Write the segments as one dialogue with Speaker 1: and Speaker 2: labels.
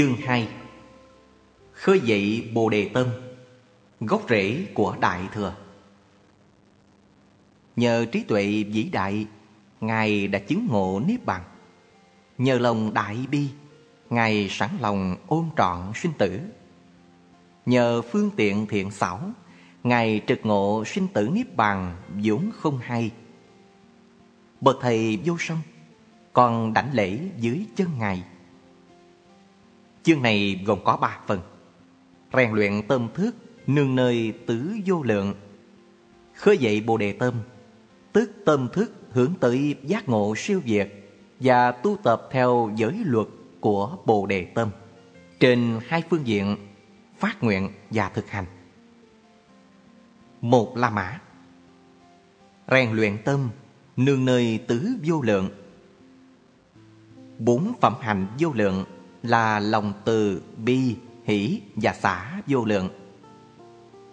Speaker 1: Chương 2 Khơi dậy Bồ Đề Tâm Gốc rễ của Đại Thừa. Nhờ trí tuệ vĩ đại, Ngài đã chứng ngộ Niết Bàn. Nhờ lòng đại bi, Ngài sẵn lòng ôn trọn sinh tử. Nhờ phương tiện thiện xảo, Ngài trực ngộ sinh tử Niết Bàn vốn không hay. Bậc thầy vô song, Còn đảnh lễ dưới chân Ngài. Chương này gồm có ba phần. Rèn luyện tâm thức, Nương nơi tứ vô lượng. Khơi dậy Bồ Đề Tâm, Tức tâm thức hướng tới giác ngộ siêu việt Và tu tập theo giới luật của Bồ Đề Tâm. Trên hai phương diện, Phát nguyện và thực hành. Một là mã. Rèn luyện tâm, Nương nơi tứ vô lượng. Bốn phẩm hành vô lượng là lòng từ, bi, hỷ và xả vô lượng.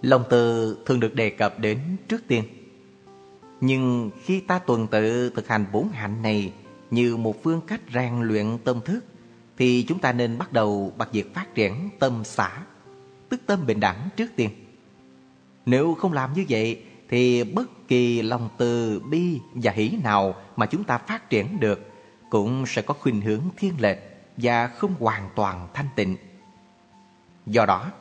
Speaker 1: Lòng từ thường được đề cập đến trước tiên. Nhưng khi ta tuần tự thực hành bốn hạnh này như một phương cách rèn luyện tâm thức, thì chúng ta nên bắt đầu bằng việc phát triển tâm xả, tức tâm bình đẳng trước tiên. Nếu không làm như vậy, thì bất kỳ lòng từ bi và hỷ nào mà chúng ta phát triển được cũng sẽ có khuynh hướng thiên lệch và không hoàn toàn thanh tịnh. Do đó,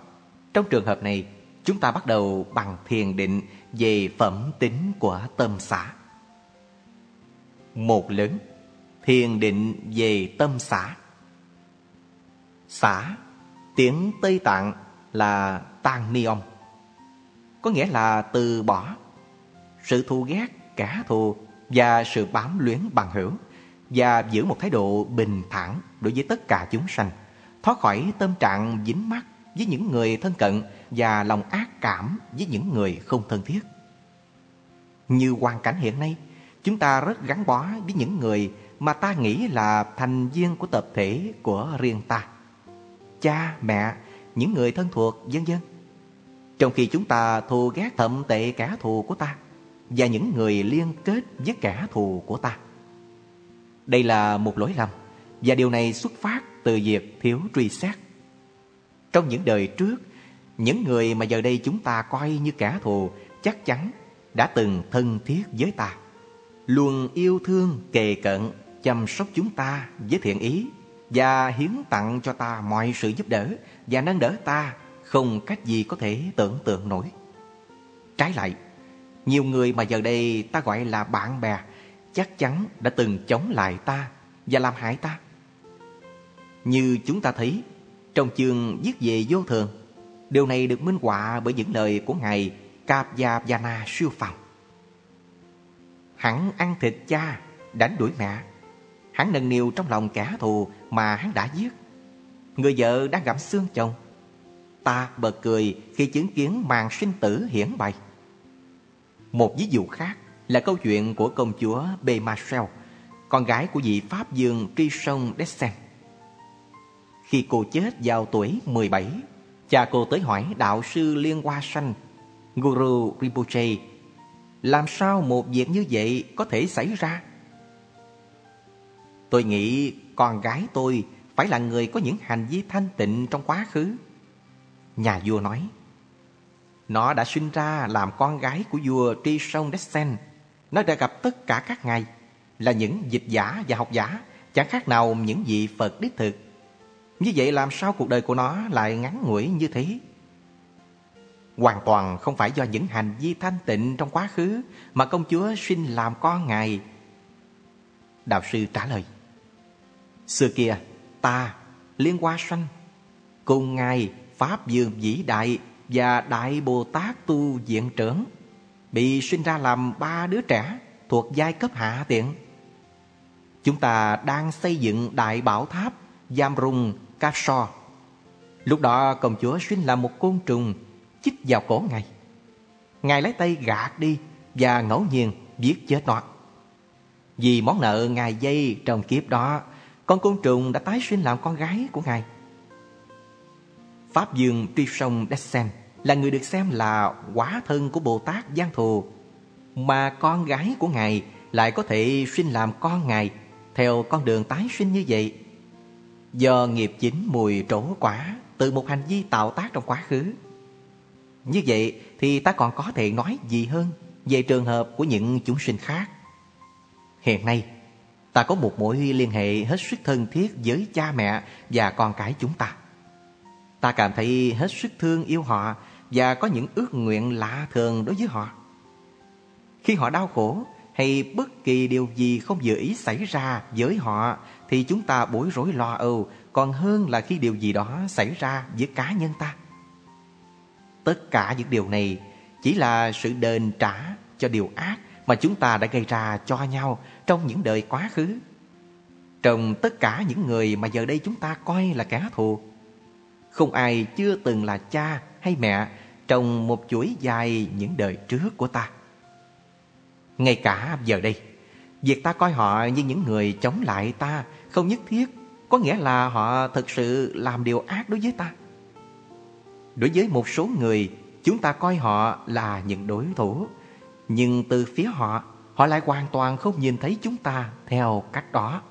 Speaker 1: trong trường hợp này, chúng ta bắt đầu bằng thiền định về phẩm tính của tâm xã. Một lớn, thiền định về tâm xã. Xã, tiếng Tây Tạng là tang ông, có nghĩa là từ bỏ, sự thù ghét, cả thù và sự bám luyến bằng hữu và giữ một thái độ bình thản đối với tất cả chúng sanh, thoát khỏi tâm trạng dính mắc với những người thân cận và lòng ác cảm với những người không thân thiết. Như hoàn cảnh hiện nay, chúng ta rất gắn bó với những người mà ta nghĩ là thành viên của tập thể của riêng ta. Cha, mẹ, những người thân thuộc, vân vân. Trong khi chúng ta thù ghét thậm tệ kẻ thù của ta và những người liên kết với kẻ thù của ta. Đây là một lỗi lầm và điều này xuất phát từ việc thiếu truy xét. Trong những đời trước, những người mà giờ đây chúng ta coi như kẻ thù chắc chắn đã từng thân thiết với ta. Luôn yêu thương, kề cận, chăm sóc chúng ta với thiện ý và hiến tặng cho ta mọi sự giúp đỡ và nâng đỡ ta không cách gì có thể tưởng tượng nổi. Trái lại, nhiều người mà giờ đây ta gọi là bạn bè chắc chắn đã từng chống lại ta và làm hại ta. Như chúng ta thấy trong chương viết về vô thường, điều này được minh họa bởi những lời của Ngài Kapyavana siêu phàm. Hắn ăn thịt cha, đánh đuổi mẹ. Hắn nâng niu trong lòng kẻ thù mà hắn đã giết. Người vợ đang gặm xương chồng. Ta bật cười khi chứng kiến màn sinh tử hiển bày. Một ví dụ khác là câu chuyện của công chúa Bê Marcel, con gái của vị Pháp dương Trison Dessen. Khi cô chết vào tuổi 17, cha cô tới hỏi đạo sư Liên Hoa Sanh, Guru Rinpoche, làm sao một việc như vậy có thể xảy ra? Tôi nghĩ con gái tôi phải là người có những hành vi thanh tịnh trong quá khứ. Nhà vua nói, nó đã sinh ra làm con gái của vua Trison Dessen nó đã gặp tất cả các ngài, Là những dịch giả và học giả, Chẳng khác nào những vị Phật đích thực. Như vậy làm sao cuộc đời của nó lại ngắn ngủi như thế? Hoàn toàn không phải do những hành vi thanh tịnh trong quá khứ Mà công chúa sinh làm con ngài. Đạo sư trả lời, Xưa kia, ta, liên hoa sanh, Cùng ngài Pháp Dương vĩ đại Và Đại Bồ Tát tu diện trưởng bị sinh ra làm ba đứa trẻ thuộc giai cấp hạ tiện. Chúng ta đang xây dựng đại bảo tháp Yamrung Kapso. Lúc đó công chúa sinh là một côn trùng chích vào cổ ngài. Ngài lấy tay gạt đi và ngẫu nhiên giết chết nó. Vì món nợ ngài dây trong kiếp đó, con côn trùng đã tái sinh làm con gái của ngài. Pháp Dương Tri Sông Dessen là người được xem là quá thân của Bồ Tát Giang Thù, mà con gái của Ngài lại có thể sinh làm con Ngài theo con đường tái sinh như vậy. Do nghiệp chính mùi trổ quả Từ một hành vi tạo tác trong quá khứ. Như vậy thì ta còn có thể nói gì hơn Về trường hợp của những chúng sinh khác? Hiện nay Ta có một mối liên hệ hết sức thân thiết với cha mẹ và con cái chúng ta. Ta cảm thấy hết sức thương yêu họ và có những ước nguyện lạ thường đối với họ Khi họ đau khổ hay bất kỳ điều gì không dự ý xảy ra với họ thì chúng ta bối rối lo âu còn hơn là khi điều gì đó xảy ra với cá nhân ta. Tất cả những điều này chỉ là sự đền trả cho điều ác mà chúng ta đã gây ra cho nhau trong những đời quá khứ. Trong tất cả những người mà giờ đây chúng ta coi là kẻ thù, không ai chưa từng là cha hay mẹ trong một chuỗi dài những đời trước của ta. Ngay cả giờ đây, việc ta coi họ như những người chống lại ta không nhất thiết có nghĩa là họ thực sự làm điều ác đối với ta. Đối với một số người, chúng ta coi họ là những đối thủ, nhưng từ phía họ, họ lại hoàn toàn không nhìn thấy chúng ta theo cách đó.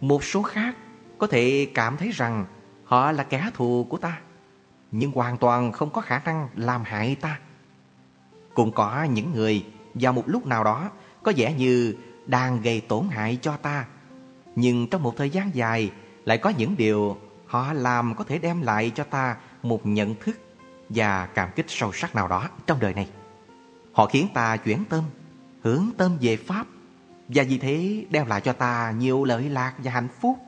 Speaker 1: Một số khác có thể cảm thấy rằng họ là kẻ thù của ta, nhưng hoàn toàn không có khả năng làm hại ta. Cũng có những người vào một lúc nào đó có vẻ như đang gây tổn hại cho ta. Nhưng trong một thời gian dài lại có những điều họ làm có thể đem lại cho ta một nhận thức và cảm kích sâu sắc nào đó trong đời này. Họ khiến ta chuyển tâm, hướng tâm về Pháp và vì thế đem lại cho ta nhiều lợi lạc và hạnh phúc.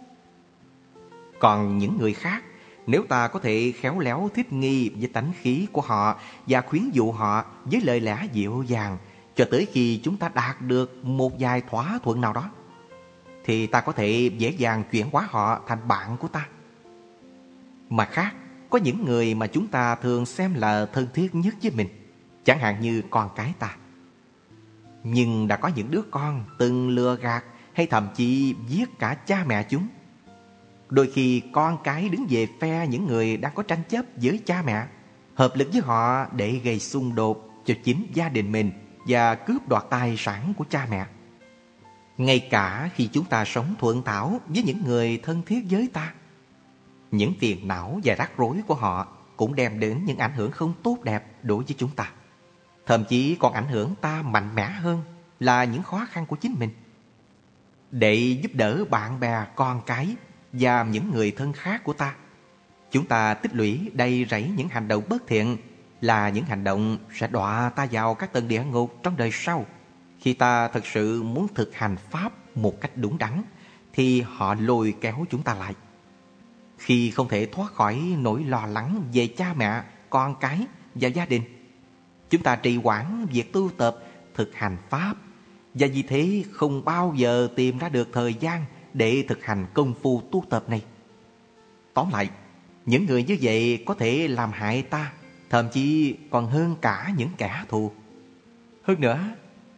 Speaker 1: Còn những người khác, nếu ta có thể khéo léo thích nghi với tánh khí của họ và khuyến dụ họ với lời lẽ dịu dàng cho tới khi chúng ta đạt được một vài thỏa thuận nào đó thì ta có thể dễ dàng chuyển hóa họ thành bạn của ta. Mặt khác, có những người mà chúng ta thường xem là thân thiết nhất với mình, chẳng hạn như con cái ta. Nhưng đã có những đứa con từng lừa gạt hay thậm chí giết cả cha mẹ chúng. Đôi khi con cái đứng về phe những người đang có tranh chấp với cha mẹ, hợp lực với họ để gây xung đột cho chính gia đình mình và cướp đoạt tài sản của cha mẹ. Ngay cả khi chúng ta sống thuận thảo với những người thân thiết với ta, những phiền não và rắc rối của họ cũng đem đến những ảnh hưởng không tốt đẹp đối với chúng ta. Thậm chí còn ảnh hưởng ta mạnh mẽ hơn là những khó khăn của chính mình. Để giúp đỡ bạn bè, con cái và những người thân khác của ta, chúng ta tích lũy đầy rẫy những hành động bất thiện là những hành động sẽ đọa ta vào các tầng địa ngục trong đời sau. Khi ta thật sự muốn thực hành Pháp một cách đúng đắn, thì họ lôi kéo chúng ta lại. Khi không thể thoát khỏi nỗi lo lắng về cha mẹ, con cái và gia đình, chúng ta trì hoãn việc tu tập, thực hành Pháp và vì thế không bao giờ tìm ra được thời gian để thực hành công phu tu tập này. Tóm lại, những người như vậy có thể làm hại ta thậm chí còn hơn cả những kẻ thù. Hơn nữa,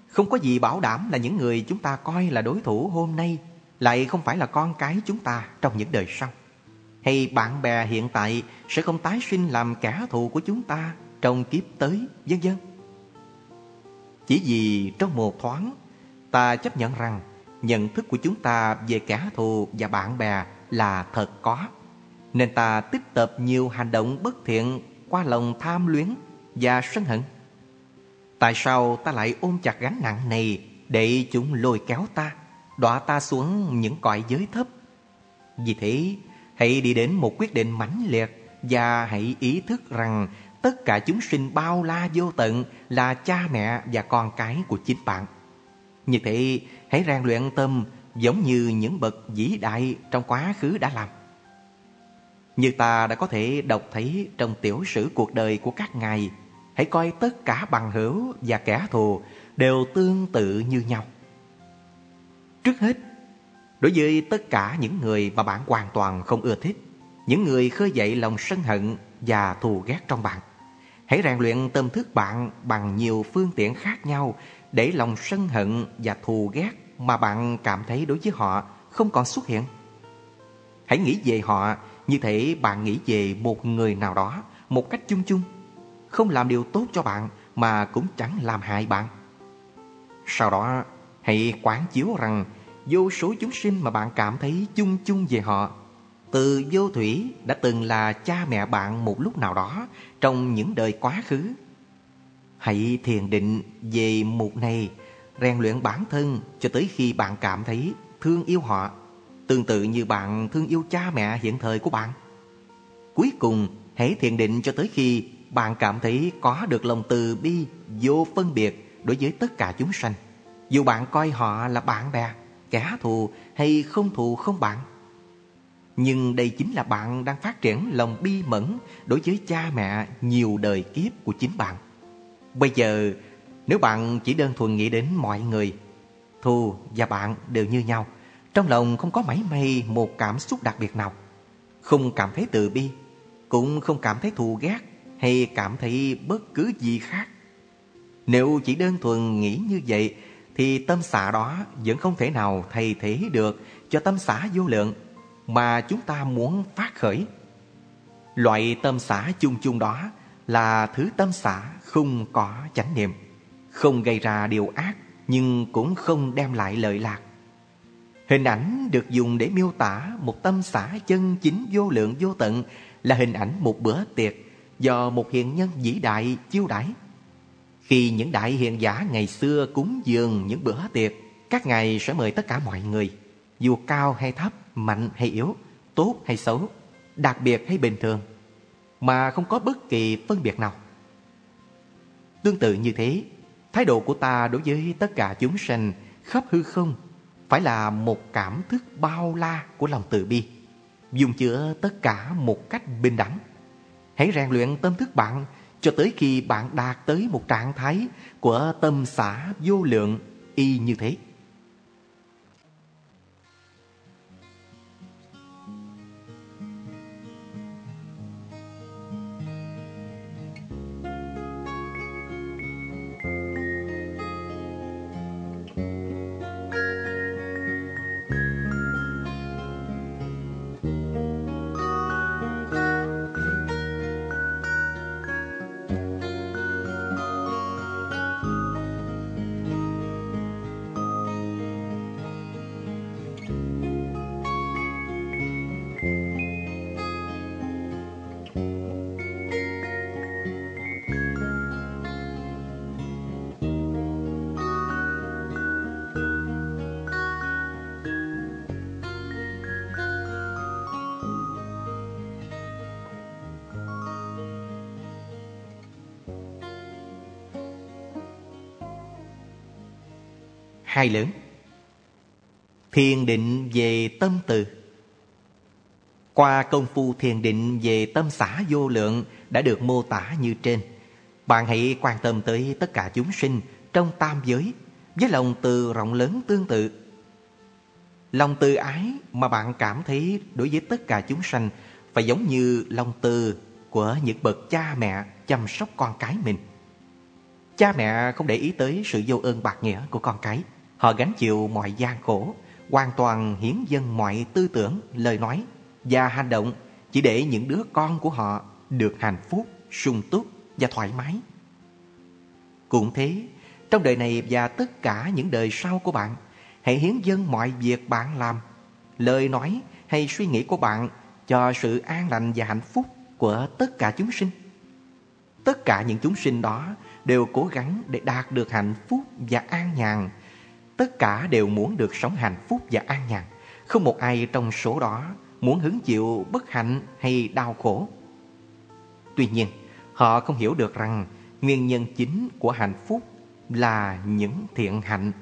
Speaker 1: không có gì bảo đảm là những người chúng ta coi là đối thủ hôm nay lại không phải là con cái chúng ta trong những đời sau. Hay bạn bè hiện tại sẽ không tái sinh làm kẻ thù của chúng ta trong kiếp tới, vân vân. Chỉ vì trong một thoáng, ta chấp nhận rằng nhận thức của chúng ta về kẻ thù và bạn bè là thật có. Nên ta tích tập nhiều hành động bất thiện qua lòng tham luyến và sân hận. Tại sao ta lại ôm chặt gánh nặng này để chúng lôi kéo ta, đọa ta xuống những cõi giới thấp? Vì thế, hãy đi đến một quyết định mãnh liệt và hãy ý thức rằng tất cả chúng sinh bao la vô tận là cha mẹ và con cái của chính bạn. Như thế, hãy rèn luyện tâm giống như những bậc vĩ đại trong quá khứ đã làm. Như ta đã có thể đọc thấy trong tiểu sử cuộc đời của các ngài, hãy coi tất cả bằng hữu và kẻ thù đều tương tự như nhau. Trước hết, đối với tất cả những người mà bạn hoàn toàn không ưa thích, những người khơi dậy lòng sân hận và thù ghét trong bạn, hãy rèn luyện tâm thức bạn bằng nhiều phương tiện khác nhau để lòng sân hận và thù ghét mà bạn cảm thấy đối với họ không còn xuất hiện. Hãy nghĩ về họ như thể bạn nghĩ về một người nào đó một cách chung chung, không làm điều tốt cho bạn mà cũng chẳng làm hại bạn. Sau đó, hãy quán chiếu rằng vô số chúng sinh mà bạn cảm thấy chung chung về họ, Từ vô thủy đã từng là cha mẹ bạn một lúc nào đó trong những đời quá khứ. Hãy thiền định về mục này, rèn luyện bản thân cho tới khi bạn cảm thấy thương yêu họ, tương tự như bạn thương yêu cha mẹ hiện thời của bạn. Cuối cùng, hãy thiền định cho tới khi bạn cảm thấy có được lòng từ bi vô phân biệt đối với tất cả chúng sanh. Dù bạn coi họ là bạn bè, kẻ thù hay không thù không bạn. Nhưng đây chính là bạn đang phát triển lòng bi mẫn đối với cha mẹ nhiều đời kiếp của chính bạn. Bây giờ, nếu bạn chỉ đơn thuần nghĩ đến mọi người, Thù và bạn đều như nhau, trong lòng không có mảy may một cảm xúc đặc biệt nào. Không cảm thấy từ bi, cũng không cảm thấy thù ghét hay cảm thấy bất cứ gì khác. Nếu chỉ đơn thuần nghĩ như vậy thì tâm xả đó vẫn không thể nào thay thế được cho tâm xả vô lượng mà chúng ta muốn phát khởi. Loại tâm xả chung chung đó là thứ tâm xả không có chánh niệm, không gây ra điều ác nhưng cũng không đem lại lợi lạc. Hình ảnh được dùng để miêu tả một tâm xã chân chính vô lượng vô tận là hình ảnh một bữa tiệc do một hiện nhân vĩ đại chiêu đãi. Khi những đại hiện giả ngày xưa cúng dường những bữa tiệc, các ngài sẽ mời tất cả mọi người, dù cao hay thấp, mạnh hay yếu, tốt hay xấu, đặc biệt hay bình thường, mà không có bất kỳ phân biệt nào. Tương tự như thế, thái độ của ta đối với tất cả chúng sanh khắp hư không phải là một cảm thức bao la của lòng từ bi, dùng chữa tất cả một cách bình đẳng. Hãy rèn luyện tâm thức bạn cho tới khi bạn đạt tới một trạng thái của tâm xã vô lượng y như thế. Hai lớn Thiền định về tâm từ Qua công phu thiền định về tâm xã vô lượng đã được mô tả như trên Bạn hãy quan tâm tới tất cả chúng sinh trong tam giới với lòng từ rộng lớn tương tự Lòng từ ái mà bạn cảm thấy đối với tất cả chúng sanh phải giống như lòng từ của những bậc cha mẹ chăm sóc con cái mình. Cha mẹ không để ý tới sự vô ơn bạc nghĩa của con cái. Họ gánh chịu mọi gian khổ, hoàn toàn hiến dân mọi tư tưởng, lời nói và hành động chỉ để những đứa con của họ được hạnh phúc, sung túc và thoải mái. Cũng thế, trong đời này và tất cả những đời sau của bạn, hãy hiến dân mọi việc bạn làm, lời nói hay suy nghĩ của bạn cho sự an lành và hạnh phúc của tất cả chúng sinh. Tất cả những chúng sinh đó đều cố gắng để đạt được hạnh phúc và an nhàn Tất cả đều muốn được sống hạnh phúc và an nhàn. Không một ai trong số đó muốn hứng chịu bất hạnh hay đau khổ. Tuy nhiên, họ không hiểu được rằng nguyên nhân chính của hạnh phúc là những thiện hạnh.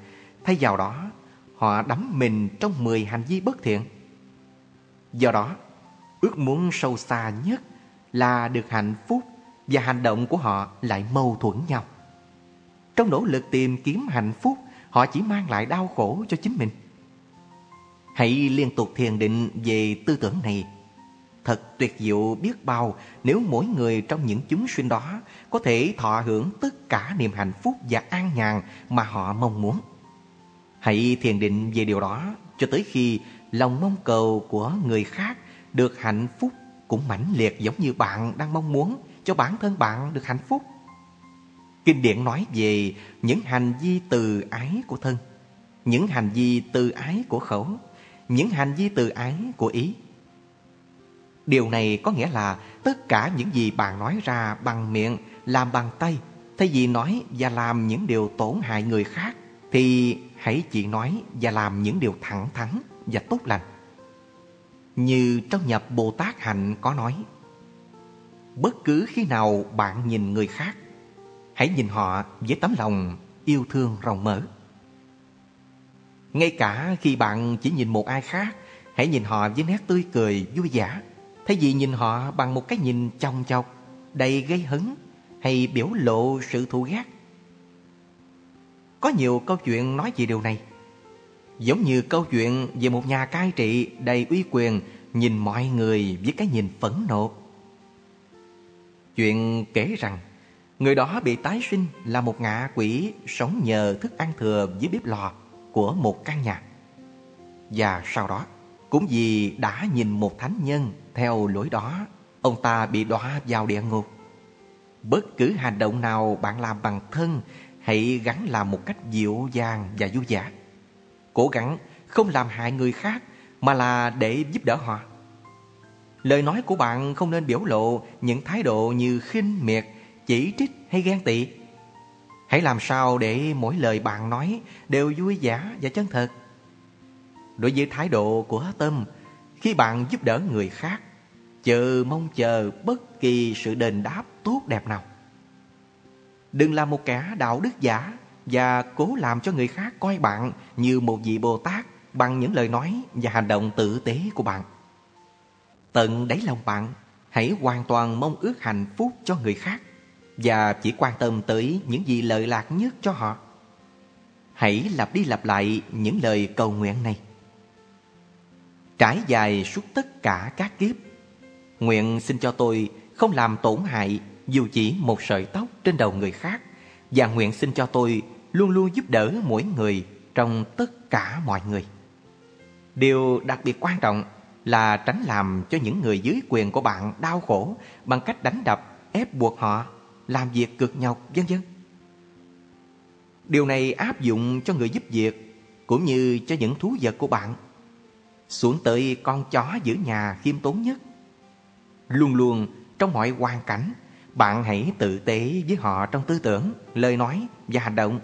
Speaker 1: Thay vào đó, họ đắm mình trong 10 hành vi bất thiện. Do đó, ước muốn sâu xa nhất là được hạnh phúc và hành động của họ lại mâu thuẫn nhau. Trong nỗ lực tìm kiếm hạnh phúc, họ chỉ mang lại đau khổ cho chính mình. Hãy liên tục thiền định về tư tưởng này. Thật tuyệt diệu biết bao, nếu mỗi người trong những chúng sinh đó có thể thọ hưởng tất cả niềm hạnh phúc và an nhàn mà họ mong muốn. Hãy thiền định về điều đó cho tới khi lòng mong cầu của người khác được hạnh phúc cũng mãnh liệt giống như bạn đang mong muốn cho bản thân bạn được hạnh phúc. Kinh điển nói về những hành vi từ ái của thân, những hành vi từ ái của khẩu, những hành vi từ ái của ý. Điều này có nghĩa là tất cả những gì bạn nói ra bằng miệng, làm bằng tay, thay vì nói và làm những điều tổn hại người khác, thì hãy chỉ nói và làm những điều thẳng thắn và tốt lành. Như trong nhập Bồ Tát Hạnh có nói, bất cứ khi nào bạn nhìn người khác, hãy nhìn họ với tấm lòng yêu thương rộng mở. Ngay cả khi bạn chỉ nhìn một ai khác, hãy nhìn họ với nét tươi cười, vui vẻ, thay vì nhìn họ bằng một cái nhìn chòng chọc, đầy gây hứng hay biểu lộ sự thù ghét. Có nhiều câu chuyện nói về điều này. Giống như câu chuyện về một nhà cai trị đầy uy quyền nhìn mọi người với cái nhìn phẫn nộ. Chuyện kể rằng người đó bị tái sinh là một ngạ quỷ sống nhờ thức ăn thừa dưới bếp lò của một căn nhà. Và sau đó, cũng vì đã nhìn một thánh nhân theo lối đó, ông ta bị đọa vào địa ngục. Bất cứ hành động nào bạn làm bằng thân, hãy gắn làm một cách dịu dàng và vui vẻ. Cố gắng không làm hại người khác mà là để giúp đỡ họ. Lời nói của bạn không nên biểu lộ những thái độ như khinh miệt, chỉ trích hay ghen tị. Hãy làm sao để mỗi lời bạn nói đều vui vẻ và chân thật. Đối với thái độ của tâm, khi bạn giúp đỡ người khác, chờ mong chờ bất kỳ sự đền đáp tốt đẹp nào. Đừng là một kẻ đạo đức giả và cố làm cho người khác coi bạn như một vị Bồ Tát bằng những lời nói và hành động tử tế của bạn. Tận đáy lòng bạn, hãy hoàn toàn mong ước hạnh phúc cho người khác và chỉ quan tâm tới những gì lợi lạc nhất cho họ. Hãy lặp đi lặp lại những lời cầu nguyện này. Trải dài suốt tất cả các kiếp, nguyện xin cho tôi không làm tổn hại dù chỉ một sợi tóc trên đầu người khác và nguyện xin cho tôi luôn luôn giúp đỡ mỗi người trong tất cả mọi người. Điều đặc biệt quan trọng là tránh làm cho những người dưới quyền của bạn đau khổ bằng cách đánh đập, ép buộc họ làm việc cực nhọc, vân vân. Điều này áp dụng cho người giúp việc cũng như cho những thú vật của bạn. Xuống tới con chó giữ nhà khiêm tốn nhất. Luôn luôn trong mọi hoàn cảnh, bạn hãy tự tế với họ trong tư tưởng, lời nói và hành động.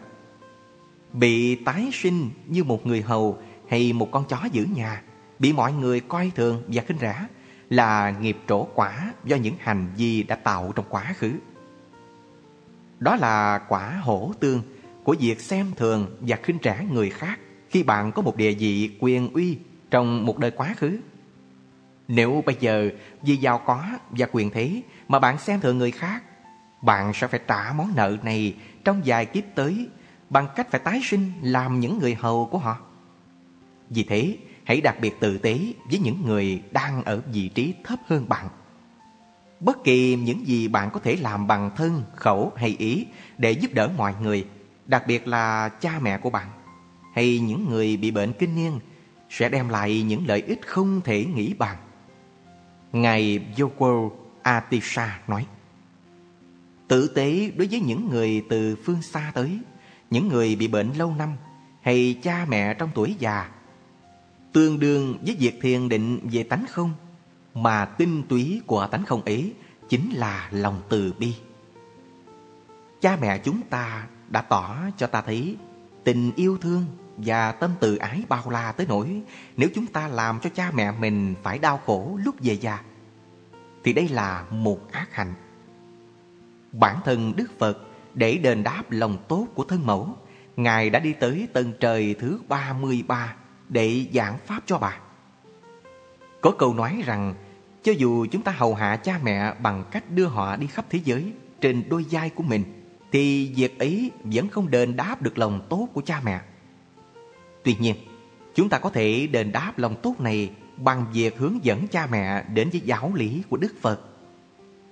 Speaker 1: Bị tái sinh như một người hầu hay một con chó giữ nhà, bị mọi người coi thường và khinh rã là nghiệp trổ quả do những hành vi đã tạo trong quá khứ. Đó là quả hổ tương của việc xem thường và khinh rẻ người khác khi bạn có một địa vị quyền uy trong một đời quá khứ. Nếu bây giờ vì giàu có và quyền thế mà bạn xem thường người khác, bạn sẽ phải trả món nợ này trong vài kiếp tới bằng cách phải tái sinh làm những người hầu của họ. Vì thế, hãy đặc biệt tử tế với những người đang ở vị trí thấp hơn bạn. Bất kỳ những gì bạn có thể làm bằng thân, khẩu hay ý để giúp đỡ mọi người, đặc biệt là cha mẹ của bạn hay những người bị bệnh kinh niên sẽ đem lại những lợi ích không thể nghĩ bàn. Ngài Yoko Atisha nói Tử tế đối với những người từ phương xa tới, những người bị bệnh lâu năm hay cha mẹ trong tuổi già, tương đương với việc thiền định về tánh không mà tinh túy của tánh không ấy chính là lòng từ bi. Cha mẹ chúng ta đã tỏ cho ta thấy tình yêu thương và tâm từ ái bao la tới nỗi nếu chúng ta làm cho cha mẹ mình phải đau khổ lúc về già thì đây là một ác hạnh. Bản thân Đức Phật để đền đáp lòng tốt của thân mẫu, Ngài đã đi tới tầng trời thứ 33 để giảng pháp cho bà. Có câu nói rằng cho dù chúng ta hầu hạ cha mẹ bằng cách đưa họ đi khắp thế giới trên đôi vai của mình, thì việc ấy vẫn không đền đáp được lòng tốt của cha mẹ. Tuy nhiên, chúng ta có thể đền đáp lòng tốt này bằng việc hướng dẫn cha mẹ đến với giáo lý của Đức Phật.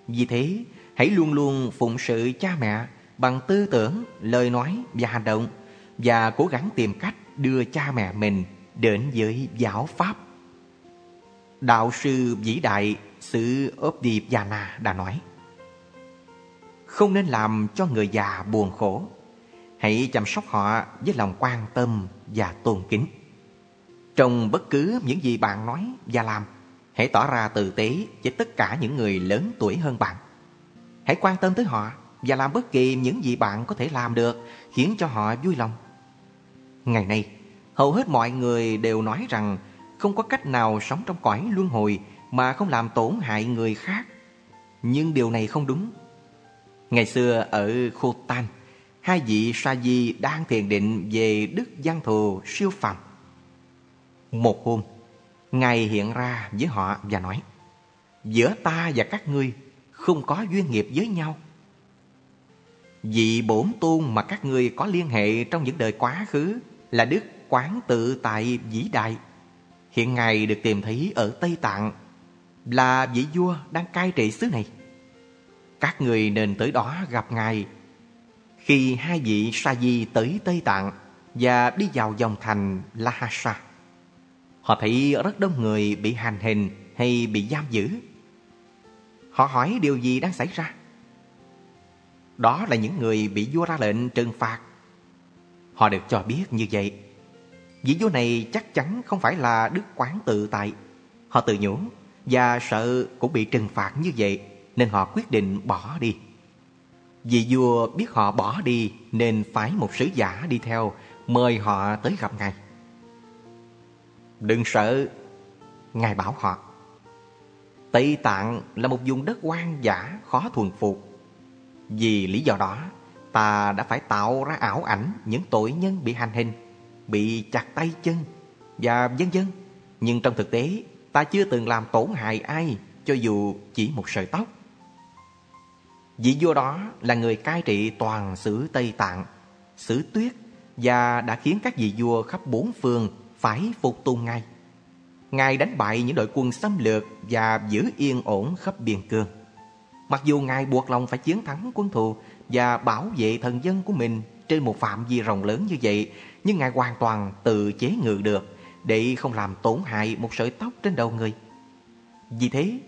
Speaker 1: Vì thế, hãy luôn luôn phụng sự cha mẹ bằng tư tưởng, lời nói và hành động và cố gắng tìm cách đưa cha mẹ mình đến với giáo pháp Đạo sư vĩ đại Sự Obdivana đã nói Không nên làm cho người già buồn khổ Hãy chăm sóc họ với lòng quan tâm và tôn kính Trong bất cứ những gì bạn nói và làm Hãy tỏ ra tử tế với tất cả những người lớn tuổi hơn bạn. Hãy quan tâm tới họ và làm bất kỳ những gì bạn có thể làm được khiến cho họ vui lòng. Ngày nay, hầu hết mọi người đều nói rằng không có cách nào sống trong cõi luân hồi mà không làm tổn hại người khác. Nhưng điều này không đúng. Ngày xưa ở Khotan, hai vị sa di đang thiền định về đức văn thù siêu phàm. Một hôm, Ngài hiện ra với họ và nói Giữa ta và các ngươi không có duyên nghiệp với nhau. Vị bổn tôn mà các ngươi có liên hệ trong những đời quá khứ là Đức Quán Tự Tại Vĩ Đại. Hiện Ngài được tìm thấy ở Tây Tạng là vị vua đang cai trị xứ này. Các người nên tới đó gặp Ngài. Khi hai vị sa di tới Tây Tạng và đi vào dòng thành Lhasa, họ thấy rất đông người bị hành hình hay bị giam giữ. Họ hỏi điều gì đang xảy ra. Đó là những người bị vua ra lệnh trừng phạt. Họ được cho biết như vậy. Vị vua này chắc chắn không phải là đức quán tự tại. Họ tự nhủ và sợ cũng bị trừng phạt như vậy nên họ quyết định bỏ đi. Vị vua biết họ bỏ đi nên phái một sứ giả đi theo mời họ tới gặp ngài. Đừng sợ, ngài bảo họ. Tây Tạng là một vùng đất hoang dã khó thuần phục. Vì lý do đó, ta đã phải tạo ra ảo ảnh những tội nhân bị hành hình, bị chặt tay chân và vân vân. Nhưng trong thực tế, ta chưa từng làm tổn hại ai cho dù chỉ một sợi tóc. Vị vua đó là người cai trị toàn xứ Tây Tạng, xứ tuyết và đã khiến các vị vua khắp bốn phương phải phục tùng Ngài. Ngài đánh bại những đội quân xâm lược và giữ yên ổn khắp biên cương. Mặc dù Ngài buộc lòng phải chiến thắng quân thù và bảo vệ thần dân của mình trên một phạm vi rộng lớn như vậy, nhưng Ngài hoàn toàn tự chế ngự được để không làm tổn hại một sợi tóc trên đầu người. Vì thế,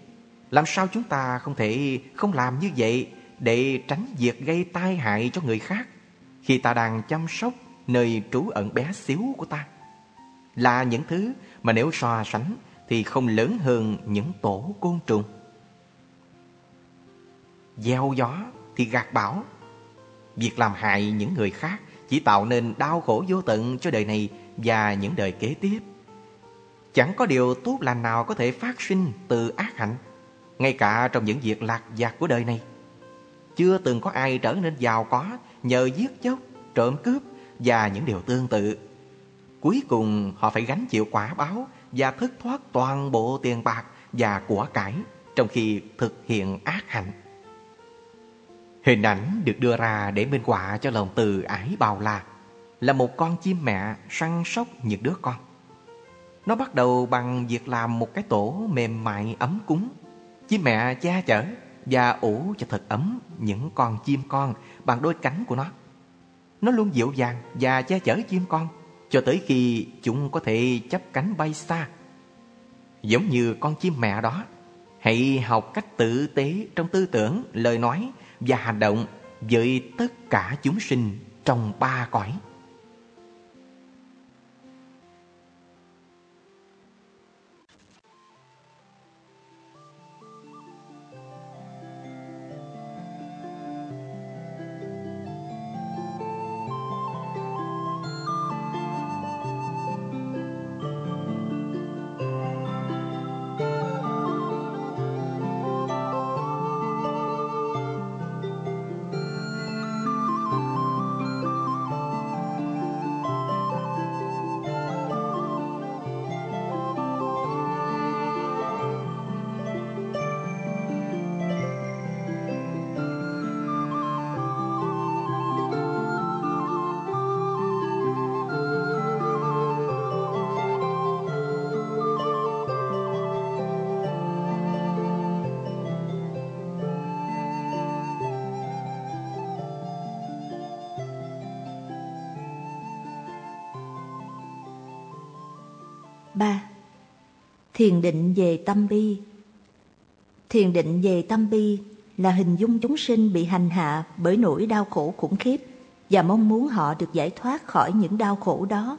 Speaker 1: làm sao chúng ta không thể không làm như vậy để tránh việc gây tai hại cho người khác khi ta đang chăm sóc nơi trú ẩn bé xíu của ta? Là những thứ mà nếu so sánh thì không lớn hơn những tổ côn trùng. Gieo gió thì gạt bão. Việc làm hại những người khác chỉ tạo nên đau khổ vô tận cho đời này và những đời kế tiếp. Chẳng có điều tốt lành nào có thể phát sinh từ ác hạnh, ngay cả trong những việc lạc vặt của đời này. Chưa từng có ai trở nên giàu có nhờ giết chóc, trộm cướp và những điều tương tự. Cuối cùng họ phải gánh chịu quả báo và thất thoát toàn bộ tiền bạc và của cải trong khi thực hiện ác hạnh. Hình ảnh được đưa ra để minh họa cho lòng từ ái bao la là một con chim mẹ săn sóc những đứa con. Nó bắt đầu bằng việc làm một cái tổ mềm mại ấm cúng. Chim mẹ cha chở và ủ cho thật ấm những con chim con bằng đôi cánh của nó. Nó luôn dịu dàng và che chở chim con cho tới khi chúng có thể chấp cánh bay xa. Giống như con chim mẹ đó, hãy học cách tử tế trong tư tưởng, lời nói và hành động với tất cả chúng sinh trong ba cõi.
Speaker 2: Thiền định về tâm bi Thiền định về tâm bi là hình dung chúng sinh bị hành hạ bởi nỗi đau khổ khủng khiếp và mong muốn họ được giải thoát khỏi những đau khổ đó.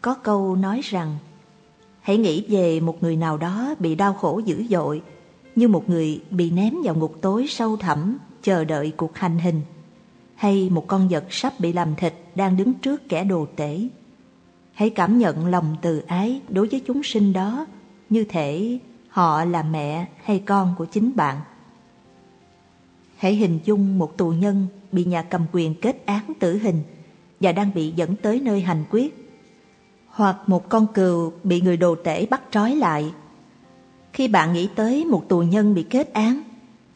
Speaker 2: Có câu nói rằng, Hãy nghĩ về một người nào đó bị đau khổ dữ dội, như một người bị ném vào ngục tối sâu thẳm chờ đợi cuộc hành hình, hay một con vật sắp bị làm thịt đang đứng trước kẻ đồ tể. Hãy cảm nhận lòng từ ái đối với chúng sinh đó như thể họ là mẹ hay con của chính bạn. Hãy hình dung một tù nhân bị nhà cầm quyền kết án tử hình và đang bị dẫn tới nơi hành quyết. Hoặc một con cừu bị người đồ tể bắt trói lại. Khi bạn nghĩ tới một tù nhân bị kết án,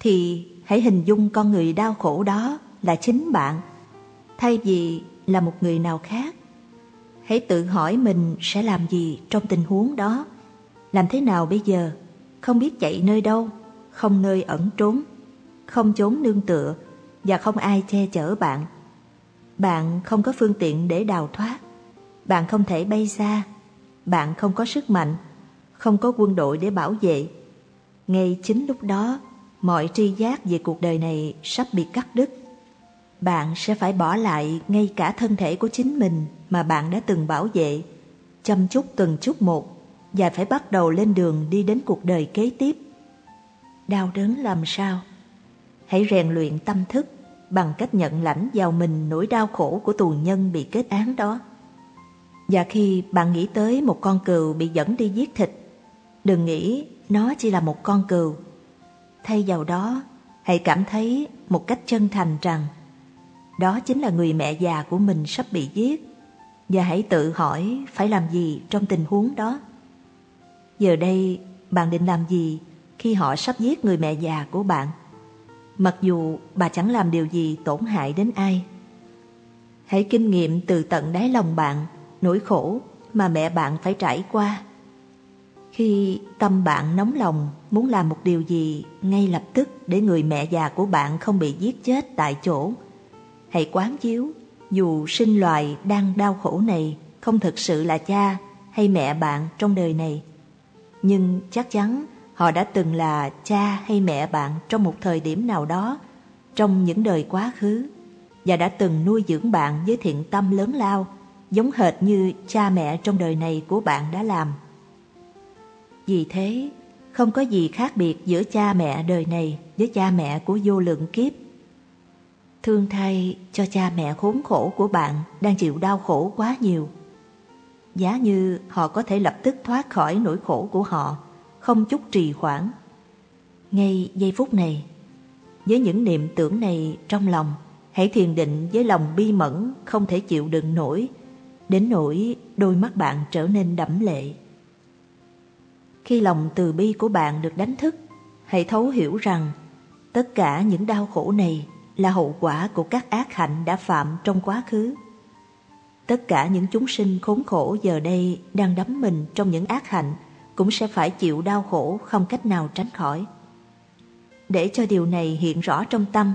Speaker 2: thì hãy hình dung con người đau khổ đó là chính bạn, thay vì là một người nào khác. Hãy tự hỏi mình sẽ làm gì trong tình huống đó. Làm thế nào bây giờ? Không biết chạy nơi đâu, không nơi ẩn trốn, không chốn nương tựa và không ai che chở bạn. Bạn không có phương tiện để đào thoát. Bạn không thể bay xa. Bạn không có sức mạnh, không có quân đội để bảo vệ. Ngay chính lúc đó, mọi tri giác về cuộc đời này sắp bị cắt đứt. Bạn sẽ phải bỏ lại ngay cả thân thể của chính mình mà bạn đã từng bảo vệ, chăm chút từng chút một và phải bắt đầu lên đường đi đến cuộc đời kế tiếp. Đau đớn làm sao? Hãy rèn luyện tâm thức bằng cách nhận lãnh vào mình nỗi đau khổ của tù nhân bị kết án đó. Và khi bạn nghĩ tới một con cừu bị dẫn đi giết thịt, đừng nghĩ nó chỉ là một con cừu. Thay vào đó, hãy cảm thấy một cách chân thành rằng đó chính là người mẹ già của mình sắp bị giết và hãy tự hỏi phải làm gì trong tình huống đó. Giờ đây, bạn định làm gì khi họ sắp giết người mẹ già của bạn? Mặc dù bà chẳng làm điều gì tổn hại đến ai. Hãy kinh nghiệm từ tận đáy lòng bạn nỗi khổ mà mẹ bạn phải trải qua. Khi tâm bạn nóng lòng muốn làm một điều gì ngay lập tức để người mẹ già của bạn không bị giết chết tại chỗ, hãy quán chiếu dù sinh loài đang đau khổ này không thực sự là cha hay mẹ bạn trong đời này. Nhưng chắc chắn họ đã từng là cha hay mẹ bạn trong một thời điểm nào đó trong những đời quá khứ và đã từng nuôi dưỡng bạn với thiện tâm lớn lao giống hệt như cha mẹ trong đời này của bạn đã làm. Vì thế, không có gì khác biệt giữa cha mẹ đời này với cha mẹ của vô lượng kiếp Thương thay cho cha mẹ khốn khổ của bạn đang chịu đau khổ quá nhiều. Giá như họ có thể lập tức thoát khỏi nỗi khổ của họ, không chút trì hoãn. Ngay giây phút này, với những niệm tưởng này trong lòng, hãy thiền định với lòng bi mẫn không thể chịu đựng nổi, đến nỗi đôi mắt bạn trở nên đẫm lệ. Khi lòng từ bi của bạn được đánh thức, hãy thấu hiểu rằng tất cả những đau khổ này là hậu quả của các ác hạnh đã phạm trong quá khứ. Tất cả những chúng sinh khốn khổ giờ đây đang đắm mình trong những ác hạnh cũng sẽ phải chịu đau khổ không cách nào tránh khỏi. Để cho điều này hiện rõ trong tâm,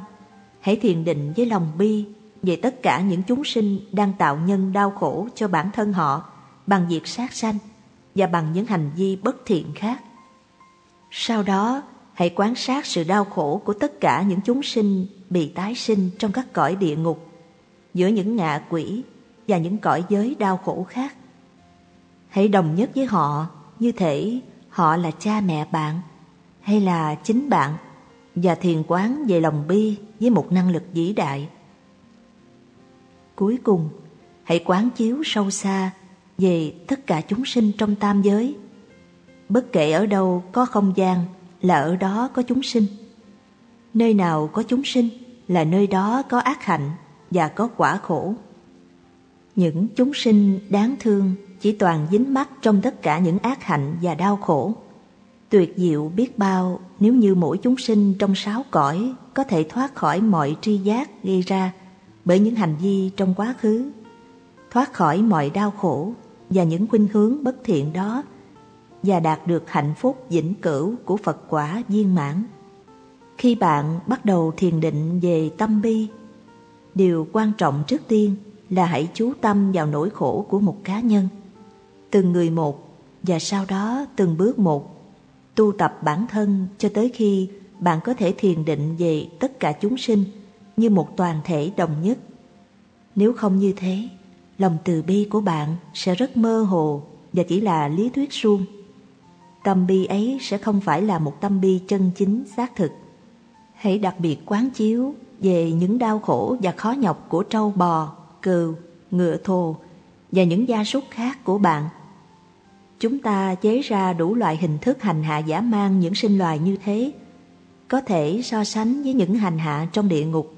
Speaker 2: hãy thiền định với lòng bi về tất cả những chúng sinh đang tạo nhân đau khổ cho bản thân họ bằng việc sát sanh và bằng những hành vi bất thiện khác. Sau đó, hãy quan sát sự đau khổ của tất cả những chúng sinh bị tái sinh trong các cõi địa ngục, giữa những ngạ quỷ và những cõi giới đau khổ khác. Hãy đồng nhất với họ như thể họ là cha mẹ bạn hay là chính bạn và thiền quán về lòng bi với một năng lực vĩ đại. Cuối cùng, hãy quán chiếu sâu xa về tất cả chúng sinh trong tam giới. Bất kể ở đâu có không gian là ở đó có chúng sinh. Nơi nào có chúng sinh là nơi đó có ác hạnh và có quả khổ. Những chúng sinh đáng thương chỉ toàn dính mắc trong tất cả những ác hạnh và đau khổ. Tuyệt diệu biết bao nếu như mỗi chúng sinh trong sáu cõi có thể thoát khỏi mọi tri giác gây ra bởi những hành vi trong quá khứ, thoát khỏi mọi đau khổ và những khuynh hướng bất thiện đó và đạt được hạnh phúc vĩnh cửu của Phật quả viên mãn. Khi bạn bắt đầu thiền định về tâm bi, điều quan trọng trước tiên là hãy chú tâm vào nỗi khổ của một cá nhân. Từng người một và sau đó từng bước một, tu tập bản thân cho tới khi bạn có thể thiền định về tất cả chúng sinh như một toàn thể đồng nhất. Nếu không như thế, lòng từ bi của bạn sẽ rất mơ hồ và chỉ là lý thuyết suông. Tâm bi ấy sẽ không phải là một tâm bi chân chính xác thực. Hãy đặc biệt quán chiếu về những đau khổ và khó nhọc của trâu bò, cừu, ngựa thồ và những gia súc khác của bạn. Chúng ta chế ra đủ loại hình thức hành hạ giả mang những sinh loài như thế, có thể so sánh với những hành hạ trong địa ngục.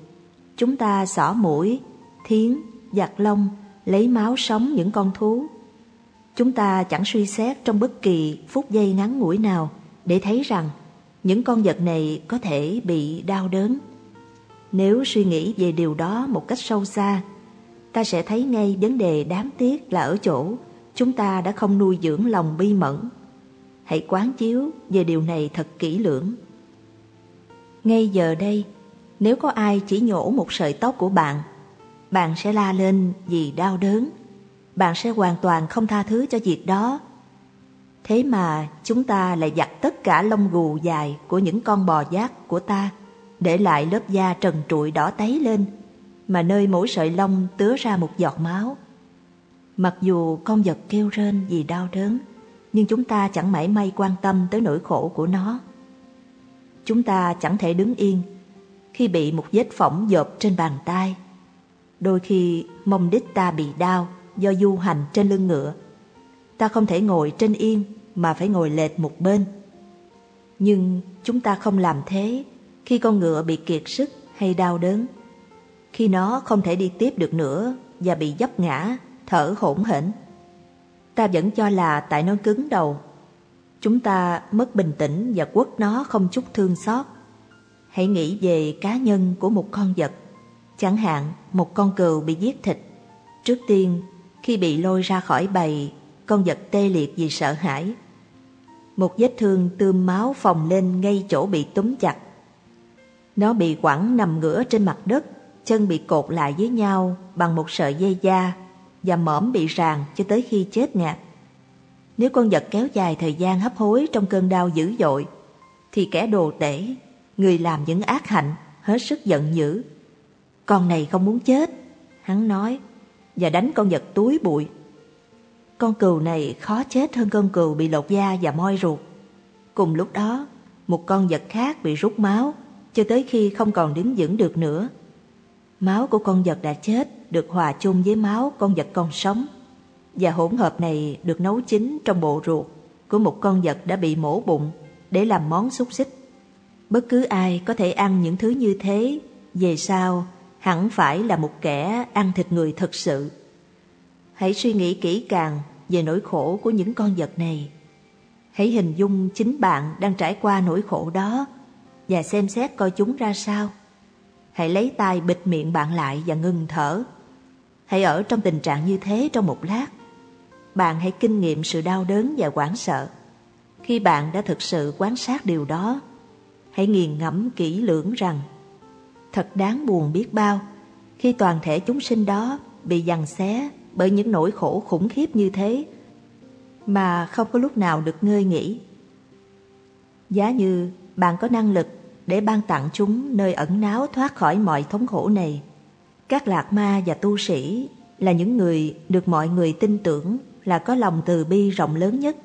Speaker 2: Chúng ta xỏ mũi, thiến, giặt lông, lấy máu sống những con thú. Chúng ta chẳng suy xét trong bất kỳ phút giây ngắn ngủi nào để thấy rằng những con vật này có thể bị đau đớn. Nếu suy nghĩ về điều đó một cách sâu xa, ta sẽ thấy ngay vấn đề đáng tiếc là ở chỗ chúng ta đã không nuôi dưỡng lòng bi mẫn. Hãy quán chiếu về điều này thật kỹ lưỡng. Ngay giờ đây, nếu có ai chỉ nhổ một sợi tóc của bạn, bạn sẽ la lên vì đau đớn. Bạn sẽ hoàn toàn không tha thứ cho việc đó. Thế mà chúng ta lại giặt tất cả lông gù dài của những con bò giác của ta, để lại lớp da trần trụi đỏ tấy lên, mà nơi mỗi sợi lông tứa ra một giọt máu. Mặc dù con vật kêu rên vì đau đớn, nhưng chúng ta chẳng mảy may quan tâm tới nỗi khổ của nó. Chúng ta chẳng thể đứng yên khi bị một vết phỏng dợp trên bàn tay. Đôi khi mông đích ta bị đau do du hành trên lưng ngựa. Ta không thể ngồi trên yên mà phải ngồi lệch một bên. Nhưng chúng ta không làm thế khi con ngựa bị kiệt sức hay đau đớn. Khi nó không thể đi tiếp được nữa và bị dấp ngã, thở hổn hển. Ta vẫn cho là tại nó cứng đầu. Chúng ta mất bình tĩnh và quất nó không chút thương xót. Hãy nghĩ về cá nhân của một con vật. Chẳng hạn một con cừu bị giết thịt. Trước tiên, khi bị lôi ra khỏi bầy, con vật tê liệt vì sợ hãi. Một vết thương tươm máu phồng lên ngay chỗ bị túm chặt. Nó bị quẳng nằm ngửa trên mặt đất, chân bị cột lại với nhau bằng một sợi dây da và mõm bị ràng cho tới khi chết ngạt. Nếu con vật kéo dài thời gian hấp hối trong cơn đau dữ dội, thì kẻ đồ tể, người làm những ác hạnh, hết sức giận dữ. Con này không muốn chết, hắn nói, và đánh con vật túi bụi. Con cừu này khó chết hơn con cừu bị lột da và moi ruột. Cùng lúc đó, một con vật khác bị rút máu, cho tới khi không còn đứng vững được nữa. Máu của con vật đã chết được hòa chung với máu con vật còn sống và hỗn hợp này được nấu chín trong bộ ruột của một con vật đã bị mổ bụng để làm món xúc xích. Bất cứ ai có thể ăn những thứ như thế, về sau hẳn phải là một kẻ ăn thịt người thật sự. Hãy suy nghĩ kỹ càng về nỗi khổ của những con vật này. Hãy hình dung chính bạn đang trải qua nỗi khổ đó và xem xét coi chúng ra sao. Hãy lấy tay bịt miệng bạn lại và ngừng thở. Hãy ở trong tình trạng như thế trong một lát. Bạn hãy kinh nghiệm sự đau đớn và hoảng sợ. Khi bạn đã thực sự quan sát điều đó, hãy nghiền ngẫm kỹ lưỡng rằng thật đáng buồn biết bao khi toàn thể chúng sinh đó bị giằng xé bởi những nỗi khổ khủng khiếp như thế mà không có lúc nào được ngơi nghỉ. Giá như bạn có năng lực để ban tặng chúng nơi ẩn náu thoát khỏi mọi thống khổ này. Các lạc ma và tu sĩ là những người được mọi người tin tưởng là có lòng từ bi rộng lớn nhất,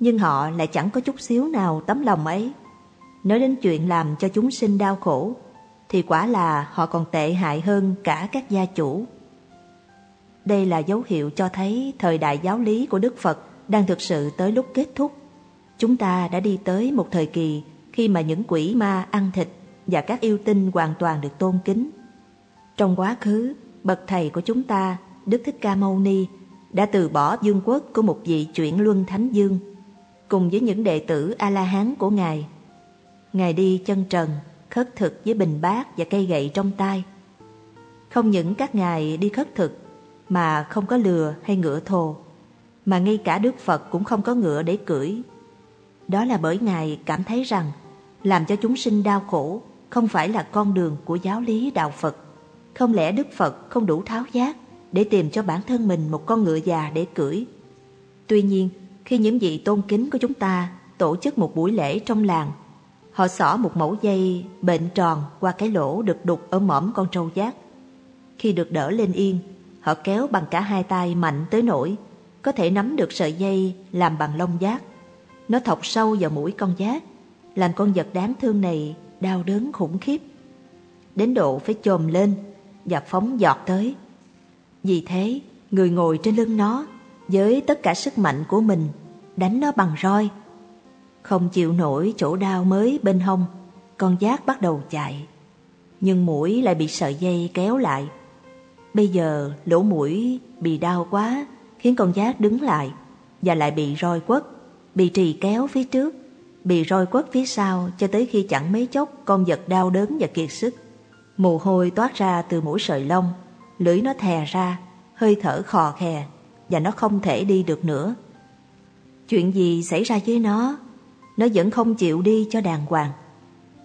Speaker 2: nhưng họ lại chẳng có chút xíu nào tấm lòng ấy. Nói đến chuyện làm cho chúng sinh đau khổ, thì quả là họ còn tệ hại hơn cả các gia chủ. Đây là dấu hiệu cho thấy thời đại giáo lý của Đức Phật đang thực sự tới lúc kết thúc. Chúng ta đã đi tới một thời kỳ khi mà những quỷ ma ăn thịt và các yêu tinh hoàn toàn được tôn kính. Trong quá khứ, bậc thầy của chúng ta, Đức Thích Ca Mâu Ni, đã từ bỏ vương quốc của một vị chuyển luân thánh dương, cùng với những đệ tử A-la-hán của Ngài. Ngài đi chân trần, khất thực với bình bát và cây gậy trong tay. Không những các ngài đi khất thực, mà không có lừa hay ngựa thồ, mà ngay cả Đức Phật cũng không có ngựa để cưỡi. Đó là bởi Ngài cảm thấy rằng làm cho chúng sinh đau khổ không phải là con đường của giáo lý đạo Phật. Không lẽ Đức Phật không đủ tháo giác để tìm cho bản thân mình một con ngựa già để cưỡi? Tuy nhiên, khi những vị tôn kính của chúng ta tổ chức một buổi lễ trong làng, họ xỏ một mẫu dây bệnh tròn qua cái lỗ được đục ở mõm con trâu giác. Khi được đỡ lên yên, họ kéo bằng cả hai tay mạnh tới nỗi có thể nắm được sợi dây làm bằng lông giác. Nó thọc sâu vào mũi con giác, làm con vật đáng thương này đau đớn khủng khiếp. Đến độ phải chồm lên và phóng giọt tới. Vì thế, người ngồi trên lưng nó với tất cả sức mạnh của mình đánh nó bằng roi. Không chịu nổi chỗ đau mới bên hông, con giác bắt đầu chạy. Nhưng mũi lại bị sợi dây kéo lại. Bây giờ lỗ mũi bị đau quá khiến con giác đứng lại và lại bị roi quất, bị trì kéo phía trước, bị roi quất phía sau cho tới khi chẳng mấy chốc con vật đau đớn và kiệt sức. Mồ hôi toát ra từ mũi sợi lông, lưỡi nó thè ra, hơi thở khò khè và nó không thể đi được nữa. Chuyện gì xảy ra với nó? Nó vẫn không chịu đi cho đàng hoàng.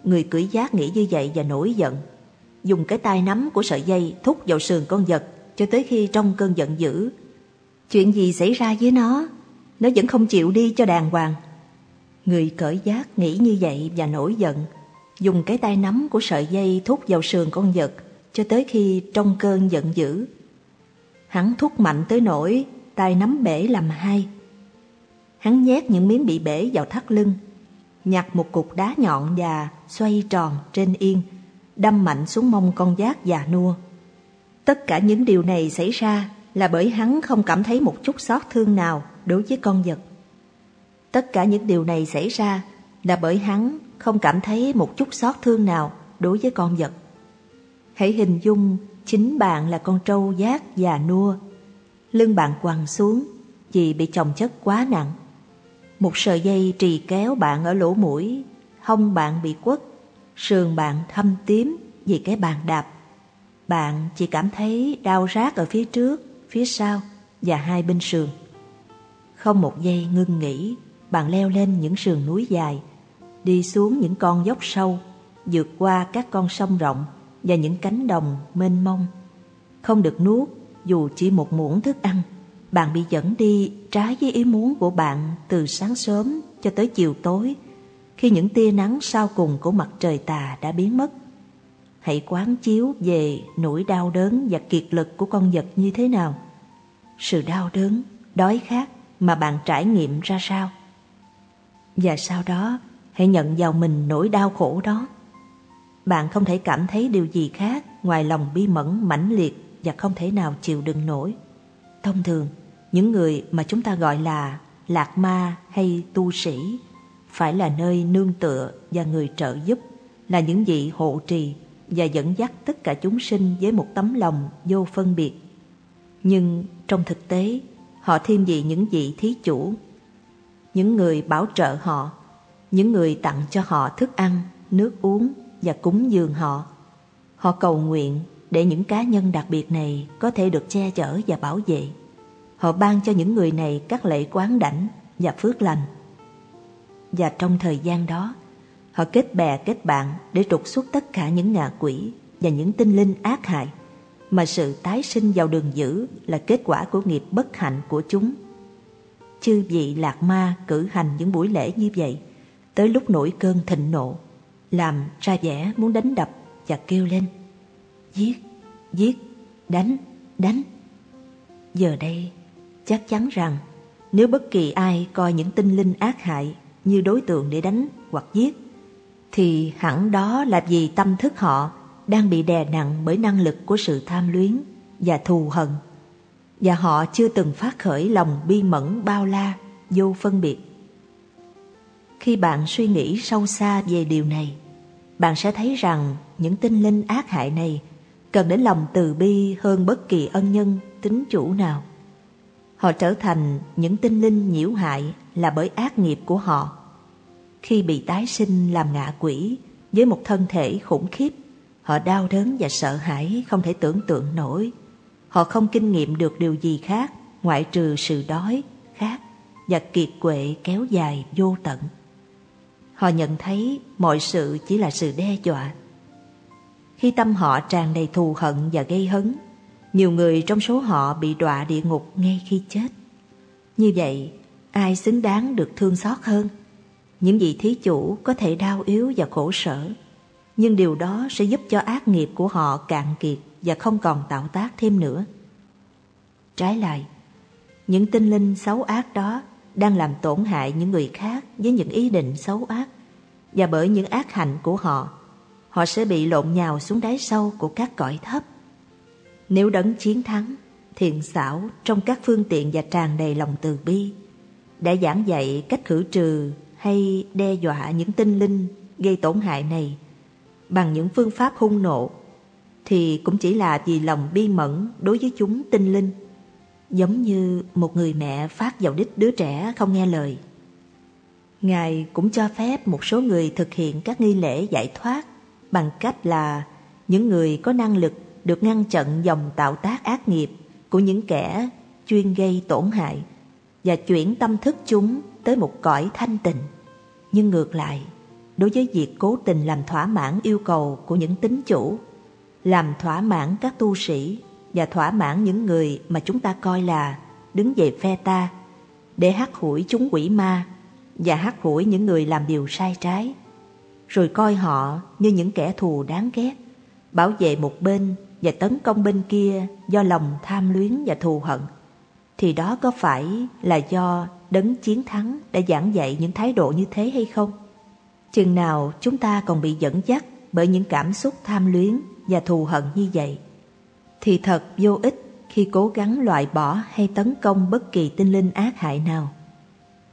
Speaker 2: Người cưỡi giác nghĩ như vậy và nổi giận. Dùng cái tay nắm của sợi dây thúc vào sườn con vật cho tới khi trong cơn giận dữ. Chuyện gì xảy ra với nó? Nó vẫn không chịu đi cho đàng hoàng. Người cởi giác nghĩ như vậy và nổi giận. Dùng cái tay nắm của sợi dây thúc vào sườn con vật cho tới khi trong cơn giận dữ. Hắn thúc mạnh tới nỗi tay nắm bể làm hai. Hắn nhét những miếng bị bể vào thắt lưng, nhặt một cục đá nhọn và xoay tròn trên yên, đâm mạnh xuống mông con giác già nua. Tất cả những điều này xảy ra là bởi hắn không cảm thấy một chút xót thương nào đối với con vật. Tất cả những điều này xảy ra là bởi hắn không cảm thấy một chút xót thương nào đối với con vật. Hãy hình dung chính bạn là con trâu giác già nua. Lưng bạn quằn xuống vì bị chồng chất quá nặng. Một sợi dây trì kéo bạn ở lỗ mũi, hông bạn bị quất, sườn bạn thâm tím vì cái bàn đạp. Bạn chỉ cảm thấy đau rát ở phía trước, phía sau và hai bên sườn. Không một giây ngưng nghỉ, bạn leo lên những sườn núi dài, đi xuống những con dốc sâu, vượt qua các con sông rộng và những cánh đồng mênh mông. Không được nuốt dù chỉ một muỗng thức ăn, bạn bị dẫn đi trái với ý muốn của bạn từ sáng sớm cho tới chiều tối, khi những tia nắng sau cùng của mặt trời tà đã biến mất. Hãy quán chiếu về nỗi đau đớn và kiệt lực của con vật như thế nào. Sự đau đớn, đói khát mà bạn trải nghiệm ra sao. Và sau đó, hãy nhận vào mình nỗi đau khổ đó. Bạn không thể cảm thấy điều gì khác ngoài lòng bi mẫn mãnh liệt và không thể nào chịu đựng nổi. Thông thường, những người mà chúng ta gọi là lạc ma hay tu sĩ phải là nơi nương tựa và người trợ giúp, là những vị hộ trì và dẫn dắt tất cả chúng sinh với một tấm lòng vô phân biệt. Nhưng trong thực tế, họ thêm vị những vị thí chủ, những người bảo trợ họ, những người tặng cho họ thức ăn, nước uống và cúng dường họ. Họ cầu nguyện để những cá nhân đặc biệt này có thể được che chở và bảo vệ. Họ ban cho những người này các lễ quán đảnh và phước lành. Và trong thời gian đó, họ kết bè kết bạn để trục xuất tất cả những ngạ quỷ và những tinh linh ác hại mà sự tái sinh vào đường dữ là kết quả của nghiệp bất hạnh của chúng. Chư vị lạc ma cử hành những buổi lễ như vậy tới lúc nổi cơn thịnh nộ làm ra vẻ muốn đánh đập và kêu lên giết giết đánh đánh giờ đây chắc chắn rằng nếu bất kỳ ai coi những tinh linh ác hại như đối tượng để đánh hoặc giết, thì hẳn đó là vì tâm thức họ đang bị đè nặng bởi năng lực của sự tham luyến và thù hận, và họ chưa từng phát khởi lòng bi mẫn, bao la, vô phân biệt khi bạn suy nghĩ sâu xa về điều này, bạn sẽ thấy rằng những tinh linh ác hại này cần đến lòng từ bi hơn bất kỳ ân nhân, tính chủ nào. Họ trở thành những tinh linh nhiễu hại là bởi ác nghiệp của họ. Khi bị tái sinh làm ngạ quỷ với một thân thể khủng khiếp, họ đau đớn và sợ hãi không thể tưởng tượng nổi. Họ không kinh nghiệm được điều gì khác ngoại trừ sự đói, khát và kiệt quệ kéo dài vô tận. Họ nhận thấy mọi sự chỉ là sự đe dọa. Khi tâm họ tràn đầy thù hận và gây hấn, nhiều người trong số họ bị đọa địa ngục ngay khi chết. Như vậy, ai xứng đáng được thương xót hơn? Những vị thí chủ có thể đau yếu và khổ sở, nhưng điều đó sẽ giúp cho ác nghiệp của họ cạn kiệt và không còn tạo tác thêm nữa. Trái lại, Những tinh linh xấu ác đó đang làm tổn hại những người khác với những ý định xấu ác và bởi những ác hạnh của họ, họ sẽ bị lộn nhào xuống đáy sâu của các cõi thấp. Nếu đấng chiến thắng, thiện xảo trong các phương tiện và tràn đầy lòng từ bi, đã giảng dạy cách khử trừ hay đe dọa những tinh linh gây tổn hại này bằng những phương pháp hung nộ, thì cũng chỉ là vì lòng bi mẫn đối với chúng tinh linh, giống như một người mẹ phát vào đích đứa trẻ không nghe lời. Ngài cũng cho phép một số người thực hiện các nghi lễ giải thoát bằng cách là những người có năng lực được ngăn chặn dòng tạo tác ác nghiệp của những kẻ chuyên gây tổn hại và chuyển tâm thức chúng tới một cõi thanh tịnh. Nhưng ngược lại, đối với việc cố tình làm thỏa mãn yêu cầu của những tín chủ, làm thỏa mãn các tu sĩ và thỏa mãn những người mà chúng ta coi là đứng về phe ta để hắt hủi chúng quỷ ma và hắt hủi những người làm điều sai trái, rồi coi họ như những kẻ thù đáng ghét, bảo vệ một bên và tấn công bên kia do lòng tham luyến và thù hận, thì đó có phải là do đấng chiến thắng đã giảng dạy những thái độ như thế hay không? Chừng nào chúng ta còn bị dẫn dắt bởi những cảm xúc tham luyến và thù hận như vậy, thì thật vô ích khi cố gắng loại bỏ hay tấn công bất kỳ tinh linh ác hại nào.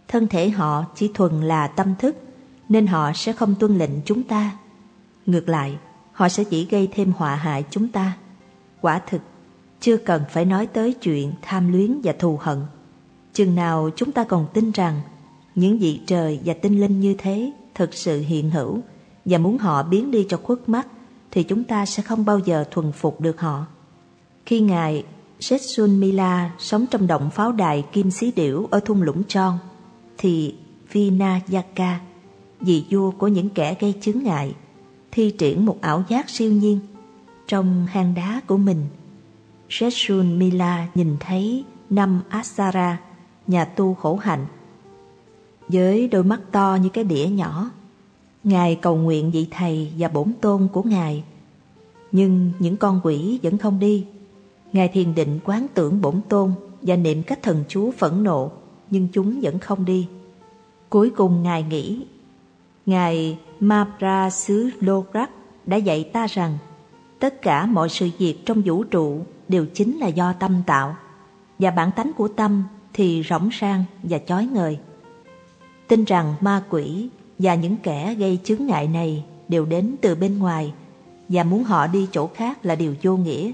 Speaker 2: Thân thể họ chỉ thuần là tâm thức, nên họ sẽ không tuân lệnh chúng ta. Ngược lại, họ sẽ chỉ gây thêm họa hại chúng ta. Quả thực, chưa cần phải nói tới chuyện tham luyến và thù hận. Chừng nào chúng ta còn tin rằng những vị trời và tinh linh như thế thực sự hiện hữu và muốn họ biến đi cho khuất mắt thì chúng ta sẽ không bao giờ thuần phục được họ. Khi Ngài Setsun Mila sống trong động pháo đài Kim Xí Điểu ở thung lũng Tròn, thì Vinayaka, vị vua của những kẻ gây chướng ngại, thi triển một ảo giác siêu nhiên. Trong hang đá của mình, Jeshun Mila nhìn thấy năm Asara, nhà tu khổ hạnh. Với đôi mắt to như cái đĩa nhỏ, Ngài cầu nguyện vị thầy và bổn tôn của Ngài. Nhưng những con quỷ vẫn không đi. Ngài thiền định quán tưởng bổn tôn và niệm các thần chú phẫn nộ, nhưng chúng vẫn không đi. Cuối cùng Ngài nghĩ, Ngài Mapra xứ Rắc đã dạy ta rằng tất cả mọi sự việc trong vũ trụ đều chính là do tâm tạo, và bản tánh của tâm thì rỗng sang và chói ngời. Tin rằng ma quỷ và những kẻ gây chướng ngại này đều đến từ bên ngoài và muốn họ đi chỗ khác là điều vô nghĩa.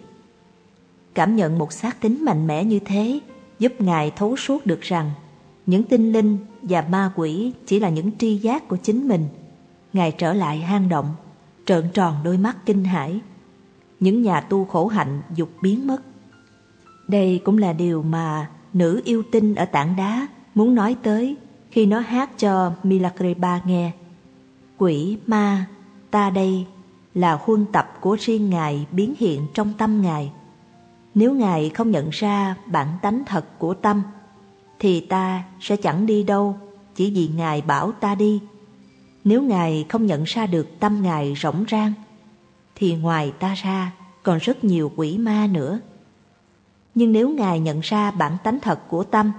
Speaker 2: Cảm nhận một xác tính mạnh mẽ như thế giúp Ngài thấu suốt được rằng những tinh linh và ma quỷ chỉ là những tri giác của chính mình. Ngài trở lại hang động, trợn tròn đôi mắt kinh hãi. Những nhà tu khổ hạnh dục biến mất. Đây cũng là điều mà nữ yêu tinh ở tảng đá muốn nói tới khi nó hát cho Milagreba nghe. Quỷ ma, ta đây là huân tập của riêng Ngài biến hiện trong tâm Ngài. Nếu Ngài không nhận ra bản tánh thật của tâm, thì ta sẽ chẳng đi đâu chỉ vì Ngài bảo ta đi. Nếu Ngài không nhận ra được tâm Ngài rỗng rang, thì ngoài ta ra còn rất nhiều quỷ ma nữa. Nhưng nếu Ngài nhận ra bản tánh thật của tâm,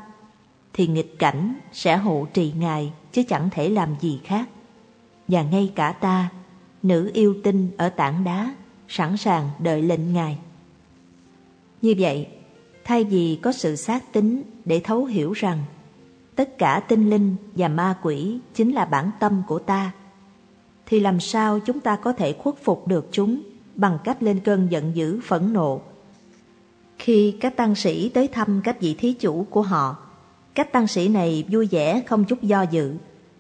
Speaker 2: thì nghịch cảnh sẽ hộ trì Ngài chứ chẳng thể làm gì khác. Và ngay cả ta, nữ yêu tinh ở tảng đá, sẵn sàng đợi lệnh Ngài. Như vậy, thay vì có sự xác tính để thấu hiểu rằng tất cả tinh linh và ma quỷ chính là bản tâm của ta, thì làm sao chúng ta có thể khuất phục được chúng bằng cách lên cơn giận dữ phẫn nộ? Khi các tăng sĩ tới thăm các vị thí chủ của họ, các tăng sĩ này vui vẻ không chút do dự,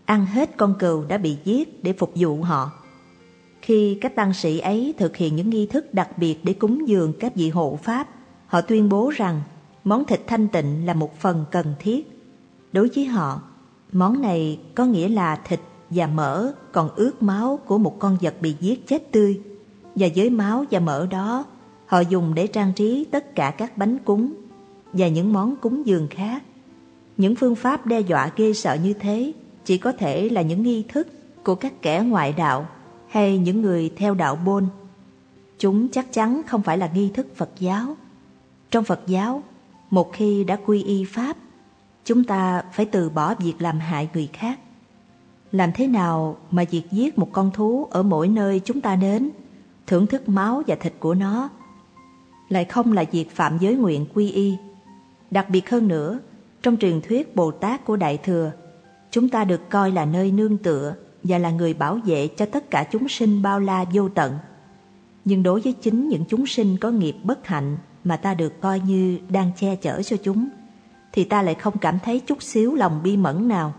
Speaker 2: ăn hết con cừu đã bị giết để phục vụ họ. Khi các tăng sĩ ấy thực hiện những nghi thức đặc biệt để cúng dường các vị hộ pháp, họ tuyên bố rằng món thịt thanh tịnh là một phần cần thiết. Đối với họ, món này có nghĩa là thịt và mỡ còn ướt máu của một con vật bị giết chết tươi. Và với máu và mỡ đó, họ dùng để trang trí tất cả các bánh cúng và những món cúng dường khác. Những phương pháp đe dọa ghê sợ như thế chỉ có thể là những nghi thức của các kẻ ngoại đạo hay những người theo đạo bôn. Chúng chắc chắn không phải là nghi thức Phật giáo. Trong Phật giáo, Một khi đã quy y Pháp, chúng ta phải từ bỏ việc làm hại người khác. Làm thế nào mà việc giết một con thú ở mỗi nơi chúng ta đến, thưởng thức máu và thịt của nó, lại không là việc phạm giới nguyện quy y. Đặc biệt hơn nữa, trong truyền thuyết Bồ Tát của Đại Thừa, chúng ta được coi là nơi nương tựa và là người bảo vệ cho tất cả chúng sinh bao la vô tận. Nhưng đối với chính những chúng sinh có nghiệp bất hạnh mà ta được coi như đang che chở cho chúng, thì ta lại không cảm thấy chút xíu lòng bi mẫn nào.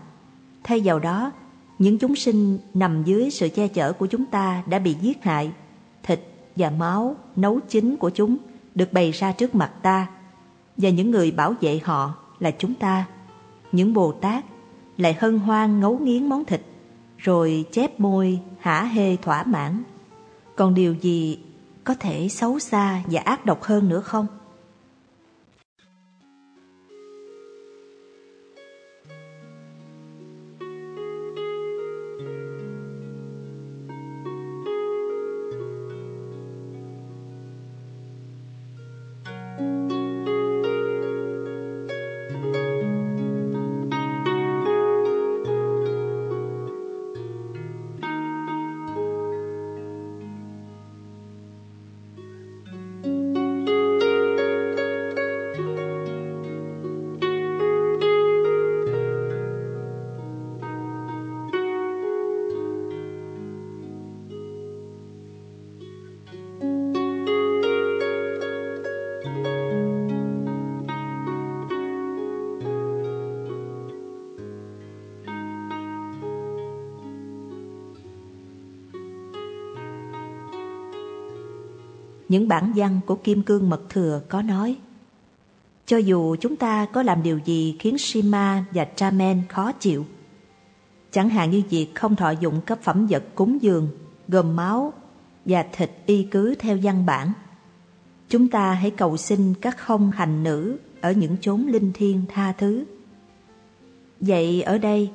Speaker 2: Thay vào đó, những chúng sinh nằm dưới sự che chở của chúng ta đã bị giết hại, thịt và máu nấu chín của chúng được bày ra trước mặt ta, và những người bảo vệ họ là chúng ta. Những Bồ Tát lại hân hoan ngấu nghiến món thịt, rồi chép môi hả hê thỏa mãn. Còn điều gì có thể xấu xa và ác độc hơn nữa không? Những bản văn của Kim Cương Mật Thừa có nói, Cho dù chúng ta có làm điều gì khiến Shima và Tramen khó chịu, Chẳng hạn như việc không thọ dụng các phẩm vật cúng dường, gồm máu và thịt y cứ theo văn bản, Chúng ta hãy cầu xin các không hành nữ ở những chốn linh thiêng tha thứ. Vậy ở đây,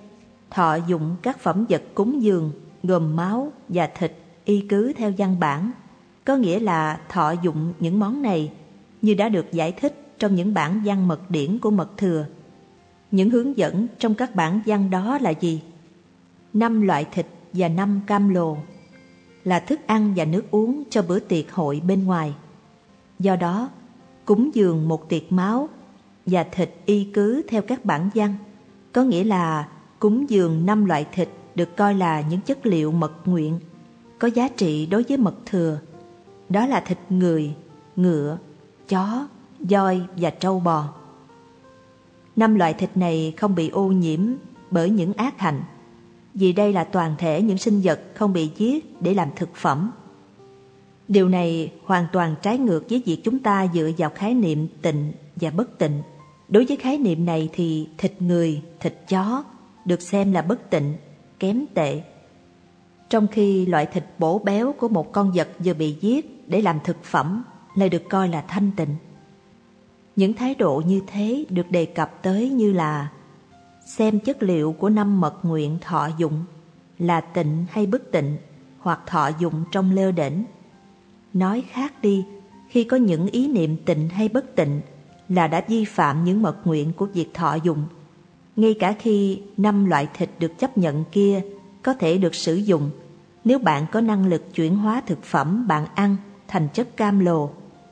Speaker 2: thọ dụng các phẩm vật cúng dường, gồm máu và thịt y cứ theo văn bản có nghĩa là thọ dụng những món này như đã được giải thích trong những bản văn mật điển của mật thừa. Những hướng dẫn trong các bản văn đó là gì? Năm loại thịt và năm cam lồ là thức ăn và nước uống cho bữa tiệc hội bên ngoài. Do đó, cúng dường một tiệc máu và thịt y cứ theo các bản văn, có nghĩa là cúng dường năm loại thịt được coi là những chất liệu mật nguyện, có giá trị đối với mật thừa đó là thịt người, ngựa, chó, voi và trâu bò. Năm loại thịt này không bị ô nhiễm bởi những ác hạnh, vì đây là toàn thể những sinh vật không bị giết để làm thực phẩm. Điều này hoàn toàn trái ngược với việc chúng ta dựa vào khái niệm tịnh và bất tịnh. Đối với khái niệm này thì thịt người, thịt chó được xem là bất tịnh, kém tệ. Trong khi loại thịt bổ béo của một con vật vừa bị giết để làm thực phẩm lại được coi là thanh tịnh. Những thái độ như thế được đề cập tới như là xem chất liệu của năm mật nguyện thọ dụng là tịnh hay bất tịnh hoặc thọ dụng trong lơ đỉnh. Nói khác đi, khi có những ý niệm tịnh hay bất tịnh là đã vi phạm những mật nguyện của việc thọ dụng. Ngay cả khi năm loại thịt được chấp nhận kia có thể được sử dụng nếu bạn có năng lực chuyển hóa thực phẩm bạn ăn thành chất cam lồ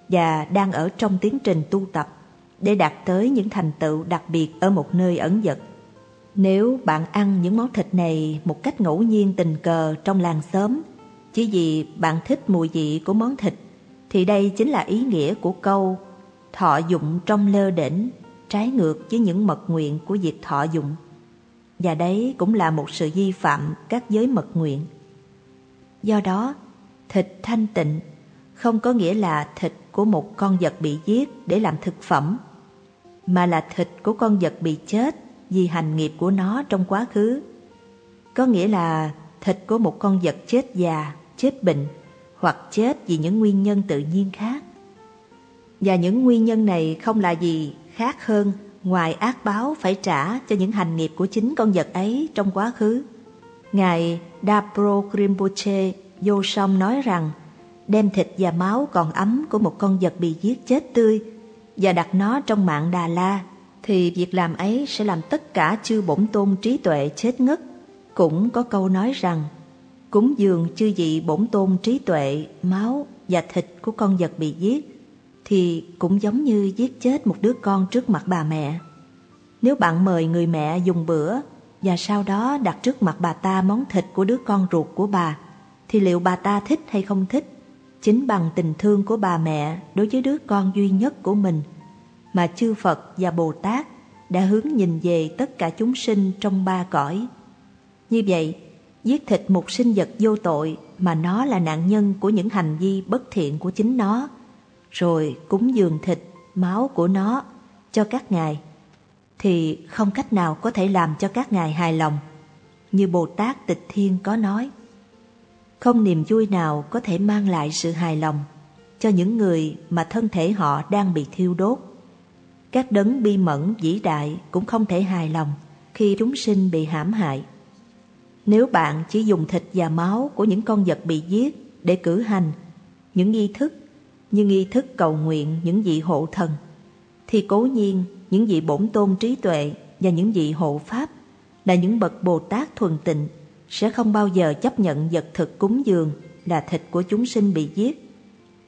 Speaker 2: và đang ở trong tiến trình tu tập để đạt tới những thành tựu đặc biệt ở một nơi ẩn dật. Nếu bạn ăn những món thịt này một cách ngẫu nhiên tình cờ trong làng xóm, chỉ vì bạn thích mùi vị của món thịt, thì đây chính là ý nghĩa của câu thọ dụng trong lơ đỉnh, trái ngược với những mật nguyện của việc thọ dụng. Và đấy cũng là một sự vi phạm các giới mật nguyện. Do đó, thịt thanh tịnh không có nghĩa là thịt của một con vật bị giết để làm thực phẩm, mà là thịt của con vật bị chết vì hành nghiệp của nó trong quá khứ. Có nghĩa là thịt của một con vật chết già, chết bệnh hoặc chết vì những nguyên nhân tự nhiên khác. Và những nguyên nhân này không là gì khác hơn ngoài ác báo phải trả cho những hành nghiệp của chính con vật ấy trong quá khứ. Ngài Dapro Rinpoche vô song nói rằng đem thịt và máu còn ấm của một con vật bị giết chết tươi và đặt nó trong mạng Đà La, thì việc làm ấy sẽ làm tất cả chư bổn tôn trí tuệ chết ngất. Cũng có câu nói rằng, cúng dường chư vị bổn tôn trí tuệ, máu và thịt của con vật bị giết, thì cũng giống như giết chết một đứa con trước mặt bà mẹ. Nếu bạn mời người mẹ dùng bữa và sau đó đặt trước mặt bà ta món thịt của đứa con ruột của bà, thì liệu bà ta thích hay không thích? Chính bằng tình thương của bà mẹ đối với đứa con duy nhất của mình mà chư Phật và Bồ Tát đã hướng nhìn về tất cả chúng sinh trong ba cõi. Như vậy, giết thịt một sinh vật vô tội mà nó là nạn nhân của những hành vi bất thiện của chính nó, rồi cúng dường thịt, máu của nó cho các ngài, thì không cách nào có thể làm cho các ngài hài lòng. Như Bồ Tát Tịch Thiên có nói, không niềm vui nào có thể mang lại sự hài lòng cho những người mà thân thể họ đang bị thiêu đốt. Các đấng bi mẫn vĩ đại cũng không thể hài lòng khi chúng sinh bị hãm hại. Nếu bạn chỉ dùng thịt và máu của những con vật bị giết để cử hành những nghi thức như nghi thức cầu nguyện những vị hộ thần, thì cố nhiên những vị bổn tôn trí tuệ và những vị hộ pháp là những bậc Bồ Tát thuần tịnh sẽ không bao giờ chấp nhận vật thực cúng dường là thịt của chúng sinh bị giết,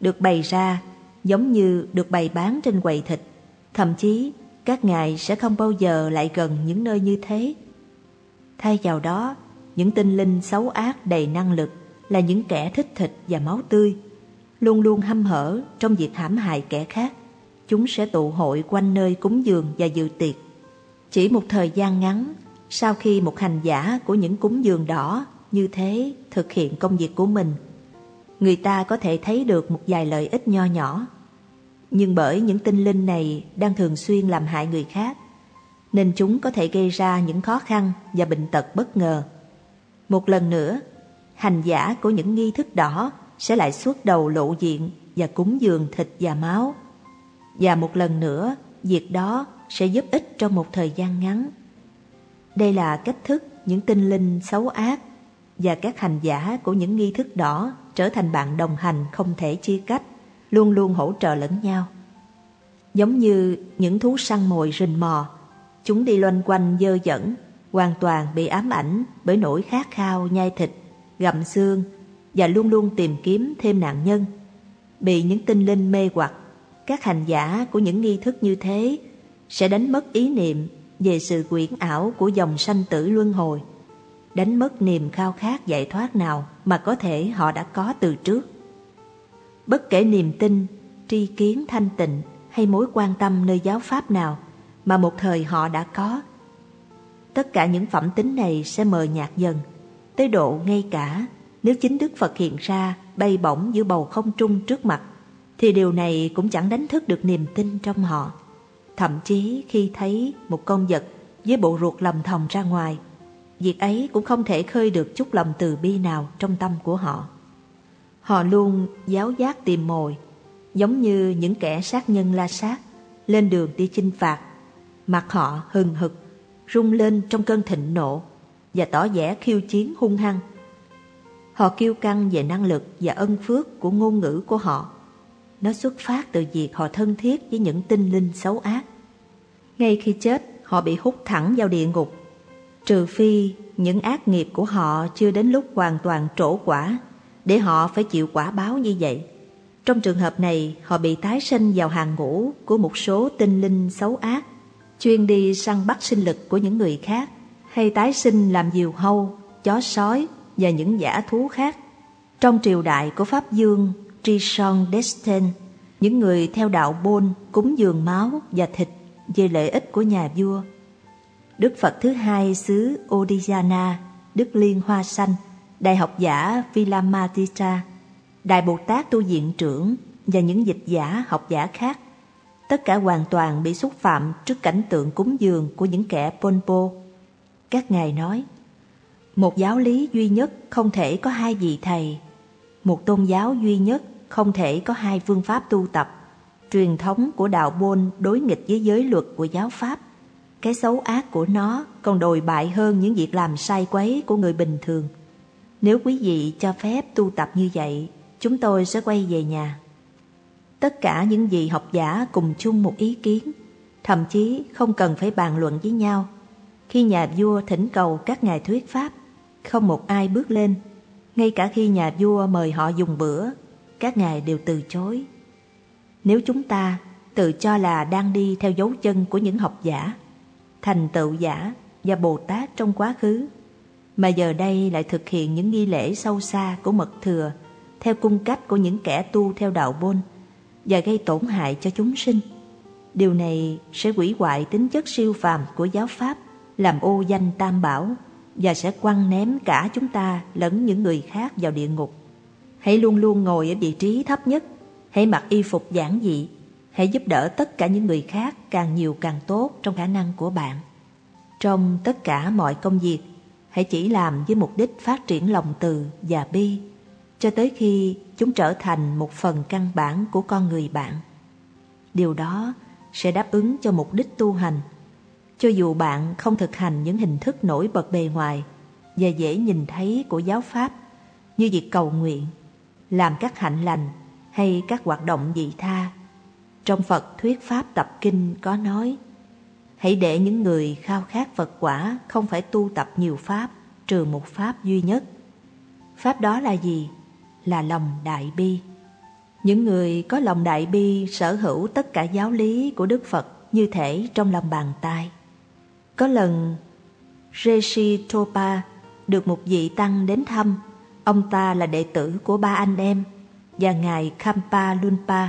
Speaker 2: được bày ra giống như được bày bán trên quầy thịt. Thậm chí, các ngài sẽ không bao giờ lại gần những nơi như thế. Thay vào đó, những tinh linh xấu ác đầy năng lực là những kẻ thích thịt và máu tươi, luôn luôn hăm hở trong việc hãm hại kẻ khác. Chúng sẽ tụ hội quanh nơi cúng dường và dự tiệc. Chỉ một thời gian ngắn, sau khi một hành giả của những cúng dường đỏ như thế thực hiện công việc của mình, người ta có thể thấy được một vài lợi ích nho nhỏ. Nhưng bởi những tinh linh này đang thường xuyên làm hại người khác, nên chúng có thể gây ra những khó khăn và bệnh tật bất ngờ. Một lần nữa, hành giả của những nghi thức đỏ sẽ lại xuất đầu lộ diện và cúng dường thịt và máu. Và một lần nữa, việc đó sẽ giúp ích trong một thời gian ngắn. Đây là cách thức những tinh linh xấu ác và các hành giả của những nghi thức đỏ trở thành bạn đồng hành không thể chia cách, luôn luôn hỗ trợ lẫn nhau. Giống như những thú săn mồi rình mò, chúng đi loanh quanh dơ dẫn, hoàn toàn bị ám ảnh bởi nỗi khát khao nhai thịt, gặm xương và luôn luôn tìm kiếm thêm nạn nhân. Bị những tinh linh mê hoặc, các hành giả của những nghi thức như thế sẽ đánh mất ý niệm về sự quyển ảo của dòng sanh tử luân hồi, đánh mất niềm khao khát giải thoát nào mà có thể họ đã có từ trước. Bất kể niềm tin, tri kiến thanh tịnh hay mối quan tâm nơi giáo pháp nào mà một thời họ đã có, tất cả những phẩm tính này sẽ mờ nhạt dần, tới độ ngay cả nếu chính Đức Phật hiện ra bay bổng giữa bầu không trung trước mặt, thì điều này cũng chẳng đánh thức được niềm tin trong họ. Thậm chí khi thấy một con vật với bộ ruột lầm thòng ra ngoài, việc ấy cũng không thể khơi được chút lòng từ bi nào trong tâm của họ. Họ luôn giáo giác tìm mồi, giống như những kẻ sát nhân la sát, lên đường đi chinh phạt. Mặt họ hừng hực, rung lên trong cơn thịnh nộ và tỏ vẻ khiêu chiến hung hăng. Họ kiêu căng về năng lực và ân phước của ngôn ngữ của họ nó xuất phát từ việc họ thân thiết với những tinh linh xấu ác. Ngay khi chết, họ bị hút thẳng vào địa ngục. Trừ phi những ác nghiệp của họ chưa đến lúc hoàn toàn trổ quả, để họ phải chịu quả báo như vậy. Trong trường hợp này, họ bị tái sinh vào hàng ngũ của một số tinh linh xấu ác, chuyên đi săn bắt sinh lực của những người khác, hay tái sinh làm diều hâu, chó sói và những giả thú khác. Trong triều đại của Pháp Dương Trishon Desten, những người theo đạo Bôn cúng dường máu và thịt về lợi ích của nhà vua. Đức Phật thứ hai xứ Odijana, Đức Liên Hoa Xanh, Đại học giả Vilamatita, Đại Bồ Tát tu viện trưởng và những dịch giả học giả khác. Tất cả hoàn toàn bị xúc phạm trước cảnh tượng cúng dường của những kẻ Ponpo. Các ngài nói, một giáo lý duy nhất không thể có hai vị thầy, một tôn giáo duy nhất không thể có hai phương pháp tu tập. Truyền thống của đạo Bôn đối nghịch với giới luật của giáo Pháp. Cái xấu ác của nó còn đồi bại hơn những việc làm sai quấy của người bình thường. Nếu quý vị cho phép tu tập như vậy, chúng tôi sẽ quay về nhà. tất cả những gì học giả cùng chung một ý kiến, thậm chí không cần phải bàn luận với nhau. Khi nhà vua thỉnh cầu các ngài thuyết pháp, không một ai bước lên. Ngay cả khi nhà vua mời họ dùng bữa, các ngài đều từ chối. Nếu chúng ta tự cho là đang đi theo dấu chân của những học giả, thành tựu giả và Bồ Tát trong quá khứ, mà giờ đây lại thực hiện những nghi lễ sâu xa của mật thừa theo cung cách của những kẻ tu theo đạo bôn và gây tổn hại cho chúng sinh. Điều này sẽ hủy hoại tính chất siêu phàm của giáo pháp, làm ô danh tam bảo và sẽ quăng ném cả chúng ta lẫn những người khác vào địa ngục. Hãy luôn luôn ngồi ở vị trí thấp nhất, hãy mặc y phục giản dị, hãy giúp đỡ tất cả những người khác càng nhiều càng tốt trong khả năng của bạn. Trong tất cả mọi công việc, hãy chỉ làm với mục đích phát triển lòng từ và bi, cho tới khi chúng trở thành một phần căn bản của con người bạn. Điều đó sẽ đáp ứng cho mục đích tu hành. Cho dù bạn không thực hành những hình thức nổi bật bề ngoài và dễ nhìn thấy của giáo pháp như việc cầu nguyện, làm các hạnh lành hay các hoạt động dị tha. Trong Phật thuyết pháp tập kinh có nói, Hãy để những người khao khát Phật quả không phải tu tập nhiều pháp, trừ một pháp duy nhất. Pháp đó là gì? Là lòng đại bi. Những người có lòng đại bi sở hữu tất cả giáo lý của Đức Phật như thể trong lòng bàn tay. Có lần Reshi Topa được một vị tăng đến thăm. Ông ta là đệ tử của ba anh em và ngài Khampa Lunpa.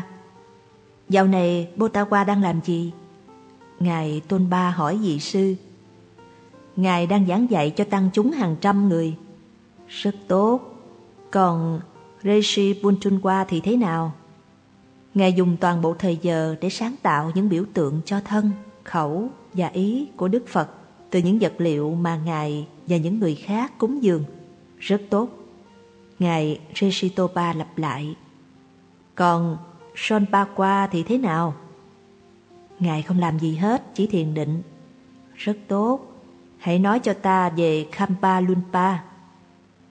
Speaker 2: Dạo này Botawa đang làm gì? Ngài Tôn Ba hỏi vị sư. Ngài đang giảng dạy cho tăng chúng hàng trăm người. Rất tốt. Còn Reishi Buntunwa thì thế nào? Ngài dùng toàn bộ thời giờ để sáng tạo những biểu tượng cho thân, khẩu và ý của Đức Phật từ những vật liệu mà Ngài và những người khác cúng dường. Rất tốt. Ngài Rishitopa lặp lại. Còn Sonpakwa thì thế nào? Ngài không làm gì hết, chỉ thiền định. Rất tốt. Hãy nói cho ta về Khampa Lunpa.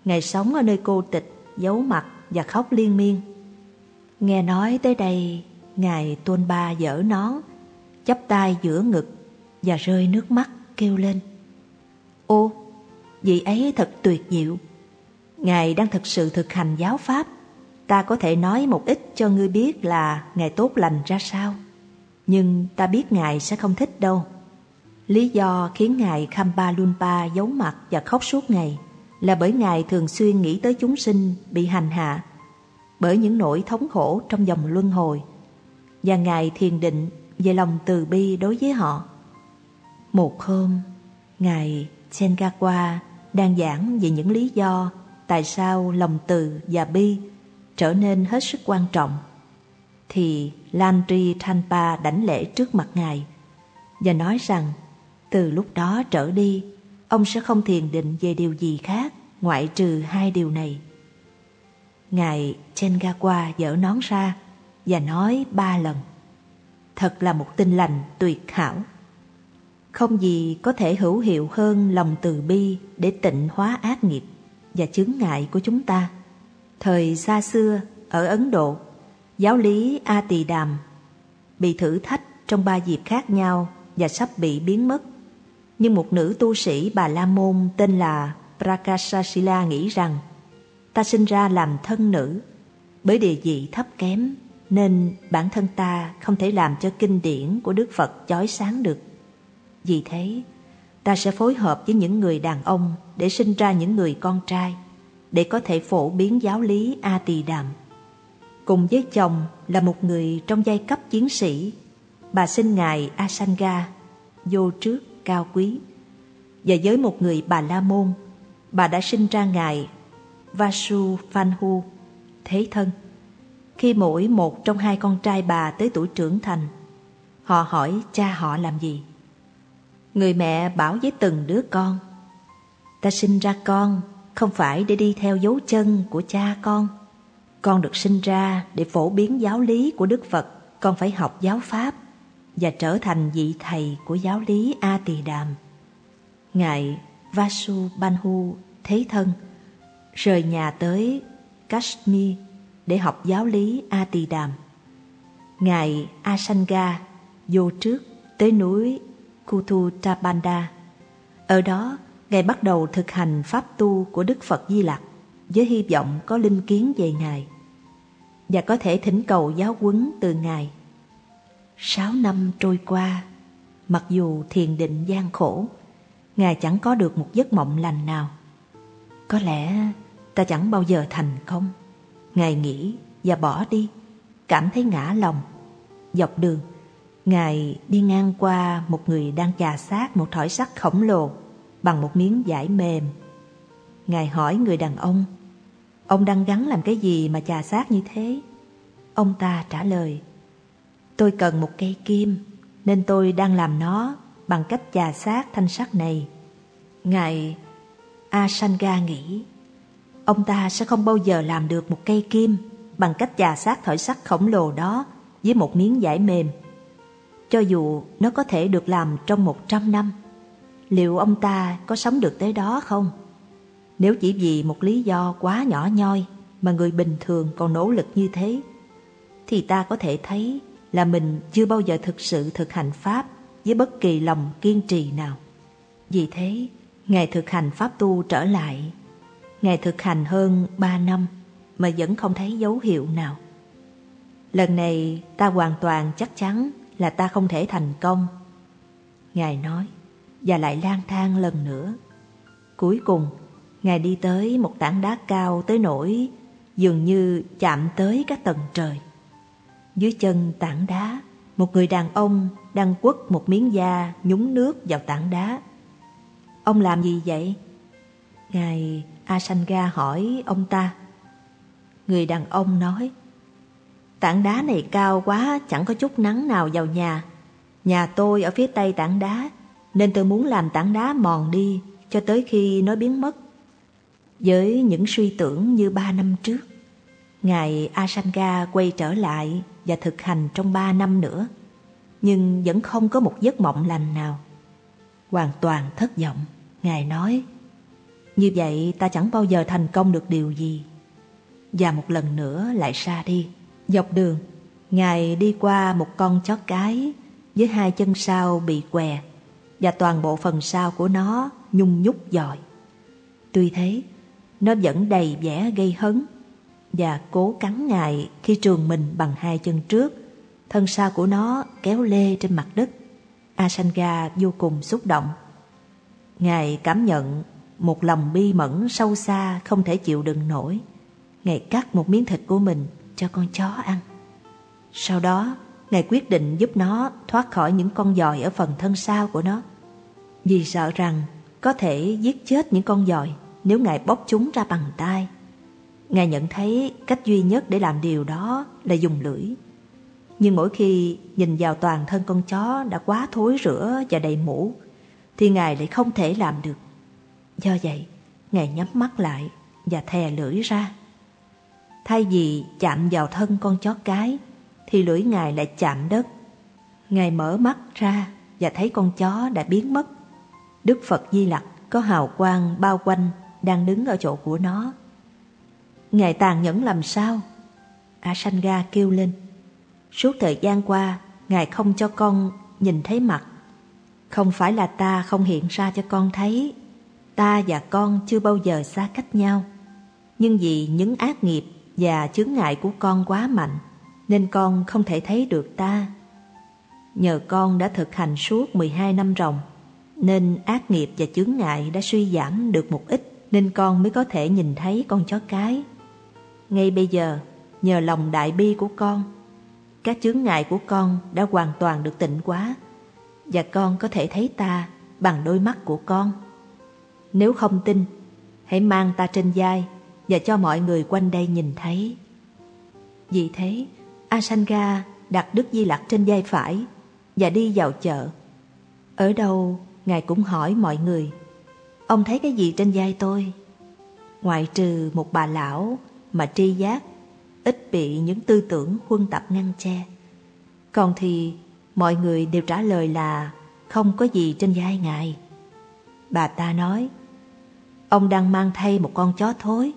Speaker 2: Ngài sống ở nơi cô tịch, giấu mặt và khóc liên miên. Nghe nói tới đây, Ngài Tôn Ba dở nón, chắp tay giữa ngực và rơi nước mắt kêu lên. Ô, vị ấy thật tuyệt diệu. Ngài đang thực sự thực hành giáo pháp. Ta có thể nói một ít cho ngươi biết là Ngài tốt lành ra sao. Nhưng ta biết Ngài sẽ không thích đâu. Lý do khiến Ngài Khampa Lumpa giấu mặt và khóc suốt ngày là bởi Ngài thường xuyên nghĩ tới chúng sinh bị hành hạ bởi những nỗi thống khổ trong dòng luân hồi và Ngài thiền định về lòng từ bi đối với họ. Một hôm, Ngài Chengawa đang giảng về những lý do tại sao lòng từ và bi trở nên hết sức quan trọng, thì Landry Thanpa đảnh lễ trước mặt Ngài và nói rằng, từ lúc đó trở đi, ông sẽ không thiền định về điều gì khác ngoại trừ hai điều này. Ngài Chengawa dở nón ra và nói ba lần. Thật là một tinh lành tuyệt hảo. Không gì có thể hữu hiệu hơn lòng từ bi để tịnh hóa ác nghiệp và chứng ngại của chúng ta. Thời xa xưa ở Ấn Độ, giáo lý A Tỳ Đàm bị thử thách trong ba dịp khác nhau và sắp bị biến mất. Nhưng một nữ tu sĩ Bà La Môn tên là Prakasasila nghĩ rằng ta sinh ra làm thân nữ, bởi địa vị thấp kém nên bản thân ta không thể làm cho kinh điển của Đức Phật chói sáng được. Vì thế, ta sẽ phối hợp với những người đàn ông để sinh ra những người con trai, để có thể phổ biến giáo lý A Tỳ Đàm. Cùng với chồng là một người trong giai cấp chiến sĩ, bà sinh ngài Asanga, vô trước cao quý. Và với một người bà La Môn, bà đã sinh ra ngài Vasu Phanhu, thế thân. Khi mỗi một trong hai con trai bà tới tuổi trưởng thành, họ hỏi cha họ làm gì. Người mẹ bảo với từng đứa con, ta sinh ra con không phải để đi theo dấu chân của cha con. Con được sinh ra để phổ biến giáo lý của Đức Phật, con phải học giáo Pháp và trở thành vị thầy của giáo lý A Tỳ Đàm. Ngài Vasu Banhu Thế Thân rời nhà tới Kashmir để học giáo lý A Tỳ Đàm. Ngài Asanga vô trước tới núi Kuthutapanda. Ở đó, Ngài bắt đầu thực hành pháp tu của Đức Phật Di Lặc với hy vọng có linh kiến về Ngài và có thể thỉnh cầu giáo huấn từ Ngài. Sáu năm trôi qua, mặc dù thiền định gian khổ, Ngài chẳng có được một giấc mộng lành nào. Có lẽ ta chẳng bao giờ thành công. Ngài nghĩ và bỏ đi, cảm thấy ngã lòng. Dọc đường, Ngài đi ngang qua một người đang chà sát một thỏi sắt khổng lồ bằng một miếng vải mềm. Ngài hỏi người đàn ông, ông đang gắn làm cái gì mà chà sát như thế? Ông ta trả lời, tôi cần một cây kim nên tôi đang làm nó bằng cách chà sát thanh sắt này. Ngài Asanga nghĩ, ông ta sẽ không bao giờ làm được một cây kim bằng cách chà sát thỏi sắt khổng lồ đó với một miếng vải mềm. Cho dù nó có thể được làm trong một trăm năm, liệu ông ta có sống được tới đó không? Nếu chỉ vì một lý do quá nhỏ nhoi mà người bình thường còn nỗ lực như thế, thì ta có thể thấy là mình chưa bao giờ thực sự thực hành Pháp với bất kỳ lòng kiên trì nào. Vì thế, Ngài thực hành Pháp tu trở lại. Ngài thực hành hơn ba năm mà vẫn không thấy dấu hiệu nào. Lần này ta hoàn toàn chắc chắn là ta không thể thành công. Ngài nói, và lại lang thang lần nữa. Cuối cùng, Ngài đi tới một tảng đá cao tới nỗi dường như chạm tới các tầng trời. Dưới chân tảng đá, một người đàn ông đang quất một miếng da nhúng nước vào tảng đá. Ông làm gì vậy? Ngài Asanga hỏi ông ta. Người đàn ông nói, tảng đá này cao quá chẳng có chút nắng nào vào nhà. Nhà tôi ở phía tây tảng đá, nên tôi muốn làm tảng đá mòn đi cho tới khi nó biến mất. Với những suy tưởng như ba năm trước, Ngài Asanga quay trở lại và thực hành trong ba năm nữa, nhưng vẫn không có một giấc mộng lành nào. Hoàn toàn thất vọng, Ngài nói, như vậy ta chẳng bao giờ thành công được điều gì. Và một lần nữa lại xa đi, dọc đường, Ngài đi qua một con chó cái với hai chân sau bị què và toàn bộ phần sau của nó nhung nhúc dòi. Tuy thế, nó vẫn đầy vẻ gây hấn và cố cắn ngài khi trường mình bằng hai chân trước. Thân sau của nó kéo lê trên mặt đất. Asanga vô cùng xúc động. Ngài cảm nhận một lòng bi mẫn sâu xa không thể chịu đựng nổi. Ngài cắt một miếng thịt của mình cho con chó ăn. Sau đó, Ngài quyết định giúp nó thoát khỏi những con giòi ở phần thân sau của nó. Vì sợ rằng có thể giết chết những con giòi nếu Ngài bóc chúng ra bằng tay. Ngài nhận thấy cách duy nhất để làm điều đó là dùng lưỡi. Nhưng mỗi khi nhìn vào toàn thân con chó đã quá thối rữa và đầy mũ, thì Ngài lại không thể làm được. Do vậy, Ngài nhắm mắt lại và thè lưỡi ra. Thay vì chạm vào thân con chó cái, thì lưỡi Ngài lại chạm đất. Ngài mở mắt ra và thấy con chó đã biến mất. Đức Phật Di Lặc có hào quang bao quanh đang đứng ở chỗ của nó. Ngài tàn nhẫn làm sao? Asanga kêu lên. Suốt thời gian qua, Ngài không cho con nhìn thấy mặt. Không phải là ta không hiện ra cho con thấy. Ta và con chưa bao giờ xa cách nhau. Nhưng vì những ác nghiệp và chướng ngại của con quá mạnh, nên con không thể thấy được ta. Nhờ con đã thực hành suốt 12 năm ròng, nên ác nghiệp và chướng ngại đã suy giảm được một ít nên con mới có thể nhìn thấy con chó cái. Ngay bây giờ, nhờ lòng đại bi của con, các chướng ngại của con đã hoàn toàn được tịnh quá và con có thể thấy ta bằng đôi mắt của con. Nếu không tin, hãy mang ta trên vai và cho mọi người quanh đây nhìn thấy. Vì thế, Asanga đặt Đức Di Lặc trên vai phải và đi vào chợ. Ở đâu, Ngài cũng hỏi mọi người Ông thấy cái gì trên vai tôi? Ngoại trừ một bà lão mà tri giác, ít bị những tư tưởng huân tập ngăn che. Còn thì mọi người đều trả lời là không có gì trên vai ngài. Bà ta nói, ông đang mang thay một con chó thối.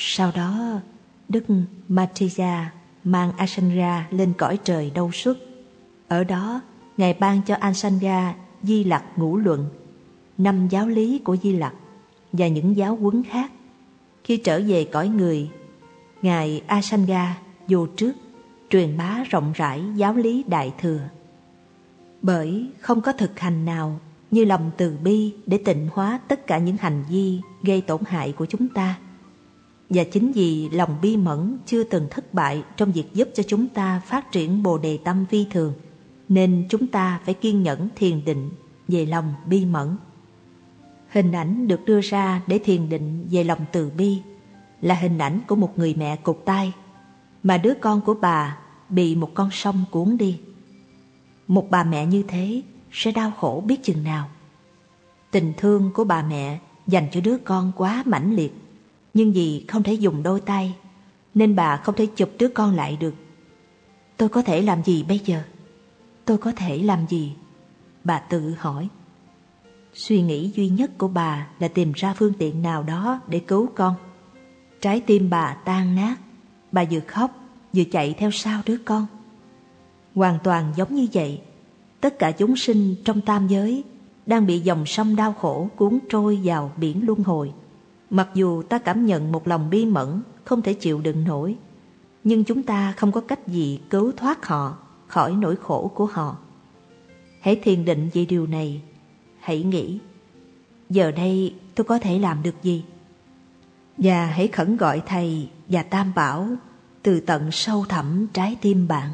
Speaker 2: Sau đó, Đức Matriya mang Asanga lên cõi trời đâu xuất. Ở đó, Ngài ban cho Asanga Di Lặc ngũ luận, năm giáo lý của Di Lặc và những giáo huấn khác. Khi trở về cõi người, Ngài Asanga vô trước truyền bá rộng rãi giáo lý Đại Thừa. Bởi không có thực hành nào như lòng từ bi để tịnh hóa tất cả những hành vi gây tổn hại của chúng ta. Và chính vì lòng bi mẫn chưa từng thất bại trong việc giúp cho chúng ta phát triển bồ đề tâm vi thường, nên chúng ta phải kiên nhẫn thiền định về lòng bi mẫn. Hình ảnh được đưa ra để thiền định về lòng từ bi là hình ảnh của một người mẹ cục tay, mà đứa con của bà bị một con sông cuốn đi. Một bà mẹ như thế sẽ đau khổ biết chừng nào. Tình thương của bà mẹ dành cho đứa con quá mãnh liệt, nhưng vì không thể dùng đôi tay, nên bà không thể chụp đứa con lại được. Tôi có thể làm gì bây giờ? Tôi có thể làm gì? Bà tự hỏi. Suy nghĩ duy nhất của bà là tìm ra phương tiện nào đó để cứu con. Trái tim bà tan nát, bà vừa khóc vừa chạy theo sau đứa con. Hoàn toàn giống như vậy, tất cả chúng sinh trong tam giới đang bị dòng sông đau khổ cuốn trôi vào biển luân hồi. Mặc dù ta cảm nhận một lòng bi mẫn không thể chịu đựng nổi, nhưng chúng ta không có cách gì cứu thoát họ khỏi nỗi khổ của họ. Hãy thiền định về điều này, hãy nghĩ, giờ đây tôi có thể làm được gì? Và hãy khẩn gọi Thầy và Tam Bảo từ tận sâu thẳm trái tim bạn.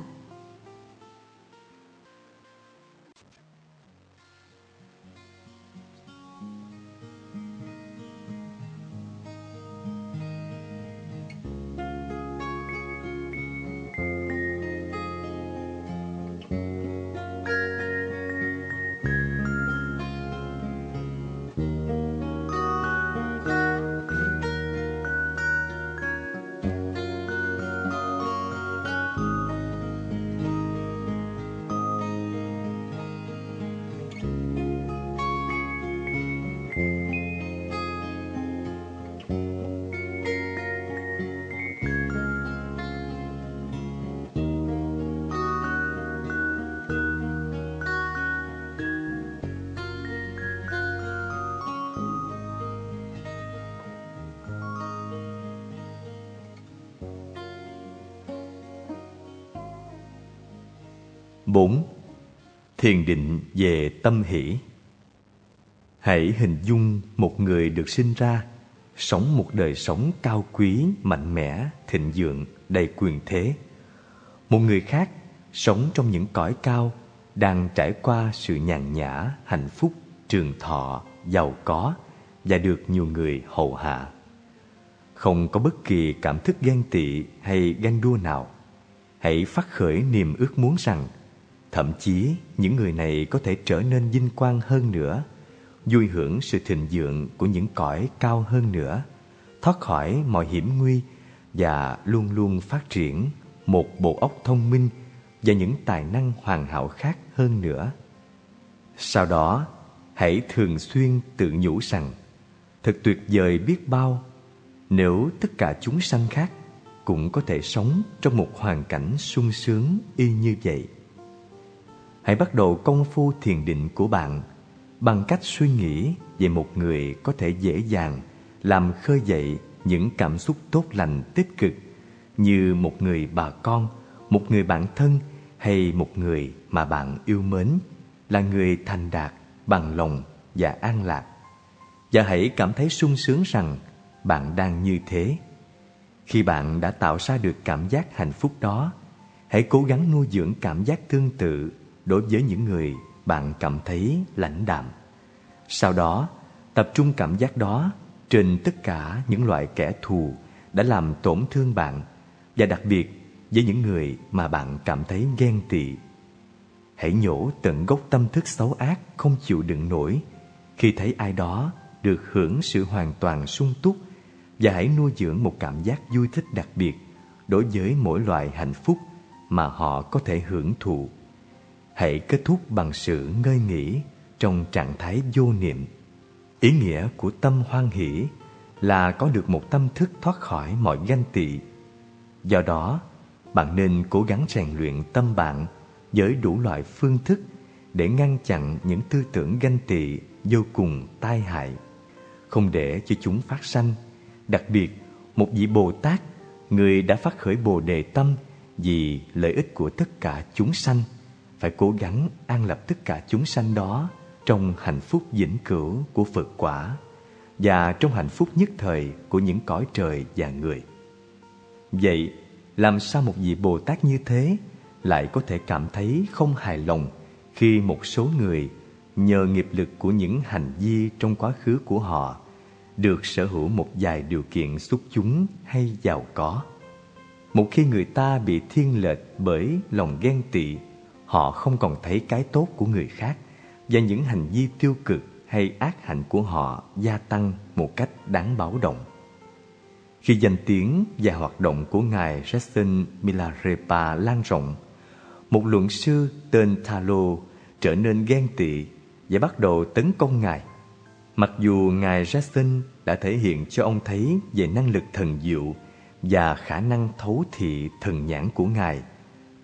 Speaker 3: Thiền định về tâm hỷ. Hãy hình dung một người được sinh ra Sống một đời sống cao quý, mạnh mẽ, thịnh vượng, đầy quyền thế. Một người khác sống trong những cõi cao Đang trải qua sự nhàn nhã, hạnh phúc, trường thọ, giàu có Và được nhiều người hầu hạ. Không có bất kỳ cảm thức ghen tị hay ganh đua nào. Hãy phát khởi niềm ước muốn rằng Thậm chí những người này có thể trở nên vinh quang hơn nữa, vui hưởng sự thịnh vượng của những cõi cao hơn nữa, thoát khỏi mọi hiểm nguy và luôn luôn phát triển một bộ óc thông minh và những tài năng hoàn hảo khác hơn nữa. Sau đó, hãy thường xuyên tự nhủ rằng thật tuyệt vời biết bao nếu tất cả chúng sanh khác cũng có thể sống trong một hoàn cảnh sung sướng y như vậy. Hãy bắt đầu công phu thiền định của bạn bằng cách suy nghĩ về một người có thể dễ dàng làm khơi dậy những cảm xúc tốt lành tích cực như một người bà con, một người bạn thân hay một người mà bạn yêu mến là người thành đạt, bằng lòng và an lạc. Và hãy cảm thấy sung sướng rằng bạn đang như thế. Khi bạn đã tạo ra được cảm giác hạnh phúc đó, hãy cố gắng nuôi dưỡng cảm giác tương tự đối với những người bạn cảm thấy lãnh đạm. Sau đó, tập trung cảm giác đó trên tất cả những loại kẻ thù đã làm tổn thương bạn và đặc biệt với những người mà bạn cảm thấy ghen tị. Hãy nhổ tận gốc tâm thức xấu ác không chịu đựng nổi khi thấy ai đó được hưởng sự hoàn toàn sung túc và hãy nuôi dưỡng một cảm giác vui thích đặc biệt đối với mỗi loại hạnh phúc mà họ có thể hưởng thụ hãy kết thúc bằng sự ngơi nghỉ trong trạng thái vô niệm. Ý nghĩa của tâm hoan hỷ là có được một tâm thức thoát khỏi mọi ganh tị. Do đó, bạn nên cố gắng rèn luyện tâm bạn với đủ loại phương thức để ngăn chặn những tư tưởng ganh tị vô cùng tai hại, không để cho chúng phát sanh. Đặc biệt, một vị Bồ Tát, người đã phát khởi Bồ đề tâm vì lợi ích của tất cả chúng sanh, phải cố gắng an lập tất cả chúng sanh đó trong hạnh phúc vĩnh cửu của Phật quả và trong hạnh phúc nhất thời của những cõi trời và người. Vậy, làm sao một vị Bồ Tát như thế lại có thể cảm thấy không hài lòng khi một số người nhờ nghiệp lực của những hành vi trong quá khứ của họ được sở hữu một vài điều kiện xuất chúng hay giàu có. Một khi người ta bị thiên lệch bởi lòng ghen tị, họ không còn thấy cái tốt của người khác và những hành vi tiêu cực hay ác hạnh của họ gia tăng một cách đáng báo động. Khi danh tiếng và hoạt động của Ngài Jason Milarepa lan rộng, một luận sư tên Thalo trở nên ghen tị và bắt đầu tấn công Ngài. Mặc dù Ngài Jason đã thể hiện cho ông thấy về năng lực thần diệu và khả năng thấu thị thần nhãn của Ngài,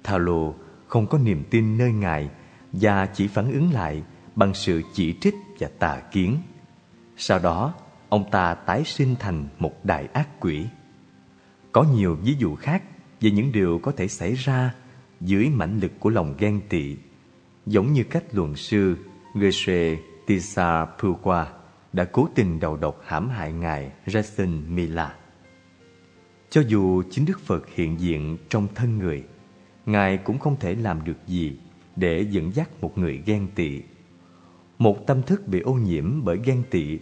Speaker 3: Thalo không có niềm tin nơi Ngài và chỉ phản ứng lại bằng sự chỉ trích và tà kiến. Sau đó, ông ta tái sinh thành một đại ác quỷ. Có nhiều ví dụ khác về những điều có thể xảy ra dưới mãnh lực của lòng ghen tị, giống như cách luận sư Geshe Tisa Pukwa đã cố tình đầu độc hãm hại ngài Jason Mila. Cho dù chính Đức Phật hiện diện trong thân người, ngài cũng không thể làm được gì để dẫn dắt một người ghen tị. Một tâm thức bị ô nhiễm bởi ghen tị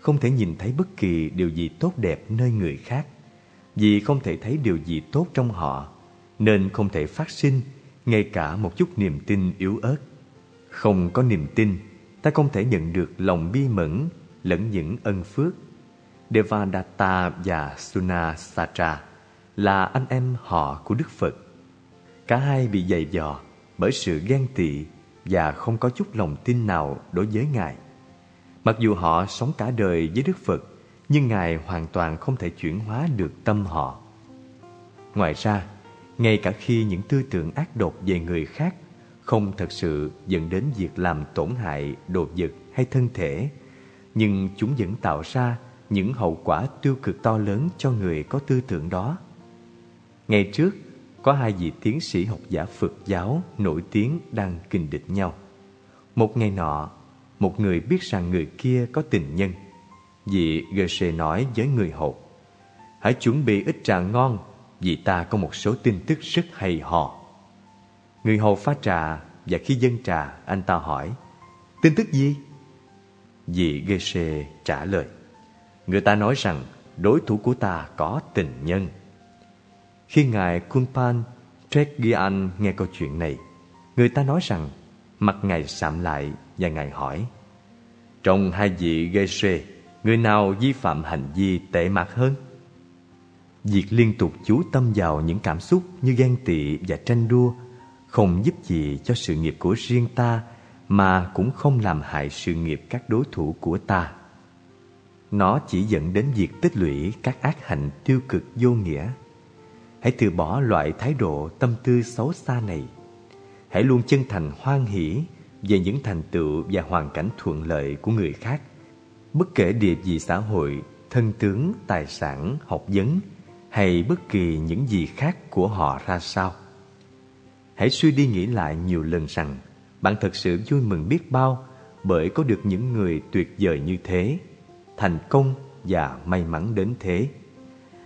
Speaker 3: không thể nhìn thấy bất kỳ điều gì tốt đẹp nơi người khác, vì không thể thấy điều gì tốt trong họ nên không thể phát sinh ngay cả một chút niềm tin yếu ớt. Không có niềm tin, ta không thể nhận được lòng bi mẫn lẫn những ân phước. Devadatta và Sunasatra là anh em họ của Đức Phật. Cả hai bị dày dò bởi sự ghen tị và không có chút lòng tin nào đối với Ngài. Mặc dù họ sống cả đời với Đức Phật, nhưng Ngài hoàn toàn không thể chuyển hóa được tâm họ. Ngoài ra, ngay cả khi những tư tưởng ác độc về người khác không thật sự dẫn đến việc làm tổn hại đồ vật hay thân thể, nhưng chúng vẫn tạo ra những hậu quả tiêu cực to lớn cho người có tư tưởng đó. Ngày trước, có hai vị tiến sĩ học giả Phật giáo nổi tiếng đang kình địch nhau. Một ngày nọ, một người biết rằng người kia có tình nhân. Vị Geshe nói với người hầu: hãy chuẩn bị ít trà ngon vì ta có một số tin tức rất hay ho. Người hầu pha trà và khi dân trà, anh ta hỏi, tin tức gì? Vị Geshe trả lời, người ta nói rằng đối thủ của ta có tình nhân. Khi ngài Kunpan Trekgyan nghe câu chuyện này, người ta nói rằng mặt ngài sạm lại và ngài hỏi, trong hai vị Geshe, người nào vi phạm hành vi tệ mạc hơn? Việc liên tục chú tâm vào những cảm xúc như ghen tị và tranh đua không giúp gì cho sự nghiệp của riêng ta mà cũng không làm hại sự nghiệp các đối thủ của ta. Nó chỉ dẫn đến việc tích lũy các ác hạnh tiêu cực vô nghĩa. Hãy từ bỏ loại thái độ tâm tư xấu xa này. Hãy luôn chân thành hoan hỷ về những thành tựu và hoàn cảnh thuận lợi của người khác. Bất kể địa vị xã hội, thân tướng, tài sản, học vấn hay bất kỳ những gì khác của họ ra sao. Hãy suy đi nghĩ lại nhiều lần rằng bạn thật sự vui mừng biết bao bởi có được những người tuyệt vời như thế, thành công và may mắn đến thế.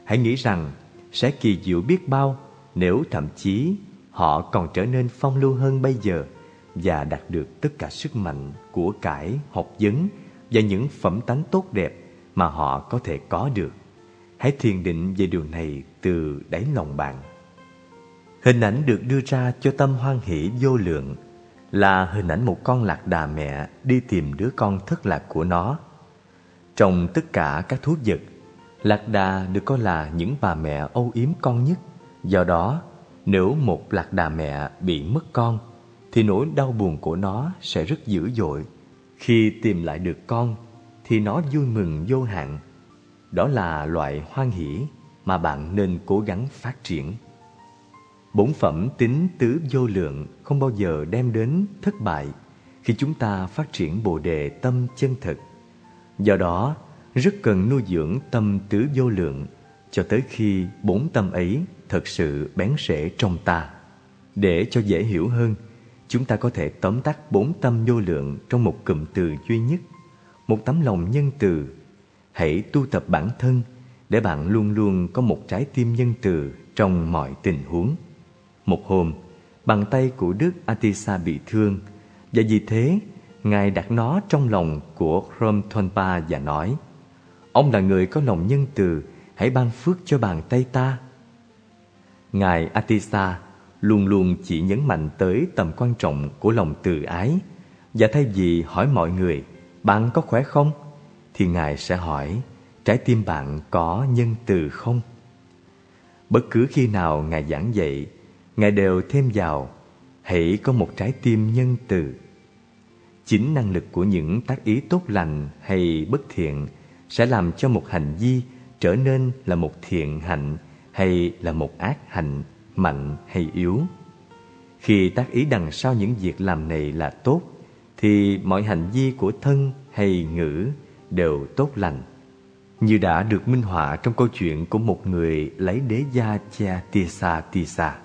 Speaker 3: Hãy nghĩ rằng sẽ kỳ diệu biết bao nếu thậm chí họ còn trở nên phong lưu hơn bây giờ và đạt được tất cả sức mạnh của cải, học vấn và những phẩm tánh tốt đẹp mà họ có thể có được. Hãy thiền định về điều này từ đáy lòng bạn. Hình ảnh được đưa ra cho tâm hoan hỷ vô lượng là hình ảnh một con lạc đà mẹ đi tìm đứa con thất lạc của nó. Trong tất cả các thú vật, lạc đà được coi là những bà mẹ âu yếm con nhất. Do đó, nếu một lạc đà mẹ bị mất con, thì nỗi đau buồn của nó sẽ rất dữ dội. Khi tìm lại được con, thì nó vui mừng vô hạn đó là loại hoan hỷ mà bạn nên cố gắng phát triển. bổn phẩm tính tứ vô lượng không bao giờ đem đến thất bại khi chúng ta phát triển bồ đề tâm chân thực. Do đó, rất cần nuôi dưỡng tâm tứ vô lượng cho tới khi bốn tâm ấy thật sự bén rễ trong ta. Để cho dễ hiểu hơn, chúng ta có thể tóm tắt bốn tâm vô lượng trong một cụm từ duy nhất, một tấm lòng nhân từ. Hãy tu tập bản thân để bạn luôn luôn có một trái tim nhân từ trong mọi tình huống. Một hôm, bàn tay của Đức Atisa bị thương và vì thế Ngài đặt nó trong lòng của Khrom Thonpa và nói Ông là người có lòng nhân từ, Hãy ban phước cho bàn tay ta Ngài Atisa luôn luôn chỉ nhấn mạnh tới tầm quan trọng của lòng từ ái Và thay vì hỏi mọi người, Bạn có khỏe không? Thì Ngài sẽ hỏi, Trái tim bạn có nhân từ không? Bất cứ khi nào Ngài giảng dạy, Ngài đều thêm vào, Hãy có một trái tim nhân từ Chính năng lực của những tác ý tốt lành hay bất thiện sẽ làm cho một hành vi trở nên là một thiện hạnh hay là một ác hạnh, mạnh hay yếu. Khi tác ý đằng sau những việc làm này là tốt, thì mọi hành vi của thân hay ngữ đều tốt lành. Như đã được minh họa trong câu chuyện của một người lấy đế gia cha Tisa Tisa.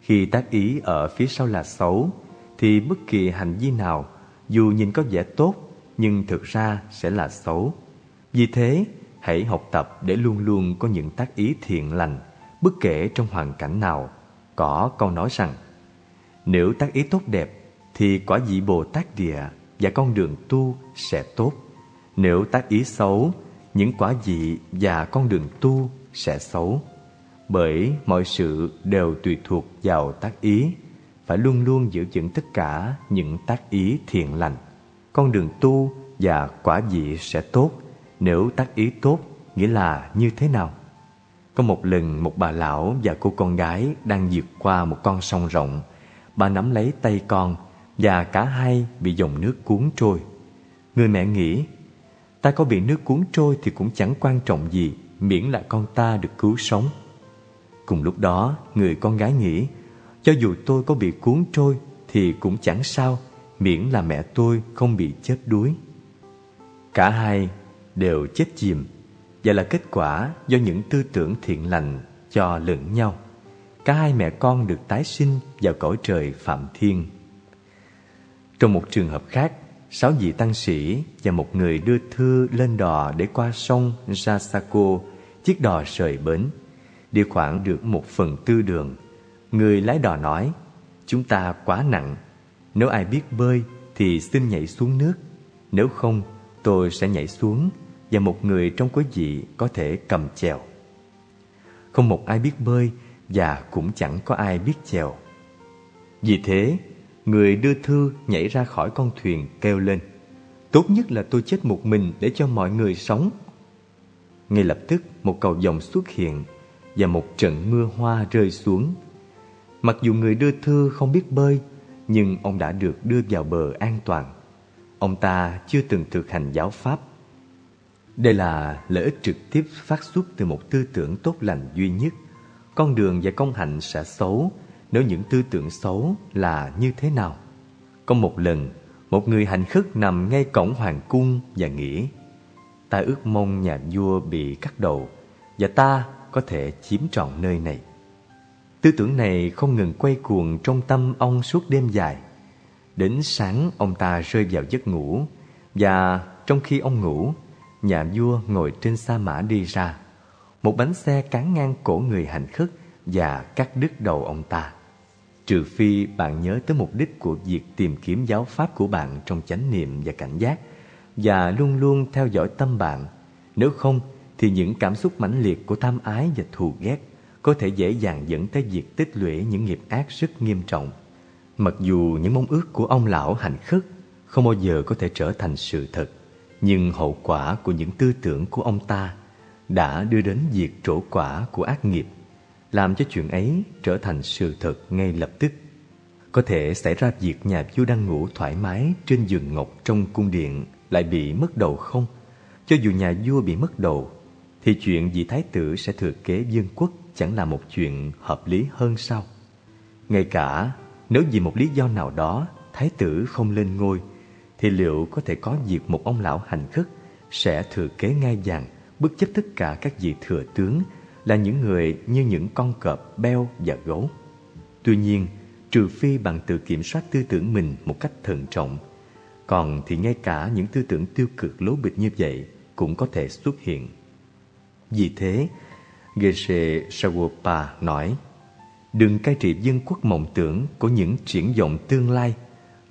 Speaker 3: Khi tác ý ở phía sau là xấu, thì bất kỳ hành vi nào dù nhìn có vẻ tốt nhưng thực ra sẽ là xấu. Vì thế, hãy học tập để luôn luôn có những tác ý thiện lành, bất kể trong hoàn cảnh nào. Có câu nói rằng, nếu tác ý tốt đẹp thì quả vị Bồ Tát Địa và con đường tu sẽ tốt. Nếu tác ý xấu, những quả vị và con đường tu sẽ xấu. Bởi mọi sự đều tùy thuộc vào tác ý, phải luôn luôn giữ vững tất cả những tác ý thiện lành. Con đường tu và quả vị sẽ tốt nếu tác ý tốt nghĩa là như thế nào? Có một lần một bà lão và cô con gái đang vượt qua một con sông rộng. Bà nắm lấy tay con và cả hai bị dòng nước cuốn trôi. Người mẹ nghĩ, ta có bị nước cuốn trôi thì cũng chẳng quan trọng gì miễn là con ta được cứu sống. Cùng lúc đó, người con gái nghĩ, cho dù tôi có bị cuốn trôi thì cũng chẳng sao miễn là mẹ tôi không bị chết đuối. Cả hai đều chết chìm và là kết quả do những tư tưởng thiện lành cho lẫn nhau. Cả hai mẹ con được tái sinh vào cõi trời Phạm Thiên. Trong một trường hợp khác, sáu vị tăng sĩ và một người đưa thư lên đò để qua sông Jasako, chiếc đò rời bến. Đi khoảng được một phần tư đường. Người lái đò nói, chúng ta quá nặng. Nếu ai biết bơi thì xin nhảy xuống nước. Nếu không, tôi sẽ nhảy xuống và một người trong quý vị có thể cầm chèo. Không một ai biết bơi và cũng chẳng có ai biết chèo. Vì thế, người đưa thư nhảy ra khỏi con thuyền kêu lên Tốt nhất là tôi chết một mình để cho mọi người sống. Ngay lập tức một cầu dòng xuất hiện và một trận mưa hoa rơi xuống. Mặc dù người đưa thư không biết bơi, nhưng ông đã được đưa vào bờ an toàn. Ông ta chưa từng thực hành giáo pháp đây là lợi ích trực tiếp phát xuất từ một tư tưởng tốt lành duy nhất. Con đường và công hạnh sẽ xấu nếu những tư tưởng xấu là như thế nào. Có một lần, một người hành khất nằm ngay cổng hoàng cung và nghĩ Ta ước mong nhà vua bị cắt đầu và ta có thể chiếm trọn nơi này. Tư tưởng này không ngừng quay cuồng trong tâm ông suốt đêm dài. Đến sáng ông ta rơi vào giấc ngủ và trong khi ông ngủ nhà vua ngồi trên sa mã đi ra. Một bánh xe cán ngang cổ người hành khất và cắt đứt đầu ông ta. Trừ phi bạn nhớ tới mục đích của việc tìm kiếm giáo pháp của bạn trong chánh niệm và cảnh giác và luôn luôn theo dõi tâm bạn. Nếu không thì những cảm xúc mãnh liệt của tham ái và thù ghét có thể dễ dàng dẫn tới việc tích lũy những nghiệp ác rất nghiêm trọng. Mặc dù những mong ước của ông lão hành khất không bao giờ có thể trở thành sự thật, nhưng hậu quả của những tư tưởng của ông ta đã đưa đến việc trổ quả của ác nghiệp, làm cho chuyện ấy trở thành sự thật ngay lập tức. Có thể xảy ra việc nhà vua đang ngủ thoải mái trên giường ngọc trong cung điện lại bị mất đầu không? Cho dù nhà vua bị mất đầu, thì chuyện vị thái tử sẽ thừa kế vương quốc chẳng là một chuyện hợp lý hơn sao? Ngay cả nếu vì một lý do nào đó thái tử không lên ngôi, thì liệu có thể có việc một ông lão hành khất sẽ thừa kế ngai vàng bất chấp tất cả các vị thừa tướng là những người như những con cọp, beo và gấu. Tuy nhiên, trừ phi bạn tự kiểm soát tư tưởng mình một cách thận trọng, còn thì ngay cả những tư tưởng tiêu cực lố bịch như vậy cũng có thể xuất hiện. Vì thế, Geshe Sawopa nói, đừng cai trị dân quốc mộng tưởng của những triển vọng tương lai,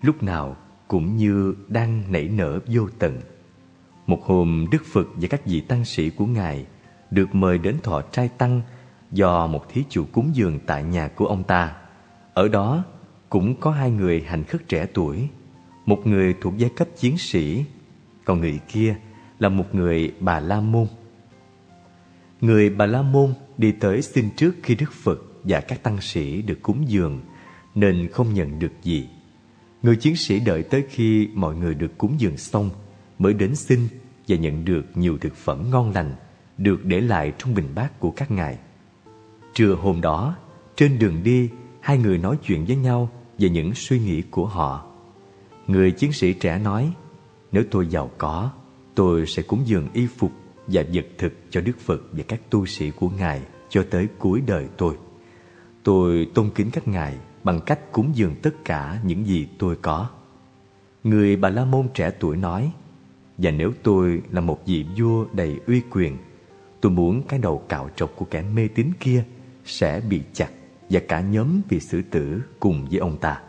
Speaker 3: lúc nào cũng như đang nảy nở vô tận. Một hôm, Đức Phật và các vị tăng sĩ của Ngài được mời đến thọ trai tăng do một thí chủ cúng dường tại nhà của ông ta. Ở đó cũng có hai người hành khất trẻ tuổi, một người thuộc giai cấp chiến sĩ, còn người kia là một người Bà La Môn. Người Bà La Môn đi tới xin trước khi Đức Phật và các tăng sĩ được cúng dường nên không nhận được gì. Người chiến sĩ đợi tới khi mọi người được cúng dường xong mới đến xin và nhận được nhiều thực phẩm ngon lành được để lại trong bình bát của các ngài. Trưa hôm đó, trên đường đi, hai người nói chuyện với nhau về những suy nghĩ của họ. Người chiến sĩ trẻ nói, nếu tôi giàu có, tôi sẽ cúng dường y phục và vật thực cho Đức Phật và các tu sĩ của Ngài cho tới cuối đời tôi. Tôi tôn kính các Ngài bằng cách cúng dường tất cả những gì tôi có. Người Bà La Môn trẻ tuổi nói, và nếu tôi là một vị vua đầy uy quyền, tôi muốn cái đầu cạo trọc của kẻ mê tín kia sẽ bị chặt và cả nhóm bị xử tử cùng với ông ta.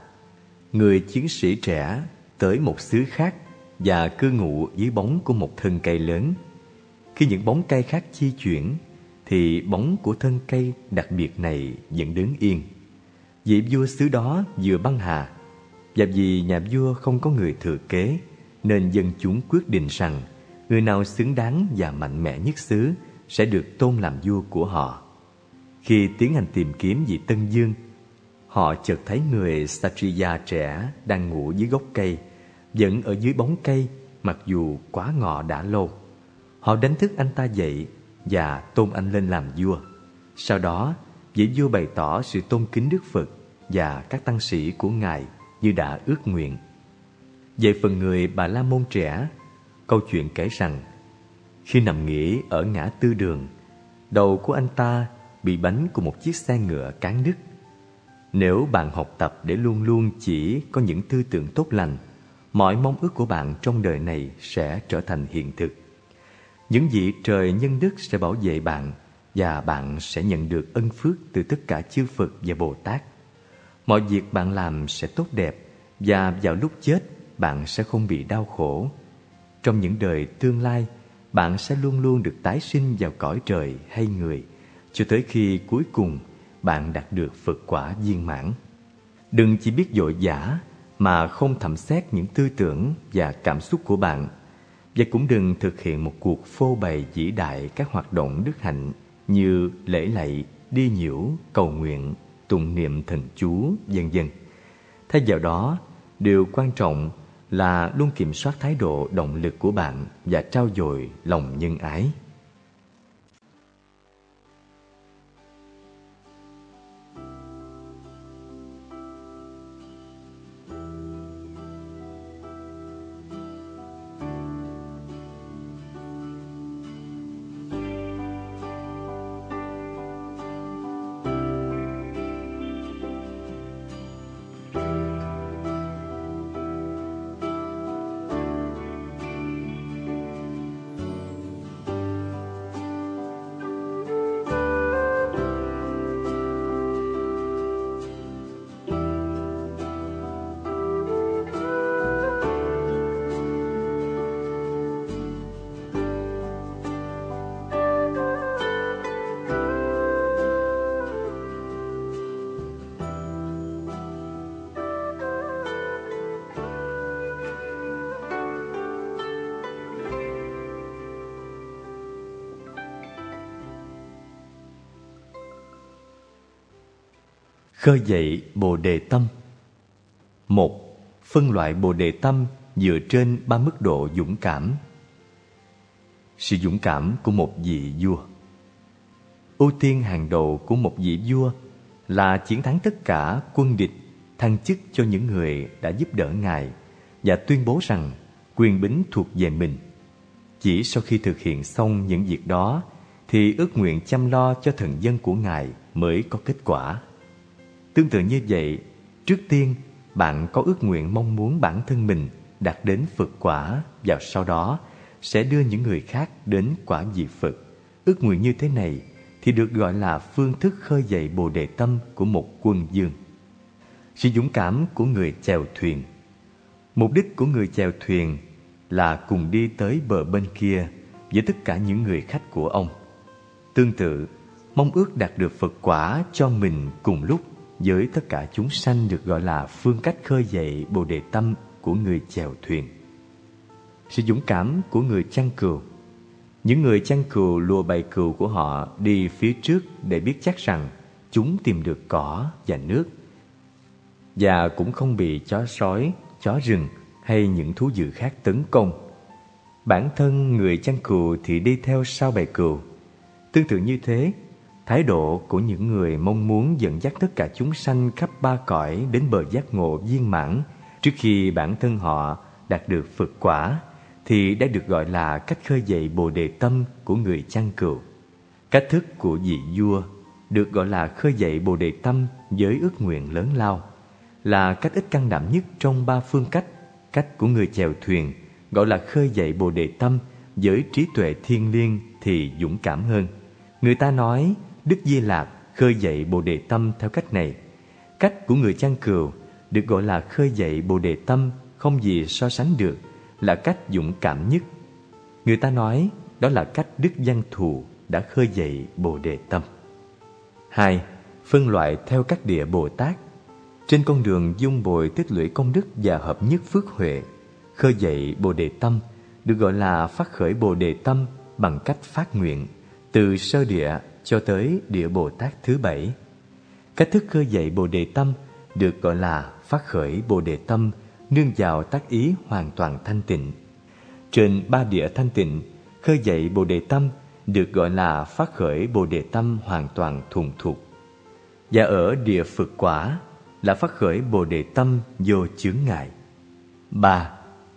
Speaker 3: Người chiến sĩ trẻ tới một xứ khác và cư ngụ dưới bóng của một thân cây lớn. Khi những bóng cây khác di chuyển, thì bóng của thân cây đặc biệt này vẫn đứng yên. Vị vua xứ đó vừa băng hà, và vì nhà vua không có người thừa kế, nên dân chúng quyết định rằng người nào xứng đáng và mạnh mẽ nhất xứ sẽ được tôn làm vua của họ. Khi tiến hành tìm kiếm vị Tân Dương, họ chợt thấy người Satriya trẻ đang ngủ dưới gốc cây, vẫn ở dưới bóng cây mặc dù quá ngọ đã lâu. Họ đánh thức anh ta dậy và tôn anh lên làm vua. Sau đó, dễ vô bày tỏ sự tôn kính Đức Phật và các tăng sĩ của Ngài như đã ước nguyện. Về phần người Bà La Môn trẻ, câu chuyện kể rằng khi nằm nghỉ ở ngã tư đường, đầu của anh ta bị bánh của một chiếc xe ngựa cán đứt. Nếu bạn học tập để luôn luôn chỉ có những tư tưởng tốt lành, mọi mong ước của bạn trong đời này sẽ trở thành hiện thực. Những vị trời nhân đức sẽ bảo vệ bạn và bạn sẽ nhận được ân phước từ tất cả chư Phật và Bồ Tát. Mọi việc bạn làm sẽ tốt đẹp và vào lúc chết bạn sẽ không bị đau khổ. Trong những đời tương lai, bạn sẽ luôn luôn được tái sinh vào cõi trời hay người, cho tới khi cuối cùng bạn đạt được Phật quả viên mãn. Đừng chỉ biết dội giả mà không thẩm xét những tư tưởng và cảm xúc của bạn và cũng đừng thực hiện một cuộc phô bày vĩ đại các hoạt động đức hạnh như lễ lạy, đi nhiễu, cầu nguyện, tụng niệm thần chú, vân dân. Thay vào đó, điều quan trọng là luôn kiểm soát thái độ động lực của bạn và trao dồi lòng nhân ái. Khơi dậy Bồ Đề Tâm một Phân loại Bồ Đề Tâm dựa trên ba mức độ dũng cảm Sự dũng cảm của một vị vua Ưu tiên hàng đầu của một vị vua là chiến thắng tất cả quân địch, thăng chức cho những người đã giúp đỡ Ngài và tuyên bố rằng quyền bính thuộc về mình. Chỉ sau khi thực hiện xong những việc đó thì ước nguyện chăm lo cho thần dân của Ngài mới có kết quả. Tương tự như vậy, trước tiên bạn có ước nguyện mong muốn bản thân mình đạt đến Phật quả và sau đó sẽ đưa những người khác đến quả vị Phật. Ước nguyện như thế này thì được gọi là phương thức khơi dậy bồ đề tâm của một quân dương. Sự dũng cảm của người chèo thuyền Mục đích của người chèo thuyền là cùng đi tới bờ bên kia với tất cả những người khách của ông. Tương tự, mong ước đạt được Phật quả cho mình cùng lúc với tất cả chúng sanh được gọi là phương cách khơi dậy bồ đề tâm của người chèo thuyền. Sự dũng cảm của người chăn cừu Những người chăn cừu lùa bầy cừu của họ đi phía trước để biết chắc rằng chúng tìm được cỏ và nước và cũng không bị chó sói, chó rừng hay những thú dữ khác tấn công. Bản thân người chăn cừu thì đi theo sau bầy cừu. Tương tự như thế, thái độ của những người mong muốn dẫn dắt tất cả chúng sanh khắp ba cõi đến bờ giác ngộ viên mãn trước khi bản thân họ đạt được Phật quả thì đã được gọi là cách khơi dậy bồ đề tâm của người chăn cừu. Cách thức của vị vua được gọi là khơi dậy bồ đề tâm với ước nguyện lớn lao, là cách ít căng đảm nhất trong ba phương cách. Cách của người chèo thuyền gọi là khơi dậy bồ đề tâm với trí tuệ thiên liêng thì dũng cảm hơn. Người ta nói Đức Di Lạc khơi dậy bồ đề tâm theo cách này. Cách của người chăn cừu được gọi là khơi dậy bồ đề tâm không gì so sánh được là cách dũng cảm nhất. Người ta nói đó là cách Đức Văn Thù đã khơi dậy Bồ Đề Tâm. 2. Phân loại theo các địa Bồ Tát Trên con đường dung bồi tích lũy công đức và hợp nhất phước huệ, khơi dậy Bồ Đề Tâm được gọi là phát khởi Bồ Đề Tâm bằng cách phát nguyện từ sơ địa cho tới địa Bồ Tát thứ bảy. Cách thức khơi dậy Bồ Đề Tâm được gọi là phát khởi Bồ Đề Tâm nương vào tác ý hoàn toàn thanh tịnh. Trên ba địa thanh tịnh, khơi dậy Bồ Đề Tâm được gọi là phát khởi Bồ Đề Tâm hoàn toàn thuần thục. Và ở địa Phật quả là phát khởi Bồ Đề Tâm vô chướng ngại. ba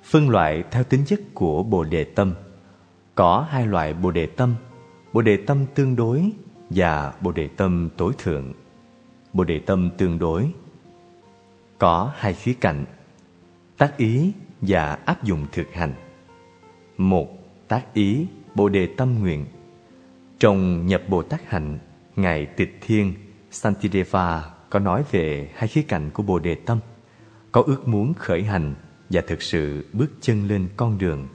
Speaker 3: Phân loại theo tính chất của Bồ Đề Tâm Có hai loại Bồ Đề Tâm Bồ Đề Tâm tương đối và Bồ Đề Tâm tối thượng Bồ Đề Tâm tương đối Có hai khía cạnh tác ý và áp dụng thực hành. Một, tác ý Bồ đề tâm nguyện. Trong nhập Bồ Tát hạnh, ngài Tịch Thiên Santideva có nói về hai khía cạnh của Bồ đề tâm. Có ước muốn khởi hành và thực sự bước chân lên con đường.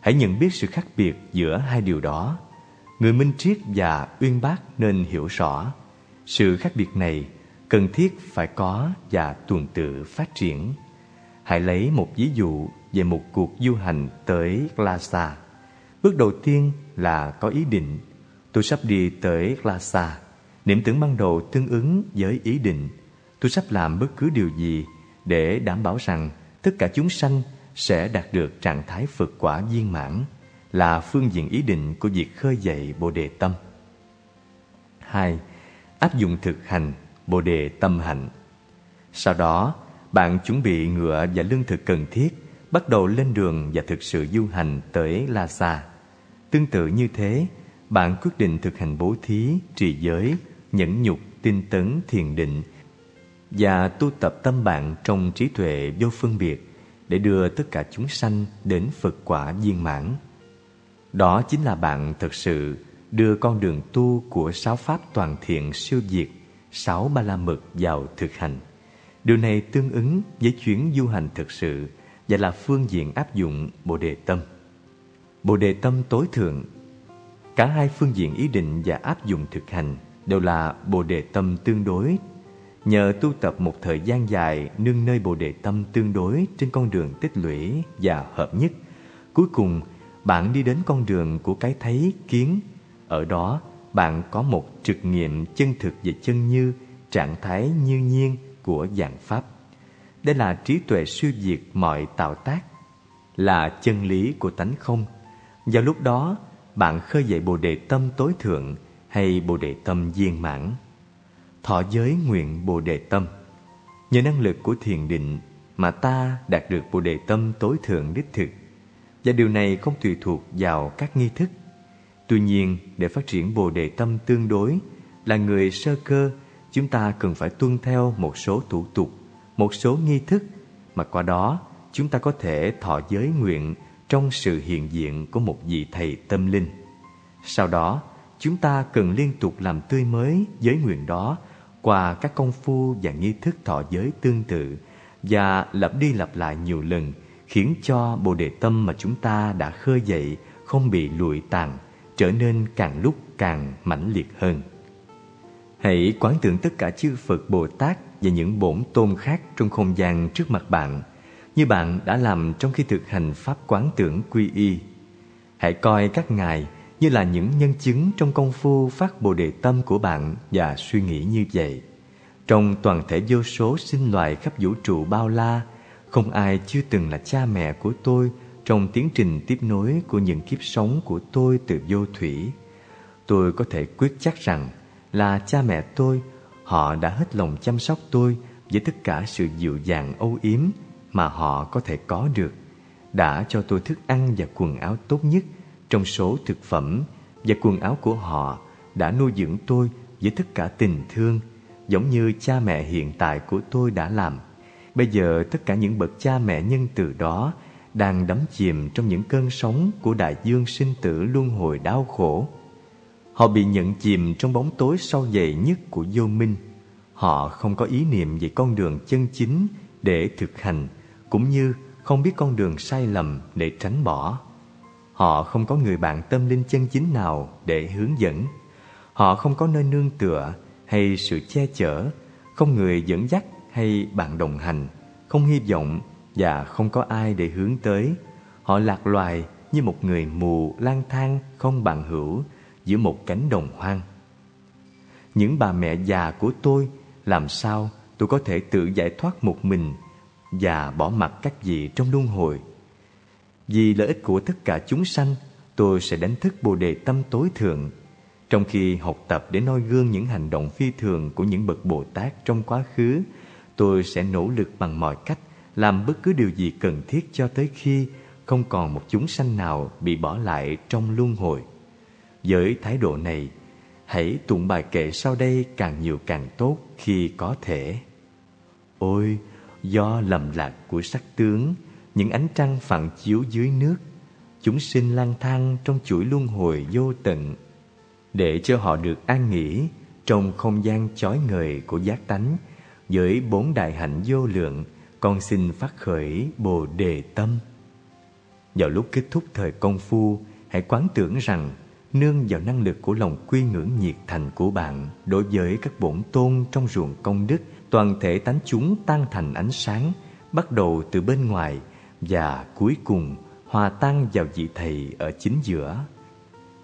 Speaker 3: Hãy nhận biết sự khác biệt giữa hai điều đó. Người minh triết và uyên bác nên hiểu rõ, sự khác biệt này cần thiết phải có và tuần tự phát triển. Hãy lấy một ví dụ về một cuộc du hành tới Lhasa. Bước đầu tiên là có ý định. Tôi sắp đi tới Lhasa. Niệm tưởng ban đầu tương ứng với ý định. Tôi sắp làm bất cứ điều gì để đảm bảo rằng tất cả chúng sanh sẽ đạt được trạng thái Phật quả viên mãn là phương diện ý định của việc khơi dậy Bồ Đề Tâm. 2. Áp dụng thực hành Bồ Đề Tâm Hạnh Sau đó, bạn chuẩn bị ngựa và lương thực cần thiết, bắt đầu lên đường và thực sự du hành tới Lhasa. Tương tự như thế, bạn quyết định thực hành bố thí, trì giới, nhẫn nhục, tinh tấn, thiền định và tu tập tâm bạn trong trí tuệ vô phân biệt để đưa tất cả chúng sanh đến Phật quả viên mãn. Đó chính là bạn thực sự đưa con đường tu của sáu pháp toàn thiện siêu diệt, sáu ba la mật vào thực hành. Điều này tương ứng với chuyến du hành thực sự và là phương diện áp dụng Bồ Đề Tâm. Bồ Đề Tâm tối thượng Cả hai phương diện ý định và áp dụng thực hành đều là Bồ Đề Tâm tương đối. Nhờ tu tập một thời gian dài nương nơi Bồ Đề Tâm tương đối trên con đường tích lũy và hợp nhất, cuối cùng bạn đi đến con đường của cái thấy kiến. Ở đó, bạn có một trực nghiệm chân thực về chân như, trạng thái như nhiên, của dạng pháp. Đây là trí tuệ siêu diệt mọi tạo tác, là chân lý của tánh không. Vào lúc đó, bạn khơi dậy Bồ đề tâm tối thượng hay Bồ đề tâm viên mãn. thọ giới nguyện Bồ Đề Tâm. Nhờ năng lực của thiền định mà ta đạt được Bồ Đề Tâm tối thượng đích thực. Và điều này không tùy thuộc vào các nghi thức. Tuy nhiên, để phát triển Bồ Đề Tâm tương đối, là người sơ cơ, chúng ta cần phải tuân theo một số thủ tục, một số nghi thức, mà qua đó chúng ta có thể thọ giới nguyện trong sự hiện diện của một vị thầy tâm linh. Sau đó, chúng ta cần liên tục làm tươi mới giới nguyện đó qua các công phu và nghi thức thọ giới tương tự và lặp đi lặp lại nhiều lần khiến cho bồ đề tâm mà chúng ta đã khơi dậy không bị lụi tàn trở nên càng lúc càng mãnh liệt hơn. Hãy quán tưởng tất cả chư Phật Bồ Tát và những bổn tôn khác trong không gian trước mặt bạn như bạn đã làm trong khi thực hành pháp quán tưởng quy y. Hãy coi các ngài như là những nhân chứng trong công phu phát bồ đề tâm của bạn và suy nghĩ như vậy. Trong toàn thể vô số sinh loài khắp vũ trụ bao la, không ai chưa từng là cha mẹ của tôi trong tiến trình tiếp nối của những kiếp sống của tôi từ vô thủy. Tôi có thể quyết chắc rằng là cha mẹ tôi, họ đã hết lòng chăm sóc tôi với tất cả sự dịu dàng âu yếm mà họ có thể có được, đã cho tôi thức ăn và quần áo tốt nhất trong số thực phẩm và quần áo của họ đã nuôi dưỡng tôi với tất cả tình thương, giống như cha mẹ hiện tại của tôi đã làm. Bây giờ tất cả những bậc cha mẹ nhân từ đó đang đắm chìm trong những cơn sóng của đại dương sinh tử luân hồi đau khổ. Họ bị nhận chìm trong bóng tối sâu dày nhất của vô minh. Họ không có ý niệm về con đường chân chính để thực hành, cũng như không biết con đường sai lầm để tránh bỏ. Họ không có người bạn tâm linh chân chính nào để hướng dẫn. Họ không có nơi nương tựa hay sự che chở, không người dẫn dắt hay bạn đồng hành, không hy vọng và không có ai để hướng tới. Họ lạc loài như một người mù lang thang không bằng hữu giữa một cánh đồng hoang. Những bà mẹ già của tôi làm sao tôi có thể tự giải thoát một mình và bỏ mặc các vị trong luân hồi vì lợi ích của tất cả chúng sanh, tôi sẽ đánh thức Bồ đề tâm tối thượng. Trong khi học tập để noi gương những hành động phi thường của những bậc Bồ Tát trong quá khứ, tôi sẽ nỗ lực bằng mọi cách làm bất cứ điều gì cần thiết cho tới khi không còn một chúng sanh nào bị bỏ lại trong luân hồi. Với thái độ này, hãy tụng bài kệ sau đây càng nhiều càng tốt khi có thể. Ôi, do lầm lạc của sắc tướng, những ánh trăng phản chiếu dưới nước chúng sinh lang thang trong chuỗi luân hồi vô tận để cho họ được an nghỉ trong không gian chói ngời của giác tánh với bốn đại hạnh vô lượng con xin phát khởi bồ đề tâm vào lúc kết thúc thời công phu hãy quán tưởng rằng nương vào năng lực của lòng quy ngưỡng nhiệt thành của bạn đối với các bổn tôn trong ruộng công đức toàn thể tánh chúng tan thành ánh sáng bắt đầu từ bên ngoài và cuối cùng hòa tan vào vị thầy ở chính giữa.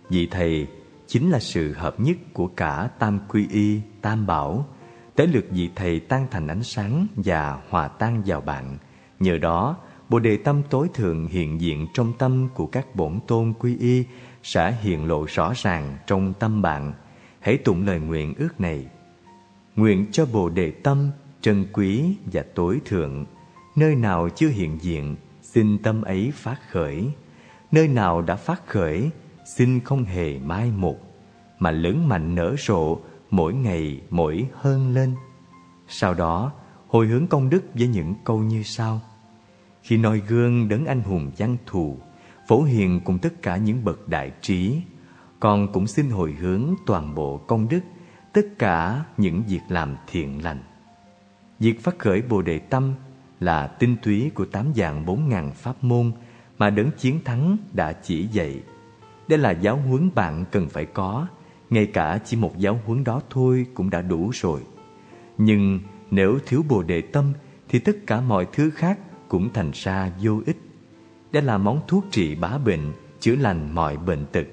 Speaker 3: Vị thầy chính là sự hợp nhất của cả tam quy y, tam bảo. Tới lượt vị thầy tan thành ánh sáng và hòa tan vào bạn. Nhờ đó, Bồ đề tâm tối thượng hiện diện trong tâm của các bổn tôn quy y sẽ hiện lộ rõ ràng trong tâm bạn. Hãy tụng lời nguyện ước này. Nguyện cho Bồ đề tâm trân quý và tối thượng, nơi nào chưa hiện diện xin tâm ấy phát khởi nơi nào đã phát khởi xin không hề mai một mà lớn mạnh nở rộ mỗi ngày mỗi hơn lên. Sau đó hồi hướng công đức với những câu như sau. Khi noi gương đấng anh hùng văn thù phổ hiền cùng tất cả những bậc đại trí con cũng xin hồi hướng toàn bộ công đức tất cả những việc làm thiện lành. Việc phát khởi bồ đề tâm là tinh túy của tám dạng bốn ngàn pháp môn mà đấng chiến thắng đã chỉ dạy. Đây là giáo huấn bạn cần phải có, ngay cả chỉ một giáo huấn đó thôi cũng đã đủ rồi. Nhưng nếu thiếu bồ đề tâm thì tất cả mọi thứ khác cũng thành ra vô ích. Đây là món thuốc trị bá bệnh, chữa lành mọi bệnh tật.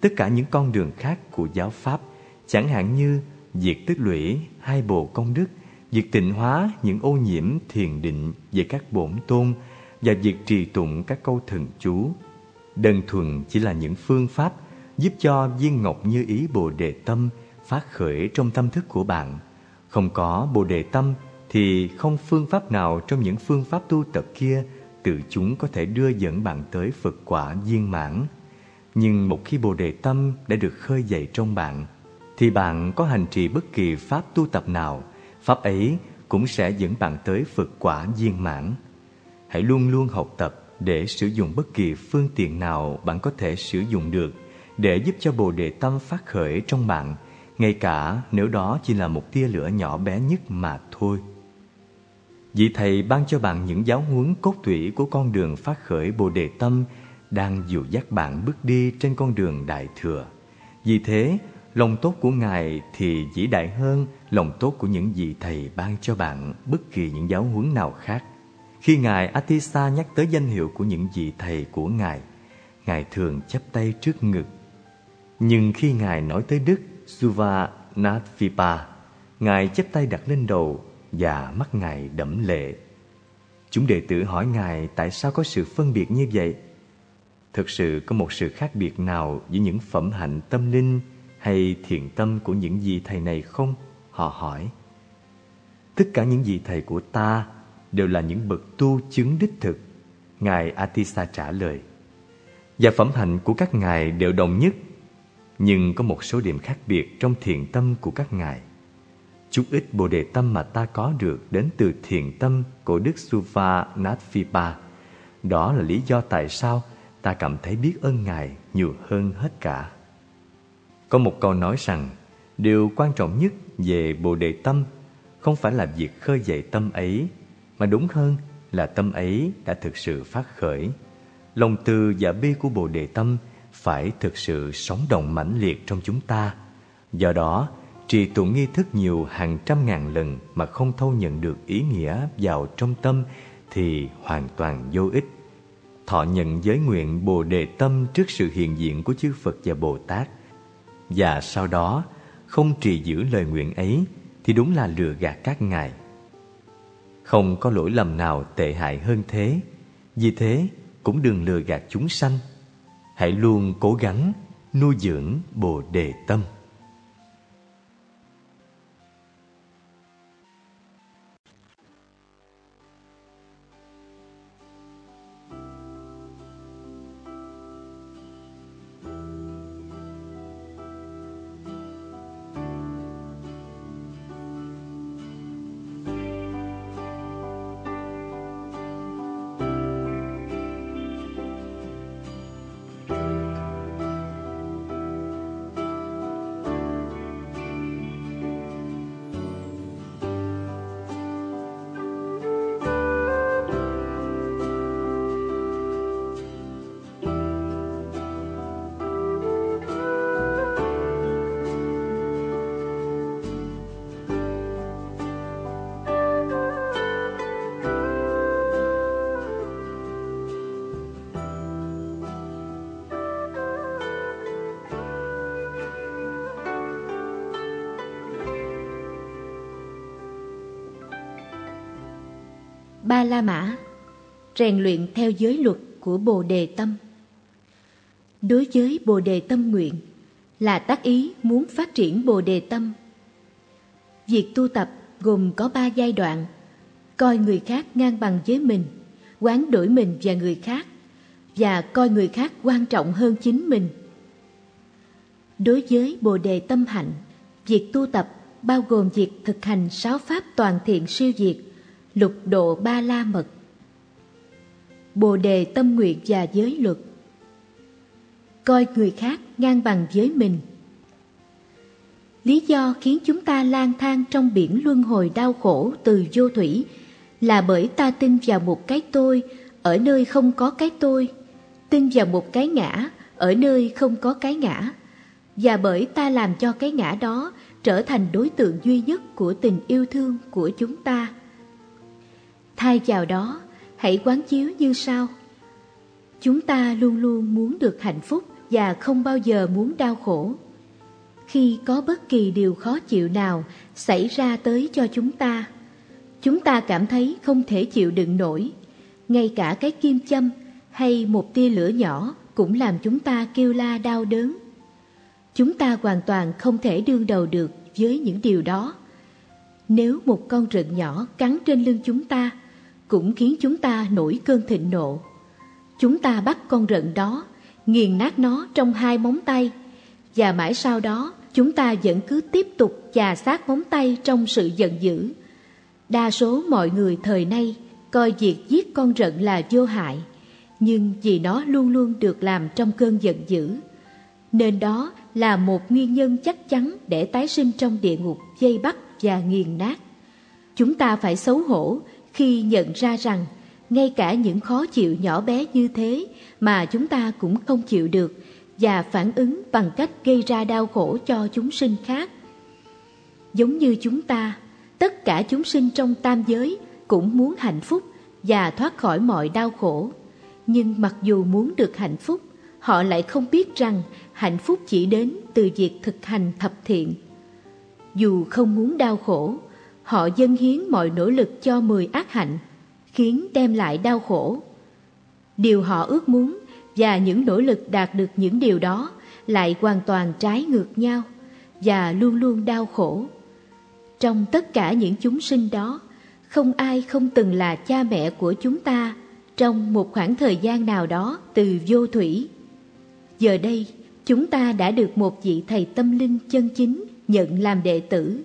Speaker 3: Tất cả những con đường khác của giáo pháp, chẳng hạn như diệt tích lũy hai bộ công đức, việc tịnh hóa những ô nhiễm thiền định về các bổn tôn và việc trì tụng các câu thần chú. Đơn thuần chỉ là những phương pháp giúp cho viên ngọc như ý Bồ Đề Tâm phát khởi trong tâm thức của bạn. Không có Bồ Đề Tâm thì không phương pháp nào trong những phương pháp tu tập kia tự chúng có thể đưa dẫn bạn tới Phật quả viên mãn. Nhưng một khi Bồ Đề Tâm đã được khơi dậy trong bạn, thì bạn có hành trì bất kỳ pháp tu tập nào, pháp ấy cũng sẽ dẫn bạn tới Phật quả viên mãn. Hãy luôn luôn học tập để sử dụng bất kỳ phương tiện nào bạn có thể sử dụng được để giúp cho Bồ Đề Tâm phát khởi trong bạn, ngay cả nếu đó chỉ là một tia lửa nhỏ bé nhất mà thôi. Vị Thầy ban cho bạn những giáo huấn cốt tủy của con đường phát khởi Bồ Đề Tâm đang dìu dắt bạn bước đi trên con đường Đại Thừa. Vì thế, lòng tốt của Ngài thì vĩ đại hơn lòng tốt của những vị Thầy ban cho bạn bất kỳ những giáo huấn nào khác. Khi Ngài Atisa nhắc tới danh hiệu của những vị Thầy của Ngài, Ngài thường chắp tay trước ngực. Nhưng khi Ngài nói tới Đức Suva Natvipa, Ngài chắp tay đặt lên đầu và mắt Ngài đẫm lệ. Chúng đệ tử hỏi Ngài tại sao có sự phân biệt như vậy? Thực sự có một sự khác biệt nào giữa những phẩm hạnh tâm linh hay thiện tâm của những vị thầy này không? Họ hỏi. Tất cả những vị thầy của ta đều là những bậc tu chứng đích thực. Ngài Atisa trả lời. Và phẩm hạnh của các ngài đều đồng nhất, nhưng có một số điểm khác biệt trong thiện tâm của các ngài. Chút ít Bồ Đề Tâm mà ta có được đến từ thiền tâm của Đức Suva Natvipa. Đó là lý do tại sao ta cảm thấy biết ơn Ngài nhiều hơn hết cả. Có một câu nói rằng, điều quan trọng nhất về Bồ Đề Tâm không phải là việc khơi dậy tâm ấy, mà đúng hơn là tâm ấy đã thực sự phát khởi. Lòng từ và bi của Bồ Đề Tâm phải thực sự sống động mãnh liệt trong chúng ta. Do đó, trì tụng nghi thức nhiều hàng trăm ngàn lần mà không thâu nhận được ý nghĩa vào trong tâm thì hoàn toàn vô ích. Thọ nhận giới nguyện Bồ Đề Tâm trước sự hiện diện của chư Phật và Bồ Tát và sau đó không trì giữ lời nguyện ấy thì đúng là lừa gạt các ngài. Không có lỗi lầm nào tệ hại hơn thế, vì thế cũng đừng lừa gạt chúng sanh. Hãy luôn cố gắng nuôi dưỡng Bồ Đề Tâm.
Speaker 4: Rèn luyện theo giới luật của Bồ Đề Tâm. Đối với Bồ Đề Tâm nguyện là tác ý muốn phát triển Bồ Đề Tâm. Việc tu tập gồm có ba giai đoạn: coi người khác ngang bằng với mình, quán đổi mình và người khác và coi người khác quan trọng hơn chính mình. Đối với Bồ Đề Tâm hạnh, việc tu tập bao gồm việc thực hành sáu pháp toàn thiện siêu diệt lục độ ba la mật bồ đề tâm nguyện và giới luật. Coi người khác ngang bằng với mình. Lý do khiến chúng ta lang thang trong biển luân hồi đau khổ từ vô thủy là bởi ta tin vào một cái tôi ở nơi không có cái tôi tin vào một cái ngã ở nơi không có cái ngã và bởi ta làm cho cái ngã đó trở thành đối tượng duy nhất của tình yêu thương của chúng ta. Thay vào đó, hãy quán chiếu như sau. Chúng ta luôn luôn muốn được hạnh phúc và không bao giờ muốn đau khổ. Khi có bất kỳ điều khó chịu nào xảy ra tới cho chúng ta, chúng ta cảm thấy không thể chịu đựng nổi. Ngay cả cái kim châm hay một tia lửa nhỏ cũng làm chúng ta kêu la đau đớn. Chúng ta hoàn toàn không thể đương đầu được với những điều đó. Nếu một con rận nhỏ cắn trên lưng chúng ta, cũng khiến chúng ta nổi cơn thịnh nộ. Chúng ta bắt con rận đó, nghiền nát nó trong hai móng tay, và mãi sau đó chúng ta vẫn cứ tiếp tục chà sát móng tay trong sự giận dữ. Đa số mọi người thời nay coi việc giết con rận là vô hại, nhưng vì nó luôn luôn được làm trong cơn giận dữ. Nên đó là một nguyên nhân chắc chắn để tái sinh trong địa ngục dây bắt và nghiền nát. Chúng ta phải xấu hổ khi nhận ra rằng ngay cả những khó chịu nhỏ bé như thế mà chúng ta cũng không chịu được và phản ứng bằng cách gây ra đau khổ cho chúng sinh khác. Giống như chúng ta, tất cả chúng sinh trong tam giới cũng muốn hạnh phúc và thoát khỏi mọi đau khổ. Nhưng mặc dù muốn được hạnh phúc, họ lại không biết rằng hạnh phúc chỉ đến từ việc thực hành thập thiện. Dù không muốn đau khổ, họ dâng hiến mọi nỗ lực cho mười ác hạnh, khiến đem lại đau khổ. Điều họ ước muốn và những nỗ lực đạt được những điều đó lại hoàn toàn trái ngược nhau và luôn luôn đau khổ. Trong tất cả những chúng sinh đó, không ai không từng là cha mẹ của chúng ta trong một khoảng thời gian nào đó từ vô thủy. Giờ đây, chúng ta đã được một vị thầy tâm linh chân chính nhận làm đệ tử.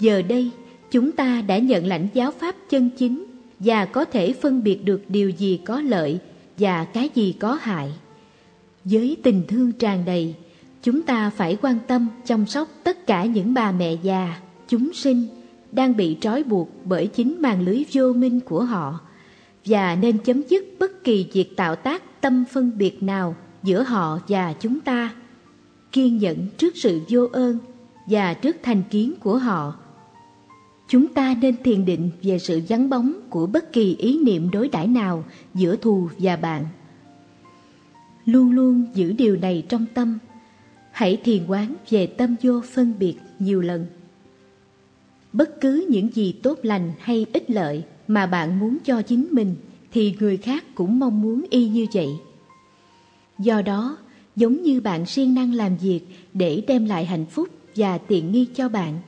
Speaker 4: Giờ đây, chúng ta đã nhận lãnh giáo pháp chân chính và có thể phân biệt được điều gì có lợi và cái gì có hại. Với tình thương tràn đầy, chúng ta phải quan tâm chăm sóc tất cả những bà mẹ già, chúng sinh đang bị trói buộc bởi chính màn lưới vô minh của họ và nên chấm dứt bất kỳ việc tạo tác tâm phân biệt nào giữa họ và chúng ta. Kiên nhẫn trước sự vô ơn và trước thành kiến của họ. Chúng ta nên thiền định về sự vắng bóng của bất kỳ ý niệm đối đãi nào giữa thù và bạn. Luôn luôn giữ điều này trong tâm. Hãy thiền quán về tâm vô phân biệt nhiều lần. Bất cứ những gì tốt lành hay ích lợi mà bạn muốn cho chính mình thì người khác cũng mong muốn y như vậy. Do đó, giống như bạn siêng năng làm việc để đem lại hạnh phúc và tiện nghi cho bạn,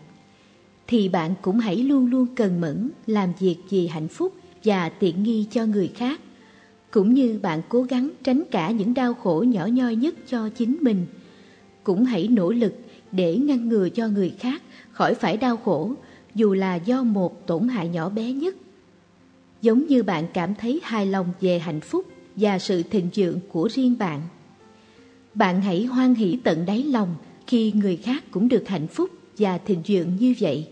Speaker 4: thì bạn cũng hãy luôn luôn cần mẫn làm việc vì hạnh phúc và tiện nghi cho người khác, cũng như bạn cố gắng tránh cả những đau khổ nhỏ nhoi nhất cho chính mình. Cũng hãy nỗ lực để ngăn ngừa cho người khác khỏi phải đau khổ dù là do một tổn hại nhỏ bé nhất. Giống như bạn cảm thấy hài lòng về hạnh phúc và sự thịnh vượng của riêng bạn. Bạn hãy hoan hỷ tận đáy lòng khi người khác cũng được hạnh phúc và thịnh vượng như vậy.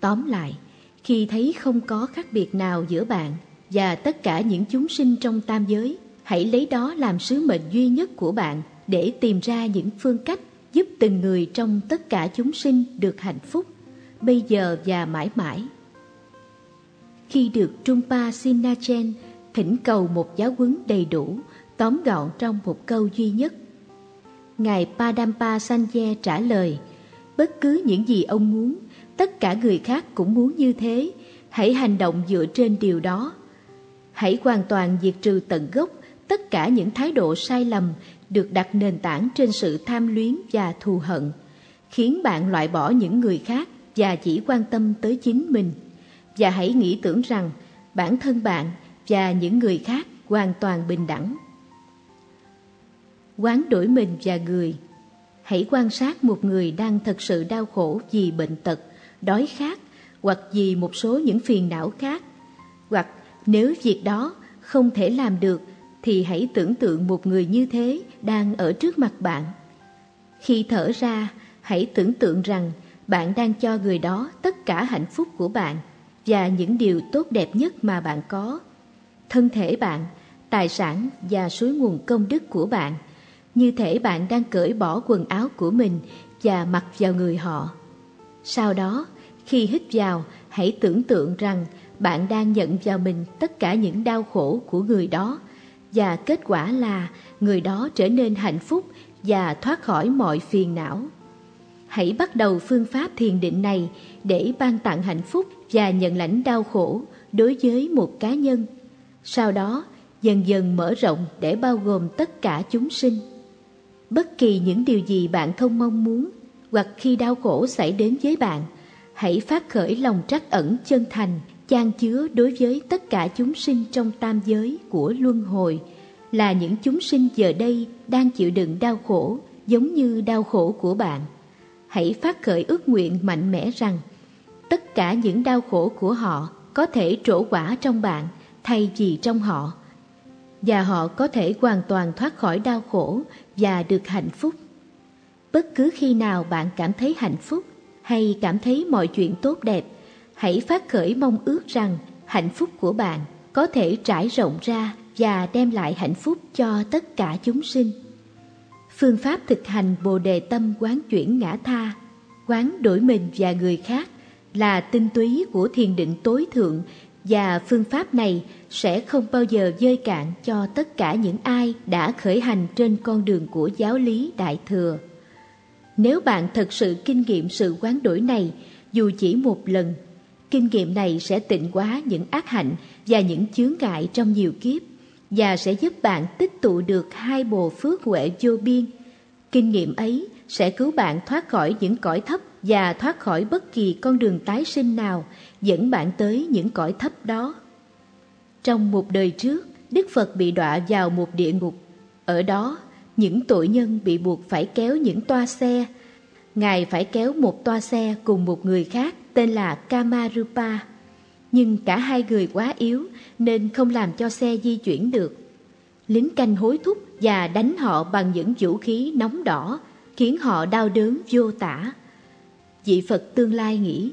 Speaker 4: Tóm lại, khi thấy không có khác biệt nào giữa bạn và tất cả những chúng sinh trong tam giới, hãy lấy đó làm sứ mệnh duy nhất của bạn để tìm ra những phương cách giúp từng người trong tất cả chúng sinh được hạnh phúc, bây giờ và mãi mãi. Khi được Trungpa Sinachen thỉnh cầu một giáo huấn đầy đủ, tóm gọn trong một câu duy nhất. Ngài Padampa Sanje trả lời, bất cứ những gì ông muốn, tất cả người khác cũng muốn như thế, hãy hành động dựa trên điều đó. Hãy hoàn toàn diệt trừ tận gốc tất cả những thái độ sai lầm được đặt nền tảng trên sự tham luyến và thù hận, khiến bạn loại bỏ những người khác và chỉ quan tâm tới chính mình. Và hãy nghĩ tưởng rằng bản thân bạn và những người khác hoàn toàn bình đẳng. Quán đổi mình và người Hãy quan sát một người đang thật sự đau khổ vì bệnh tật, đói khát hoặc vì một số những phiền não khác. Hoặc nếu việc đó không thể làm được thì hãy tưởng tượng một người như thế đang ở trước mặt bạn. Khi thở ra, hãy tưởng tượng rằng bạn đang cho người đó tất cả hạnh phúc của bạn và những điều tốt đẹp nhất mà bạn có. Thân thể bạn, tài sản và suối nguồn công đức của bạn, như thể bạn đang cởi bỏ quần áo của mình và mặc vào người họ. Sau đó, khi hít vào, hãy tưởng tượng rằng bạn đang nhận vào mình tất cả những đau khổ của người đó và kết quả là người đó trở nên hạnh phúc và thoát khỏi mọi phiền não. Hãy bắt đầu phương pháp thiền định này để ban tặng hạnh phúc và nhận lãnh đau khổ đối với một cá nhân. Sau đó, dần dần mở rộng để bao gồm tất cả chúng sinh. Bất kỳ những điều gì bạn không mong muốn hoặc khi đau khổ xảy đến với bạn, hãy phát khởi lòng trắc ẩn chân thành, chan chứa đối với tất cả chúng sinh trong tam giới của luân hồi, là những chúng sinh giờ đây đang chịu đựng đau khổ giống như đau khổ của bạn. Hãy phát khởi ước nguyện mạnh mẽ rằng tất cả những đau khổ của họ có thể trổ quả trong bạn thay vì trong họ và họ có thể hoàn toàn thoát khỏi đau khổ và được hạnh phúc. Bất cứ khi nào bạn cảm thấy hạnh phúc hay cảm thấy mọi chuyện tốt đẹp, hãy phát khởi mong ước rằng hạnh phúc của bạn có thể trải rộng ra và đem lại hạnh phúc cho tất cả chúng sinh. Phương pháp thực hành Bồ đề tâm quán chuyển ngã tha, quán đổi mình và người khác là tinh túy của thiền định tối thượng và phương pháp này sẽ không bao giờ dơi cạn cho tất cả những ai đã khởi hành trên con đường của giáo lý Đại Thừa. Nếu bạn thật sự kinh nghiệm sự quán đổi này, dù chỉ một lần, kinh nghiệm này sẽ tịnh hóa những ác hạnh và những chướng ngại trong nhiều kiếp và sẽ giúp bạn tích tụ được hai bồ phước huệ vô biên. Kinh nghiệm ấy sẽ cứu bạn thoát khỏi những cõi thấp và thoát khỏi bất kỳ con đường tái sinh nào dẫn bạn tới những cõi thấp đó. Trong một đời trước, Đức Phật bị đọa vào một địa ngục. Ở đó, những tội nhân bị buộc phải kéo những toa xe. Ngài phải kéo một toa xe cùng một người khác tên là Kamarupa. Nhưng cả hai người quá yếu nên không làm cho xe di chuyển được. Lính canh hối thúc và đánh họ bằng những vũ khí nóng đỏ, khiến họ đau đớn vô tả. Vị Phật tương lai nghĩ,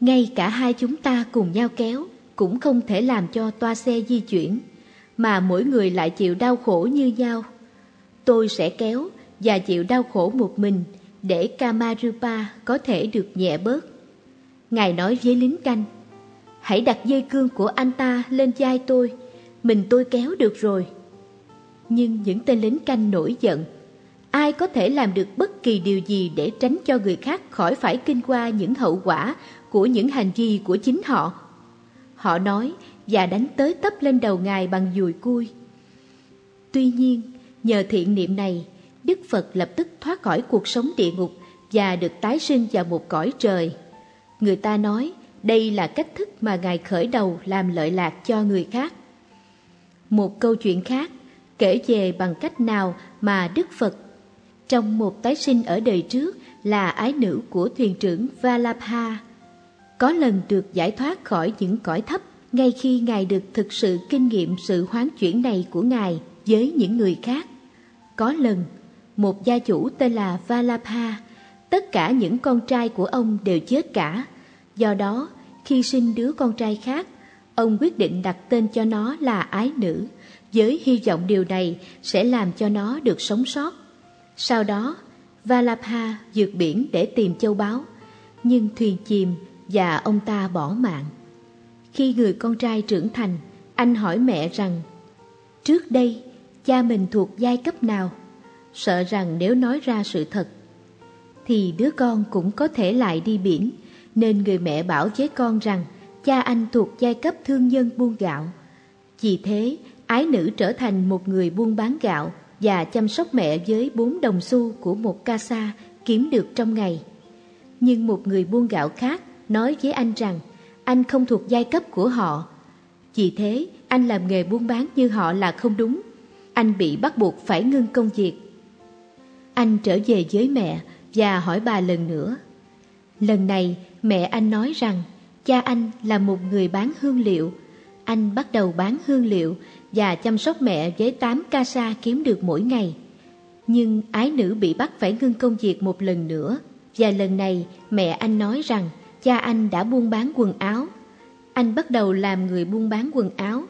Speaker 4: ngay cả hai chúng ta cùng nhau kéo cũng không thể làm cho toa xe di chuyển, mà mỗi người lại chịu đau khổ như nhau. Tôi sẽ kéo và chịu đau khổ một mình để Kamarupa có thể được nhẹ bớt. Ngài nói với lính canh, hãy đặt dây cương của anh ta lên vai tôi, mình tôi kéo được rồi. Nhưng những tên lính canh nổi giận. Ai có thể làm được bất kỳ điều gì để tránh cho người khác khỏi phải kinh qua những hậu quả của những hành vi của chính họ? Họ nói và đánh tới tấp lên đầu ngài bằng dùi cui. Tuy nhiên, nhờ thiện niệm này, Đức Phật lập tức thoát khỏi cuộc sống địa ngục và được tái sinh vào một cõi trời. Người ta nói đây là cách thức mà Ngài khởi đầu làm lợi lạc cho người khác. Một câu chuyện khác kể về bằng cách nào mà Đức Phật trong một tái sinh ở đời trước là ái nữ của thuyền trưởng Valabha có lần được giải thoát khỏi những cõi thấp ngay khi Ngài được thực sự kinh nghiệm sự hoán chuyển này của Ngài với những người khác. Có lần, một gia chủ tên là Valapha, tất cả những con trai của ông đều chết cả. Do đó, khi sinh đứa con trai khác, ông quyết định đặt tên cho nó là ái nữ, với hy vọng điều này sẽ làm cho nó được sống sót. Sau đó, Valapha vượt biển để tìm châu báu, nhưng thuyền chìm và ông ta bỏ mạng. Khi người con trai trưởng thành, anh hỏi mẹ rằng Trước đây, cha mình thuộc giai cấp nào? Sợ rằng nếu nói ra sự thật, thì đứa con cũng có thể lại đi biển, nên người mẹ bảo với con rằng cha anh thuộc giai cấp thương nhân buôn gạo. Vì thế, ái nữ trở thành một người buôn bán gạo và chăm sóc mẹ với bốn đồng xu của một ca sa kiếm được trong ngày. Nhưng một người buôn gạo khác nói với anh rằng anh không thuộc giai cấp của họ. Vì thế, anh làm nghề buôn bán như họ là không đúng. Anh bị bắt buộc phải ngưng công việc. Anh trở về với mẹ và hỏi bà lần nữa. Lần này, mẹ anh nói rằng cha anh là một người bán hương liệu. Anh bắt đầu bán hương liệu và chăm sóc mẹ với 8 ca sa kiếm được mỗi ngày. Nhưng ái nữ bị bắt phải ngưng công việc một lần nữa và lần này mẹ anh nói rằng cha anh đã buôn bán quần áo. Anh bắt đầu làm người buôn bán quần áo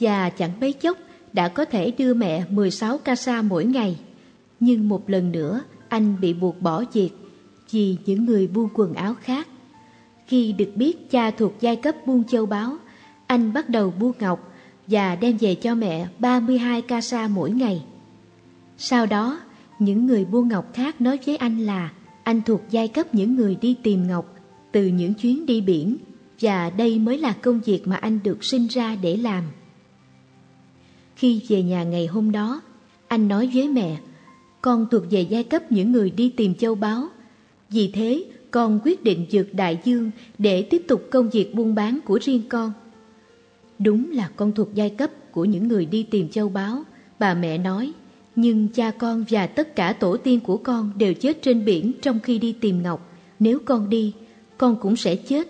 Speaker 4: và chẳng mấy chốc đã có thể đưa mẹ 16 ca sa mỗi ngày. Nhưng một lần nữa anh bị buộc bỏ việc vì những người buôn quần áo khác. Khi được biết cha thuộc giai cấp buôn châu báu, anh bắt đầu buôn ngọc và đem về cho mẹ 32 ca sa mỗi ngày. Sau đó, những người buôn ngọc khác nói với anh là anh thuộc giai cấp những người đi tìm ngọc từ những chuyến đi biển và đây mới là công việc mà anh được sinh ra để làm. Khi về nhà ngày hôm đó, anh nói với mẹ, con thuộc về giai cấp những người đi tìm châu báu. Vì thế, con quyết định vượt đại dương để tiếp tục công việc buôn bán của riêng con. Đúng là con thuộc giai cấp của những người đi tìm châu báu, bà mẹ nói. Nhưng cha con và tất cả tổ tiên của con đều chết trên biển trong khi đi tìm ngọc. Nếu con đi, con cũng sẽ chết.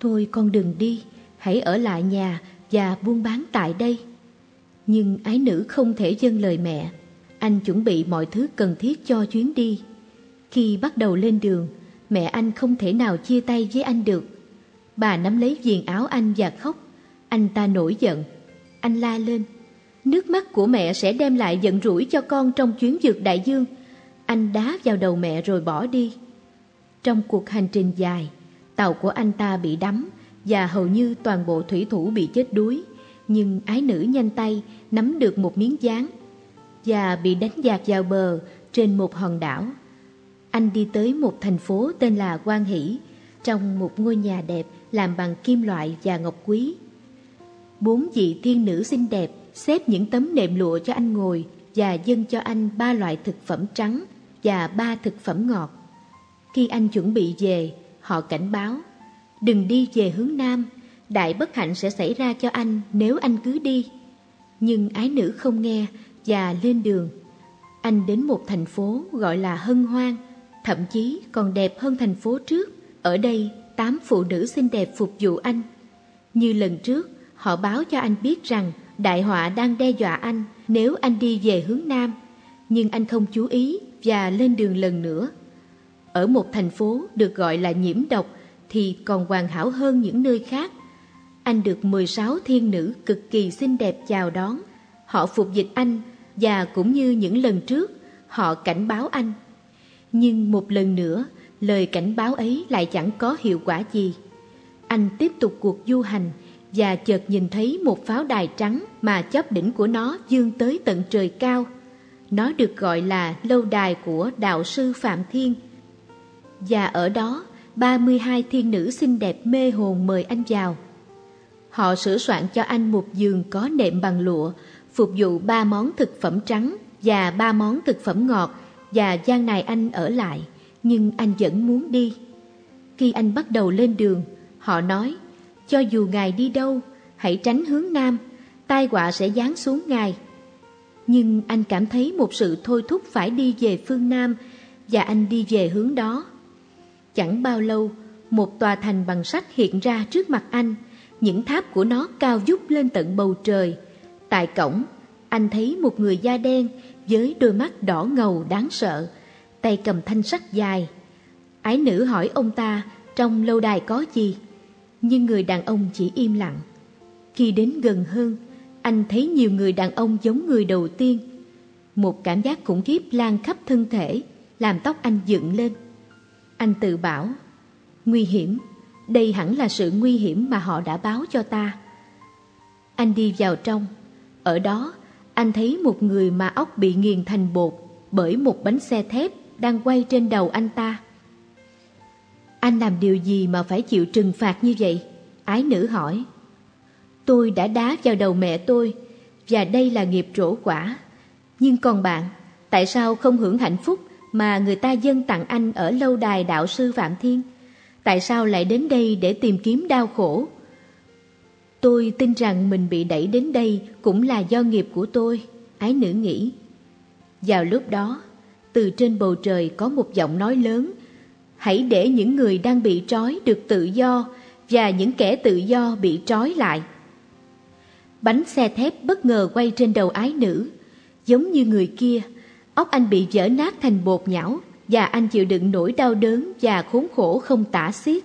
Speaker 4: Thôi con đừng đi, hãy ở lại nhà và buôn bán tại đây. Nhưng ái nữ không thể dâng lời mẹ. Anh chuẩn bị mọi thứ cần thiết cho chuyến đi. Khi bắt đầu lên đường, mẹ anh không thể nào chia tay với anh được. Bà nắm lấy viền áo anh và khóc. Anh ta nổi giận. Anh la lên. Nước mắt của mẹ sẽ đem lại giận rủi cho con trong chuyến vượt đại dương. Anh đá vào đầu mẹ rồi bỏ đi. Trong cuộc hành trình dài, tàu của anh ta bị đắm và hầu như toàn bộ thủy thủ bị chết đuối. Nhưng ái nữ nhanh tay nắm được một miếng dán và bị đánh dạt vào bờ trên một hòn đảo. Anh đi tới một thành phố tên là Quan Hỷ, trong một ngôi nhà đẹp làm bằng kim loại và ngọc quý. Bốn vị thiên nữ xinh đẹp xếp những tấm nệm lụa cho anh ngồi và dâng cho anh ba loại thực phẩm trắng và ba thực phẩm ngọt. Khi anh chuẩn bị về, họ cảnh báo, đừng đi về hướng Nam, đại bất hạnh sẽ xảy ra cho anh nếu anh cứ đi. Nhưng ái nữ không nghe và lên đường. Anh đến một thành phố gọi là Hân Hoang, thậm chí còn đẹp hơn thành phố trước. Ở đây, tám phụ nữ xinh đẹp phục vụ anh. Như lần trước, họ báo cho anh biết rằng đại họa đang đe dọa anh nếu anh đi về hướng Nam. Nhưng anh không chú ý và lên đường lần nữa. Ở một thành phố được gọi là nhiễm độc thì còn hoàn hảo hơn những nơi khác. Anh được 16 thiên nữ cực kỳ xinh đẹp chào đón. Họ phục dịch anh và cũng như những lần trước, họ cảnh báo anh. Nhưng một lần nữa, lời cảnh báo ấy lại chẳng có hiệu quả gì. Anh tiếp tục cuộc du hành và chợt nhìn thấy một pháo đài trắng mà chóp đỉnh của nó dương tới tận trời cao. Nó được gọi là lâu đài của đạo sư Phạm Thiên. Và ở đó, 32 thiên nữ xinh đẹp mê hồn mời anh vào. Họ sửa soạn cho anh một giường có nệm bằng lụa, phục vụ ba món thực phẩm trắng và ba món thực phẩm ngọt và gian này anh ở lại, nhưng anh vẫn muốn đi. Khi anh bắt đầu lên đường, họ nói, cho dù ngài đi đâu, hãy tránh hướng Nam, tai họa sẽ giáng xuống ngài. Nhưng anh cảm thấy một sự thôi thúc phải đi về phương Nam và anh đi về hướng đó. Chẳng bao lâu, một tòa thành bằng sắt hiện ra trước mặt anh, những tháp của nó cao vút lên tận bầu trời. Tại cổng, anh thấy một người da đen với đôi mắt đỏ ngầu đáng sợ, tay cầm thanh sắt dài. Ái nữ hỏi ông ta trong lâu đài có gì, nhưng người đàn ông chỉ im lặng. Khi đến gần hơn, anh thấy nhiều người đàn ông giống người đầu tiên. Một cảm giác khủng khiếp lan khắp thân thể, làm tóc anh dựng lên. Anh tự bảo, nguy hiểm, đây hẳn là sự nguy hiểm mà họ đã báo cho ta. Anh đi vào trong, ở đó anh thấy một người mà óc bị nghiền thành bột bởi một bánh xe thép đang quay trên đầu anh ta. Anh làm điều gì mà phải chịu trừng phạt như vậy? Ái nữ hỏi. Tôi đã đá vào đầu mẹ tôi và đây là nghiệp trổ quả. Nhưng còn bạn, tại sao không hưởng hạnh phúc mà người ta dâng tặng anh ở lâu đài đạo sư Phạm Thiên? Tại sao lại đến đây để tìm kiếm đau khổ? Tôi tin rằng mình bị đẩy đến đây cũng là do nghiệp của tôi, ái nữ nghĩ. Vào lúc đó, từ trên bầu trời có một giọng nói lớn, hãy để những người đang bị trói được tự do và những kẻ tự do bị trói lại. Bánh xe thép bất ngờ quay trên đầu ái nữ, giống như người kia, óc anh bị vỡ nát thành bột nhão và anh chịu đựng nỗi đau đớn và khốn khổ không tả xiết.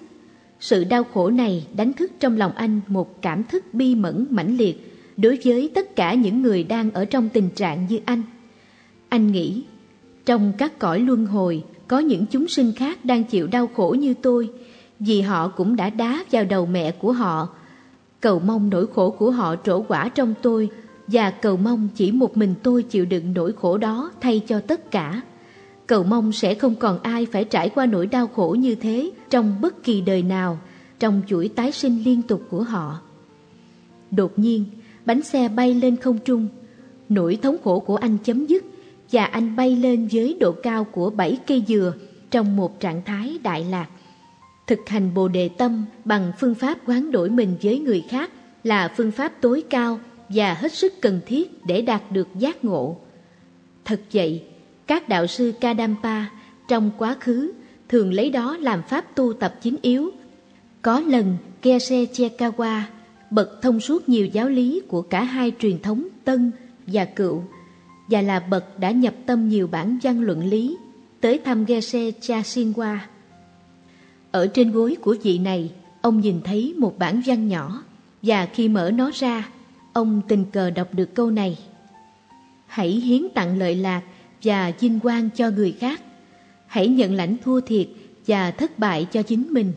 Speaker 4: Sự đau khổ này đánh thức trong lòng anh một cảm thức bi mẫn mãnh liệt đối với tất cả những người đang ở trong tình trạng như anh. Anh nghĩ, trong các cõi luân hồi có những chúng sinh khác đang chịu đau khổ như tôi, vì họ cũng đã đá vào đầu mẹ của họ. Cầu mong nỗi khổ của họ trổ quả trong tôi và cầu mong chỉ một mình tôi chịu đựng nỗi khổ đó thay cho tất cả. Cầu mong sẽ không còn ai phải trải qua nỗi đau khổ như thế trong bất kỳ đời nào, trong chuỗi tái sinh liên tục của họ. Đột nhiên, bánh xe bay lên không trung. Nỗi thống khổ của anh chấm dứt và anh bay lên với độ cao của bảy cây dừa. trong một trạng thái đại lạc. Thực hành Bồ Đề Tâm bằng phương pháp quán đổi mình với người khác là phương pháp tối cao và hết sức cần thiết để đạt được giác ngộ. Thật vậy, các đạo sư Kadampa trong quá khứ thường lấy đó làm pháp tu tập chính yếu. Có lần Kese Chekawa bậc thông suốt nhiều giáo lý của cả hai truyền thống Tân và Cựu và là bậc đã nhập tâm nhiều bản văn luận lý tới thăm Geshe Chasinwa. Ở trên gối của vị này, ông nhìn thấy một bản văn nhỏ và khi mở nó ra, ông tình cờ đọc được câu này. Hãy hiến tặng lợi lạc và vinh quang cho người khác. Hãy nhận lãnh thua thiệt và thất bại cho chính mình.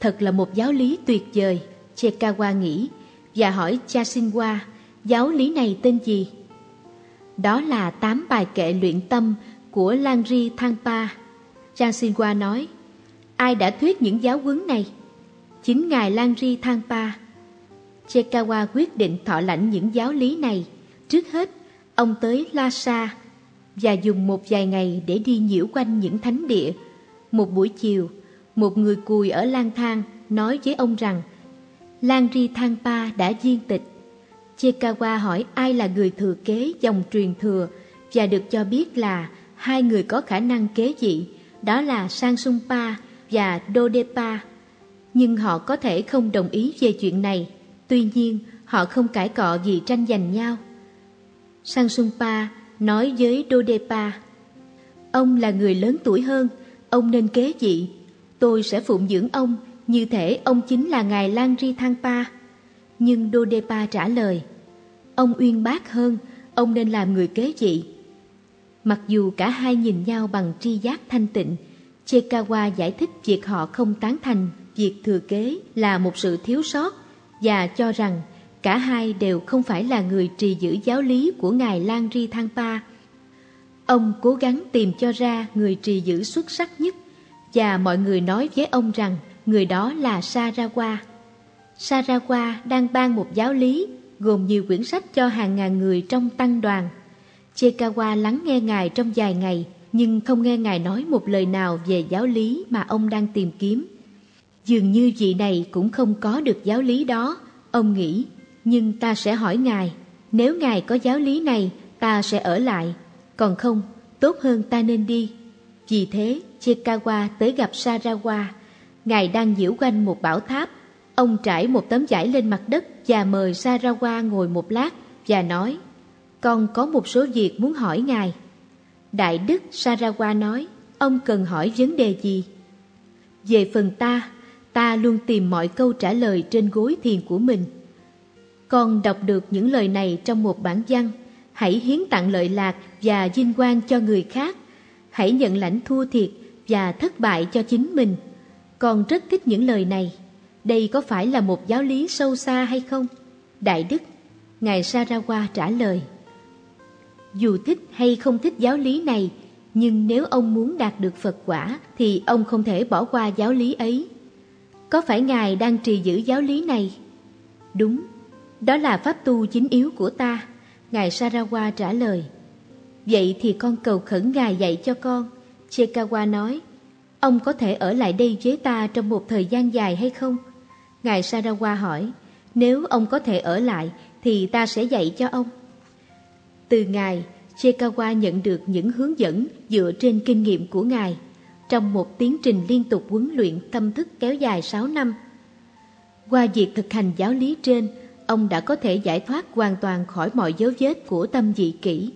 Speaker 4: Thật là một giáo lý tuyệt vời, Chekawa nghĩ và hỏi Chasinwa giáo lý này tên gì? Đó là tám bài kệ luyện tâm của Langri Thangpa. Chasinwa nói, ai đã thuyết những giáo huấn này? Chính Ngài Langri Thangpa. Chekawa quyết định thọ lãnh những giáo lý này. Trước hết, ông tới Lhasa và dùng một vài ngày để đi nhiễu quanh những thánh địa. Một buổi chiều, một người cùi ở lang thang nói với ông rằng Langri Thangpa đã viên tịch. Chekawa hỏi ai là người thừa kế dòng truyền thừa và được cho biết là hai người có khả năng kế vị, đó là Sangsungpa và Dodepa. Nhưng họ có thể không đồng ý về chuyện này, tuy nhiên họ không cãi cọ vì tranh giành nhau. Sangsungpa nói với Dodepa, Ông là người lớn tuổi hơn, ông nên kế vị. Tôi sẽ phụng dưỡng ông, như thể ông chính là ngài Langri Thangpa. Nhưng Dodepa trả lời, Ông uyên bác hơn, ông nên làm người kế vị. Mặc dù cả hai nhìn nhau bằng tri giác thanh tịnh, Chekawa giải thích việc họ không tán thành việc thừa kế là một sự thiếu sót và cho rằng cả hai đều không phải là người trì giữ giáo lý của Ngài Lan Ri Thangpa. Ông cố gắng tìm cho ra người trì giữ xuất sắc nhất và mọi người nói với ông rằng người đó là Sarawa. Sarawa đang ban một giáo lý gồm nhiều quyển sách cho hàng ngàn người trong tăng đoàn. Chekawa lắng nghe Ngài trong vài ngày, nhưng không nghe Ngài nói một lời nào về giáo lý mà ông đang tìm kiếm. Dường như vị này cũng không có được giáo lý đó, ông nghĩ, nhưng ta sẽ hỏi Ngài, nếu Ngài có giáo lý này, ta sẽ ở lại, còn không, tốt hơn ta nên đi. Vì thế, chikawa tới gặp Sarawa, Ngài đang diễu quanh một bảo tháp. Ông trải một tấm vải lên mặt đất và mời Sarawa ngồi một lát và nói Con có một số việc muốn hỏi Ngài. Đại Đức Sarawa nói Ông cần hỏi vấn đề gì? Về phần ta, ta luôn tìm mọi câu trả lời trên gối thiền của mình. Con đọc được những lời này trong một bản văn Hãy hiến tặng lợi lạc và vinh quang cho người khác Hãy nhận lãnh thua thiệt và thất bại cho chính mình Con rất thích những lời này đây có phải là một giáo lý sâu xa hay không? Đại Đức, Ngài Sarawa trả lời. Dù thích hay không thích giáo lý này, nhưng nếu ông muốn đạt được Phật quả thì ông không thể bỏ qua giáo lý ấy. Có phải Ngài đang trì giữ giáo lý này? Đúng, đó là pháp tu chính yếu của ta, Ngài Sarawa trả lời. Vậy thì con cầu khẩn Ngài dạy cho con. Chekawa nói, ông có thể ở lại đây với ta trong một thời gian dài hay không? Ngài Sarawa hỏi, nếu ông có thể ở lại thì ta sẽ dạy cho ông. Từ Ngài, Chekawa nhận được những hướng dẫn dựa trên kinh nghiệm của Ngài trong một tiến trình liên tục huấn luyện tâm thức kéo dài 6 năm. Qua việc thực hành giáo lý trên, ông đã có thể giải thoát hoàn toàn khỏi mọi dấu vết của tâm dị kỷ,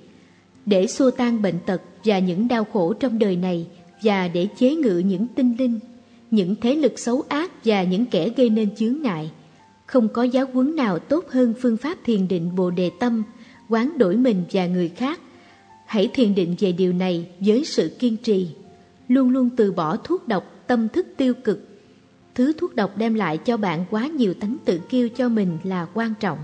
Speaker 4: để xua tan bệnh tật và những đau khổ trong đời này và để chế ngự những tinh linh những thế lực xấu ác và những kẻ gây nên chướng ngại. Không có giáo huấn nào tốt hơn phương pháp thiền định Bồ Đề Tâm, quán đổi mình và người khác. Hãy thiền định về điều này với sự kiên trì. Luôn luôn từ bỏ thuốc độc, tâm thức tiêu cực. Thứ thuốc độc đem lại cho bạn quá nhiều tánh tự kiêu cho mình là quan trọng.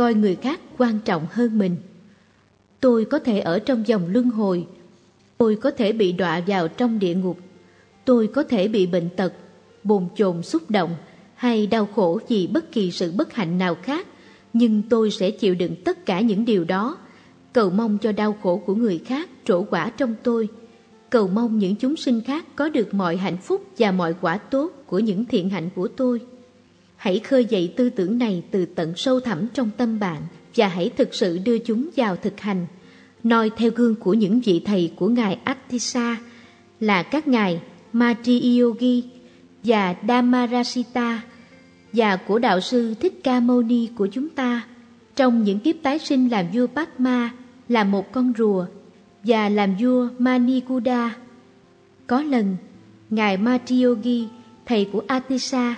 Speaker 4: Coi người khác quan trọng hơn mình. Tôi có thể ở trong dòng luân hồi, tôi có thể bị đọa vào trong địa ngục, tôi có thể bị bệnh tật, bồn chồn xúc động hay đau khổ vì bất kỳ sự bất hạnh nào khác, nhưng tôi sẽ chịu đựng tất cả những điều đó, cầu mong cho đau khổ của người khác trổ quả trong tôi, cầu mong những chúng sinh khác có được mọi hạnh phúc và mọi quả tốt của những thiện hạnh của tôi. Hãy khơi dậy tư tưởng này từ tận sâu thẳm trong tâm bạn và hãy thực sự đưa chúng vào thực hành. Noi theo gương của những vị thầy của Ngài Attisa là các ngài Matri Yogi và Dhammarasita và của đạo sư Thích Ca Mâu Ni của chúng ta trong những kiếp tái sinh làm vua Padma là một con rùa và làm vua Manikuda. Có lần, Ngài Matriyogi, thầy của Atisa,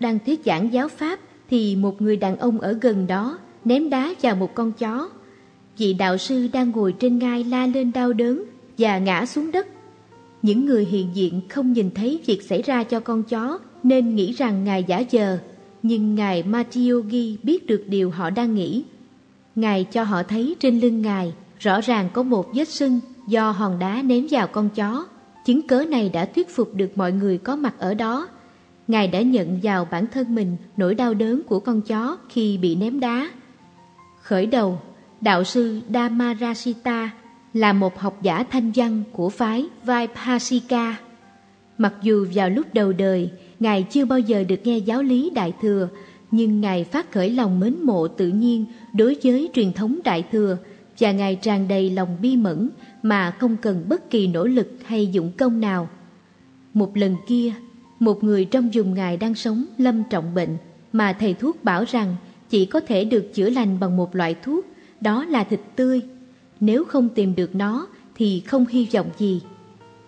Speaker 4: đang thuyết giảng giáo pháp thì một người đàn ông ở gần đó ném đá vào một con chó. Vị đạo sư đang ngồi trên ngai la lên đau đớn và ngã xuống đất. Những người hiện diện không nhìn thấy việc xảy ra cho con chó nên nghĩ rằng Ngài giả vờ, nhưng Ngài Matiogi biết được điều họ đang nghĩ. Ngài cho họ thấy trên lưng Ngài rõ ràng có một vết sưng do hòn đá ném vào con chó. Chứng cớ này đã thuyết phục được mọi người có mặt ở đó. Ngài đã nhận vào bản thân mình nỗi đau đớn của con chó khi bị ném đá. Khởi đầu, đạo sư Dhammarasita là một học giả thanh văn của phái Vaibhasika. Mặc dù vào lúc đầu đời, Ngài chưa bao giờ được nghe giáo lý Đại Thừa, nhưng Ngài phát khởi lòng mến mộ tự nhiên đối với truyền thống Đại Thừa và Ngài tràn đầy lòng bi mẫn mà không cần bất kỳ nỗ lực hay dụng công nào. Một lần kia, một người trong vùng Ngài đang sống lâm trọng bệnh mà thầy thuốc bảo rằng chỉ có thể được chữa lành bằng một loại thuốc, đó là thịt tươi. Nếu không tìm được nó thì không hy vọng gì.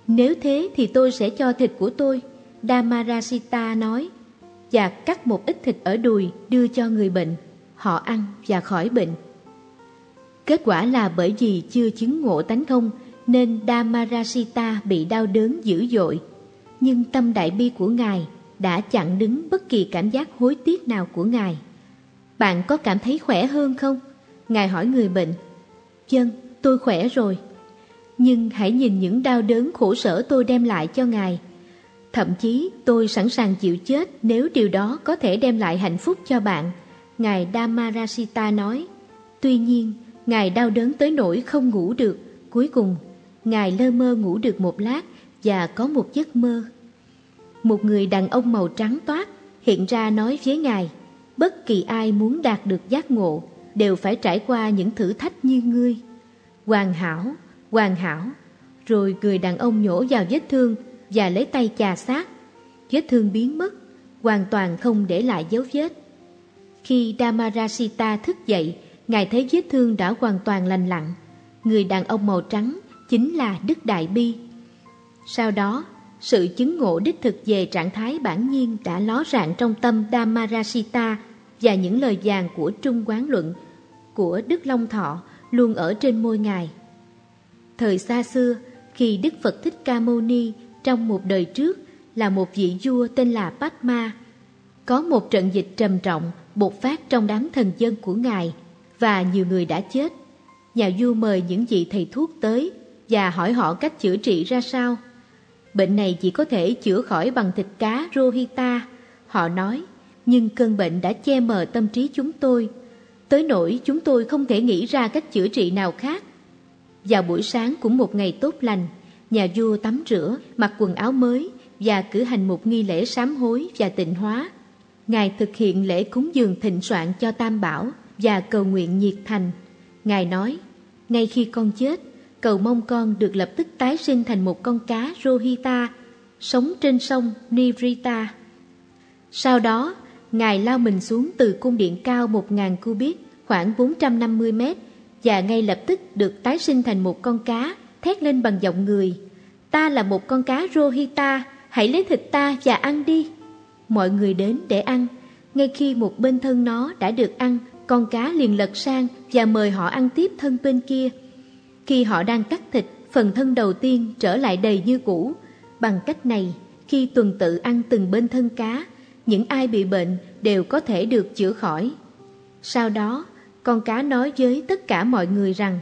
Speaker 4: Nếu thế thì tôi sẽ cho thịt của tôi, Damarasita nói, và cắt một ít thịt ở đùi đưa cho người bệnh. Họ ăn và khỏi bệnh. Kết quả là bởi vì chưa chứng ngộ tánh không nên Damarasita bị đau đớn dữ dội. Nhưng tâm đại bi của Ngài đã chặn đứng bất kỳ cảm giác hối tiếc nào của Ngài. Bạn có cảm thấy khỏe hơn không? Ngài hỏi người bệnh. Dân, tôi khỏe rồi. Nhưng hãy nhìn những đau đớn khổ sở tôi đem lại cho Ngài. Thậm chí tôi sẵn sàng chịu chết nếu điều đó có thể đem lại hạnh phúc cho bạn. Ngài Damarasita nói. Tuy nhiên, Ngài đau đớn tới nỗi không ngủ được. Cuối cùng, Ngài lơ mơ ngủ được một lát và có một giấc mơ. Một người đàn ông màu trắng toát hiện ra nói với Ngài, bất kỳ ai muốn đạt được giác ngộ đều phải trải qua những thử thách như ngươi. Hoàn hảo, hoàn hảo. Rồi người đàn ông nhổ vào vết thương và lấy tay chà sát. Vết thương biến mất, hoàn toàn không để lại dấu vết. Khi Damarasita thức dậy, Ngài thấy vết thương đã hoàn toàn lành lặn. Người đàn ông màu trắng chính là Đức Đại Bi. Sau đó, sự chứng ngộ đích thực về trạng thái bản nhiên đã ló rạng trong tâm Dhammarasita và những lời vàng của Trung Quán Luận của Đức Long Thọ luôn ở trên môi Ngài. Thời xa xưa, khi Đức Phật Thích Ca Mâu Ni trong một đời trước là một vị vua tên là Bát Ma có một trận dịch trầm trọng bộc phát trong đám thần dân của Ngài và nhiều người đã chết. Nhà vua mời những vị thầy thuốc tới và hỏi họ cách chữa trị ra sao. Bệnh này chỉ có thể chữa khỏi bằng thịt cá Rohita, họ nói, nhưng cơn bệnh đã che mờ tâm trí chúng tôi. Tới nỗi chúng tôi không thể nghĩ ra cách chữa trị nào khác. Vào buổi sáng của một ngày tốt lành, nhà vua tắm rửa, mặc quần áo mới và cử hành một nghi lễ sám hối và tịnh hóa. Ngài thực hiện lễ cúng dường thịnh soạn cho Tam Bảo và cầu nguyện nhiệt thành. Ngài nói, ngay khi con chết, cầu mong con được lập tức tái sinh thành một con cá Rohita, sống trên sông Nivrita. Sau đó, Ngài lao mình xuống từ cung điện cao 1.000 cubit, khoảng 450 mét, và ngay lập tức được tái sinh thành một con cá, thét lên bằng giọng người. Ta là một con cá Rohita, hãy lấy thịt ta và ăn đi. Mọi người đến để ăn. Ngay khi một bên thân nó đã được ăn, con cá liền lật sang và mời họ ăn tiếp thân bên kia. Khi họ đang cắt thịt, phần thân đầu tiên trở lại đầy như cũ. Bằng cách này, khi tuần tự ăn từng bên thân cá, những ai bị bệnh đều có thể được chữa khỏi. Sau đó, con cá nói với tất cả mọi người rằng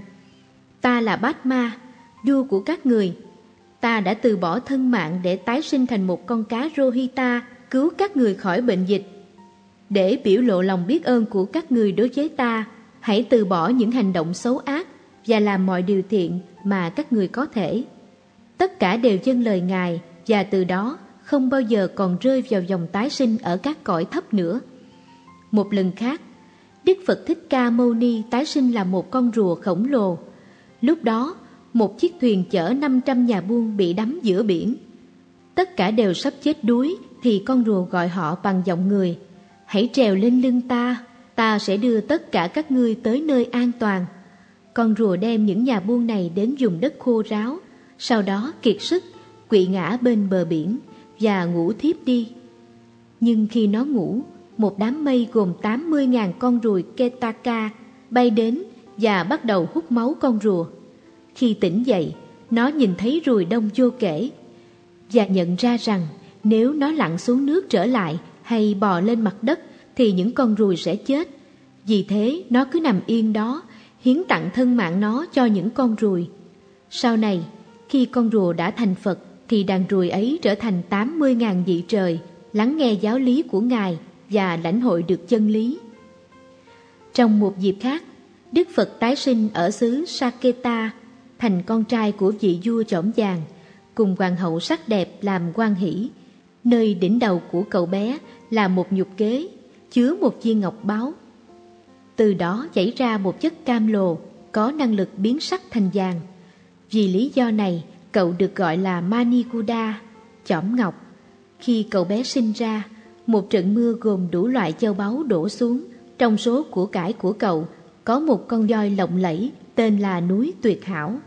Speaker 4: Ta là Bát Ma, vua của các người. Ta đã từ bỏ thân mạng để tái sinh thành một con cá Rohita cứu các người khỏi bệnh dịch. Để biểu lộ lòng biết ơn của các người đối với ta, hãy từ bỏ những hành động xấu ác và làm mọi điều thiện mà các người có thể. Tất cả đều dâng lời Ngài và từ đó không bao giờ còn rơi vào dòng tái sinh ở các cõi thấp nữa. Một lần khác, Đức Phật Thích Ca Mâu Ni tái sinh là một con rùa khổng lồ. Lúc đó, một chiếc thuyền chở 500 nhà buôn bị đắm giữa biển. Tất cả đều sắp chết đuối thì con rùa gọi họ bằng giọng người. Hãy trèo lên lưng ta, ta sẽ đưa tất cả các ngươi tới nơi an toàn. Con rùa đem những nhà buôn này đến dùng đất khô ráo, sau đó kiệt sức, quỵ ngã bên bờ biển và ngủ thiếp đi. Nhưng khi nó ngủ, một đám mây gồm 80.000 con ruồi Ketaka bay đến và bắt đầu hút máu con rùa. Khi tỉnh dậy, nó nhìn thấy ruồi đông vô kể và nhận ra rằng nếu nó lặn xuống nước trở lại hay bò lên mặt đất thì những con ruồi sẽ chết. Vì thế nó cứ nằm yên đó, hiến tặng thân mạng nó cho những con ruồi. Sau này, khi con rùa đã thành Phật thì đàn ruồi ấy trở thành 80.000 vị trời, lắng nghe giáo lý của Ngài và lãnh hội được chân lý. Trong một dịp khác, Đức Phật tái sinh ở xứ Saketa, thành con trai của vị vua trỏm vàng, cùng hoàng hậu sắc đẹp làm quan hỷ. Nơi đỉnh đầu của cậu bé là một nhục kế, chứa một viên ngọc báo. Từ đó chảy ra một chất cam lồ, có năng lực biến sắc thành vàng. Vì lý do này, cậu được gọi là Manikuda, chỏm ngọc. Khi cậu bé sinh ra, một trận mưa gồm đủ loại châu báu đổ xuống. Trong số của cải của cậu có một con voi lộng lẫy tên là núi tuyệt hảo.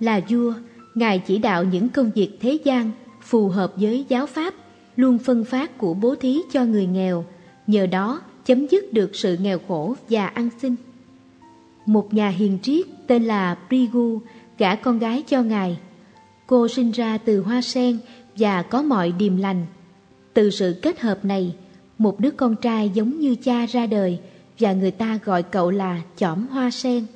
Speaker 4: Là vua, Ngài chỉ đạo những công việc thế gian phù hợp với giáo pháp, luôn phân phát của bố thí cho người nghèo, nhờ đó chấm dứt được sự nghèo khổ và ăn xin. Một nhà hiền triết tên là Prigu gả con gái cho Ngài. Cô sinh ra từ hoa sen và có mọi điềm lành. Từ sự kết hợp này, một đứa con trai giống như cha ra đời và người ta gọi cậu là chỏm hoa sen.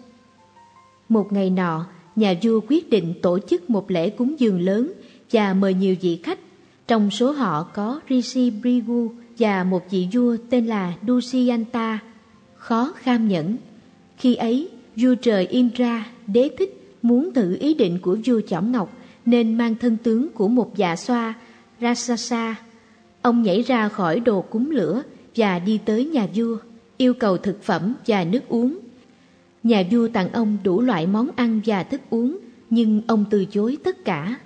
Speaker 4: Một ngày nọ, nhà vua quyết định tổ chức một lễ cúng dường lớn và mời nhiều vị khách. Trong số họ có Rishi Brigu và một vị vua tên là Dusyanta, khó kham nhẫn. Khi ấy, vua trời Indra, đế thích, muốn thử ý định của vua Chỏm Ngọc nên mang thân tướng của một dạ xoa, Rasasa. Ông nhảy ra khỏi đồ cúng lửa và đi tới nhà vua, yêu cầu thực phẩm và nước uống. Nhà vua tặng ông đủ loại món ăn và thức uống, nhưng ông từ chối tất cả.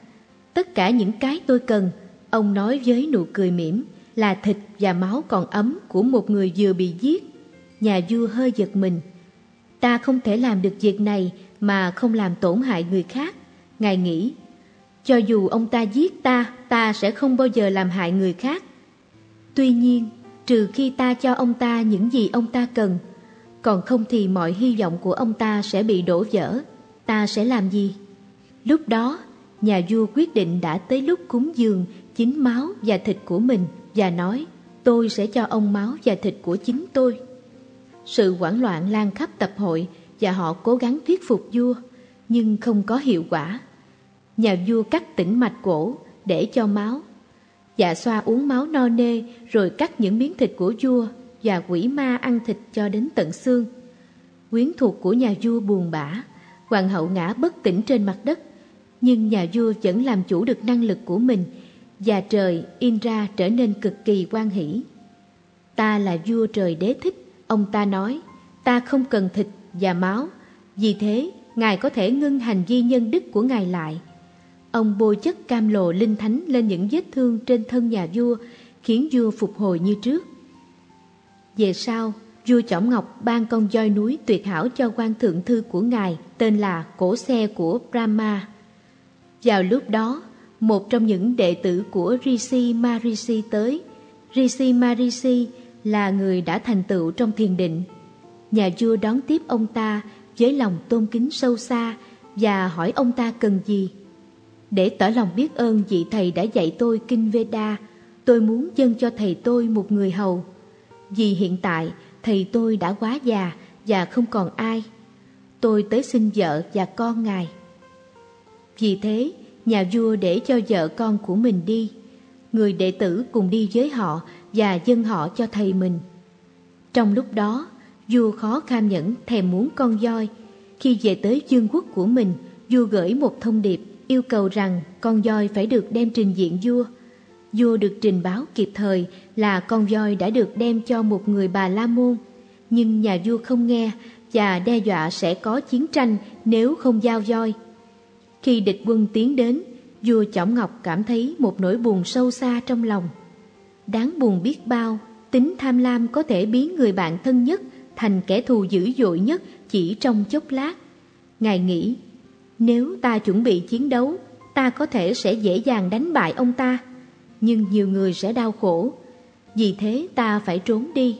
Speaker 4: Tất cả những cái tôi cần, ông nói với nụ cười mỉm, là thịt và máu còn ấm của một người vừa bị giết. Nhà vua hơi giật mình. Ta không thể làm được việc này mà không làm tổn hại người khác. Ngài nghĩ, cho dù ông ta giết ta, ta sẽ không bao giờ làm hại người khác. Tuy nhiên, trừ khi ta cho ông ta những gì ông ta cần, còn không thì mọi hy vọng của ông ta sẽ bị đổ vỡ. Ta sẽ làm gì? Lúc đó, nhà vua quyết định đã tới lúc cúng dường chính máu và thịt của mình và nói tôi sẽ cho ông máu và thịt của chính tôi. Sự hoảng loạn lan khắp tập hội và họ cố gắng thuyết phục vua, nhưng không có hiệu quả. Nhà vua cắt tĩnh mạch cổ để cho máu. Dạ xoa uống máu no nê rồi cắt những miếng thịt của vua và quỷ ma ăn thịt cho đến tận xương. Quyến thuộc của nhà vua buồn bã, hoàng hậu ngã bất tỉnh trên mặt đất, nhưng nhà vua vẫn làm chủ được năng lực của mình và trời Indra trở nên cực kỳ quan hỷ. Ta là vua trời đế thích, ông ta nói, ta không cần thịt và máu, vì thế Ngài có thể ngưng hành vi nhân đức của Ngài lại. Ông bôi chất cam lồ linh thánh lên những vết thương trên thân nhà vua, khiến vua phục hồi như trước. Về sau, vua Chỏm Ngọc ban con voi núi tuyệt hảo cho quan thượng thư của ngài tên là cổ xe của Brahma. Vào lúc đó, một trong những đệ tử của Rishi Marishi tới. Rishi Marishi là người đã thành tựu trong thiền định. Nhà vua đón tiếp ông ta với lòng tôn kính sâu xa và hỏi ông ta cần gì. Để tỏ lòng biết ơn vị thầy đã dạy tôi kinh Veda, tôi muốn dâng cho thầy tôi một người hầu. Vì hiện tại thầy tôi đã quá già và không còn ai. Tôi tới xin vợ và con ngài. Vì thế, nhà vua để cho vợ con của mình đi. Người đệ tử cùng đi với họ và dân họ cho thầy mình. Trong lúc đó, vua khó kham nhẫn thèm muốn con voi. Khi về tới dương quốc của mình, vua gửi một thông điệp yêu cầu rằng con voi phải được đem trình diện vua. Vua được trình báo kịp thời là con voi đã được đem cho một người bà La Môn. Nhưng nhà vua không nghe và đe dọa sẽ có chiến tranh nếu không giao voi. Khi địch quân tiến đến, vua Chỏng Ngọc cảm thấy một nỗi buồn sâu xa trong lòng. Đáng buồn biết bao, tính tham lam có thể biến người bạn thân nhất thành kẻ thù dữ dội nhất chỉ trong chốc lát. Ngài nghĩ, nếu ta chuẩn bị chiến đấu, ta có thể sẽ dễ dàng đánh bại ông ta, nhưng nhiều người sẽ đau khổ, vì thế ta phải trốn đi.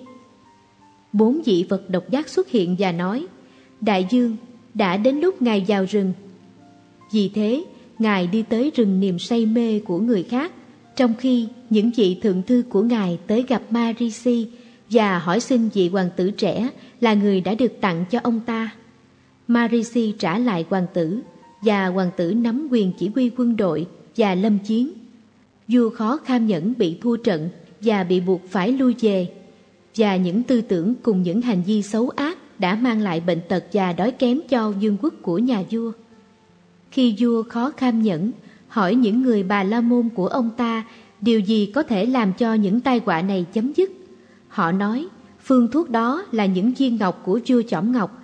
Speaker 4: Bốn dị vật độc giác xuất hiện và nói, Đại dương, đã đến lúc ngài vào rừng. Vì thế, ngài đi tới rừng niềm say mê của người khác, trong khi những vị thượng thư của ngài tới gặp Marisi và hỏi xin vị hoàng tử trẻ là người đã được tặng cho ông ta. Marisi trả lại hoàng tử và hoàng tử nắm quyền chỉ huy quân đội và lâm chiến. Vua khó kham nhẫn bị thua trận và bị buộc phải lui về và những tư tưởng cùng những hành vi xấu ác đã mang lại bệnh tật và đói kém cho vương quốc của nhà vua. Khi vua khó kham nhẫn hỏi những người bà la môn của ông ta điều gì có thể làm cho những tai họa này chấm dứt. Họ nói phương thuốc đó là những viên ngọc của vua chõm Ngọc.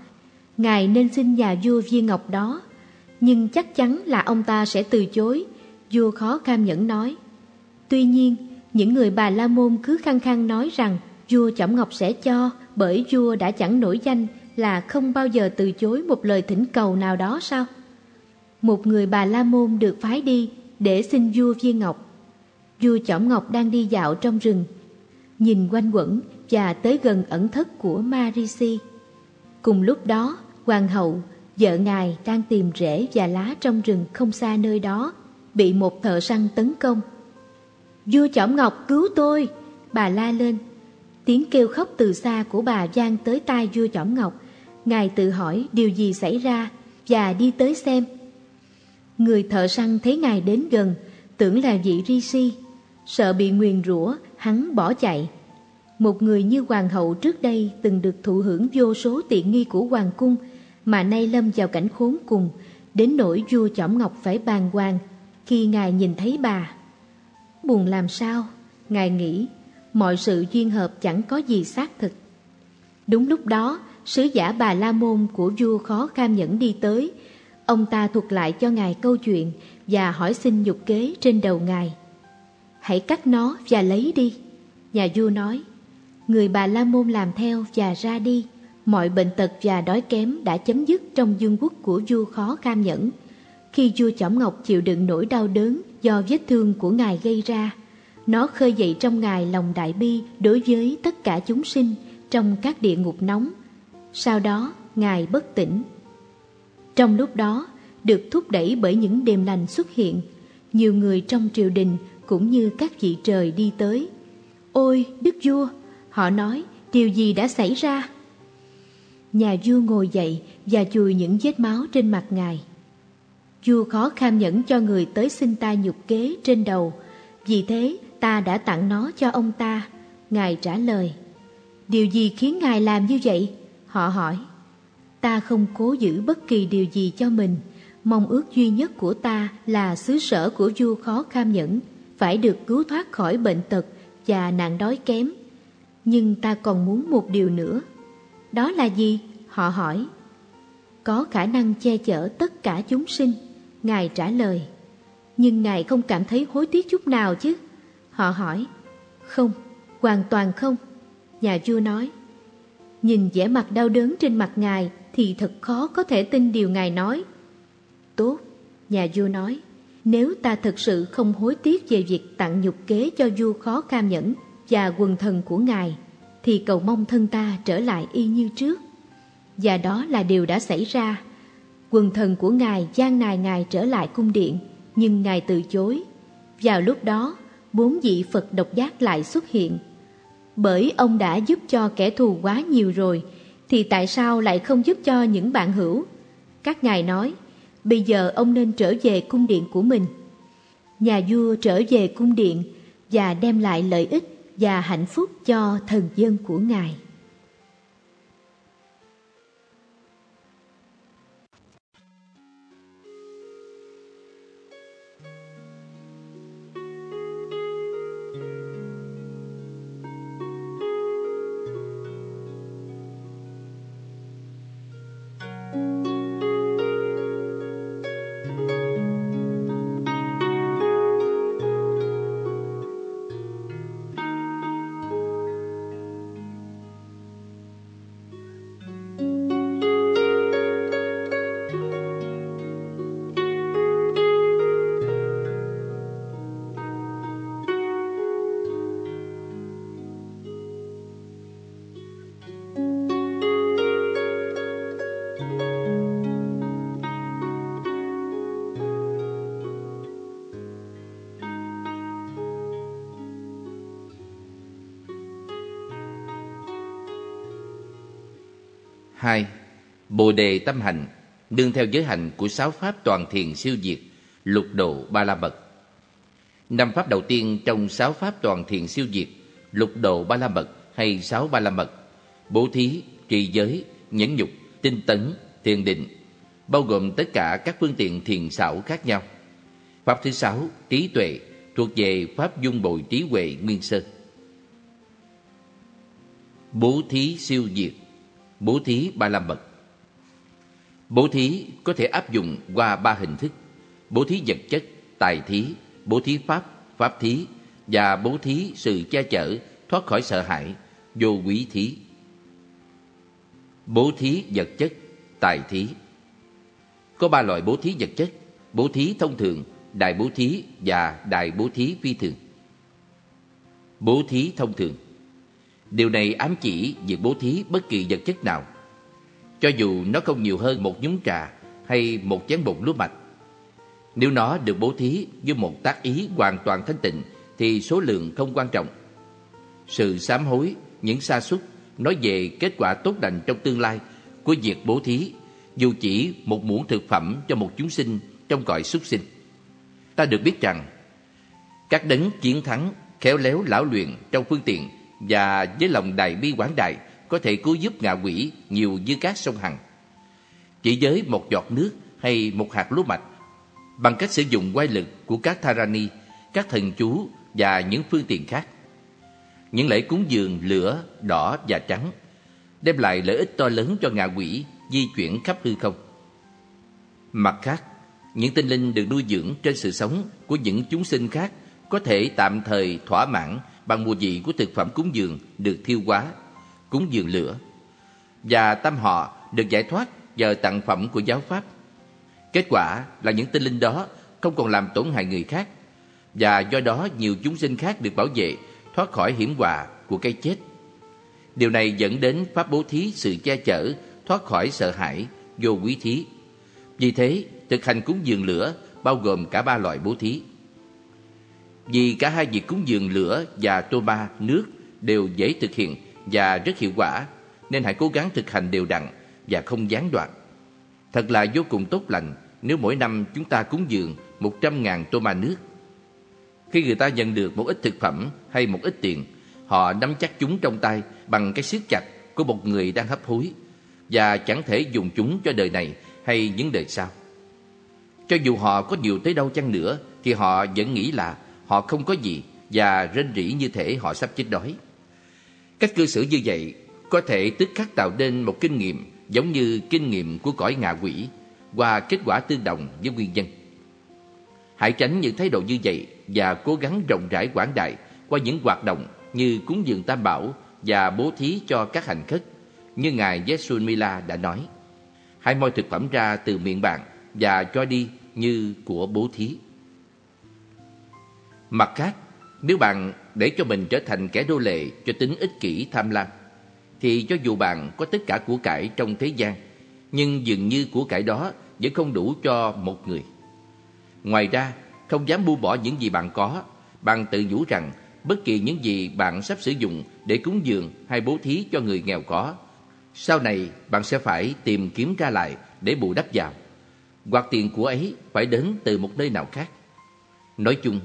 Speaker 4: Ngài nên xin nhà vua viên ngọc đó. Nhưng chắc chắn là ông ta sẽ từ chối. Vua khó kham nhẫn nói. Tuy nhiên, những người bà La Môn cứ khăng khăng nói rằng vua chõm Ngọc sẽ cho bởi vua đã chẳng nổi danh là không bao giờ từ chối một lời thỉnh cầu nào đó sao? Một người bà La Môn được phái đi để xin vua viên ngọc. Vua chõm Ngọc đang đi dạo trong rừng, nhìn quanh quẩn và tới gần ẩn thất của Marisi. Cùng lúc đó, hoàng hậu, vợ ngài đang tìm rễ và lá trong rừng không xa nơi đó, bị một thợ săn tấn công. Vua chõm Ngọc cứu tôi! Bà la lên. Tiếng kêu khóc từ xa của bà vang tới tai vua chõm Ngọc. Ngài tự hỏi điều gì xảy ra và đi tới xem. Người thợ săn thấy ngài đến gần, tưởng là vị Rishi. Sợ bị nguyền rủa, hắn bỏ chạy. Một người như hoàng hậu trước đây từng được thụ hưởng vô số tiện nghi của hoàng cung, mà nay lâm vào cảnh khốn cùng, đến nỗi vua Chỏm Ngọc phải bàn hoàng khi ngài nhìn thấy bà. Buồn làm sao? Ngài nghĩ, mọi sự duyên hợp chẳng có gì xác thực. Đúng lúc đó, sứ giả bà La Môn của vua khó cam nhẫn đi tới. Ông ta thuật lại cho ngài câu chuyện và hỏi xin nhục kế trên đầu ngài. Hãy cắt nó và lấy đi. Nhà vua nói, người bà La Môn làm theo và ra đi. Mọi bệnh tật và đói kém đã chấm dứt trong dương quốc của vua khó cam nhẫn. Khi vua Chỏm Ngọc chịu đựng nỗi đau đớn do vết thương của ngài gây ra, nó khơi dậy trong ngài lòng đại bi đối với tất cả chúng sinh trong các địa ngục nóng. Sau đó, ngài bất tỉnh. Trong lúc đó, được thúc đẩy bởi những đêm lành xuất hiện, nhiều người trong triều đình cũng như các vị trời đi tới. Ôi, đức vua! Họ nói, điều gì đã xảy ra? Nhà vua ngồi dậy và chùi những vết máu trên mặt ngài. Vua khó kham nhẫn cho người tới xin ta nhục kế trên đầu, vì thế ta đã tặng nó cho ông ta. Ngài trả lời, điều gì khiến ngài làm như vậy? Họ hỏi, ta không cố giữ bất kỳ điều gì cho mình, mong ước duy nhất của ta là xứ sở của vua khó kham nhẫn, phải được cứu thoát khỏi bệnh tật và nạn đói kém. Nhưng ta còn muốn một điều nữa. Đó là gì? Họ hỏi. Có khả năng che chở tất cả chúng sinh. Ngài trả lời. Nhưng Ngài không cảm thấy hối tiếc chút nào chứ? Họ hỏi. Không, hoàn toàn không. Nhà vua nói. Nhìn vẻ mặt đau đớn trên mặt Ngài thì thật khó có thể tin điều Ngài nói. Tốt, nhà vua nói. Nếu ta thật sự không hối tiếc về việc tặng nhục kế cho vua khó cam nhẫn và quần thần của Ngài, thì cầu mong thân ta trở lại y như trước. Và đó là điều đã xảy ra. Quần thần của Ngài gian nài Ngài trở lại cung điện, nhưng Ngài từ chối. Vào lúc đó, bốn vị Phật độc giác lại xuất hiện. Bởi ông đã giúp cho kẻ thù quá nhiều rồi, thì tại sao lại không giúp cho những bạn hữu? Các ngài nói, bây giờ ông nên trở về cung điện của mình. Nhà vua trở về cung điện và đem lại lợi ích và hạnh phúc cho thần dân của ngài.
Speaker 5: Hai, Bồ đề tâm hành đương theo giới hành của sáu pháp toàn thiền siêu diệt, lục độ ba la mật. Năm pháp đầu tiên trong sáu pháp toàn thiền siêu diệt, lục độ ba la mật hay sáu ba la mật, bố thí, trì giới, nhẫn nhục, tinh tấn, thiền định, bao gồm tất cả các phương tiện thiền xảo khác nhau. Pháp thứ sáu, trí tuệ, thuộc về pháp dung bồi trí huệ nguyên sơ. Bố thí siêu diệt bố thí ba la mật. Bố thí có thể áp dụng qua ba hình thức. Bố thí vật chất, tài thí, bố thí pháp pháp thí và bố thí sự che chở, thoát khỏi sợ hãi, vô quý thí. Bố thí vật chất, tài thí. Có ba loại bố thí vật chất. Bố thí thông thường đại bố thí và đại bố thí phi thường. Bố thí thông thường. Điều này ám chỉ việc bố thí bất kỳ vật chất nào Cho dù nó không nhiều hơn một nhúng trà hay một chén bột lúa mạch Nếu nó được bố thí với một tác ý hoàn toàn thanh tịnh Thì số lượng không quan trọng Sự sám hối, những sa sút nói về kết quả tốt lành trong tương lai của việc bố thí dù chỉ một muỗng thực phẩm cho một chúng sinh trong cõi súc sinh. Ta được biết rằng các đấng chiến thắng khéo léo lão luyện trong phương tiện và với lòng đại bi quảng đại có thể cứu giúp ngạ quỷ nhiều như các sông Hằng. Chỉ với một giọt nước hay một hạt lúa mạch, bằng cách sử dụng quay lực của các Tharani, các thần chú và những phương tiện khác. Những lễ cúng dường lửa, đỏ và trắng đem lại lợi ích to lớn cho ngạ quỷ di chuyển khắp hư không. Mặt khác, những tinh linh được nuôi dưỡng trên sự sống của những chúng sinh khác có thể tạm thời thỏa mãn bằng mùi vị của thực phẩm cúng dường được thiêu hóa, cúng dường lửa. Và tâm họ được giải thoát nhờ tặng phẩm của giáo pháp. Kết quả là những tinh linh đó không còn làm tổn hại người khác và do đó nhiều chúng sinh khác được bảo vệ thoát khỏi hiểm họa của cái chết. Điều này dẫn đến pháp bố thí sự che chở thoát khỏi sợ hãi, vô quý thí. Vì thế, thực hành cúng dường lửa bao gồm cả ba loại bố thí. Vì cả hai việc cúng dường lửa và tô ba nước đều dễ thực hiện và rất hiệu quả, nên hãy cố gắng thực hành đều đặn và không gián đoạn. Thật là vô cùng tốt lành nếu mỗi năm chúng ta cúng dường 100.000 tô ma nước. Khi người ta nhận được một ít thực phẩm hay một ít tiền, họ nắm chắc chúng trong tay bằng cái siết chặt của một người đang hấp hối và chẳng thể dùng chúng cho đời này hay những đời sau. Cho dù họ có nhiều tới đâu chăng nữa thì họ vẫn nghĩ là họ không có gì và rên rỉ như thể họ sắp chết đói. Cách cư xử như vậy có thể tức khắc tạo nên một kinh nghiệm giống như kinh nghiệm của cõi ngạ quỷ và kết quả tương đồng với nguyên nhân. Hãy tránh những thái độ như vậy và cố gắng rộng rãi quảng đại qua những hoạt động như cúng dường tam bảo và bố thí cho các hành khất, như Ngài Yesun Mila đã nói. Hãy moi thực phẩm ra từ miệng bạn và cho đi như của bố thí. Mặt khác, nếu bạn để cho mình trở thành kẻ đô lệ cho tính ích kỷ tham lam, thì cho dù bạn có tất cả của cải trong thế gian, nhưng dường như của cải đó vẫn không đủ cho một người. Ngoài ra, không dám buông bỏ những gì bạn có, bạn tự nhủ rằng bất kỳ những gì bạn sắp sử dụng để cúng dường hay bố thí cho người nghèo có Sau này bạn sẽ phải tìm kiếm ra lại để bù đắp vào. Hoặc tiền của ấy phải đến từ một nơi nào khác. Nói chung,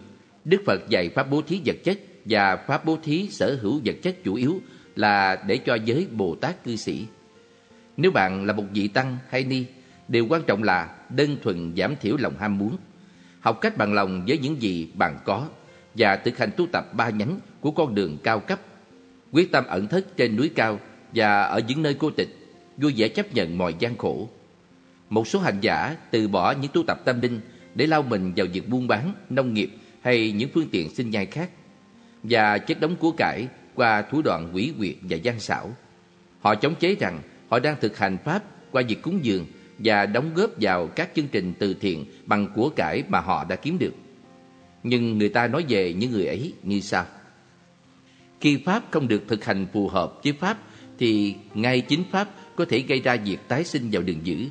Speaker 5: Đức Phật dạy pháp bố thí vật chất và pháp bố thí sở hữu vật chất chủ yếu là để cho giới Bồ Tát cư sĩ. Nếu bạn là một vị tăng hay ni, điều quan trọng là đơn thuần giảm thiểu lòng ham muốn, học cách bằng lòng với những gì bạn có và thực hành tu tập ba nhánh của con đường cao cấp, quyết tâm ẩn thất trên núi cao và ở những nơi cô tịch, vui vẻ chấp nhận mọi gian khổ. Một số hành giả từ bỏ những tu tập tâm linh để lao mình vào việc buôn bán, nông nghiệp hay những phương tiện sinh nhai khác, và chất đóng của cải qua thủ đoạn quỷ quyệt và gian xảo. Họ chống chế rằng họ đang thực hành Pháp qua việc cúng dường và đóng góp vào các chương trình từ thiện bằng của cải mà họ đã kiếm được. Nhưng người ta nói về những người ấy như sau. Khi Pháp không được thực hành phù hợp với Pháp, thì ngay chính Pháp có thể gây ra việc tái sinh vào đường dữ.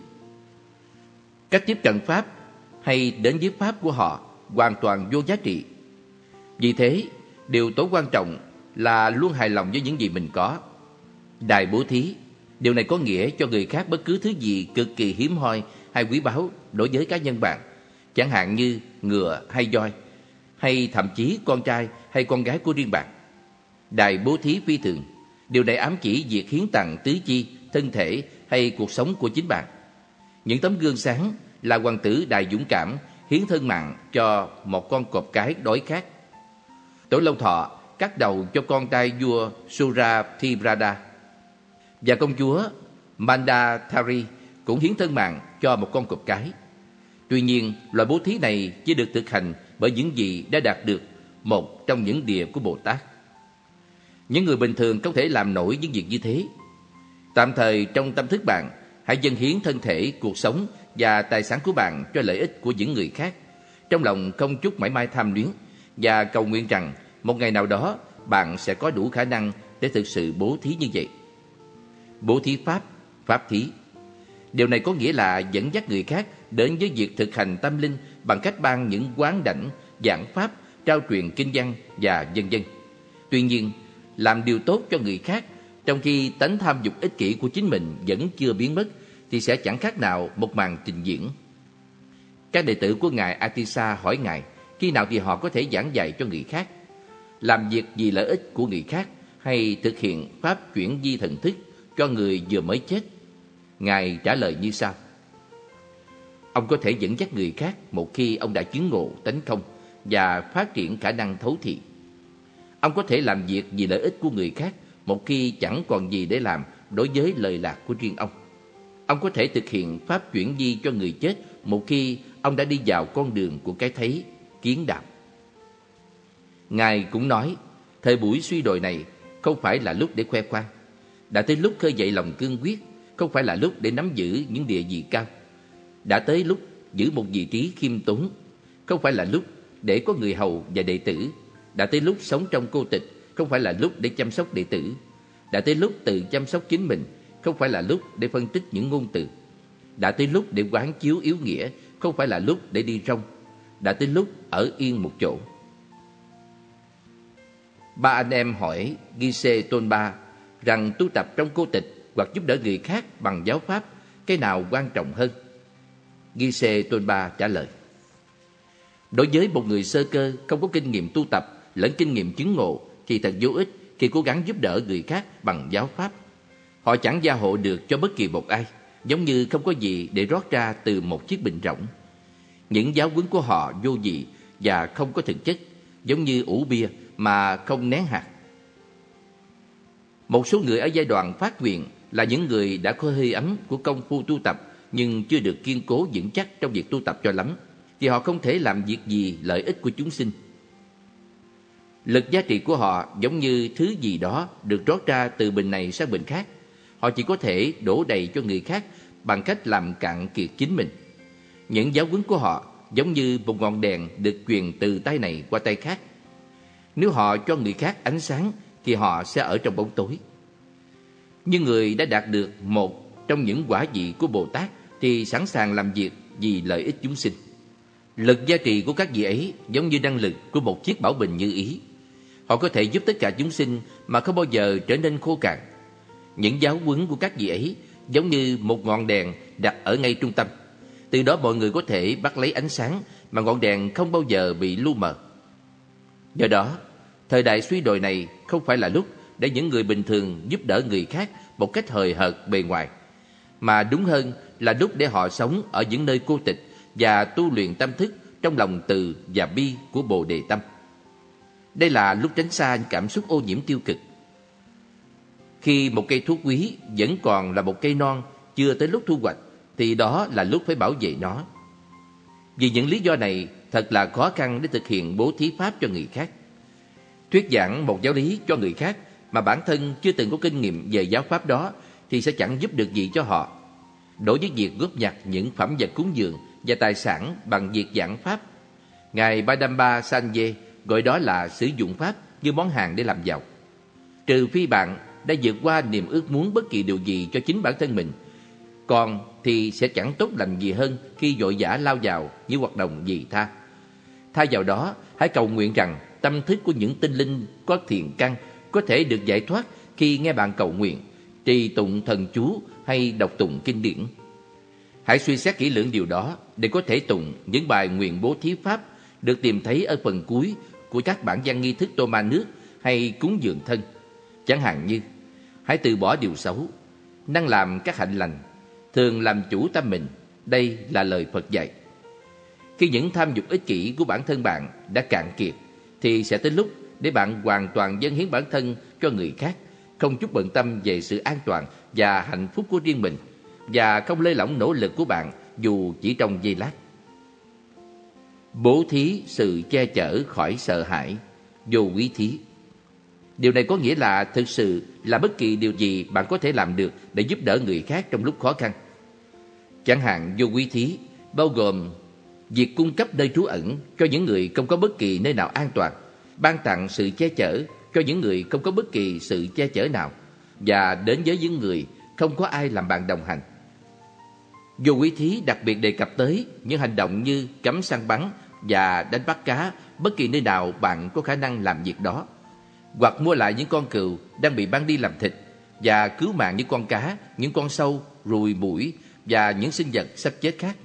Speaker 5: Cách tiếp cận Pháp hay đến với Pháp của họ hoàn toàn vô giá trị. Vì thế, điều tối quan trọng là luôn hài lòng với những gì mình có. Đại bố thí, điều này có nghĩa cho người khác bất cứ thứ gì cực kỳ hiếm hoi hay quý báu đối với cá nhân bạn, chẳng hạn như ngựa hay voi, hay thậm chí con trai hay con gái của riêng bạn. Đại bố thí phi thường, điều này ám chỉ việc hiến tặng tứ chi, thân thể hay cuộc sống của chính bạn. Những tấm gương sáng là hoàng tử đại dũng cảm hiến thân mạng cho một con cọp cái đói khát. Tổ lâu thọ cắt đầu cho con trai vua Suratibrada và công chúa Mandathari cũng hiến thân mạng cho một con cọp cái. Tuy nhiên, loại bố thí này chỉ được thực hành bởi những gì đã đạt được một trong những địa của Bồ Tát. Những người bình thường không thể làm nổi những việc như thế. Tạm thời trong tâm thức bạn, hãy dâng hiến thân thể, cuộc sống và tài sản của bạn cho lợi ích của những người khác. Trong lòng không chút mãi may tham luyến và cầu nguyện rằng một ngày nào đó bạn sẽ có đủ khả năng để thực sự bố thí như vậy. Bố thí pháp, pháp thí. Điều này có nghĩa là dẫn dắt người khác đến với việc thực hành tâm linh bằng cách ban những quán đảnh, giảng pháp, trao truyền kinh văn và vân vân. Tuy nhiên, làm điều tốt cho người khác trong khi tánh tham dục ích kỷ của chính mình vẫn chưa biến mất thì sẽ chẳng khác nào một màn trình diễn. Các đệ tử của Ngài Atisa hỏi Ngài khi nào thì họ có thể giảng dạy cho người khác, làm việc vì lợi ích của người khác hay thực hiện pháp chuyển di thần thức cho người vừa mới chết. Ngài trả lời như sau. Ông có thể dẫn dắt người khác một khi ông đã chứng ngộ tánh không và phát triển khả năng thấu thị. Ông có thể làm việc vì lợi ích của người khác một khi chẳng còn gì để làm đối với lời lạc của riêng ông. Ông có thể thực hiện pháp chuyển di cho người chết một khi ông đã đi vào con đường của cái thấy, kiến đạo. Ngài cũng nói, thời buổi suy đồi này không phải là lúc để khoe khoang. Đã tới lúc khơi dậy lòng cương quyết, không phải là lúc để nắm giữ những địa vị cao. Đã tới lúc giữ một vị trí khiêm tốn, không phải là lúc để có người hầu và đệ tử. Đã tới lúc sống trong cô tịch, không phải là lúc để chăm sóc đệ tử. Đã tới lúc tự chăm sóc chính mình, không phải là lúc để phân tích những ngôn từ. Đã tới lúc để quán chiếu yếu nghĩa, không phải là lúc để đi rong. Đã tới lúc ở yên một chỗ. Ba anh em hỏi Gise Tôn Ba rằng tu tập trong cô tịch hoặc giúp đỡ người khác bằng giáo pháp, cái nào quan trọng hơn? Gise Tôn Ba trả lời. Đối với một người sơ cơ không có kinh nghiệm tu tập lẫn kinh nghiệm chứng ngộ thì thật vô ích khi cố gắng giúp đỡ người khác bằng giáo pháp. Họ chẳng gia hộ được cho bất kỳ một ai, giống như không có gì để rót ra từ một chiếc bình rỗng. Những giáo huấn của họ vô vị và không có thực chất, giống như ủ bia mà không nén hạt. Một số người ở giai đoạn phát nguyện là những người đã có hơi ấm của công phu tu tập nhưng chưa được kiên cố vững chắc trong việc tu tập cho lắm, thì họ không thể làm việc gì lợi ích của chúng sinh. Lực giá trị của họ giống như thứ gì đó được rót ra từ bình này sang bình khác. Họ chỉ có thể đổ đầy cho người khác bằng cách làm cạn kiệt chính mình. Những giáo huấn của họ giống như một ngọn đèn được truyền từ tay này qua tay khác. Nếu họ cho người khác ánh sáng thì họ sẽ ở trong bóng tối. Nhưng người đã đạt được một trong những quả vị của Bồ Tát thì sẵn sàng làm việc vì lợi ích chúng sinh. Lực giá trị của các vị ấy giống như năng lực của một chiếc bảo bình như ý. Họ có thể giúp tất cả chúng sinh mà không bao giờ trở nên khô cạn. Những giáo huấn của các vị ấy giống như một ngọn đèn đặt ở ngay trung tâm. Từ đó mọi người có thể bắt lấy ánh sáng mà ngọn đèn không bao giờ bị lu mờ. Do đó, thời đại suy đồi này không phải là lúc để những người bình thường giúp đỡ người khác một cách hời hợt bề ngoài, mà đúng hơn là lúc để họ sống ở những nơi cô tịch và tu luyện tâm thức trong lòng từ và bi của Bồ Đề Tâm. Đây là lúc tránh xa những cảm xúc ô nhiễm tiêu cực. Khi một cây thuốc quý vẫn còn là một cây non chưa tới lúc thu hoạch, thì đó là lúc phải bảo vệ nó. Vì những lý do này, thật là khó khăn để thực hiện bố thí pháp cho người khác. Thuyết giảng một giáo lý cho người khác mà bản thân chưa từng có kinh nghiệm về giáo pháp đó thì sẽ chẳng giúp được gì cho họ. Đối với việc góp nhặt những phẩm vật cúng dường và tài sản bằng việc giảng pháp, Ngài Badamba Sanje gọi đó là sử dụng pháp như món hàng để làm giàu. Trừ phi bạn đã vượt qua niềm ước muốn bất kỳ điều gì cho chính bản thân mình, còn thì sẽ chẳng tốt lành gì hơn khi vội vã lao vào những hoạt động gì tha. Thay vào đó, hãy cầu nguyện rằng tâm thức của những tinh linh có thiền căn có thể được giải thoát khi nghe bạn cầu nguyện, trì tụng thần chú hay đọc tụng kinh điển. Hãy suy xét kỹ lưỡng điều đó để có thể tụng những bài nguyện bố thí pháp được tìm thấy ở phần cuối của các bản văn nghi thức tô ma nước hay cúng dường thân. Chẳng hạn như, hãy từ bỏ điều xấu, năng làm các hạnh lành, thường làm chủ tâm mình. Đây là lời Phật dạy. Khi những tham dục ích kỷ của bản thân bạn đã cạn kiệt, thì sẽ tới lúc để bạn hoàn toàn dâng hiến bản thân cho người khác, không chút bận tâm về sự an toàn và hạnh phúc của riêng mình, và không lơi lỏng nỗ lực của bạn dù chỉ trong giây lát. Bố thí sự che chở khỏi sợ hãi, vô quý thí. Điều này có nghĩa là thực sự là bất kỳ điều gì bạn có thể làm được để giúp đỡ người khác trong lúc khó khăn. Chẳng hạn vô quý thí bao gồm việc cung cấp nơi trú ẩn cho những người không có bất kỳ nơi nào an toàn, ban tặng sự che chở cho những người không có bất kỳ sự che chở nào và đến với những người không có ai làm bạn đồng hành. Vô quý thí đặc biệt đề cập tới những hành động như cấm săn bắn và đánh bắt cá bất kỳ nơi nào bạn có khả năng làm việc đó. Hoặc mua lại những con cừu đang bị bán đi làm thịt và cứu mạng những con cá, những con sâu, ruồi, mũi và những sinh vật sắp chết khác.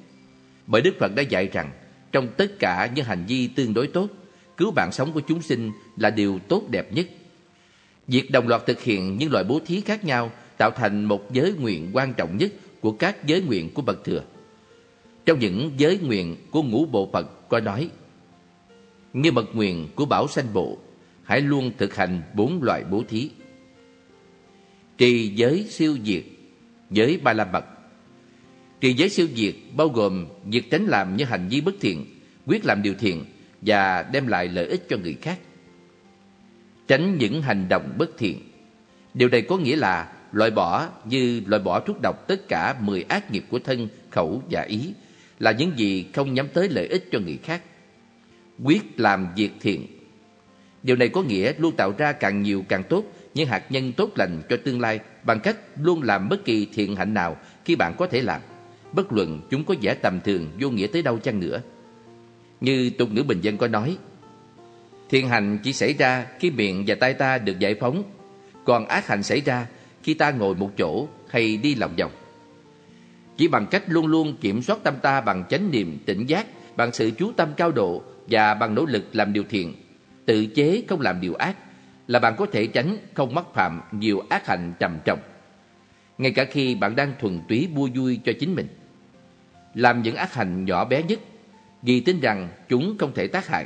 Speaker 5: Bởi Đức Phật đã dạy rằng trong tất cả những hành vi tương đối tốt, cứu mạng sống của chúng sinh là điều tốt đẹp nhất. Việc đồng loạt thực hiện những loại bố thí khác nhau tạo thành một giới nguyện quan trọng nhất của các giới nguyện của bậc thừa. Trong những giới nguyện của ngũ bộ Phật có nói Như mật nguyện của Bảo Sanh Bộ Hãy luôn thực hành bốn loại bố thí Trì giới siêu diệt Giới ba la mật Trì giới siêu diệt bao gồm việc tránh làm những hành vi bất thiện Quyết làm điều thiện Và đem lại lợi ích cho người khác Tránh những hành động bất thiện Điều này có nghĩa là loại bỏ như loại bỏ thuốc độc tất cả 10 ác nghiệp của thân, khẩu và ý là những gì không nhắm tới lợi ích cho người khác. Quyết làm việc thiện. Điều này có nghĩa luôn tạo ra càng nhiều càng tốt những hạt nhân tốt lành cho tương lai bằng cách luôn làm bất kỳ thiện hạnh nào khi bạn có thể làm. Bất luận chúng có vẻ tầm thường vô nghĩa tới đâu chăng nữa. Như tục ngữ bình dân có nói, thiện hành chỉ xảy ra khi miệng và tay ta được giải phóng, còn ác hành xảy ra khi ta ngồi một chỗ hay đi lòng vòng. Chỉ bằng cách luôn luôn kiểm soát tâm ta bằng chánh niệm tỉnh giác, bằng sự chú tâm cao độ và bằng nỗ lực làm điều thiện, tự chế không làm điều ác, là bạn có thể tránh không mắc phạm nhiều ác hạnh trầm trọng. Ngay cả khi bạn đang thuần túy vui vui cho chính mình. Làm những ác hành nhỏ bé nhất vì tin rằng chúng không thể tác hại.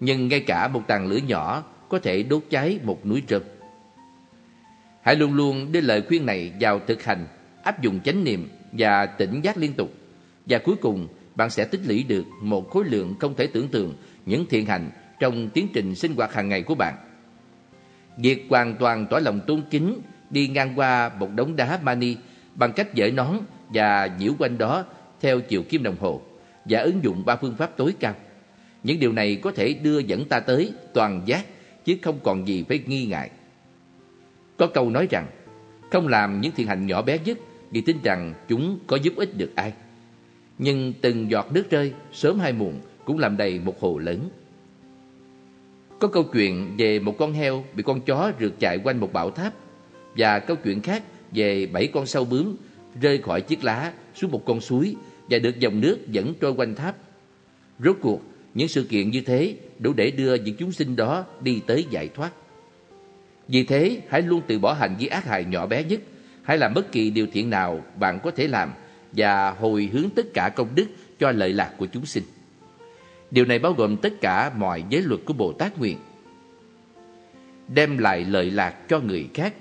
Speaker 5: Nhưng ngay cả một tàn lửa nhỏ có thể đốt cháy một núi rơm. Hãy luôn luôn đưa lời khuyên này vào thực hành, áp dụng chánh niệm và tỉnh giác liên tục. Và cuối cùng, bạn sẽ tích lũy được một khối lượng không thể tưởng tượng những thiện hành trong tiến trình sinh hoạt hàng ngày của bạn. Việc hoàn toàn tỏ lòng tôn kính đi ngang qua một đống đá mani bằng cách dễ nón và nhiễu quanh đó theo chiều kim đồng hồ và ứng dụng ba phương pháp tối cao. Những điều này có thể đưa dẫn ta tới toàn giác chứ không còn gì phải nghi ngại. Có câu nói rằng, không làm những thiện hành nhỏ bé nhất vì tin rằng chúng có giúp ích được ai. Nhưng từng giọt nước rơi, sớm hay muộn cũng làm đầy một hồ lớn. Có câu chuyện về một con heo bị con chó rượt chạy quanh một bảo tháp. và câu chuyện khác về bảy con sâu bướm rơi khỏi chiếc lá xuống một con suối và được dòng nước dẫn trôi quanh tháp. Rốt cuộc, những sự kiện như thế đủ để đưa những chúng sinh đó đi tới giải thoát. Vì thế, hãy luôn từ bỏ hành vi ác hại nhỏ bé nhất. Hãy làm bất kỳ điều thiện nào bạn có thể làm và hồi hướng tất cả công đức cho lợi lạc của chúng sinh. Điều này bao gồm tất cả mọi giới luật của Bồ Tát nguyện. Đem lại lợi lạc cho người khác.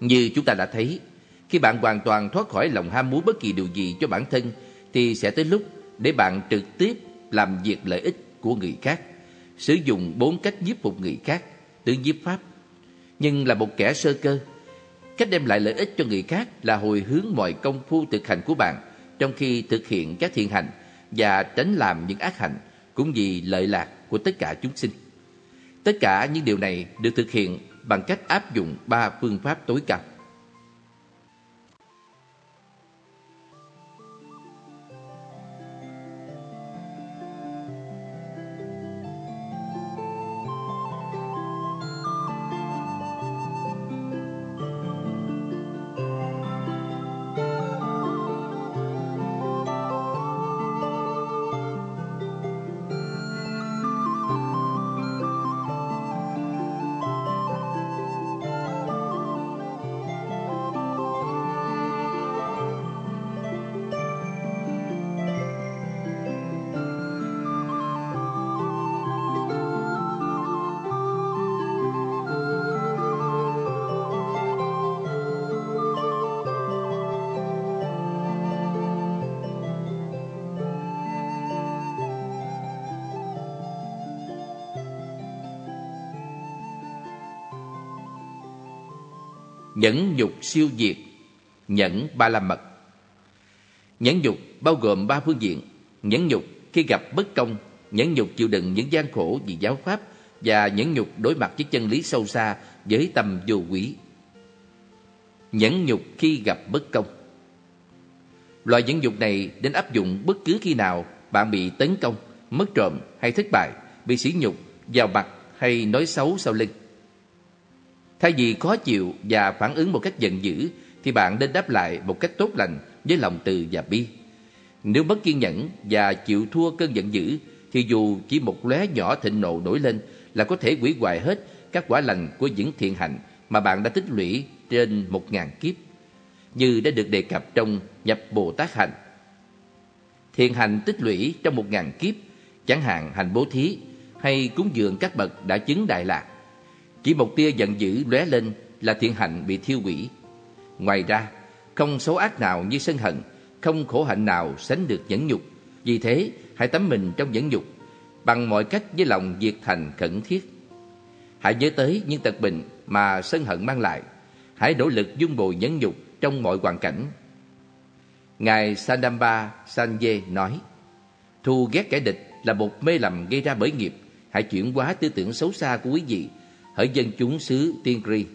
Speaker 5: Như chúng ta đã thấy, khi bạn hoàn toàn thoát khỏi lòng ham muốn bất kỳ điều gì cho bản thân, thì sẽ tới lúc để bạn trực tiếp làm việc lợi ích của người khác, sử dụng bốn cách nhiếp phục người khác, tứ nhiếp pháp. Nhưng là một kẻ sơ cơ, cách đem lại lợi ích cho người khác là hồi hướng mọi công phu thực hành của bạn trong khi thực hiện các thiện hành và tránh làm những ác hạnh cũng vì lợi lạc của tất cả chúng sinh. Tất cả những điều này được thực hiện bằng cách áp dụng ba phương pháp tối cao. Nhẫn nhục siêu diệt Nhẫn ba la mật. Nhẫn nhục bao gồm ba phương diện. Nhẫn nhục khi gặp bất công Nhẫn nhục chịu đựng những gian khổ vì giáo pháp Và nhẫn nhục đối mặt với chân lý sâu xa Với tâm vô quý. Nhẫn nhục khi gặp bất công. Loại nhẫn nhục này đến áp dụng bất cứ khi nào bạn bị tấn công, mất trộm hay thất bại, bị sỉ nhục, vào mặt hay nói xấu sau lưng. Thay vì khó chịu và phản ứng một cách giận dữ thì bạn nên đáp lại một cách tốt lành với lòng từ và bi. Nếu mất kiên nhẫn và chịu thua cơn giận dữ thì dù chỉ một lóe nhỏ thịnh nộ nổi lên là có thể hủy hoại hết các quả lành của những thiện hạnh mà bạn đã tích lũy trên một ngàn kiếp. Như đã được đề cập trong nhập Bồ Tát hạnh. Thiện hành tích lũy trong một ngàn kiếp, chẳng hạn hành bố thí hay cúng dường các bậc đã chứng đại lạc chỉ một tia giận dữ lóe lên là thiện hạnh bị thiêu hủy. Ngoài ra, không xấu ác nào như sân hận, không khổ hạnh nào sánh được nhẫn nhục. Vì thế, hãy tắm mình trong nhẫn nhục, bằng mọi cách với lòng diệt thành khẩn thiết. Hãy nhớ tới những tật bệnh mà sân hận mang lại. Hãy nỗ lực dung bồi nhẫn nhục trong mọi hoàn cảnh. Ngài Sandamba Sanje nói, Thu ghét kẻ địch là một mê lầm gây ra bởi nghiệp. Hãy chuyển hóa tư tưởng xấu xa của quý vị hỡi dân chúng xứ Tiên Ri.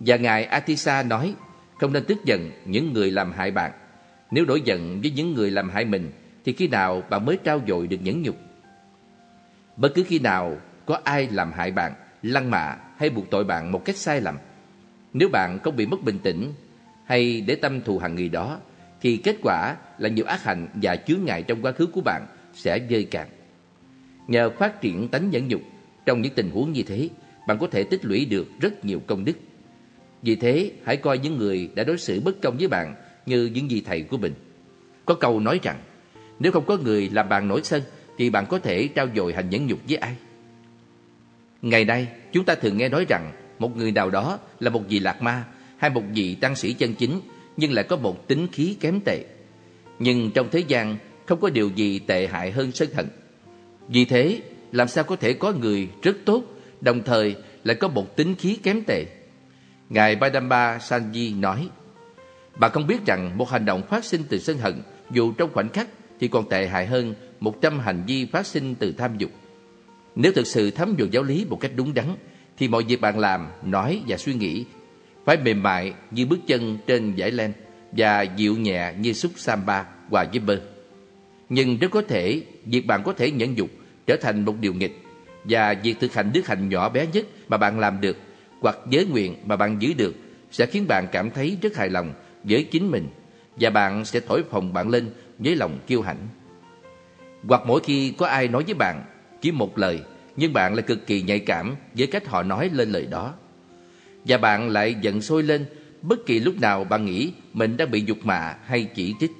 Speaker 5: Và Ngài Atisa nói, không nên tức giận những người làm hại bạn. Nếu đổi giận với những người làm hại mình, thì khi nào bạn mới trao dồi được nhẫn nhục? Bất cứ khi nào có ai làm hại bạn, lăng mạ hay buộc tội bạn một cách sai lầm, nếu bạn không bị mất bình tĩnh hay để tâm thù hằn người đó, thì kết quả là nhiều ác hạnh và chướng ngại trong quá khứ của bạn sẽ dơi cạn. Nhờ phát triển tánh nhẫn nhục, trong những tình huống như thế, bạn có thể tích lũy được rất nhiều công đức. Vì thế, hãy coi những người đã đối xử bất công với bạn như những vị thầy của mình. Có câu nói rằng, nếu không có người làm bạn nổi sân, thì bạn có thể trao dồi hành nhẫn nhục với ai? Ngày nay, chúng ta thường nghe nói rằng một người nào đó là một vị lạc ma hay một vị tăng sĩ chân chính nhưng lại có một tính khí kém tệ. Nhưng trong thế gian không có điều gì tệ hại hơn sân hận. Vì thế, làm sao có thể có người rất tốt, đồng thời lại có một tính khí kém tệ. Ngài Badamba Sanji nói, Bạn không biết rằng một hành động phát sinh từ sân hận, dù trong khoảnh khắc thì còn tệ hại hơn một trăm hành vi phát sinh từ tham dục. Nếu thực sự thấm nhuần giáo lý một cách đúng đắn, thì mọi việc bạn làm, nói và suy nghĩ phải mềm mại như bước chân trên dải len và dịu nhẹ như xúc samba hòa với bơ. Nhưng rất có thể việc bạn có thể nhẫn dục trở thành một điều nghịch và việc thực hành đức hạnh nhỏ bé nhất mà bạn làm được hoặc giới nguyện mà bạn giữ được sẽ khiến bạn cảm thấy rất hài lòng với chính mình và bạn sẽ thổi phồng bạn lên với lòng kiêu hãnh. Hoặc mỗi khi có ai nói với bạn chỉ một lời, nhưng bạn lại cực kỳ nhạy cảm với cách họ nói lên lời đó. Và bạn lại giận sôi lên bất kỳ lúc nào bạn nghĩ mình đang bị dục mạ hay chỉ trích.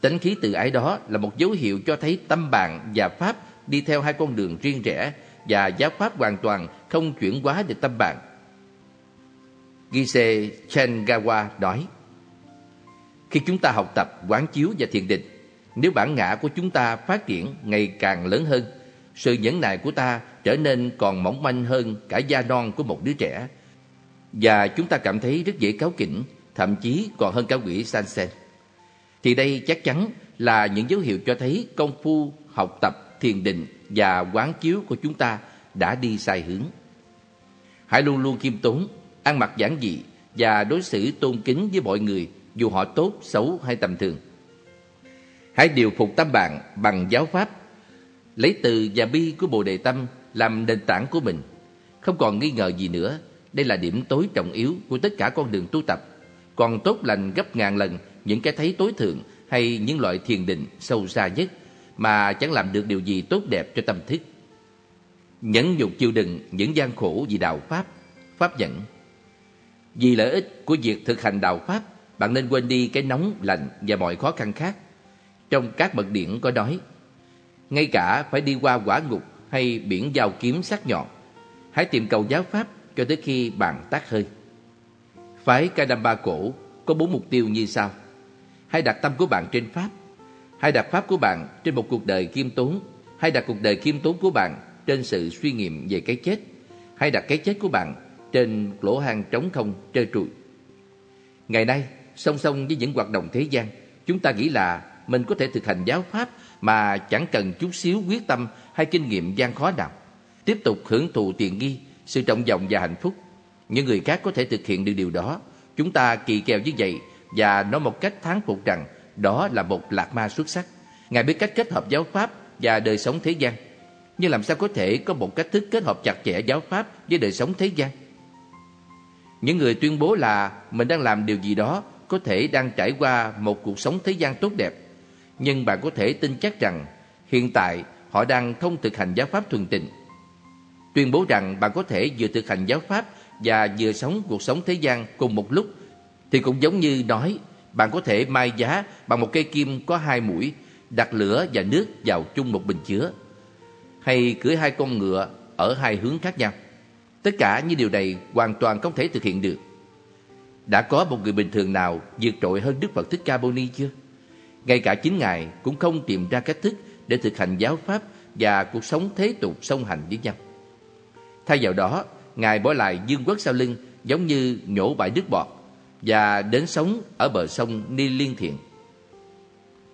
Speaker 5: Tánh khí tự ái đó là một dấu hiệu cho thấy tâm bạn và Pháp đi theo hai con đường riêng rẽ và giáo Pháp hoàn toàn không chuyển hóa được tâm bạn. Gise Chengawa nói Khi chúng ta học tập quán chiếu và thiền định, nếu bản ngã của chúng ta phát triển ngày càng lớn hơn, sự nhẫn nại của ta trở nên còn mỏng manh hơn cả da non của một đứa trẻ. Và chúng ta cảm thấy rất dễ cáo kỉnh, thậm chí còn hơn cả quỷ Sansen. Thì đây chắc chắn là những dấu hiệu cho thấy công phu học tập thiền định và quán chiếu của chúng ta đã đi sai hướng. Hãy luôn luôn khiêm tốn, ăn mặc giản dị và đối xử tôn kính với mọi người dù họ tốt, xấu hay tầm thường. Hãy điều phục tâm bạn bằng giáo pháp, lấy từ và bi của Bồ Đề Tâm làm nền tảng của mình. Không còn nghi ngờ gì nữa, đây là điểm tối trọng yếu của tất cả con đường tu tập. Còn tốt lành gấp ngàn lần những cái thấy tối thượng hay những loại thiền định sâu xa nhất mà chẳng làm được điều gì tốt đẹp cho tâm thức. Nhẫn nhục chịu đựng những gian khổ vì đạo Pháp, Pháp nhẫn. Vì lợi ích của việc thực hành đạo Pháp, bạn nên quên đi cái nóng, lạnh và mọi khó khăn khác. Trong các bậc điển có nói, ngay cả phải đi qua quả ngục hay biển dao kiếm sắc nhọn, hãy tìm cầu giáo Pháp cho tới khi bạn tắt hơi. Phái Kadamba cổ có bốn mục tiêu như sau. Hãy đặt tâm của bạn trên Pháp, hãy đặt Pháp của bạn trên một cuộc đời kiêm tốn, hãy đặt cuộc đời kiêm tốn của bạn trên sự suy nghiệm về cái chết, hãy đặt cái chết của bạn trên lỗ hang trống không trơ trụi. Ngày nay, song song với những hoạt động thế gian, chúng ta nghĩ là mình có thể thực hành giáo pháp mà chẳng cần chút xíu quyết tâm hay kinh nghiệm gian khó nào. Tiếp tục hưởng thụ tiền nghi, sự trọng vọng và hạnh phúc. Những người khác có thể thực hiện được điều đó. Chúng ta kỳ kèo như vậy và nói một cách thán phục rằng đó là một lạc ma xuất sắc. Ngài biết cách kết hợp giáo pháp và đời sống thế gian. Nhưng làm sao có thể có một cách thức kết hợp chặt chẽ giáo pháp với đời sống thế gian? Những người tuyên bố là mình đang làm điều gì đó có thể đang trải qua một cuộc sống thế gian tốt đẹp. Nhưng bạn có thể tin chắc rằng hiện tại họ đang không thực hành giáo pháp thuần tịnh. Tuyên bố rằng bạn có thể vừa thực hành giáo pháp và vừa sống cuộc sống thế gian cùng một lúc thì cũng giống như nói bạn có thể mai giá bằng một cây kim có hai mũi, đặt lửa và nước vào chung một bình chứa. Hay cưỡi hai con ngựa ở hai hướng khác nhau. Tất cả những điều này hoàn toàn không thể thực hiện được. Đã có một người bình thường nào vượt trội hơn Đức Phật Thích Ca Mâu Ni chưa? Ngay cả chính Ngài cũng không tìm ra cách thức để thực hành giáo pháp và cuộc sống thế tục song hành với nhau. Thay vào đó, Ngài bỏ lại dương quốc sau lưng giống như nhổ bãi nước bọt và đến sống ở bờ sông Ni Liên Thiện.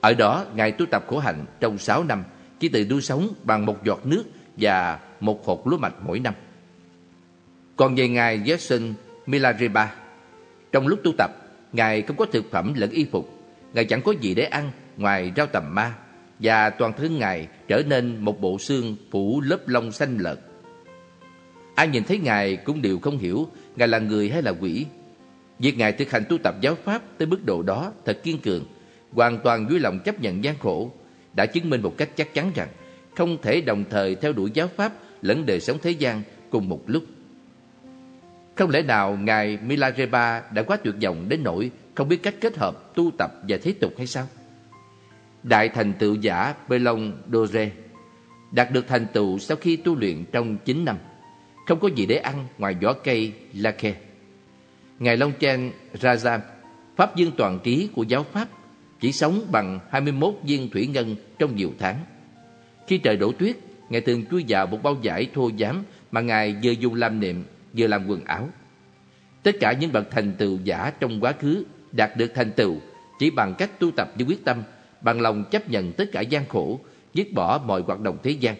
Speaker 5: Ở đó, Ngài tu tập khổ hạnh trong 6 năm, chỉ tự nuôi sống bằng một giọt nước và một hột lúa mạch mỗi năm. Còn về Ngài Jason Milarepa, trong lúc tu tập, Ngài không có thực phẩm lẫn y phục, Ngài chẳng có gì để ăn ngoài rau tầm ma, và toàn thân Ngài trở nên một bộ xương phủ lớp lông xanh lợt. Ai nhìn thấy Ngài cũng đều không hiểu Ngài là người hay là quỷ. Việc Ngài thực hành tu tập giáo pháp tới mức độ đó thật kiên cường, hoàn toàn vui lòng chấp nhận gian khổ, đã chứng minh một cách chắc chắn rằng không thể đồng thời theo đuổi giáo pháp lẫn đời sống thế gian cùng một lúc. Không lẽ nào Ngài Milarepa đã quá tuyệt vọng đến nỗi không biết cách kết hợp tu tập và thế tục hay sao? Đại thành tựu giả Pelon Dore đạt được thành tựu sau khi tu luyện trong 9 năm, không có gì để ăn ngoài vỏ cây lake. Ngài Long Chen Rajam, Pháp viên toàn trí của giáo Pháp, chỉ sống bằng 21 viên thủy ngân trong nhiều tháng. Khi trời đổ tuyết, Ngài thường chui vào một bao giải thô giám mà Ngài vừa dùng làm niệm vừa làm quần áo. Tất cả những bậc thành tựu giả trong quá khứ đạt được thành tựu chỉ bằng cách tu tập với quyết tâm, bằng lòng chấp nhận tất cả gian khổ, dứt bỏ mọi hoạt động thế gian.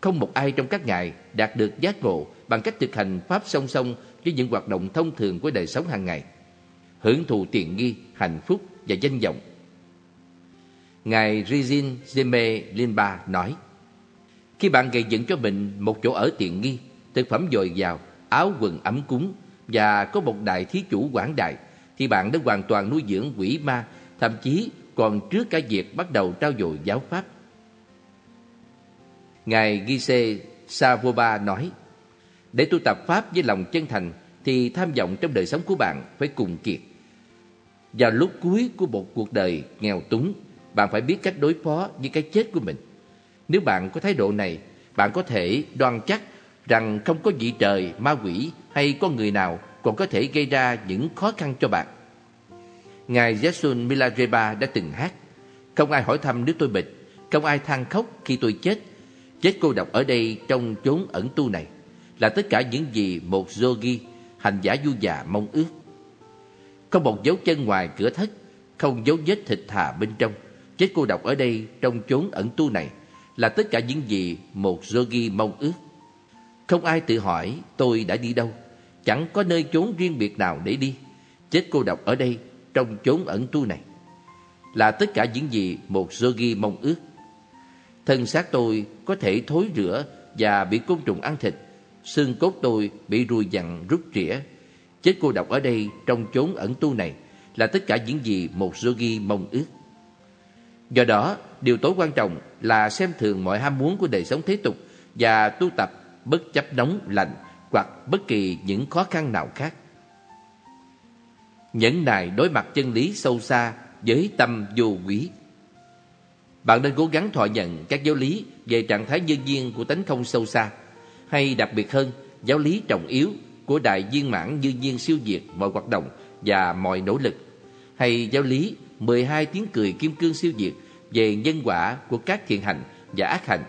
Speaker 5: Không một ai trong các ngài đạt được giác ngộ bằng cách thực hành pháp song song với những hoạt động thông thường của đời sống hàng ngày, hưởng thụ tiện nghi, hạnh phúc và danh vọng. Ngài Rizin Zeme Linba nói, khi bạn gây dựng cho mình một chỗ ở tiện nghi, thực phẩm dồi dào, áo quần ấm cúng và có một đại thí chủ quảng đại, thì bạn đã hoàn toàn nuôi dưỡng quỷ ma, thậm chí còn trước cả việc bắt đầu trao dồi giáo pháp. Ngài Gise Savoba nói, để tu tập Pháp với lòng chân thành thì tham vọng trong đời sống của bạn phải cùng kiệt. Vào lúc cuối của một cuộc đời nghèo túng, bạn phải biết cách đối phó với cái chết của mình. Nếu bạn có thái độ này, bạn có thể đoan chắc rằng không có vị trời, ma quỷ hay con người nào còn có thể gây ra những khó khăn cho bạn. Ngài Jason Milarepa đã từng hát Không ai hỏi thăm nếu tôi bệnh Không ai than khóc khi tôi chết Chết cô độc ở đây trong chốn ẩn tu này là tất cả những gì một yogi Hành giả du già mong ước. Không một dấu chân ngoài cửa thất Không dấu vết thịt thà bên trong. Chết cô độc ở đây trong chốn ẩn tu này Là tất cả những gì một yogi mong ước. Không ai tự hỏi tôi đã đi đâu? Chẳng có nơi chốn riêng biệt nào để đi. Chết cô độc ở đây trong chốn ẩn tu này là tất cả những gì một yogi mong ước. Thân xác tôi có thể thối rữa và bị côn trùng ăn thịt, xương cốt tôi bị ruồi dặn rút rỉa. Chết cô độc ở đây trong chốn ẩn tu này là tất cả những gì một yogi mong ước. Do đó, điều tối quan trọng là xem thường mọi ham muốn của đời sống thế tục và tu tập bất chấp nóng lạnh hoặc bất kỳ những khó khăn nào khác nhẫn nại đối mặt chân lý sâu xa với tâm vô quý. Bạn nên cố gắng thọ nhận các giáo lý về trạng thái nhân duyên của tánh không sâu xa, hay đặc biệt hơn, giáo lý trọng yếu của đại viên mãn dư duyên siêu diệt mọi hoạt động và mọi nỗ lực, hay giáo lý 12 tiếng cười kim cương siêu diệt về nhân quả của các thiện hành và ác hành,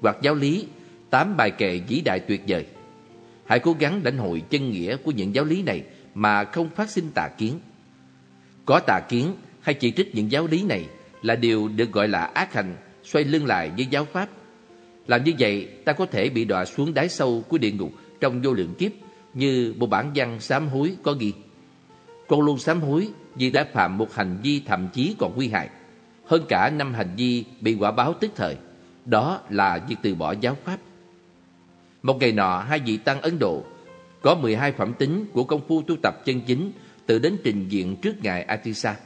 Speaker 5: hoặc giáo lý 8 bài kệ vĩ đại tuyệt vời. Hãy cố gắng lãnh hội chân nghĩa của những giáo lý này mà không phát sinh tà kiến. Có tà kiến hay chỉ trích những giáo lý này là điều được gọi là ác hành, xoay lưng lại với giáo pháp. Làm như vậy, ta có thể bị đọa xuống đáy sâu của địa ngục trong vô lượng kiếp như một bản văn sám hối có ghi. Con luôn sám hối vì đã phạm một hành vi thậm chí còn nguy hại. Hơn cả năm hành vi bị quả báo tức thời. Đó là việc từ bỏ giáo pháp. Một ngày nọ, hai vị tăng Ấn Độ có 12 phẩm tính của công phu tu tập chân chính tự đến trình diện trước ngài Atisa.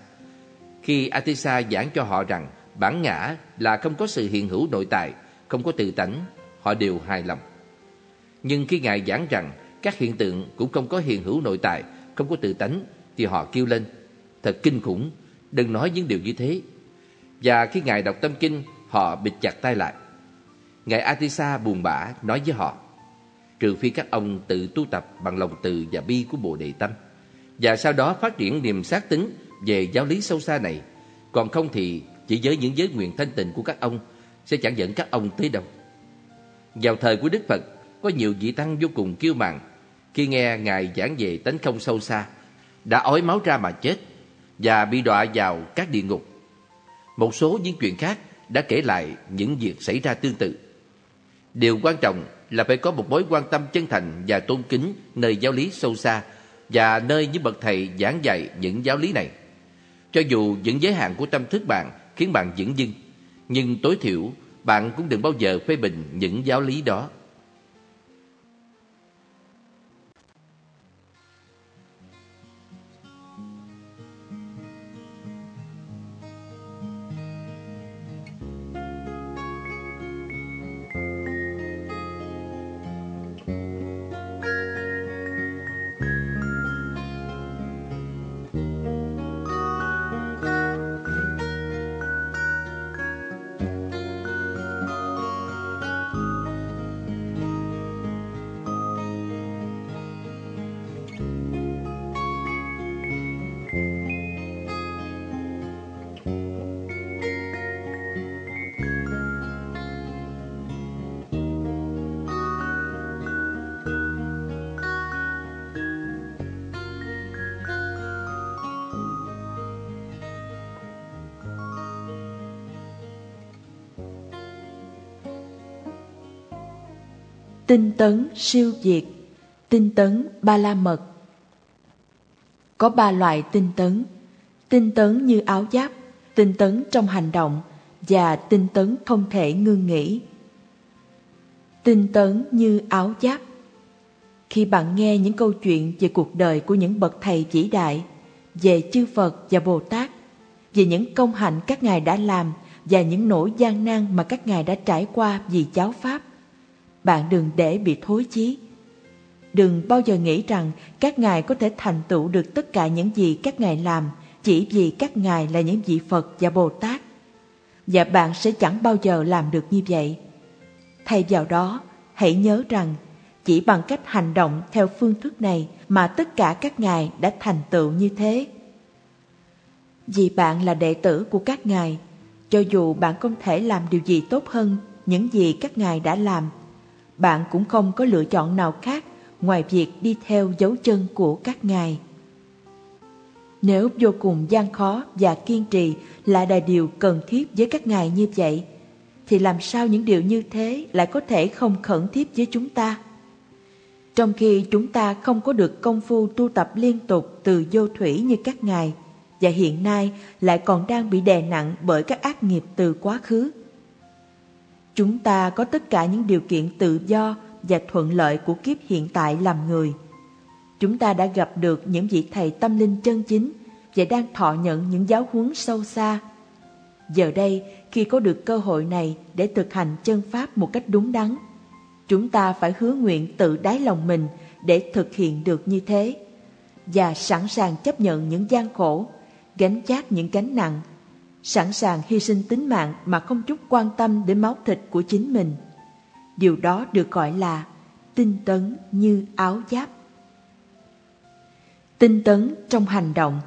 Speaker 5: Khi Atisa giảng cho họ rằng bản ngã là không có sự hiện hữu nội tại, không có tự tánh, họ đều hài lòng. Nhưng khi ngài giảng rằng các hiện tượng cũng không có hiện hữu nội tại, không có tự tánh, thì họ kêu lên, thật kinh khủng, đừng nói những điều như thế. Và khi ngài đọc tâm kinh, họ bịt chặt tay lại. Ngài Atisa buồn bã nói với họ, trừ phi các ông tự tu tập bằng lòng từ và bi của Bồ Đề Tâm, và sau đó phát triển niềm xác tính về giáo lý sâu xa này, còn không thì chỉ với những giới nguyện thanh tịnh của các ông sẽ chẳng dẫn các ông tới đâu. Vào thời của Đức Phật, có nhiều vị tăng vô cùng kiêu mạn khi nghe Ngài giảng về tánh không sâu xa, đã ói máu ra mà chết và bị đọa vào các địa ngục. Một số những chuyện khác đã kể lại những việc xảy ra tương tự. Điều quan trọng là phải có một mối quan tâm chân thành và tôn kính nơi giáo lý sâu xa và nơi những bậc thầy giảng dạy những giáo lý này. Cho dù những giới hạn của tâm thức bạn khiến bạn dững dưng, nhưng tối thiểu bạn cũng đừng bao giờ phê bình những giáo lý đó.
Speaker 2: Tinh tấn siêu diệt, tinh tấn ba la mật. Có ba loại tinh tấn, tinh tấn như áo giáp, tinh tấn trong hành động và tinh tấn không thể ngưng nghỉ. Tinh tấn như áo giáp
Speaker 4: Khi bạn nghe những câu chuyện về cuộc đời của những bậc thầy vĩ đại, về chư Phật và Bồ Tát, về những công hạnh các ngài đã làm và những nỗi gian nan mà các ngài đã trải qua vì giáo pháp, bạn đừng để bị thối chí. Đừng bao giờ nghĩ rằng các ngài có thể thành tựu được tất cả những gì các ngài làm chỉ vì các ngài là những vị Phật và Bồ Tát. Và bạn sẽ chẳng bao giờ làm được như vậy. Thay vào đó, hãy nhớ rằng chỉ bằng cách hành động theo phương thức này mà tất cả các ngài đã thành tựu như thế. Vì bạn là đệ tử của các ngài, cho dù bạn không thể làm điều gì tốt hơn những gì các ngài đã làm, bạn cũng không có lựa chọn nào khác ngoài việc đi theo dấu chân của các ngài. Nếu vô cùng gian khó và kiên trì là đại điều cần thiết với các ngài như vậy, thì làm sao những điều như thế lại có thể không khẩn thiết với chúng ta? Trong khi chúng ta không có được công phu tu tập liên tục từ vô thủy như các ngài, và hiện nay lại còn đang bị đè nặng bởi các ác nghiệp từ quá khứ. Chúng ta có tất cả những điều kiện tự do và thuận lợi của kiếp hiện tại làm người. Chúng ta đã gặp được những vị thầy tâm linh chân chính và đang thọ nhận những giáo huấn sâu xa. Giờ đây, khi có được cơ hội này để thực hành chân pháp một cách đúng đắn, chúng ta phải hứa nguyện tự đáy lòng mình để thực hiện được như thế và sẵn sàng chấp nhận những gian khổ, gánh chác những gánh nặng, sẵn sàng hy sinh tính mạng mà không chút quan tâm đến máu thịt của chính mình. Điều đó được gọi là tinh tấn như áo giáp. Tinh tấn trong hành động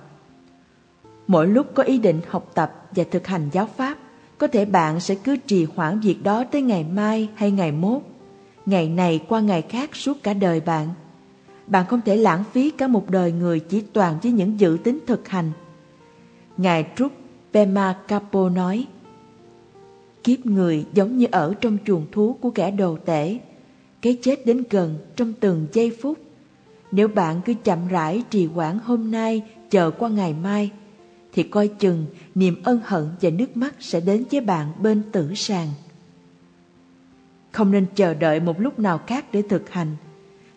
Speaker 4: Mỗi lúc có ý định học tập và thực hành giáo pháp, có thể bạn sẽ cứ trì hoãn việc đó tới ngày mai hay ngày mốt, ngày này qua ngày khác suốt cả đời bạn. Bạn không thể lãng phí cả một đời người chỉ toàn với những dự tính thực hành. Ngài Trúc Pema Capo nói, Kiếp người giống như ở trong chuồng thú của kẻ đồ tể, cái chết đến gần trong từng giây phút. Nếu bạn cứ chậm rãi trì hoãn hôm nay chờ qua ngày mai, thì coi chừng niềm ân hận và nước mắt sẽ đến với bạn bên tử sàng. Không nên chờ đợi một lúc nào khác để thực hành.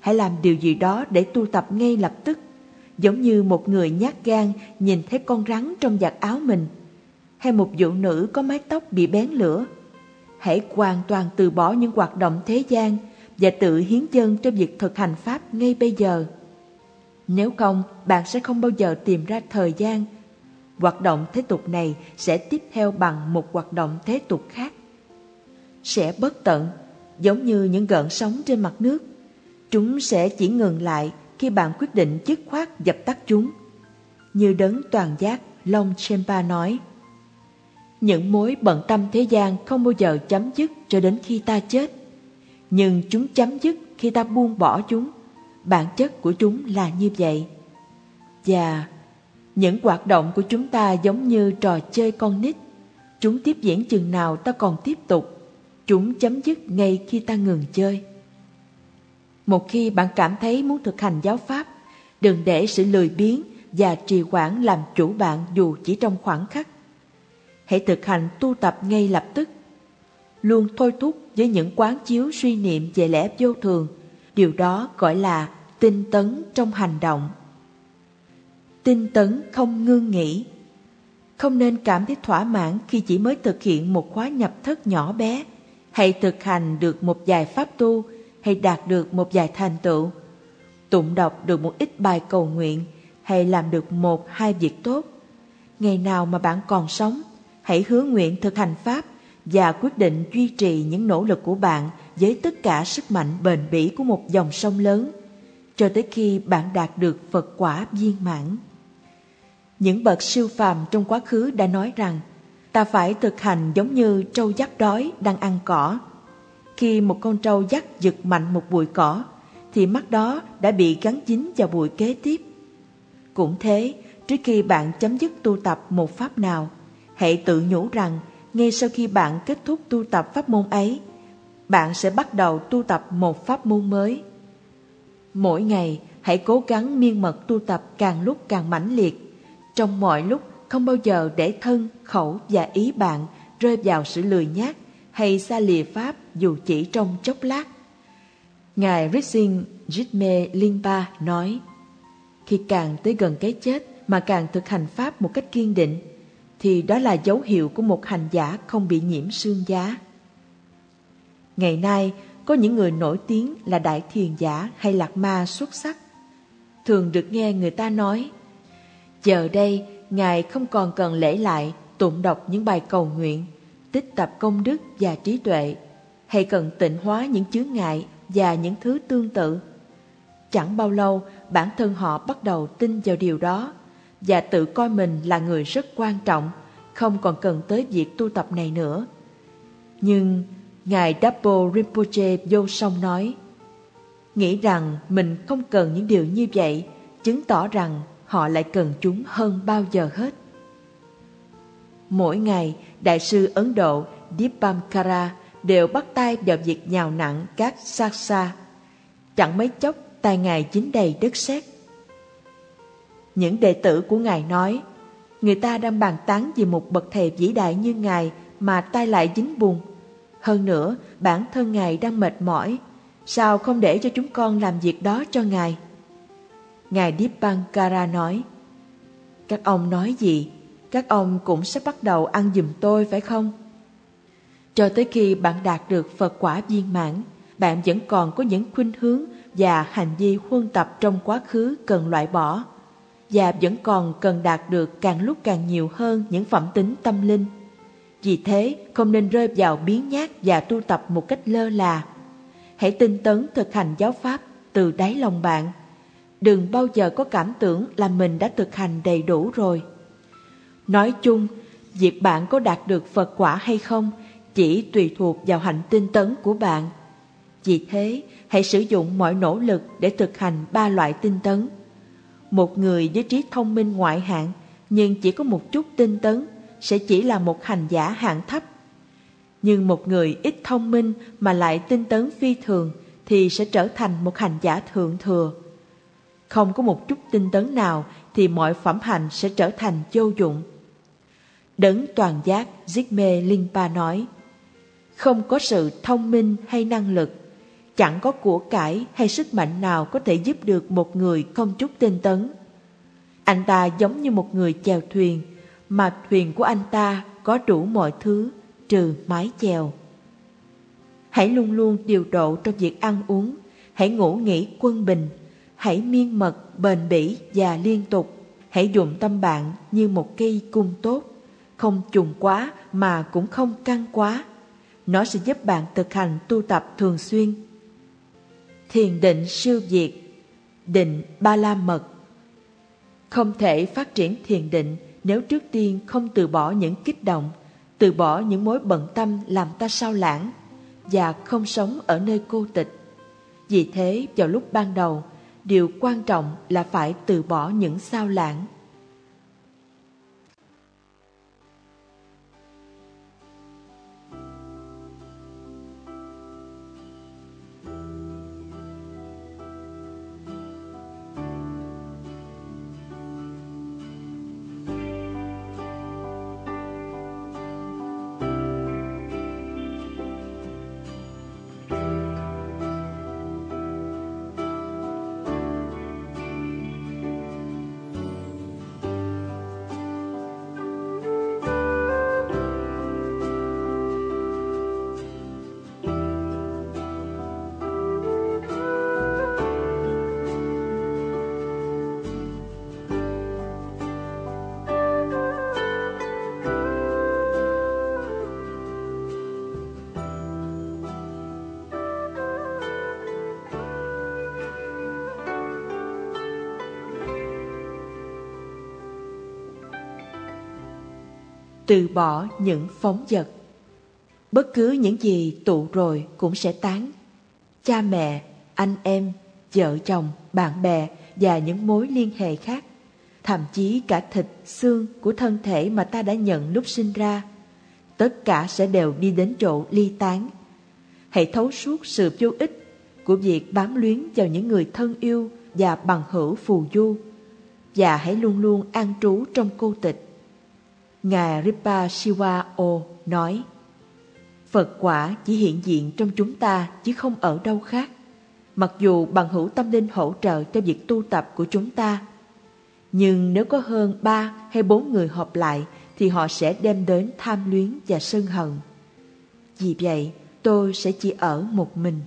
Speaker 4: Hãy làm điều gì đó để tu tập ngay lập tức, giống như một người nhát gan nhìn thấy con rắn trong giặt áo mình, hay một vụ nữ có mái tóc bị bén lửa. Hãy hoàn toàn từ bỏ những hoạt động thế gian và tự hiến dân cho việc thực hành Pháp ngay bây giờ. Nếu không, bạn sẽ không bao giờ tìm ra thời gian Hoạt động thế tục này sẽ tiếp theo bằng một hoạt động thế tục khác. Sẽ bất tận, giống như những gợn sóng trên mặt nước. Chúng sẽ chỉ ngừng lại khi bạn quyết định dứt khoát dập tắt chúng. Như đấng toàn giác Long Chempa nói, những mối bận tâm thế gian không bao giờ chấm dứt cho đến khi ta chết. Nhưng chúng chấm dứt khi ta buông bỏ chúng. Bản chất của chúng là như vậy. Và những hoạt động của chúng ta giống như trò chơi con nít. Chúng tiếp diễn chừng nào ta còn tiếp tục. Chúng chấm dứt ngay khi ta ngừng chơi. Một khi bạn cảm thấy muốn thực hành giáo pháp, đừng để sự lười biếng và trì hoãn làm chủ bạn dù chỉ trong khoảng khắc. Hãy thực hành tu tập ngay lập tức. Luôn thôi thúc với những quán chiếu suy niệm về lẽ vô thường. Điều đó gọi là tinh tấn trong hành động tinh tấn không ngưng nghỉ. Không nên cảm thấy thỏa mãn khi chỉ mới thực hiện một khóa nhập thất nhỏ bé, hay thực hành được một vài pháp tu, hay đạt được một vài thành tựu. Tụng đọc được một ít bài cầu nguyện, hay làm được một hai việc tốt. Ngày nào mà bạn còn sống, hãy hứa nguyện thực hành Pháp và quyết định duy trì những nỗ lực của bạn với tất cả sức mạnh bền bỉ của một dòng sông lớn, cho tới khi bạn đạt được Phật quả viên mãn. Những bậc siêu phàm trong quá khứ đã nói rằng ta phải thực hành giống như trâu dắt đói đang ăn cỏ. Khi một con trâu dắt giật mạnh một bụi cỏ, thì mắt đó đã bị gắn dính vào bụi kế tiếp. Cũng thế, trước khi bạn chấm dứt tu tập một pháp nào, hãy tự nhủ rằng ngay sau khi bạn kết thúc tu tập pháp môn ấy, bạn sẽ bắt đầu tu tập một pháp môn mới. Mỗi ngày, hãy cố gắng miên mật tu tập càng lúc càng mãnh liệt trong mọi lúc không bao giờ để thân, khẩu và ý bạn rơi vào sự lười nhác hay xa lìa Pháp dù chỉ trong chốc lát. Ngài Rixing Jitme Limpa nói, khi càng tới gần cái chết mà càng thực hành Pháp một cách kiên định, thì đó là dấu hiệu của một hành giả không bị nhiễm sương giá. Ngày nay, có những người nổi tiếng là đại thiền giả hay lạc ma xuất sắc. Thường được nghe người ta nói, giờ đây Ngài không còn cần lễ lại tụng đọc những bài cầu nguyện, tích tập công đức và trí tuệ, hay cần tịnh hóa những chướng ngại và những thứ tương tự. Chẳng bao lâu, bản thân họ bắt đầu tin vào điều đó và tự coi mình là người rất quan trọng, không còn cần tới việc tu tập này nữa. Nhưng Ngài Dapo Rinpoche vô song nói, nghĩ rằng mình không cần những điều như vậy, chứng tỏ rằng họ lại cần chúng hơn bao giờ hết. Mỗi ngày, Đại sư Ấn Độ Dipamkara đều bắt tay vào việc nhào nặng các saksa. Chẳng mấy chốc, tay Ngài dính đầy đất sét. Những đệ tử của Ngài nói, người ta đang bàn tán về một bậc thầy vĩ đại như Ngài mà tay lại dính bùn. Hơn nữa, bản thân Ngài đang mệt mỏi, sao không để cho chúng con làm việc đó cho Ngài? Ngài Dipankara nói, các ông nói gì? Các ông cũng sắp bắt đầu ăn giùm tôi phải không? Cho tới khi bạn đạt được Phật quả viên mãn, bạn vẫn còn có những khuynh hướng và hành vi huân tập trong quá khứ cần loại bỏ và vẫn còn cần đạt được càng lúc càng nhiều hơn những phẩm tính tâm linh. Vì thế, không nên rơi vào biến nhát và tu tập một cách lơ là. Hãy tinh tấn thực hành giáo pháp từ đáy lòng bạn. Đừng bao giờ có cảm tưởng là mình đã thực hành đầy đủ rồi. Nói chung, việc bạn có đạt được Phật quả hay không chỉ tùy thuộc vào hạnh tinh tấn của bạn. Vì thế, hãy sử dụng mọi nỗ lực để thực hành ba loại tinh tấn. Một người với trí thông minh ngoại hạng nhưng chỉ có một chút tinh tấn sẽ chỉ là một hành giả hạng thấp. Nhưng một người ít thông minh mà lại tinh tấn phi thường thì sẽ trở thành một hành giả thượng thừa. Không có một chút tinh tấn nào thì mọi phẩm hành sẽ trở thành vô dụng. Đấng toàn giác Zigme Linpa nói, không có sự thông minh hay năng lực, chẳng có của cải hay sức mạnh nào có thể giúp được một người không chút tinh tấn. Anh ta giống như một người chèo thuyền, mà thuyền của anh ta có đủ mọi thứ trừ mái chèo. Hãy luôn luôn điều độ trong việc ăn uống, hãy ngủ nghỉ quân bình, hãy miên mật, bền bỉ và liên tục. Hãy dùng tâm bạn như một cây cung tốt, không trùng quá mà cũng không căng quá. Nó sẽ giúp bạn thực hành tu tập thường xuyên. Thiền định siêu việt, định ba la mật. Không thể phát triển thiền định nếu trước tiên không từ bỏ những kích động, từ bỏ những mối bận tâm làm ta sao lãng và không sống ở nơi cô tịch. Vì thế, vào lúc ban đầu, điều quan trọng là phải từ bỏ những sao lãng từ bỏ những phóng vật. Bất cứ những gì tụ rồi cũng sẽ tán. Cha mẹ, anh em, vợ chồng, bạn bè và những mối liên hệ khác, thậm chí cả thịt, xương của thân thể mà ta đã nhận lúc sinh ra, tất cả sẽ đều đi đến chỗ ly tán. Hãy thấu suốt sự vô ích của việc bám luyến vào những người thân yêu và bằng hữu phù du, và hãy luôn luôn an trú trong cô tịch Ngài Ripa Siwa O nói, Phật quả chỉ hiện diện trong chúng ta chứ không ở đâu khác. mặc dù bằng hữu tâm linh hỗ trợ cho việc tu tập của chúng ta. Nhưng nếu có hơn ba hay bốn người họp lại thì họ sẽ đem đến tham luyến và sân hận. Vì vậy, tôi sẽ chỉ ở một mình.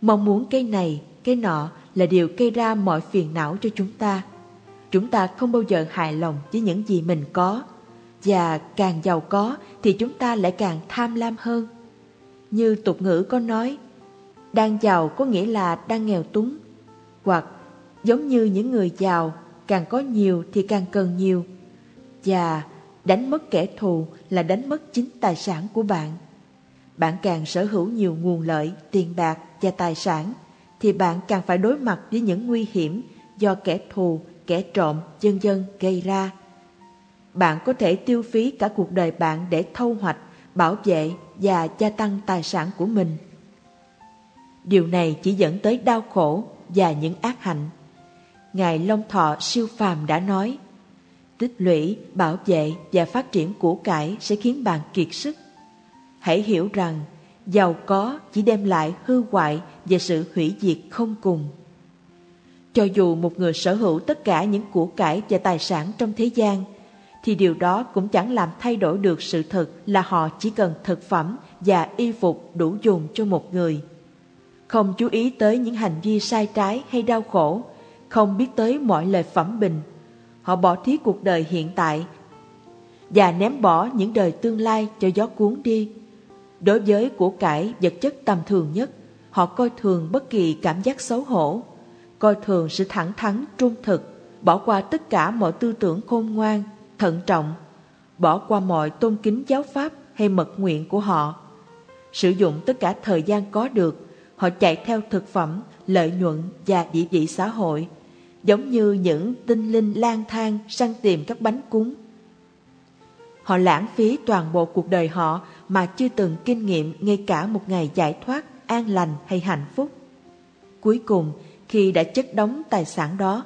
Speaker 4: Mong muốn cây này, cây nọ là điều gây ra mọi phiền não cho chúng ta. Chúng ta không bao giờ hài lòng với những gì mình có, và càng giàu có thì chúng ta lại càng tham lam hơn. Như tục ngữ có nói, đang giàu có nghĩa là đang nghèo túng, hoặc giống như những người giàu, càng có nhiều thì càng cần nhiều, và đánh mất kẻ thù là đánh mất chính tài sản của bạn. Bạn càng sở hữu nhiều nguồn lợi, tiền bạc và tài sản, thì bạn càng phải đối mặt với những nguy hiểm do kẻ thù, kẻ trộm, dân dân gây ra. Bạn có thể tiêu phí cả cuộc đời bạn để thâu hoạch, bảo vệ và gia tăng tài sản của mình. Điều này chỉ dẫn tới đau khổ và những ác hạnh. Ngài Long Thọ siêu phàm đã nói, tích lũy, bảo vệ và phát triển của cải sẽ khiến bạn kiệt sức. Hãy hiểu rằng, giàu có chỉ đem lại hư hoại và sự hủy diệt không cùng. Cho dù một người sở hữu tất cả những của cải và tài sản trong thế gian, thì điều đó cũng chẳng làm thay đổi được sự thật là họ chỉ cần thực phẩm và y phục đủ dùng cho một người. Không chú ý tới những hành vi sai trái hay đau khổ, không biết tới mọi lời phẩm bình. Họ bỏ thí cuộc đời hiện tại và ném bỏ những đời tương lai cho gió cuốn đi. Đối với của cải vật chất tầm thường nhất, họ coi thường bất kỳ cảm giác xấu hổ, coi thường sự thẳng thắn trung thực, bỏ qua tất cả mọi tư tưởng khôn ngoan, thận trọng, bỏ qua mọi tôn kính giáo pháp hay mật nguyện của họ. Sử dụng tất cả thời gian có được, họ chạy theo thực phẩm, lợi nhuận và địa vị xã hội, giống như những tinh linh lang thang săn tìm các bánh cúng. Họ lãng phí toàn bộ cuộc đời họ mà chưa từng kinh nghiệm ngay cả một ngày giải thoát, an lành hay hạnh phúc. Cuối cùng, khi đã chất đóng tài sản đó,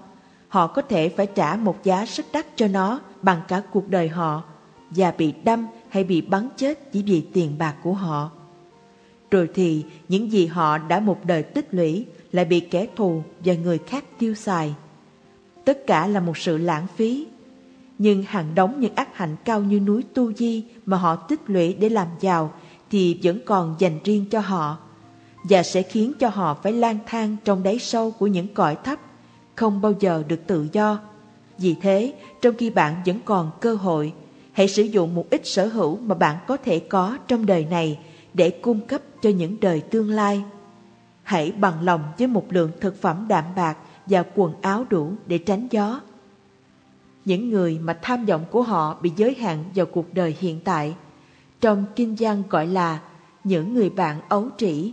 Speaker 4: họ có thể phải trả một giá rất đắt cho nó bằng cả cuộc đời họ và bị đâm hay bị bắn chết chỉ vì tiền bạc của họ. Rồi thì những gì họ đã một đời tích lũy lại bị kẻ thù và người khác tiêu xài. Tất cả là một sự lãng phí. Nhưng hàng đống những ác hạnh cao như núi Tu Di mà họ tích lũy để làm giàu thì vẫn còn dành riêng cho họ và sẽ khiến cho họ phải lang thang trong đáy sâu của những cõi thấp, không bao giờ được tự do. Vì thế, trong khi bạn vẫn còn cơ hội, hãy sử dụng một ít sở hữu mà bạn có thể có trong đời này để cung cấp cho những đời tương lai. Hãy bằng lòng với một lượng thực phẩm đạm bạc và quần áo đủ để tránh gió. Những người mà tham vọng của họ bị giới hạn vào cuộc đời hiện tại, trong kinh văn gọi là những người bạn ấu trĩ.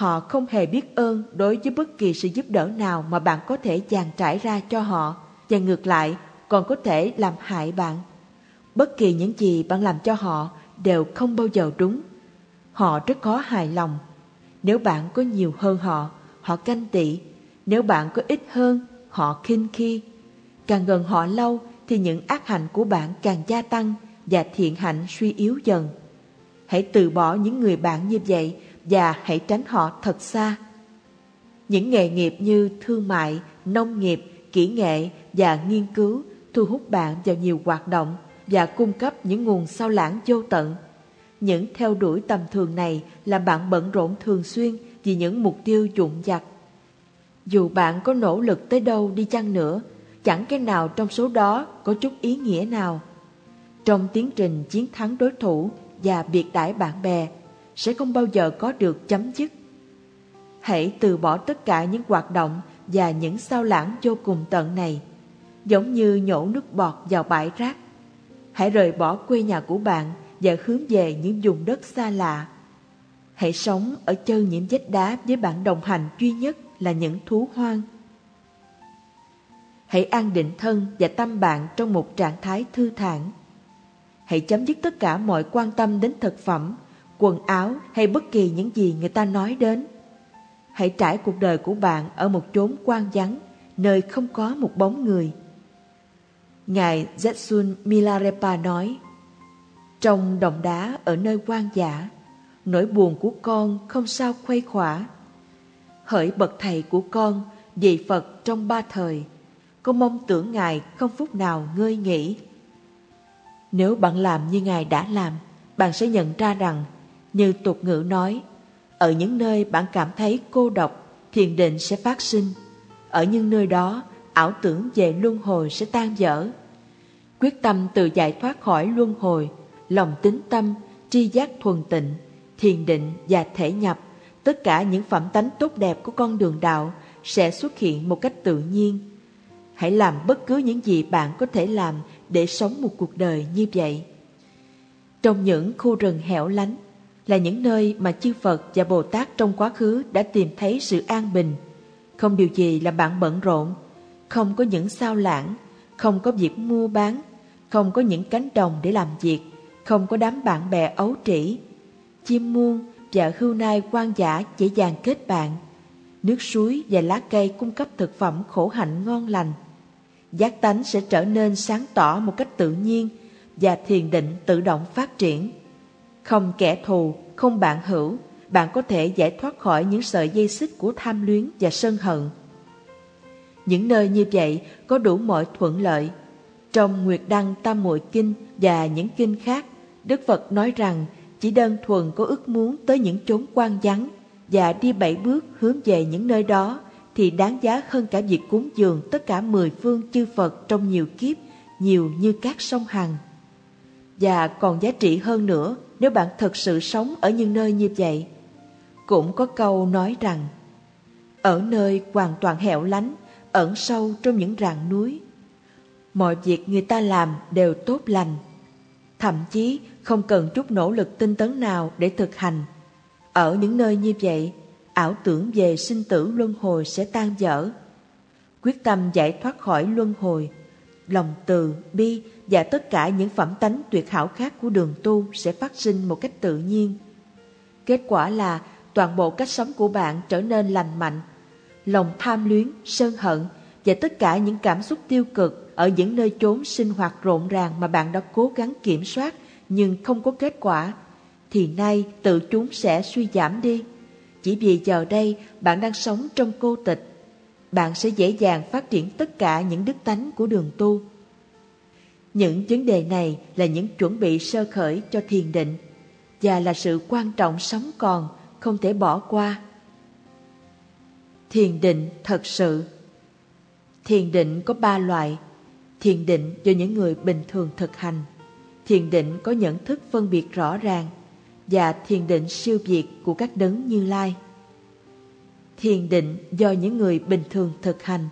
Speaker 4: Họ không hề biết ơn đối với bất kỳ sự giúp đỡ nào mà bạn có thể dàn trải ra cho họ và ngược lại còn có thể làm hại bạn. Bất kỳ những gì bạn làm cho họ đều không bao giờ đúng. Họ rất khó hài lòng. Nếu bạn có nhiều hơn họ, họ canh tị. Nếu bạn có ít hơn, họ khinh khi. Càng gần họ lâu thì những ác hạnh của bạn càng gia tăng và thiện hạnh suy yếu dần. Hãy từ bỏ những người bạn như vậy và hãy tránh họ thật xa. Những nghề nghiệp như thương mại, nông nghiệp, kỹ nghệ và nghiên cứu thu hút bạn vào nhiều hoạt động và cung cấp những nguồn sao lãng vô tận. Những theo đuổi tầm thường này làm bạn bận rộn thường xuyên vì những mục tiêu dụng dặt. Dù bạn có nỗ lực tới đâu đi chăng nữa, chẳng cái nào trong số đó có chút ý nghĩa nào. Trong tiến trình chiến thắng đối thủ và biệt đãi bạn bè, sẽ không bao giờ có được chấm dứt. Hãy từ bỏ tất cả những hoạt động và những sao lãng vô cùng tận này, giống như nhổ nước bọt vào bãi rác. Hãy rời bỏ quê nhà của bạn và hướng về những vùng đất xa lạ. Hãy sống ở chân những vách đá với bạn đồng hành duy nhất là những thú hoang. Hãy an định thân và tâm bạn trong một trạng thái thư thản. Hãy chấm dứt tất cả mọi quan tâm đến thực phẩm, quần áo hay bất kỳ những gì người ta nói đến. Hãy trải cuộc đời của bạn ở một chốn quan vắng, nơi không có một bóng người. Ngài Zetsun Milarepa nói, Trong đồng đá ở nơi quan giả, nỗi buồn của con không sao khuây khỏa, hỡi bậc thầy của con, vị Phật trong ba thời, con mong tưởng Ngài không phút nào ngơi nghỉ. Nếu bạn làm như Ngài đã làm, bạn sẽ nhận ra rằng, như tục ngữ nói, ở những nơi bạn cảm thấy cô độc, thiền định sẽ phát sinh. Ở những nơi đó, ảo tưởng về luân hồi sẽ tan dở. Quyết tâm tự giải thoát khỏi luân hồi, lòng tính tâm, tri giác thuần tịnh, thiền định và thể nhập, tất cả những phẩm tánh tốt đẹp của con đường đạo sẽ xuất hiện một cách tự nhiên. Hãy làm bất cứ những gì bạn có thể làm để sống một cuộc đời như vậy. Trong những khu rừng hẻo lánh là những nơi mà chư Phật và Bồ Tát trong quá khứ đã tìm thấy sự an bình. Không điều gì là bạn bận rộn, không có những sao lãng, không có việc mua bán, không có những cánh đồng để làm việc, không có đám bạn bè ấu trĩ. Chim muôn và hưu nai quan giả dễ dàng kết bạn. Nước suối và lá cây cung cấp thực phẩm khổ hạnh ngon lành. Giác tánh sẽ trở nên sáng tỏ một cách tự nhiên và thiền định tự động phát triển. Không kẻ thù, không bạn hữu, bạn có thể giải thoát khỏi những sợi dây xích của tham luyến và sân hận. Những nơi như vậy có đủ mọi thuận lợi. Trong Nguyệt Đăng Tam Muội Kinh và những kinh khác, Đức Phật nói rằng chỉ đơn thuần có ước muốn tới những chốn quan vắng và đi bảy bước hướng về những nơi đó thì đáng giá hơn cả việc cúng dường tất cả mười phương chư Phật trong nhiều kiếp, nhiều như các sông Hằng. Và còn giá trị hơn nữa nếu bạn thật sự sống ở những nơi như vậy. Cũng có câu nói rằng, ở nơi hoàn toàn hẻo lánh, ẩn sâu trong những rặng núi, mọi việc người ta làm đều tốt lành. Thậm chí không cần chút nỗ lực tinh tấn nào để thực hành. Ở những nơi như vậy, ảo tưởng về sinh tử luân hồi sẽ tan dở. Quyết tâm giải thoát khỏi luân hồi, lòng từ, bi và tất cả những phẩm tánh tuyệt hảo khác của đường tu sẽ phát sinh một cách tự nhiên. Kết quả là toàn bộ cách sống của bạn trở nên lành mạnh. Lòng tham luyến, sân hận và tất cả những cảm xúc tiêu cực ở những nơi chốn sinh hoạt rộn ràng mà bạn đã cố gắng kiểm soát nhưng không có kết quả, thì nay tự chúng sẽ suy giảm đi. Chỉ vì giờ đây bạn đang sống trong cô tịch, bạn sẽ dễ dàng phát triển tất cả những đức tánh của đường tu. Những vấn đề này là những chuẩn bị sơ khởi cho thiền định và là sự quan trọng sống còn không thể bỏ qua. Thiền định thật sự Thiền định có ba loại. Thiền định do những người bình thường thực hành. Thiền định có nhận thức phân biệt rõ ràng và thiền định siêu việt của các đấng như lai. Thiền định do những người bình thường thực hành.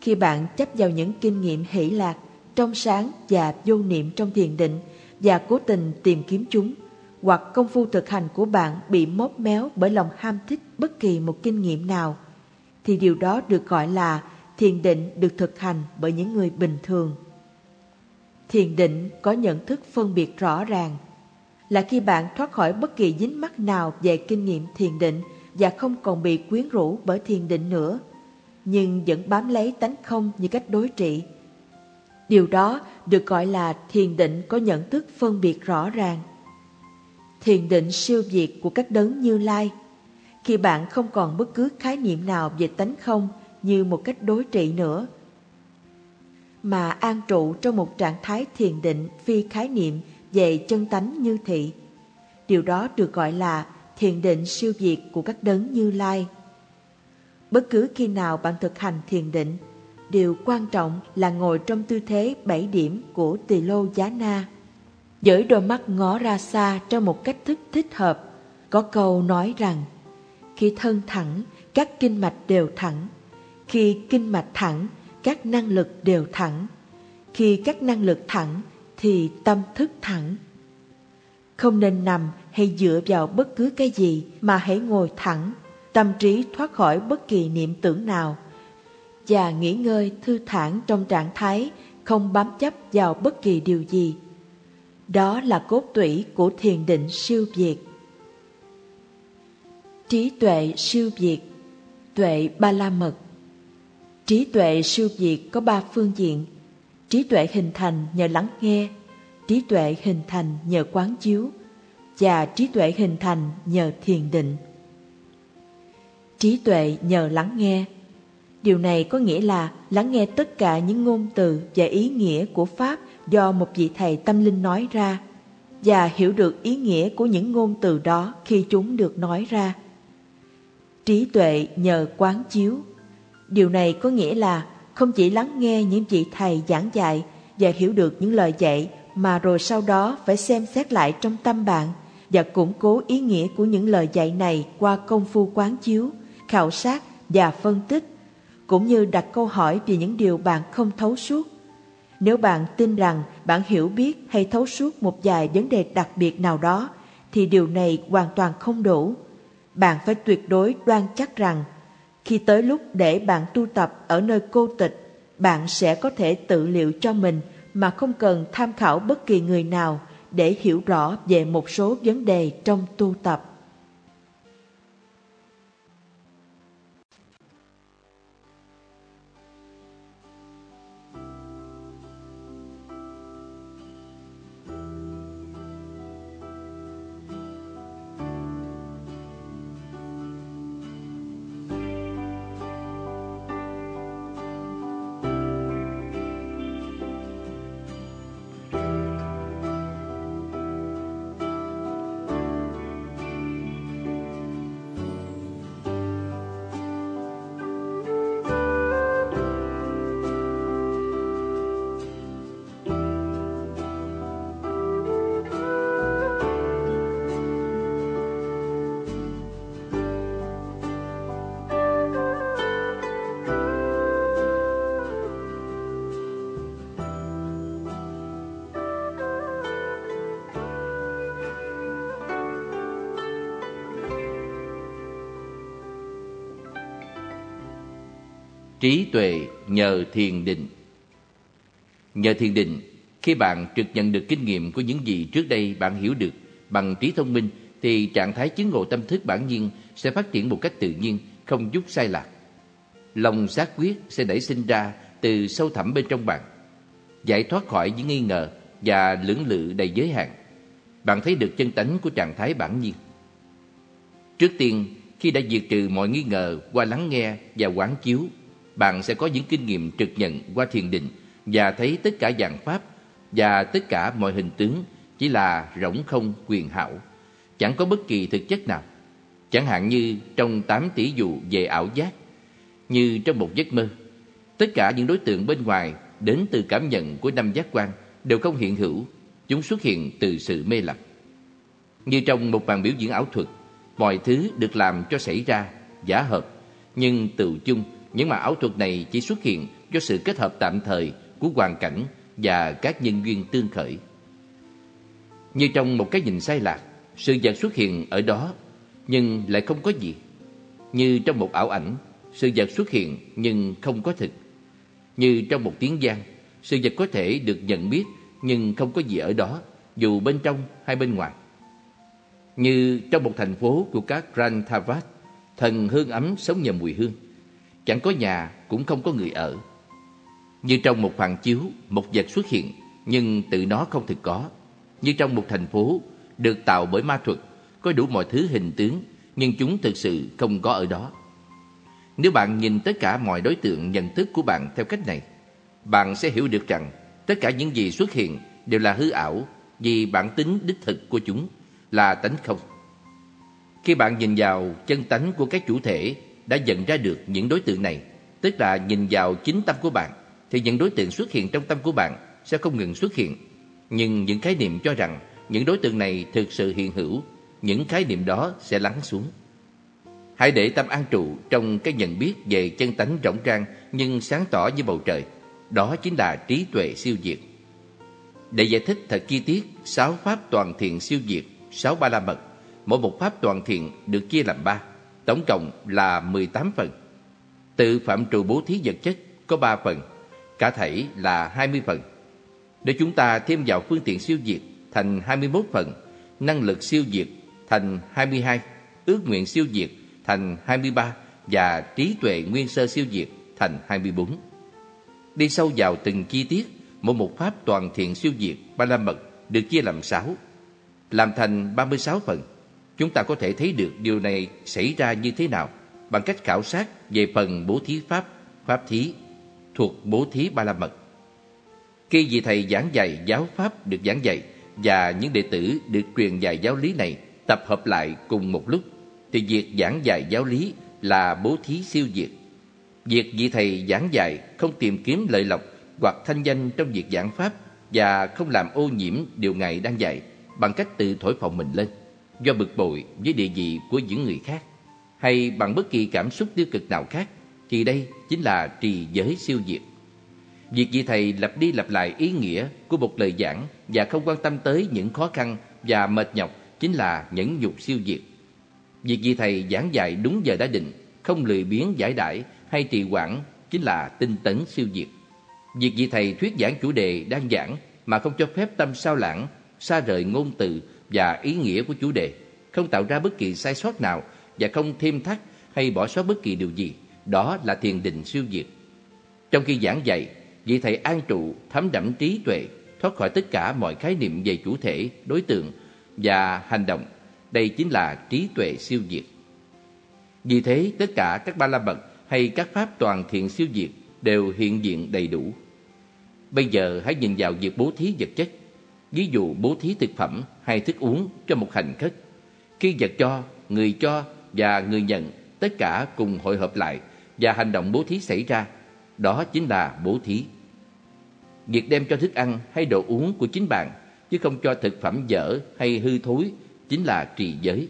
Speaker 4: Khi bạn chấp vào những kinh nghiệm hỷ lạc, trong sáng và vô niệm trong thiền định và cố tình tìm kiếm chúng, hoặc công phu thực hành của bạn bị móp méo bởi lòng ham thích bất kỳ một kinh nghiệm nào, thì điều đó được gọi là thiền định được thực hành bởi những người bình thường. Thiền định có nhận thức phân biệt rõ ràng là khi bạn thoát khỏi bất kỳ dính mắc nào về kinh nghiệm thiền định và không còn bị quyến rũ bởi thiền định nữa, nhưng vẫn bám lấy tánh không như cách đối trị. Điều đó được gọi là thiền định có nhận thức phân biệt rõ ràng. Thiền định siêu việt của các đấng như lai khi bạn không còn bất cứ khái niệm nào về tánh không như một cách đối trị nữa, mà an trụ trong một trạng thái thiền định phi khái niệm về chân tánh như thị. Điều đó được gọi là thiền định siêu việt của các đấng như lai. Bất cứ khi nào bạn thực hành thiền định, điều quan trọng là ngồi trong tư thế bảy điểm của tỳ lô giá na. Giới đôi mắt ngó ra xa trong một cách thức thích hợp. Có câu nói rằng, khi thân thẳng, các kinh mạch đều thẳng. Khi kinh mạch thẳng, các năng lực đều thẳng. Khi các năng lực thẳng, thì tâm thức thẳng. Không nên nằm hay dựa vào bất cứ cái gì mà hãy ngồi thẳng, tâm trí thoát khỏi bất kỳ niệm tưởng nào và nghỉ ngơi thư thản trong trạng thái không bám chấp vào bất kỳ điều gì. Đó là cốt tủy của thiền định siêu việt. Trí tuệ siêu việt, tuệ ba la mật. Trí tuệ siêu việt có ba phương diện. Trí tuệ hình thành nhờ lắng nghe, trí tuệ hình thành nhờ quán chiếu và trí tuệ hình thành nhờ thiền định.
Speaker 6: trí tuệ nhờ lắng nghe. Điều này có nghĩa là lắng nghe tất cả những ngôn từ và ý nghĩa của Pháp do một vị thầy tâm linh nói ra và hiểu được ý nghĩa của những ngôn từ đó khi chúng được nói ra. Trí tuệ nhờ quán chiếu. Điều này có nghĩa là không chỉ lắng nghe những vị thầy giảng dạy và hiểu được những lời dạy mà rồi sau đó phải xem xét lại trong tâm bạn và củng cố ý nghĩa của những lời dạy này qua công phu quán chiếu, khảo sát và phân tích, cũng như đặt câu hỏi về những điều bạn không thấu suốt. Nếu bạn tin rằng bạn hiểu biết hay thấu suốt một vài vấn đề đặc biệt nào đó, thì điều này hoàn toàn không đủ. Bạn phải tuyệt đối đoan chắc rằng, khi tới lúc để bạn tu tập ở nơi cô tịch, bạn sẽ có thể tự liệu cho mình mà không cần tham khảo bất kỳ người nào để hiểu rõ về một số vấn đề trong tu tập.
Speaker 5: Trí tuệ nhờ thiền định Nhờ thiền định, khi bạn trực nhận được kinh nghiệm của những gì trước đây bạn hiểu được bằng trí thông minh thì trạng thái chứng ngộ tâm thức bản nhiên sẽ phát triển một cách tự nhiên, không chút sai lạc. Lòng xác quyết sẽ nảy sinh ra từ sâu thẳm bên trong bạn, giải thoát khỏi những nghi ngờ và lưỡng lự đầy giới hạn. Bạn thấy được chân tánh của trạng thái bản nhiên. Trước tiên, khi đã diệt trừ mọi nghi ngờ qua lắng nghe và quán chiếu bạn sẽ có những kinh nghiệm trực nhận qua thiền định và thấy tất cả dạng pháp và tất cả mọi hình tướng chỉ là rỗng không quyền hảo, chẳng có bất kỳ thực chất nào. Chẳng hạn như trong tám tỷ dụ về ảo giác, như trong một giấc mơ, tất cả những đối tượng bên ngoài đến từ cảm nhận của năm giác quan đều không hiện hữu, chúng xuất hiện từ sự mê lầm. Như trong một màn biểu diễn ảo thuật, mọi thứ được làm cho xảy ra, giả hợp, nhưng tự chung những màn ảo thuật này chỉ xuất hiện do sự kết hợp tạm thời của hoàn cảnh và các nhân duyên tương khởi. Như trong một cái nhìn sai lạc, sự vật xuất hiện ở đó nhưng lại không có gì. Như trong một ảo ảnh, sự vật xuất hiện nhưng không có thực. Như trong một tiếng gian, sự vật có thể được nhận biết nhưng không có gì ở đó, dù bên trong hay bên ngoài. Như trong một thành phố của các Grand Thavat, thần hương ấm sống nhờ mùi hương chẳng có nhà cũng không có người ở. Như trong một phản chiếu, một vật xuất hiện, nhưng tự nó không thực có. Như trong một thành phố được tạo bởi ma thuật, có đủ mọi thứ hình tướng, nhưng chúng thực sự không có ở đó. Nếu bạn nhìn tất cả mọi đối tượng nhận thức của bạn theo cách này, bạn sẽ hiểu được rằng tất cả những gì xuất hiện đều là hư ảo vì bản tính đích thực của chúng là tánh không. Khi bạn nhìn vào chân tánh của các chủ thể đã nhận ra được những đối tượng này, tức là nhìn vào chính tâm của bạn, thì những đối tượng xuất hiện trong tâm của bạn sẽ không ngừng xuất hiện. Nhưng những khái niệm cho rằng những đối tượng này thực sự hiện hữu, những khái niệm đó sẽ lắng xuống. Hãy để tâm an trụ trong cái nhận biết về chân tánh rộng rang nhưng sáng tỏ như bầu trời. Đó chính là trí tuệ siêu diệt. Để giải thích thật chi tiết sáu pháp toàn thiện siêu diệt, sáu ba la mật, mỗi một pháp toàn thiện được chia làm ba tổng cộng là 18 phần. Tự phạm trù bố thí vật chất có 3 phần, cả thảy là 20 phần. Nếu chúng ta thêm vào phương tiện siêu diệt thành 21 phần, năng lực siêu diệt thành 22, ước nguyện siêu diệt thành 23 và trí tuệ nguyên sơ siêu diệt thành 24. Đi sâu vào từng chi tiết, mỗi một pháp toàn thiện siêu diệt ba la mật được chia làm 6, làm thành 36 phần chúng ta có thể thấy được điều này xảy ra như thế nào bằng cách khảo sát về phần bố thí pháp, pháp thí thuộc bố thí ba la mật. Khi vị thầy giảng dạy giáo pháp được giảng dạy và những đệ tử được truyền dạy giáo lý này tập hợp lại cùng một lúc thì việc giảng dạy giáo lý là bố thí siêu diệt. Việc vị thầy giảng dạy không tìm kiếm lợi lộc hoặc thanh danh trong việc giảng pháp và không làm ô nhiễm điều Ngài đang dạy bằng cách tự thổi phồng mình lên do bực bội với địa vị của những người khác hay bằng bất kỳ cảm xúc tiêu cực nào khác thì đây chính là trì giới siêu diệt. Việc vị thầy lặp đi lặp lại ý nghĩa của một lời giảng và không quan tâm tới những khó khăn và mệt nhọc chính là nhẫn nhục siêu diệt. Việc vị thầy giảng dạy đúng giờ đã định, không lười biếng giải đãi hay trì hoãn chính là tinh tấn siêu diệt. Việc vị thầy thuyết giảng chủ đề đang giảng mà không cho phép tâm sao lãng, xa rời ngôn từ và ý nghĩa của chủ đề, không tạo ra bất kỳ sai sót nào và không thêm thắt hay bỏ sót bất kỳ điều gì, đó là thiền định siêu diệt. Trong khi giảng dạy, vị thầy an trụ, thấm đẫm trí tuệ, thoát khỏi tất cả mọi khái niệm về chủ thể, đối tượng và hành động. Đây chính là trí tuệ siêu diệt. Vì thế, tất cả các ba la mật hay các pháp toàn thiện siêu diệt đều hiện diện đầy đủ. Bây giờ hãy nhìn vào việc bố thí vật chất. Ví dụ bố thí thực phẩm hay thức uống cho một hành khất. Khi vật cho, người cho và người nhận tất cả cùng hội hợp lại và hành động bố thí xảy ra, đó chính là bố thí. Việc đem cho thức ăn hay đồ uống của chính bạn chứ không cho thực phẩm dở hay hư thối chính là trì giới.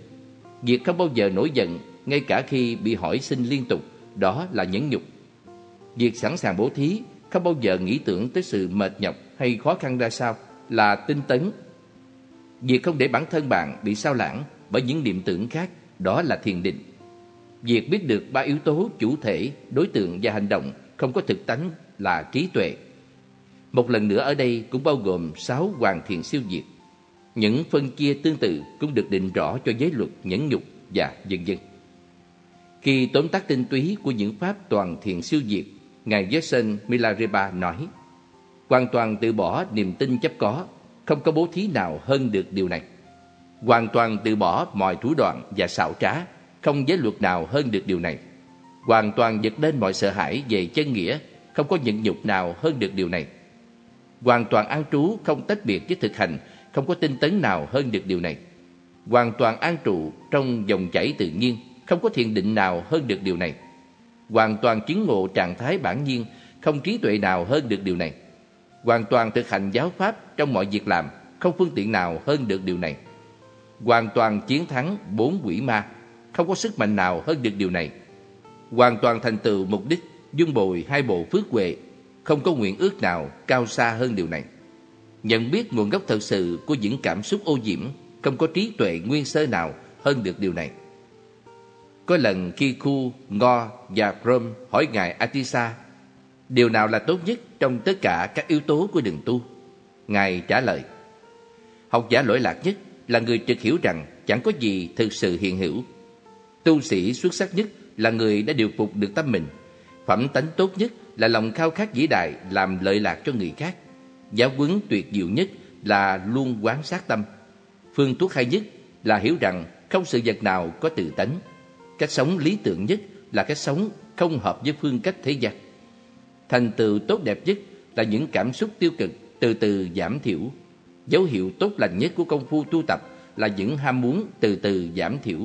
Speaker 5: Việc không bao giờ nổi giận ngay cả khi bị hỏi xin liên tục, đó là nhẫn nhục. Việc sẵn sàng bố thí không bao giờ nghĩ tưởng tới sự mệt nhọc hay khó khăn ra sao là tinh tấn. Việc không để bản thân bạn bị sao lãng bởi những niệm tưởng khác, đó là thiền định. Việc biết được ba yếu tố chủ thể, đối tượng và hành động không có thực tánh là trí tuệ. Một lần nữa ở đây cũng bao gồm sáu hoàn thiện siêu diệt. Những phân chia tương tự cũng được định rõ cho giới luật nhẫn nhục và dân dân. Khi tóm tắt tinh túy của những pháp toàn thiện siêu diệt, Ngài Jason Milarepa nói Hoàn toàn từ bỏ niềm tin chấp có, không có bố thí nào hơn được điều này. Hoàn toàn từ bỏ mọi thủ đoạn và xảo trá, không giới luật nào hơn được điều này. Hoàn toàn giật lên mọi sợ hãi về chân nghĩa, không có nhẫn nhục nào hơn được điều này. Hoàn toàn an trú, không tách biệt với thực hành, không có tinh tấn nào hơn được điều này. Hoàn toàn an trụ trong dòng chảy tự nhiên, không có thiền định nào hơn được điều này. Hoàn toàn chứng ngộ trạng thái bản nhiên, không trí tuệ nào hơn được điều này. Hoàn toàn thực hành giáo pháp trong mọi việc làm, không phương tiện nào hơn được điều này. Hoàn toàn chiến thắng bốn quỷ ma, không có sức mạnh nào hơn được điều này. Hoàn toàn thành tựu mục đích, dung bồi hai bộ phước huệ, không có nguyện ước nào cao xa hơn điều này. Nhận biết nguồn gốc thật sự của những cảm xúc ô nhiễm, không có trí tuệ nguyên sơ nào hơn được điều này. Có lần khi Khu, Ngo và Prom hỏi Ngài Atisa điều nào là tốt nhất trong tất cả các yếu tố của đường tu. Ngài trả lời, học giả lỗi lạc nhất là người trực hiểu rằng chẳng có gì thực sự hiện hữu. Tu sĩ xuất sắc nhất là người đã điều phục được tâm mình. Phẩm tánh tốt nhất là lòng khao khát vĩ đại làm lợi lạc cho người khác. Giáo huấn tuyệt diệu nhất là luôn quán sát tâm. Phương thuốc hay nhất là hiểu rằng không sự vật nào có tự tánh. Cách sống lý tưởng nhất là cách sống không hợp với phương cách thế gian. Thành tựu tốt đẹp nhất là những cảm xúc tiêu cực từ từ giảm thiểu. Dấu hiệu tốt lành nhất của công phu tu tập là những ham muốn từ từ giảm thiểu.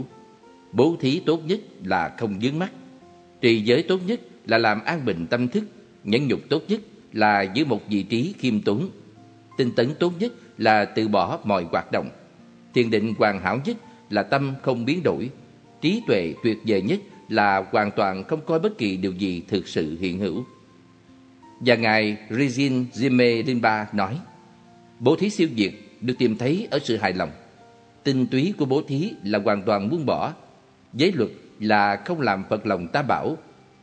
Speaker 5: Bố thí tốt nhất là không dướng mắt. Trì giới tốt nhất là làm an bình tâm thức. Nhẫn nhục tốt nhất là giữ một vị trí khiêm tốn. Tinh tấn tốt nhất là từ bỏ mọi hoạt động. Thiền định hoàn hảo nhất là tâm không biến đổi. Trí tuệ tuyệt vời nhất là hoàn toàn không coi bất kỳ điều gì thực sự hiện hữu. Và Ngài Rizin Jime Rinpa nói, Bố thí siêu diệt được tìm thấy ở sự hài lòng. Tinh túy của bố thí là hoàn toàn buông bỏ. Giới luật là không làm Phật lòng ta bảo.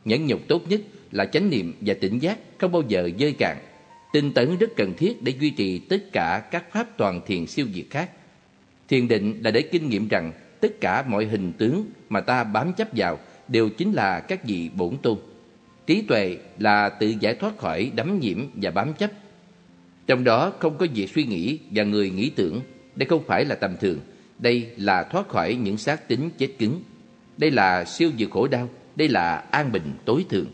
Speaker 5: Nhẫn nhục tốt nhất là chánh niệm và tỉnh giác không bao giờ dơi cạn. Tinh tấn rất cần thiết để duy trì tất cả các pháp toàn thiền siêu diệt khác. Thiền định là để kinh nghiệm rằng tất cả mọi hình tướng mà ta bám chấp vào đều chính là các vị bổn tôn. Trí tuệ là tự giải thoát khỏi đắm nhiễm và bám chấp. Trong đó không có việc suy nghĩ và người nghĩ tưởng. Đây không phải là tầm thường. Đây là thoát khỏi những xác tính chết cứng. Đây là siêu diệt khổ đau đây là an bình tối thượng.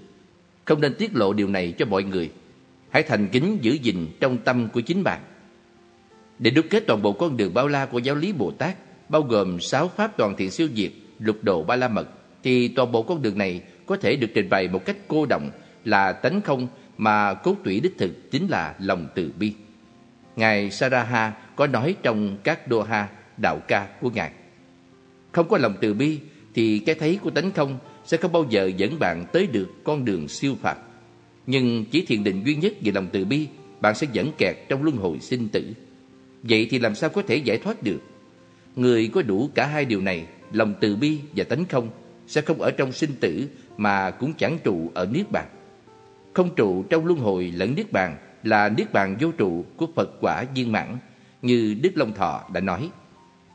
Speaker 5: Không nên tiết lộ điều này cho mọi người. Hãy thành kính giữ gìn trong tâm của chính bạn. Để đúc kết toàn bộ con đường bao la của giáo lý Bồ Tát, bao gồm sáu pháp toàn thiện siêu diệt, lục độ ba la mật, thì toàn bộ con đường này có thể được trình bày một cách cô động là tánh không mà cốt tủy đích thực chính là lòng từ bi. Ngài Saraha có nói trong các Doha đạo ca của Ngài. Không có lòng từ bi thì cái thấy của tánh không sẽ không bao giờ dẫn bạn tới được con đường siêu phạt. Nhưng chỉ thiền định duy nhất về lòng từ bi, bạn sẽ dẫn kẹt trong luân hồi sinh tử. Vậy thì làm sao có thể giải thoát được? Người có đủ cả hai điều này, lòng từ bi và tánh không, sẽ không ở trong sinh tử mà cũng chẳng trụ ở Niết Bàn. Không trụ trong luân hồi lẫn Niết Bàn là Niết Bàn vô trụ của Phật quả viên mãn, như Đức Long Thọ đã nói.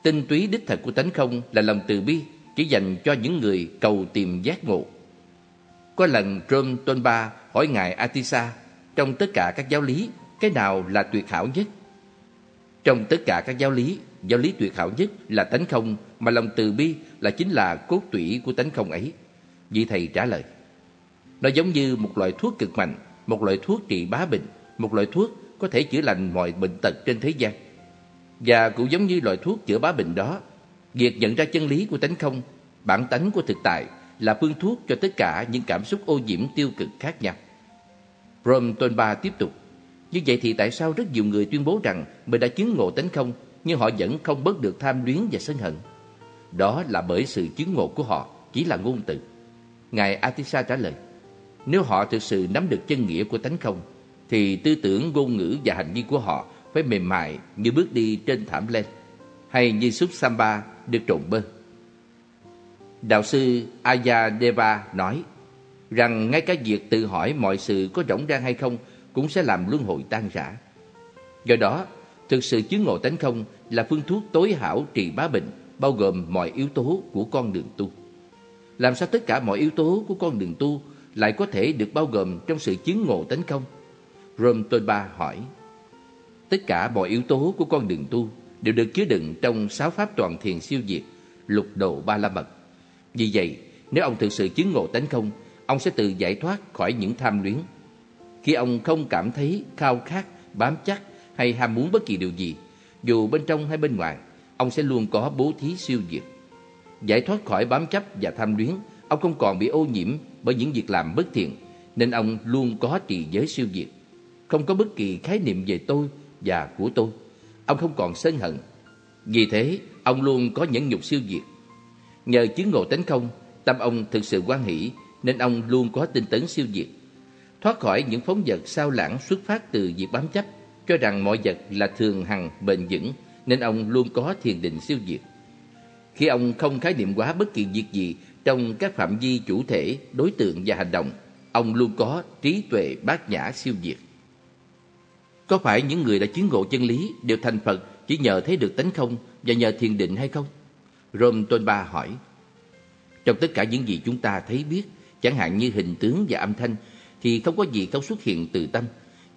Speaker 5: Tinh túy đích thật của tánh không là lòng từ bi chỉ dành cho những người cầu tìm giác ngộ. Có lần trôm tôn ba hỏi Ngài Atisa trong tất cả các giáo lý, cái nào là tuyệt hảo nhất? Trong tất cả các giáo lý, giáo lý tuyệt hảo nhất là tánh không mà lòng từ bi là chính là cốt tủy của tánh không ấy. Vị thầy trả lời. Nó giống như một loại thuốc cực mạnh, một loại thuốc trị bá bệnh, một loại thuốc có thể chữa lành mọi bệnh tật trên thế gian. Và cũng giống như loại thuốc chữa bá bệnh đó, việc nhận ra chân lý của tánh không, bản tánh của thực tại là phương thuốc cho tất cả những cảm xúc ô nhiễm tiêu cực khác nhau. Rom Tonba tiếp tục. Như vậy thì tại sao rất nhiều người tuyên bố rằng mình đã chứng ngộ tánh không, nhưng họ vẫn không bớt được tham luyến và sân hận? Đó là bởi sự chứng ngộ của họ chỉ là ngôn từ. Ngài Atisa trả lời, nếu họ thực sự nắm được chân nghĩa của tánh không, thì tư tưởng, ngôn ngữ và hành vi của họ phải mềm mại như bước đi trên thảm len, hay như súp samba được trộn bơ. Đạo sư Ayadeva nói rằng ngay cả việc tự hỏi mọi sự có rỗng rang hay không cũng sẽ làm luân hồi tan rã. Do đó, thực sự chứng ngộ tánh không là phương thuốc tối hảo trị bá bệnh, bao gồm mọi yếu tố của con đường tu. Làm sao tất cả mọi yếu tố của con đường tu lại có thể được bao gồm trong sự chứng ngộ tánh không? Rome Tolba hỏi. Tất cả mọi yếu tố của con đường tu đều được chứa đựng trong sáu pháp toàn thiền siêu diệt, lục độ ba la mật. Vì vậy, nếu ông thực sự chứng ngộ tánh không, ông sẽ tự giải thoát khỏi những tham luyến. Khi ông không cảm thấy khao khát, bám chắc hay ham muốn bất kỳ điều gì, dù bên trong hay bên ngoài, ông sẽ luôn có bố thí siêu diệt. Giải thoát khỏi bám chấp và tham luyến, ông không còn bị ô nhiễm bởi những việc làm bất thiện, nên ông luôn có trì giới siêu diệt. Không có bất kỳ khái niệm về tôi và của tôi. Ông không còn sân hận. Vì thế, ông luôn có nhẫn nhục siêu diệt. Nhờ chứng ngộ tánh không, tâm ông thực sự quan hỷ, nên ông luôn có tinh tấn siêu diệt. Thoát khỏi những phóng vật sao lãng xuất phát từ việc bám chấp, cho rằng mọi vật là thường hằng bền vững, nên ông luôn có thiền định siêu diệt. Khi ông không khái niệm quá bất kỳ việc gì trong các phạm vi chủ thể, đối tượng và hành động, ông luôn có trí tuệ bát nhã siêu diệt. Có phải những người đã chứng ngộ chân lý đều thành Phật chỉ nhờ thấy được tánh không và nhờ thiền định hay không? Rome Tôn Ba hỏi. Trong tất cả những gì chúng ta thấy biết, chẳng hạn như hình tướng và âm thanh, thì không có gì không xuất hiện từ tâm.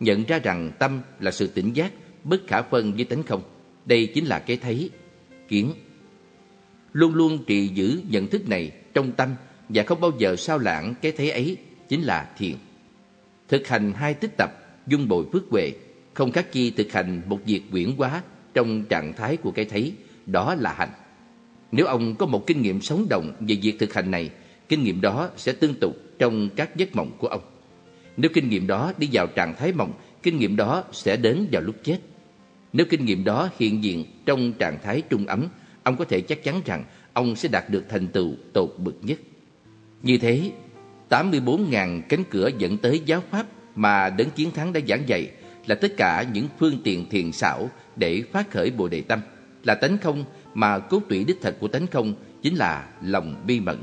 Speaker 5: Nhận ra rằng tâm là sự tỉnh giác, bất khả phân với tánh không. Đây chính là cái thấy, kiến. Luôn luôn trì giữ nhận thức này trong tâm và không bao giờ sao lãng cái thấy ấy chính là thiền. Thực hành hai tích tập, dung bồi phước huệ, không khác chi thực hành một việc quyển quá trong trạng thái của cái thấy, đó là hành. Nếu ông có một kinh nghiệm sống động về việc thực hành này, kinh nghiệm đó sẽ tương tục trong các giấc mộng của ông. Nếu kinh nghiệm đó đi vào trạng thái mộng, kinh nghiệm đó sẽ đến vào lúc chết. Nếu kinh nghiệm đó hiện diện trong trạng thái trung ấm, ông có thể chắc chắn rằng ông sẽ đạt được thành tựu tột bực nhất. Như thế, 84.000 cánh cửa dẫn tới giáo pháp mà đấng chiến thắng đã giảng dạy là tất cả những phương tiện thiền xảo để phát khởi Bồ Đề Tâm, là tánh không mà cốt tủy đích thật của tánh không chính là lòng bi mẫn.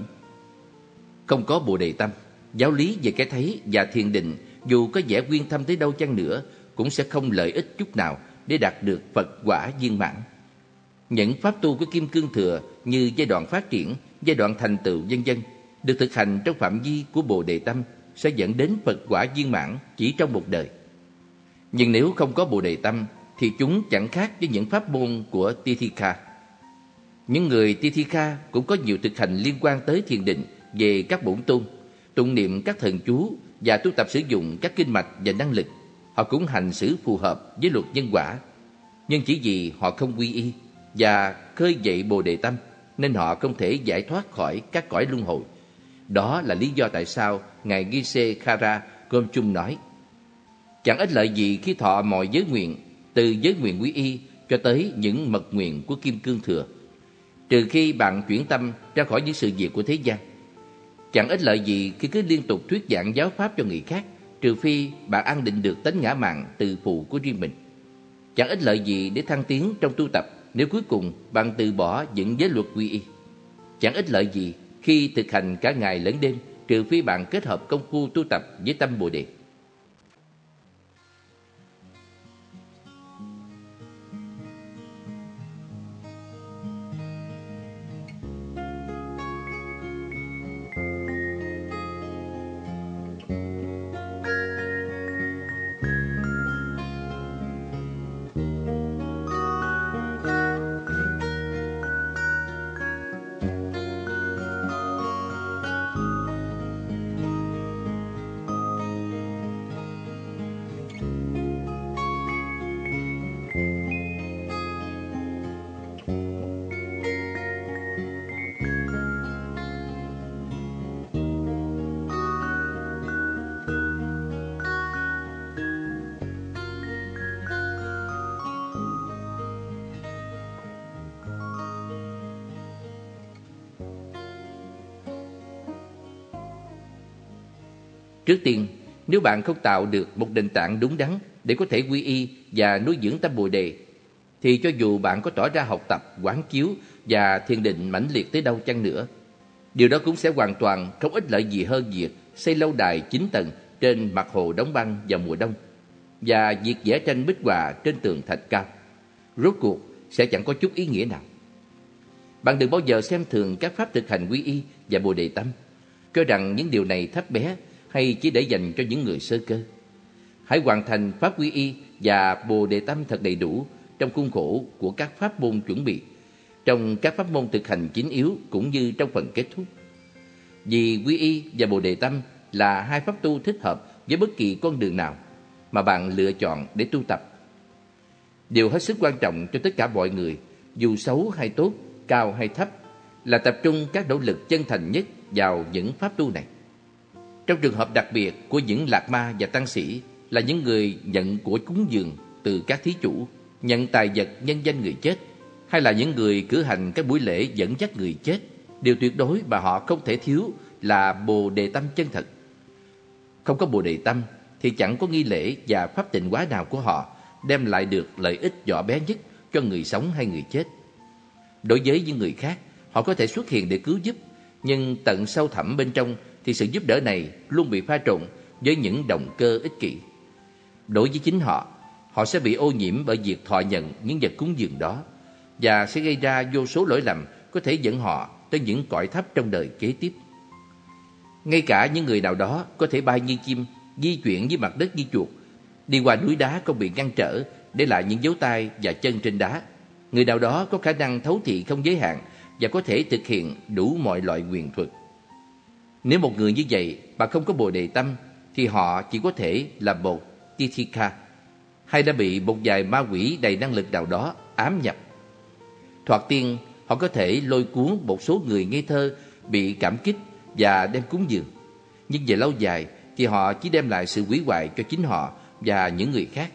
Speaker 5: Không có Bồ Đề Tâm, giáo lý về cái thấy và thiền định dù có vẻ quyên thâm tới đâu chăng nữa cũng sẽ không lợi ích chút nào để đạt được Phật quả viên mãn. Những pháp tu của Kim Cương Thừa như giai đoạn phát triển, giai đoạn thành tựu vân dân được thực hành trong phạm vi của Bồ Đề Tâm sẽ dẫn đến Phật quả viên mãn chỉ trong một đời. Nhưng nếu không có Bồ Đề Tâm thì chúng chẳng khác với những pháp môn của Tithika. Những người Tithika cũng có nhiều thực hành liên quan tới thiền định về các bổn tôn, tụng niệm các thần chú và tu tập sử dụng các kinh mạch và năng lực. Họ cũng hành xử phù hợp với luật nhân quả. Nhưng chỉ vì họ không quy y và khơi dậy bồ đề tâm nên họ không thể giải thoát khỏi các cõi luân hồi. Đó là lý do tại sao Ngài Gise Khara chung nói Chẳng ích lợi gì khi thọ mọi giới nguyện từ giới nguyện quý y cho tới những mật nguyện của Kim Cương Thừa trừ khi bạn chuyển tâm ra khỏi những sự việc của thế gian. Chẳng ích lợi gì khi cứ liên tục thuyết giảng giáo pháp cho người khác, trừ phi bạn an định được tánh ngã mạng từ phụ của riêng mình. Chẳng ích lợi gì để thăng tiến trong tu tập nếu cuối cùng bạn từ bỏ những giới luật quy y. Chẳng ích lợi gì khi thực hành cả ngày lẫn đêm, trừ phi bạn kết hợp công phu tu tập với tâm Bồ Đề. Trước tiên, nếu bạn không tạo được một nền tảng đúng đắn để có thể quy y và nuôi dưỡng tâm Bồ đề, thì cho dù bạn có tỏ ra học tập, quán chiếu và thiền định mãnh liệt tới đâu chăng nữa, điều đó cũng sẽ hoàn toàn không ích lợi gì hơn việc xây lâu đài 9 tầng trên mặt hồ đóng băng vào mùa đông và việc vẽ tranh bích họa trên tường thạch cao. Rốt cuộc sẽ chẳng có chút ý nghĩa nào. Bạn đừng bao giờ xem thường các pháp thực hành quy y và bồ đề tâm, cho rằng những điều này thấp bé hay chỉ để dành cho những người sơ cơ. Hãy hoàn thành pháp quy y và bồ đề tâm thật đầy đủ trong khuôn khổ của các pháp môn chuẩn bị, trong các pháp môn thực hành chính yếu cũng như trong phần kết thúc. Vì quy y và bồ đề tâm là hai pháp tu thích hợp với bất kỳ con đường nào mà bạn lựa chọn để tu tập. Điều hết sức quan trọng cho tất cả mọi người, dù xấu hay tốt, cao hay thấp, là tập trung các nỗ lực chân thành nhất vào những pháp tu này. Trong trường hợp đặc biệt của những lạc ma và tăng sĩ là những người nhận của cúng dường từ các thí chủ, nhận tài vật nhân danh người chết, hay là những người cử hành các buổi lễ dẫn dắt người chết, điều tuyệt đối mà họ không thể thiếu là bồ đề tâm chân thật. Không có bồ đề tâm thì chẳng có nghi lễ và pháp tịnh hóa nào của họ đem lại được lợi ích nhỏ bé nhất cho người sống hay người chết. Đối với những người khác, họ có thể xuất hiện để cứu giúp, nhưng tận sâu thẳm bên trong thì sự giúp đỡ này luôn bị pha trộn với những động cơ ích kỷ. Đối với chính họ, họ sẽ bị ô nhiễm bởi việc thọ nhận những vật cúng dường đó và sẽ gây ra vô số lỗi lầm có thể dẫn họ tới những cõi thấp trong đời kế tiếp. Ngay cả những người nào đó có thể bay như chim, di chuyển dưới mặt đất như chuột, đi qua núi đá không bị ngăn trở, để lại những dấu tay và chân trên đá. Người nào đó có khả năng thấu thị không giới hạn và có thể thực hiện đủ mọi loại quyền thuật. Nếu một người như vậy mà không có bồ đề tâm thì họ chỉ có thể là một Tithika hay đã bị một vài ma quỷ đầy năng lực nào đó ám nhập. Thoạt tiên, họ có thể lôi cuốn một số người ngây thơ bị cảm kích và đem cúng dường. Nhưng về lâu dài thì họ chỉ đem lại sự hủy hoại cho chính họ và những người khác.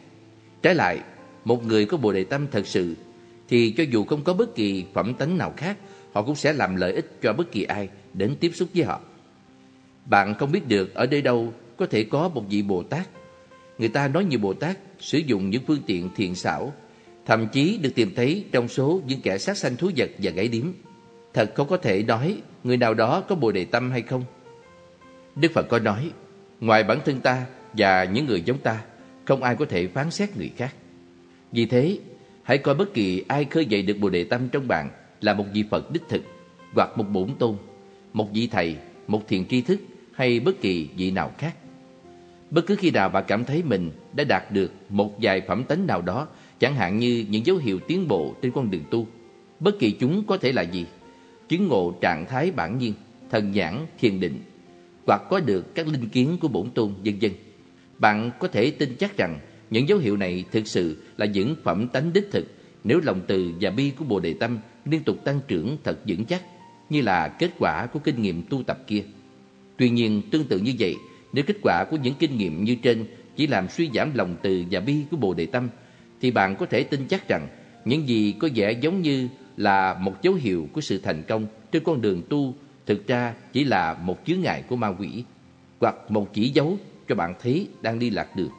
Speaker 5: Trái lại, một người có bồ đề tâm thật sự thì cho dù không có bất kỳ phẩm tánh nào khác, họ cũng sẽ làm lợi ích cho bất kỳ ai đến tiếp xúc với họ. Bạn không biết được ở nơi đâu có thể có một vị Bồ Tát. Người ta nói nhiều Bồ Tát sử dụng những phương tiện thiện xảo, thậm chí được tìm thấy trong số những kẻ sát sanh thú vật và gãy điếm. Thật không có thể nói người nào đó có Bồ Đề Tâm hay không. Đức Phật có nói, ngoài bản thân ta và những người giống ta, không ai có thể phán xét người khác. Vì thế, hãy coi bất kỳ ai khơi dậy được Bồ Đề Tâm trong bạn là một vị Phật đích thực, hoặc một bổn tôn, một vị thầy, một thiền tri thức hay bất kỳ vị nào khác. Bất cứ khi nào bạn cảm thấy mình đã đạt được một vài phẩm tánh nào đó, chẳng hạn như những dấu hiệu tiến bộ trên con đường tu, bất kỳ chúng có thể là gì? Chứng ngộ trạng thái bản nhiên, thần nhãn, thiền định hoặc có được các linh kiến của bổn tôn vân vân. Bạn có thể tin chắc rằng những dấu hiệu này thực sự là những phẩm tánh đích thực nếu lòng từ và bi của Bồ Đề Tâm liên tục tăng trưởng thật vững chắc như là kết quả của kinh nghiệm tu tập kia. Tuy nhiên, tương tự như vậy, nếu kết quả của những kinh nghiệm như trên chỉ làm suy giảm lòng từ và bi của Bồ Đề Tâm, thì bạn có thể tin chắc rằng những gì có vẻ giống như là một dấu hiệu của sự thành công trên con đường tu thực ra chỉ là một chướng ngại của ma quỷ hoặc một chỉ dấu cho bạn thấy đang đi lạc đường.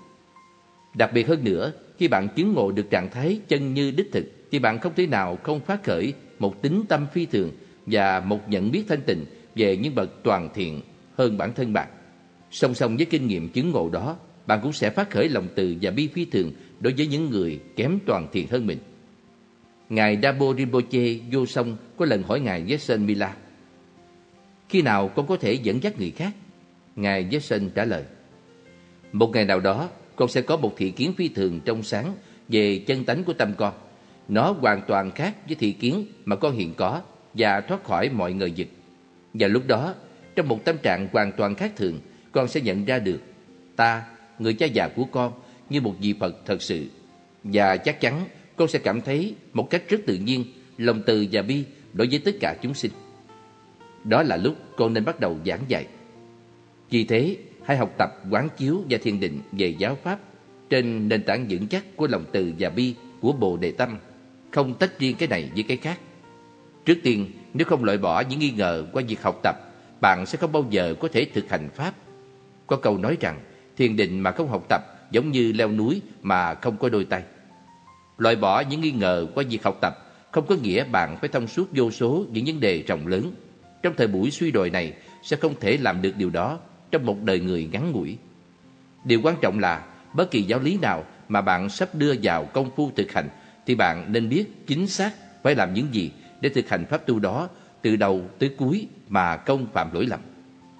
Speaker 5: Đặc biệt hơn nữa, khi bạn chứng ngộ được trạng thái chân như đích thực thì bạn không thể nào không phát khởi một tính tâm phi thường và một nhận biết thanh tịnh về những bậc toàn thiện hơn bản thân bạn. Song song với kinh nghiệm chứng ngộ đó, bạn cũng sẽ phát khởi lòng từ và bi phi thường đối với những người kém toàn thiện hơn mình. Ngài Dabo Rinpoche vô song có lần hỏi Ngài Yesen Mila Khi nào con có thể dẫn dắt người khác? Ngài Yesen trả lời Một ngày nào đó con sẽ có một thị kiến phi thường trong sáng về chân tánh của tâm con. Nó hoàn toàn khác với thị kiến mà con hiện có và thoát khỏi mọi ngờ vực. Và lúc đó, trong một tâm trạng hoàn toàn khác thường, con sẽ nhận ra được ta, người cha già của con, như một vị Phật thật sự. Và chắc chắn con sẽ cảm thấy một cách rất tự nhiên lòng từ và bi đối với tất cả chúng sinh. Đó là lúc con nên bắt đầu giảng dạy. Vì thế, hãy học tập quán chiếu và thiền định về giáo pháp trên nền tảng vững chắc của lòng từ và bi của Bồ Đề Tâm, không tách riêng cái này với cái khác. Trước tiên, nếu không loại bỏ những nghi ngờ qua việc học tập, bạn sẽ không bao giờ có thể thực hành pháp. Có câu nói rằng, thiền định mà không học tập giống như leo núi mà không có đôi tay. Loại bỏ những nghi ngờ qua việc học tập không có nghĩa bạn phải thông suốt vô số những vấn đề rộng lớn. Trong thời buổi suy đồi này sẽ không thể làm được điều đó trong một đời người ngắn ngủi. Điều quan trọng là bất kỳ giáo lý nào mà bạn sắp đưa vào công phu thực hành thì bạn nên biết chính xác phải làm những gì để thực hành pháp tu đó từ đầu tới cuối mà không phạm lỗi lầm.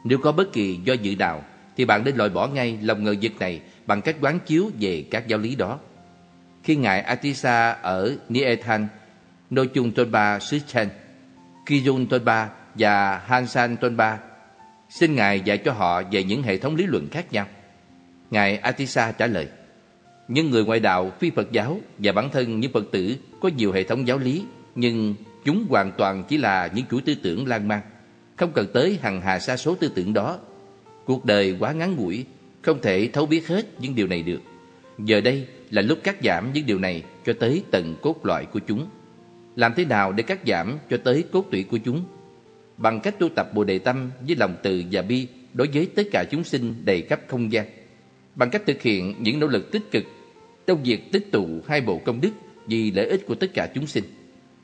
Speaker 5: Nếu có bất kỳ do dự nào thì bạn nên loại bỏ ngay lòng ngờ vực này bằng cách quán chiếu về các giáo lý đó. Khi Ngài Atisa ở Niethan, Nochung Tonpa xứ Chen, Kijun Tonpa và Hansan Tonpa xin Ngài dạy cho họ về những hệ thống lý luận khác nhau. Ngài Atisa trả lời, những người ngoại đạo, phi Phật giáo và bản thân những Phật tử có nhiều hệ thống giáo lý, nhưng chúng hoàn toàn chỉ là những chuỗi tư tưởng lan man, không cần tới hằng hà sa số tư tưởng đó. Cuộc đời quá ngắn ngủi, không thể thấu biết hết những điều này được. Giờ đây là lúc cắt giảm những điều này cho tới tận cốt loại của chúng. Làm thế nào để cắt giảm cho tới cốt tủy của chúng? Bằng cách tu tập Bồ Đề Tâm với lòng từ và bi đối với tất cả chúng sinh đầy khắp không gian. Bằng cách thực hiện những nỗ lực tích cực trong việc tích tụ hai bộ công đức vì lợi ích của tất cả chúng sinh.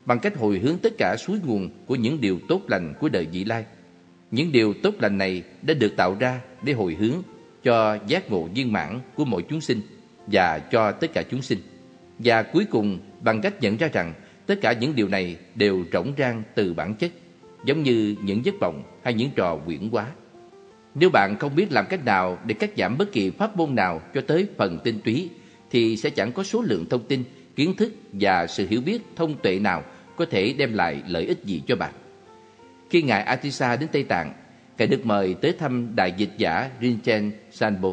Speaker 5: Bằng cách hồi hướng tất cả suối nguồn của những điều tốt lành của đời vị lai. Những điều tốt lành này đã được tạo ra để hồi hướng cho giác ngộ viên mãn của mỗi chúng sinh và cho tất cả chúng sinh. Và cuối cùng bằng cách nhận ra rằng tất cả những điều này đều rỗng rang từ bản chất, giống như những giấc mộng hay những trò quyển quá. Nếu bạn không biết làm cách nào để cắt giảm bất kỳ pháp môn nào cho tới phần tinh túy, thì sẽ chẳng có số lượng thông tin, kiến thức và sự hiểu biết thông tuệ nào có thể đem lại lợi ích gì cho bạn. Khi Ngài Atisa đến Tây Tạng, Ngài được mời tới thăm Đại dịch giả Rinchen Sanbo.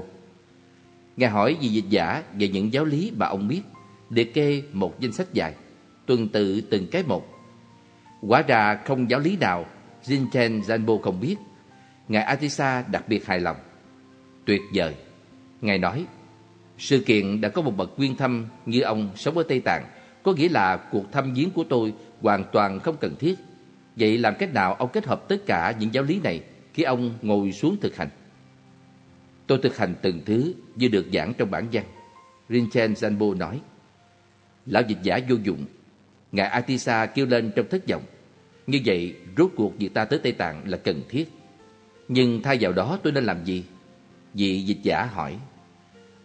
Speaker 5: Ngài hỏi vị dịch giả về những giáo lý mà ông biết, liệt kê một danh sách dài, tuần tự từng cái một. Quả ra không giáo lý nào Rinchen Sanbo không biết. Ngài Atisa đặc biệt hài lòng. Tuyệt vời. Ngài nói, sự kiện đã có một bậc quyên thăm như ông sống ở Tây Tạng, có nghĩa là cuộc thăm viếng của tôi hoàn toàn không cần thiết. Vậy làm cách nào ông kết hợp tất cả những giáo lý này khi ông ngồi xuống thực hành? Tôi thực hành từng thứ như được giảng trong bản văn. Rinchen Zanbo nói. Lão dịch giả vô dụng. Ngài Atisa kêu lên trong thất vọng. Như vậy, rốt cuộc việc ta tới Tây Tạng là cần thiết. Nhưng thay vào đó tôi nên làm gì? Vị dịch giả hỏi.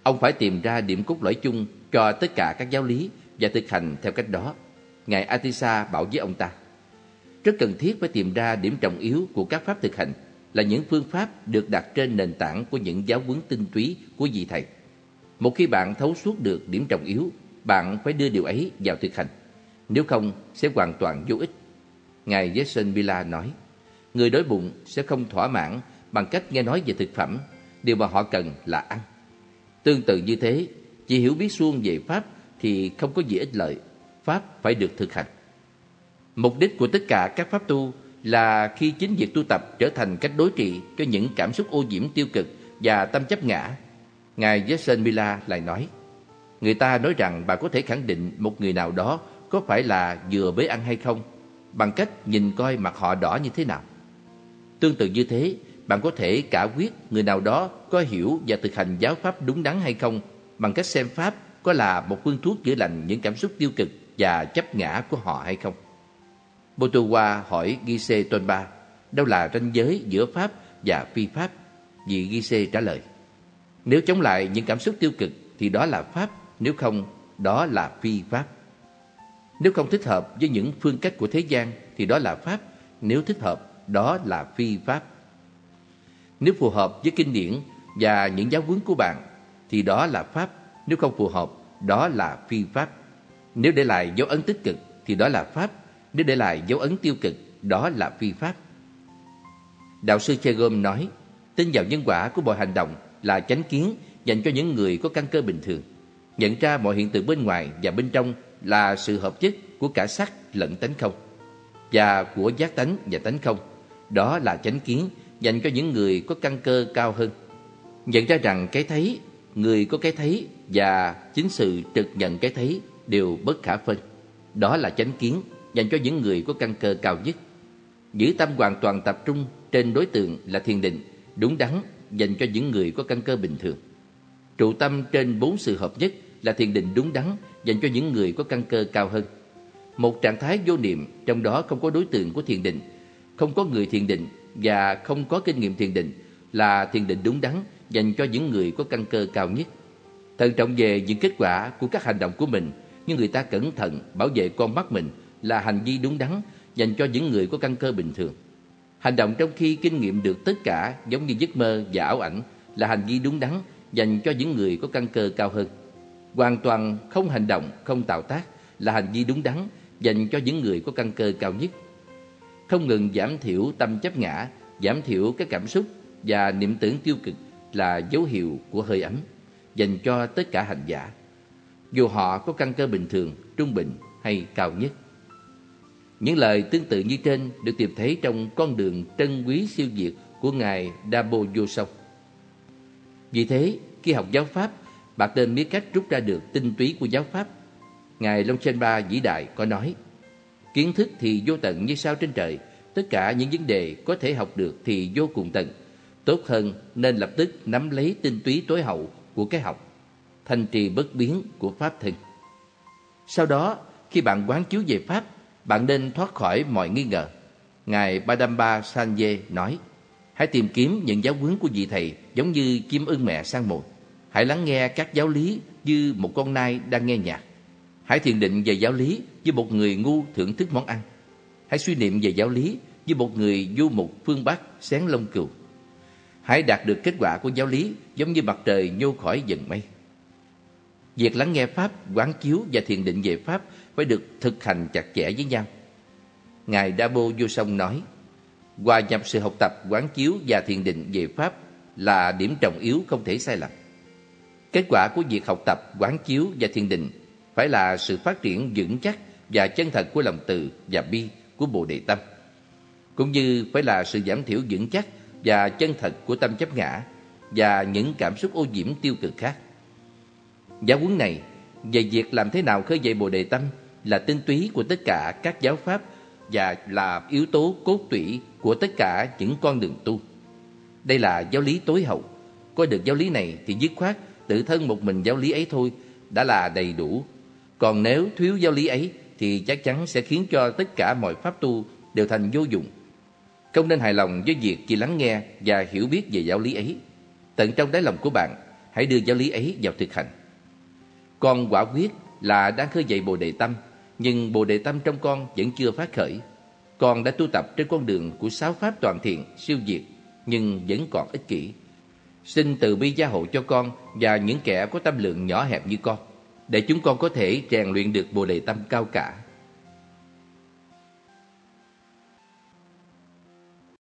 Speaker 5: Ông phải tìm ra điểm cốt lõi chung cho tất cả các giáo lý và thực hành theo cách đó. Ngài Atisa bảo với ông ta. Rất cần thiết phải tìm ra điểm trọng yếu của các pháp thực hành là những phương pháp được đặt trên nền tảng của những giáo huấn tinh túy của vị thầy. Một khi bạn thấu suốt được điểm trọng yếu, bạn phải đưa điều ấy vào thực hành. Nếu không, sẽ hoàn toàn vô ích. Ngài Jason Mila nói, Người đói bụng sẽ không thỏa mãn bằng cách nghe nói về thực phẩm, điều mà họ cần là ăn. Tương tự như thế, chỉ hiểu biết suông về Pháp thì không có gì ích lợi, Pháp phải được thực hành. Mục đích của tất cả các Pháp tu là khi chính việc tu tập trở thành cách đối trị cho những cảm xúc ô nhiễm tiêu cực và tâm chấp ngã. Ngài Jason Mila lại nói, Người ta nói rằng bạn có thể khẳng định một người nào đó có phải là vừa bế ăn hay không bằng cách nhìn coi mặt họ đỏ như thế nào. Tương tự như thế, bạn có thể cả quyết người nào đó có hiểu và thực hành giáo pháp đúng đắn hay không bằng cách xem pháp có là một phương thuốc chữa lành những cảm xúc tiêu cực và chấp ngã của họ hay không. Botowa hỏi Gise Tonba đâu là ranh giới giữa pháp và phi pháp. Vị Gise trả lời nếu chống lại những cảm xúc tiêu cực thì đó là pháp, nếu không đó là phi pháp. Nếu không thích hợp với những phương cách của thế gian thì đó là pháp, nếu thích hợp đó là phi pháp. Nếu phù hợp với kinh điển và những giáo huấn của bạn thì đó là pháp, nếu không phù hợp đó là phi pháp. Nếu để lại dấu ấn tích cực thì đó là pháp, nếu để lại dấu ấn tiêu cực đó là phi pháp. Đạo sư Chegom nói, tin vào nhân quả của mọi hành động là chánh kiến dành cho những người có căn cơ bình thường. Nhận ra mọi hiện tượng bên ngoài và bên trong là sự hợp nhất của cả sắc lẫn tánh không và của giác tánh và tánh không. Đó là chánh kiến dành cho những người có căn cơ cao hơn. Nhận ra rằng cái thấy, người có cái thấy và chính sự trực nhận cái thấy đều bất khả phân. Đó là chánh kiến dành cho những người có căn cơ cao nhất. Giữ tâm hoàn toàn tập trung trên đối tượng là thiền định, đúng đắn dành cho những người có căn cơ bình thường. Trụ tâm trên bốn sự hợp nhất là thiền định đúng đắn dành cho những người có căn cơ cao hơn. Một trạng thái vô niệm trong đó không có đối tượng của thiền định, không có người thiền định và không có kinh nghiệm thiền định là thiền định đúng đắn dành cho những người có căn cơ cao nhất. Thận trọng về những kết quả của các hành động của mình, nhưng người ta cẩn thận bảo vệ con mắt mình là hành vi đúng đắn dành cho những người có căn cơ bình thường. Hành động trong khi kinh nghiệm được tất cả giống như giấc mơ và ảo ảnh là hành vi đúng đắn dành cho những người có căn cơ cao hơn. Hoàn toàn không hành động, không tạo tác là hành vi đúng đắn dành cho những người có căn cơ cao nhất. Không ngừng giảm thiểu tâm chấp ngã, giảm thiểu các cảm xúc và niệm tưởng tiêu cực là dấu hiệu của hơi ấm dành cho tất cả hành giả. Dù họ có căn cơ bình thường, trung bình hay cao nhất. Những lời tương tự như trên được tìm thấy trong con đường trân quý siêu việt của Ngài Dabo Yosong. Vì thế, khi học giáo Pháp, bạn nên biết cách rút ra được tinh túy của giáo Pháp. Ngài Long Chen Ba vĩ đại có nói, kiến thức thì vô tận như sao trên trời, tất cả những vấn đề có thể học được thì vô cùng tận. Tốt hơn nên lập tức nắm lấy tinh túy tối hậu của cái học, thanh trì bất biến của Pháp thân. Sau đó, khi bạn quán chiếu về Pháp, bạn nên thoát khỏi mọi nghi ngờ. Ngài Badamba Sanje nói, hãy tìm kiếm những giáo huấn của vị thầy giống như chim ưng mẹ sang mồi. Hãy lắng nghe các giáo lý như một con nai đang nghe nhạc. Hãy thiền định về giáo lý như một người ngu thưởng thức món ăn. Hãy suy niệm về giáo lý như một người du mục phương Bắc xén lông cừu. Hãy đạt được kết quả của giáo lý giống như mặt trời nhô khỏi dần mây. Việc lắng nghe Pháp, quán chiếu và thiền định về Pháp phải được thực hành chặt chẽ với nhau. Ngài Dabo Vô Song nói, hòa nhập sự học tập, quán chiếu và thiền định về Pháp là điểm trọng yếu không thể sai lầm. Kết quả của việc học tập, quán chiếu và thiền định phải là sự phát triển vững chắc và chân thật của lòng từ và bi của Bồ Đề Tâm, cũng như phải là sự giảm thiểu vững chắc và chân thật của tâm chấp ngã và những cảm xúc ô nhiễm tiêu cực khác. Giáo huấn này về việc làm thế nào khơi dậy Bồ Đề Tâm là tinh túy của tất cả các giáo pháp và là yếu tố cốt tủy của tất cả những con đường tu. Đây là giáo lý tối hậu. Có được giáo lý này thì dứt khoát tự thân một mình giáo lý ấy thôi đã là đầy đủ. Còn nếu thiếu giáo lý ấy thì chắc chắn sẽ khiến cho tất cả mọi pháp tu đều thành vô dụng. Không nên hài lòng với việc chỉ lắng nghe và hiểu biết về giáo lý ấy. Tận trong đáy lòng của bạn, hãy đưa giáo lý ấy vào thực hành. Con quả quyết là đang khơi dậy Bồ Đề Tâm, nhưng Bồ Đề Tâm trong con vẫn chưa phát khởi. Con đã tu tập trên con đường của sáu pháp toàn thiện, siêu diệt, nhưng vẫn còn ích kỷ. Xin từ bi gia hộ cho con và những kẻ có tâm lượng nhỏ hẹp như con, để chúng con có thể rèn luyện được Bồ Đề Tâm cao cả.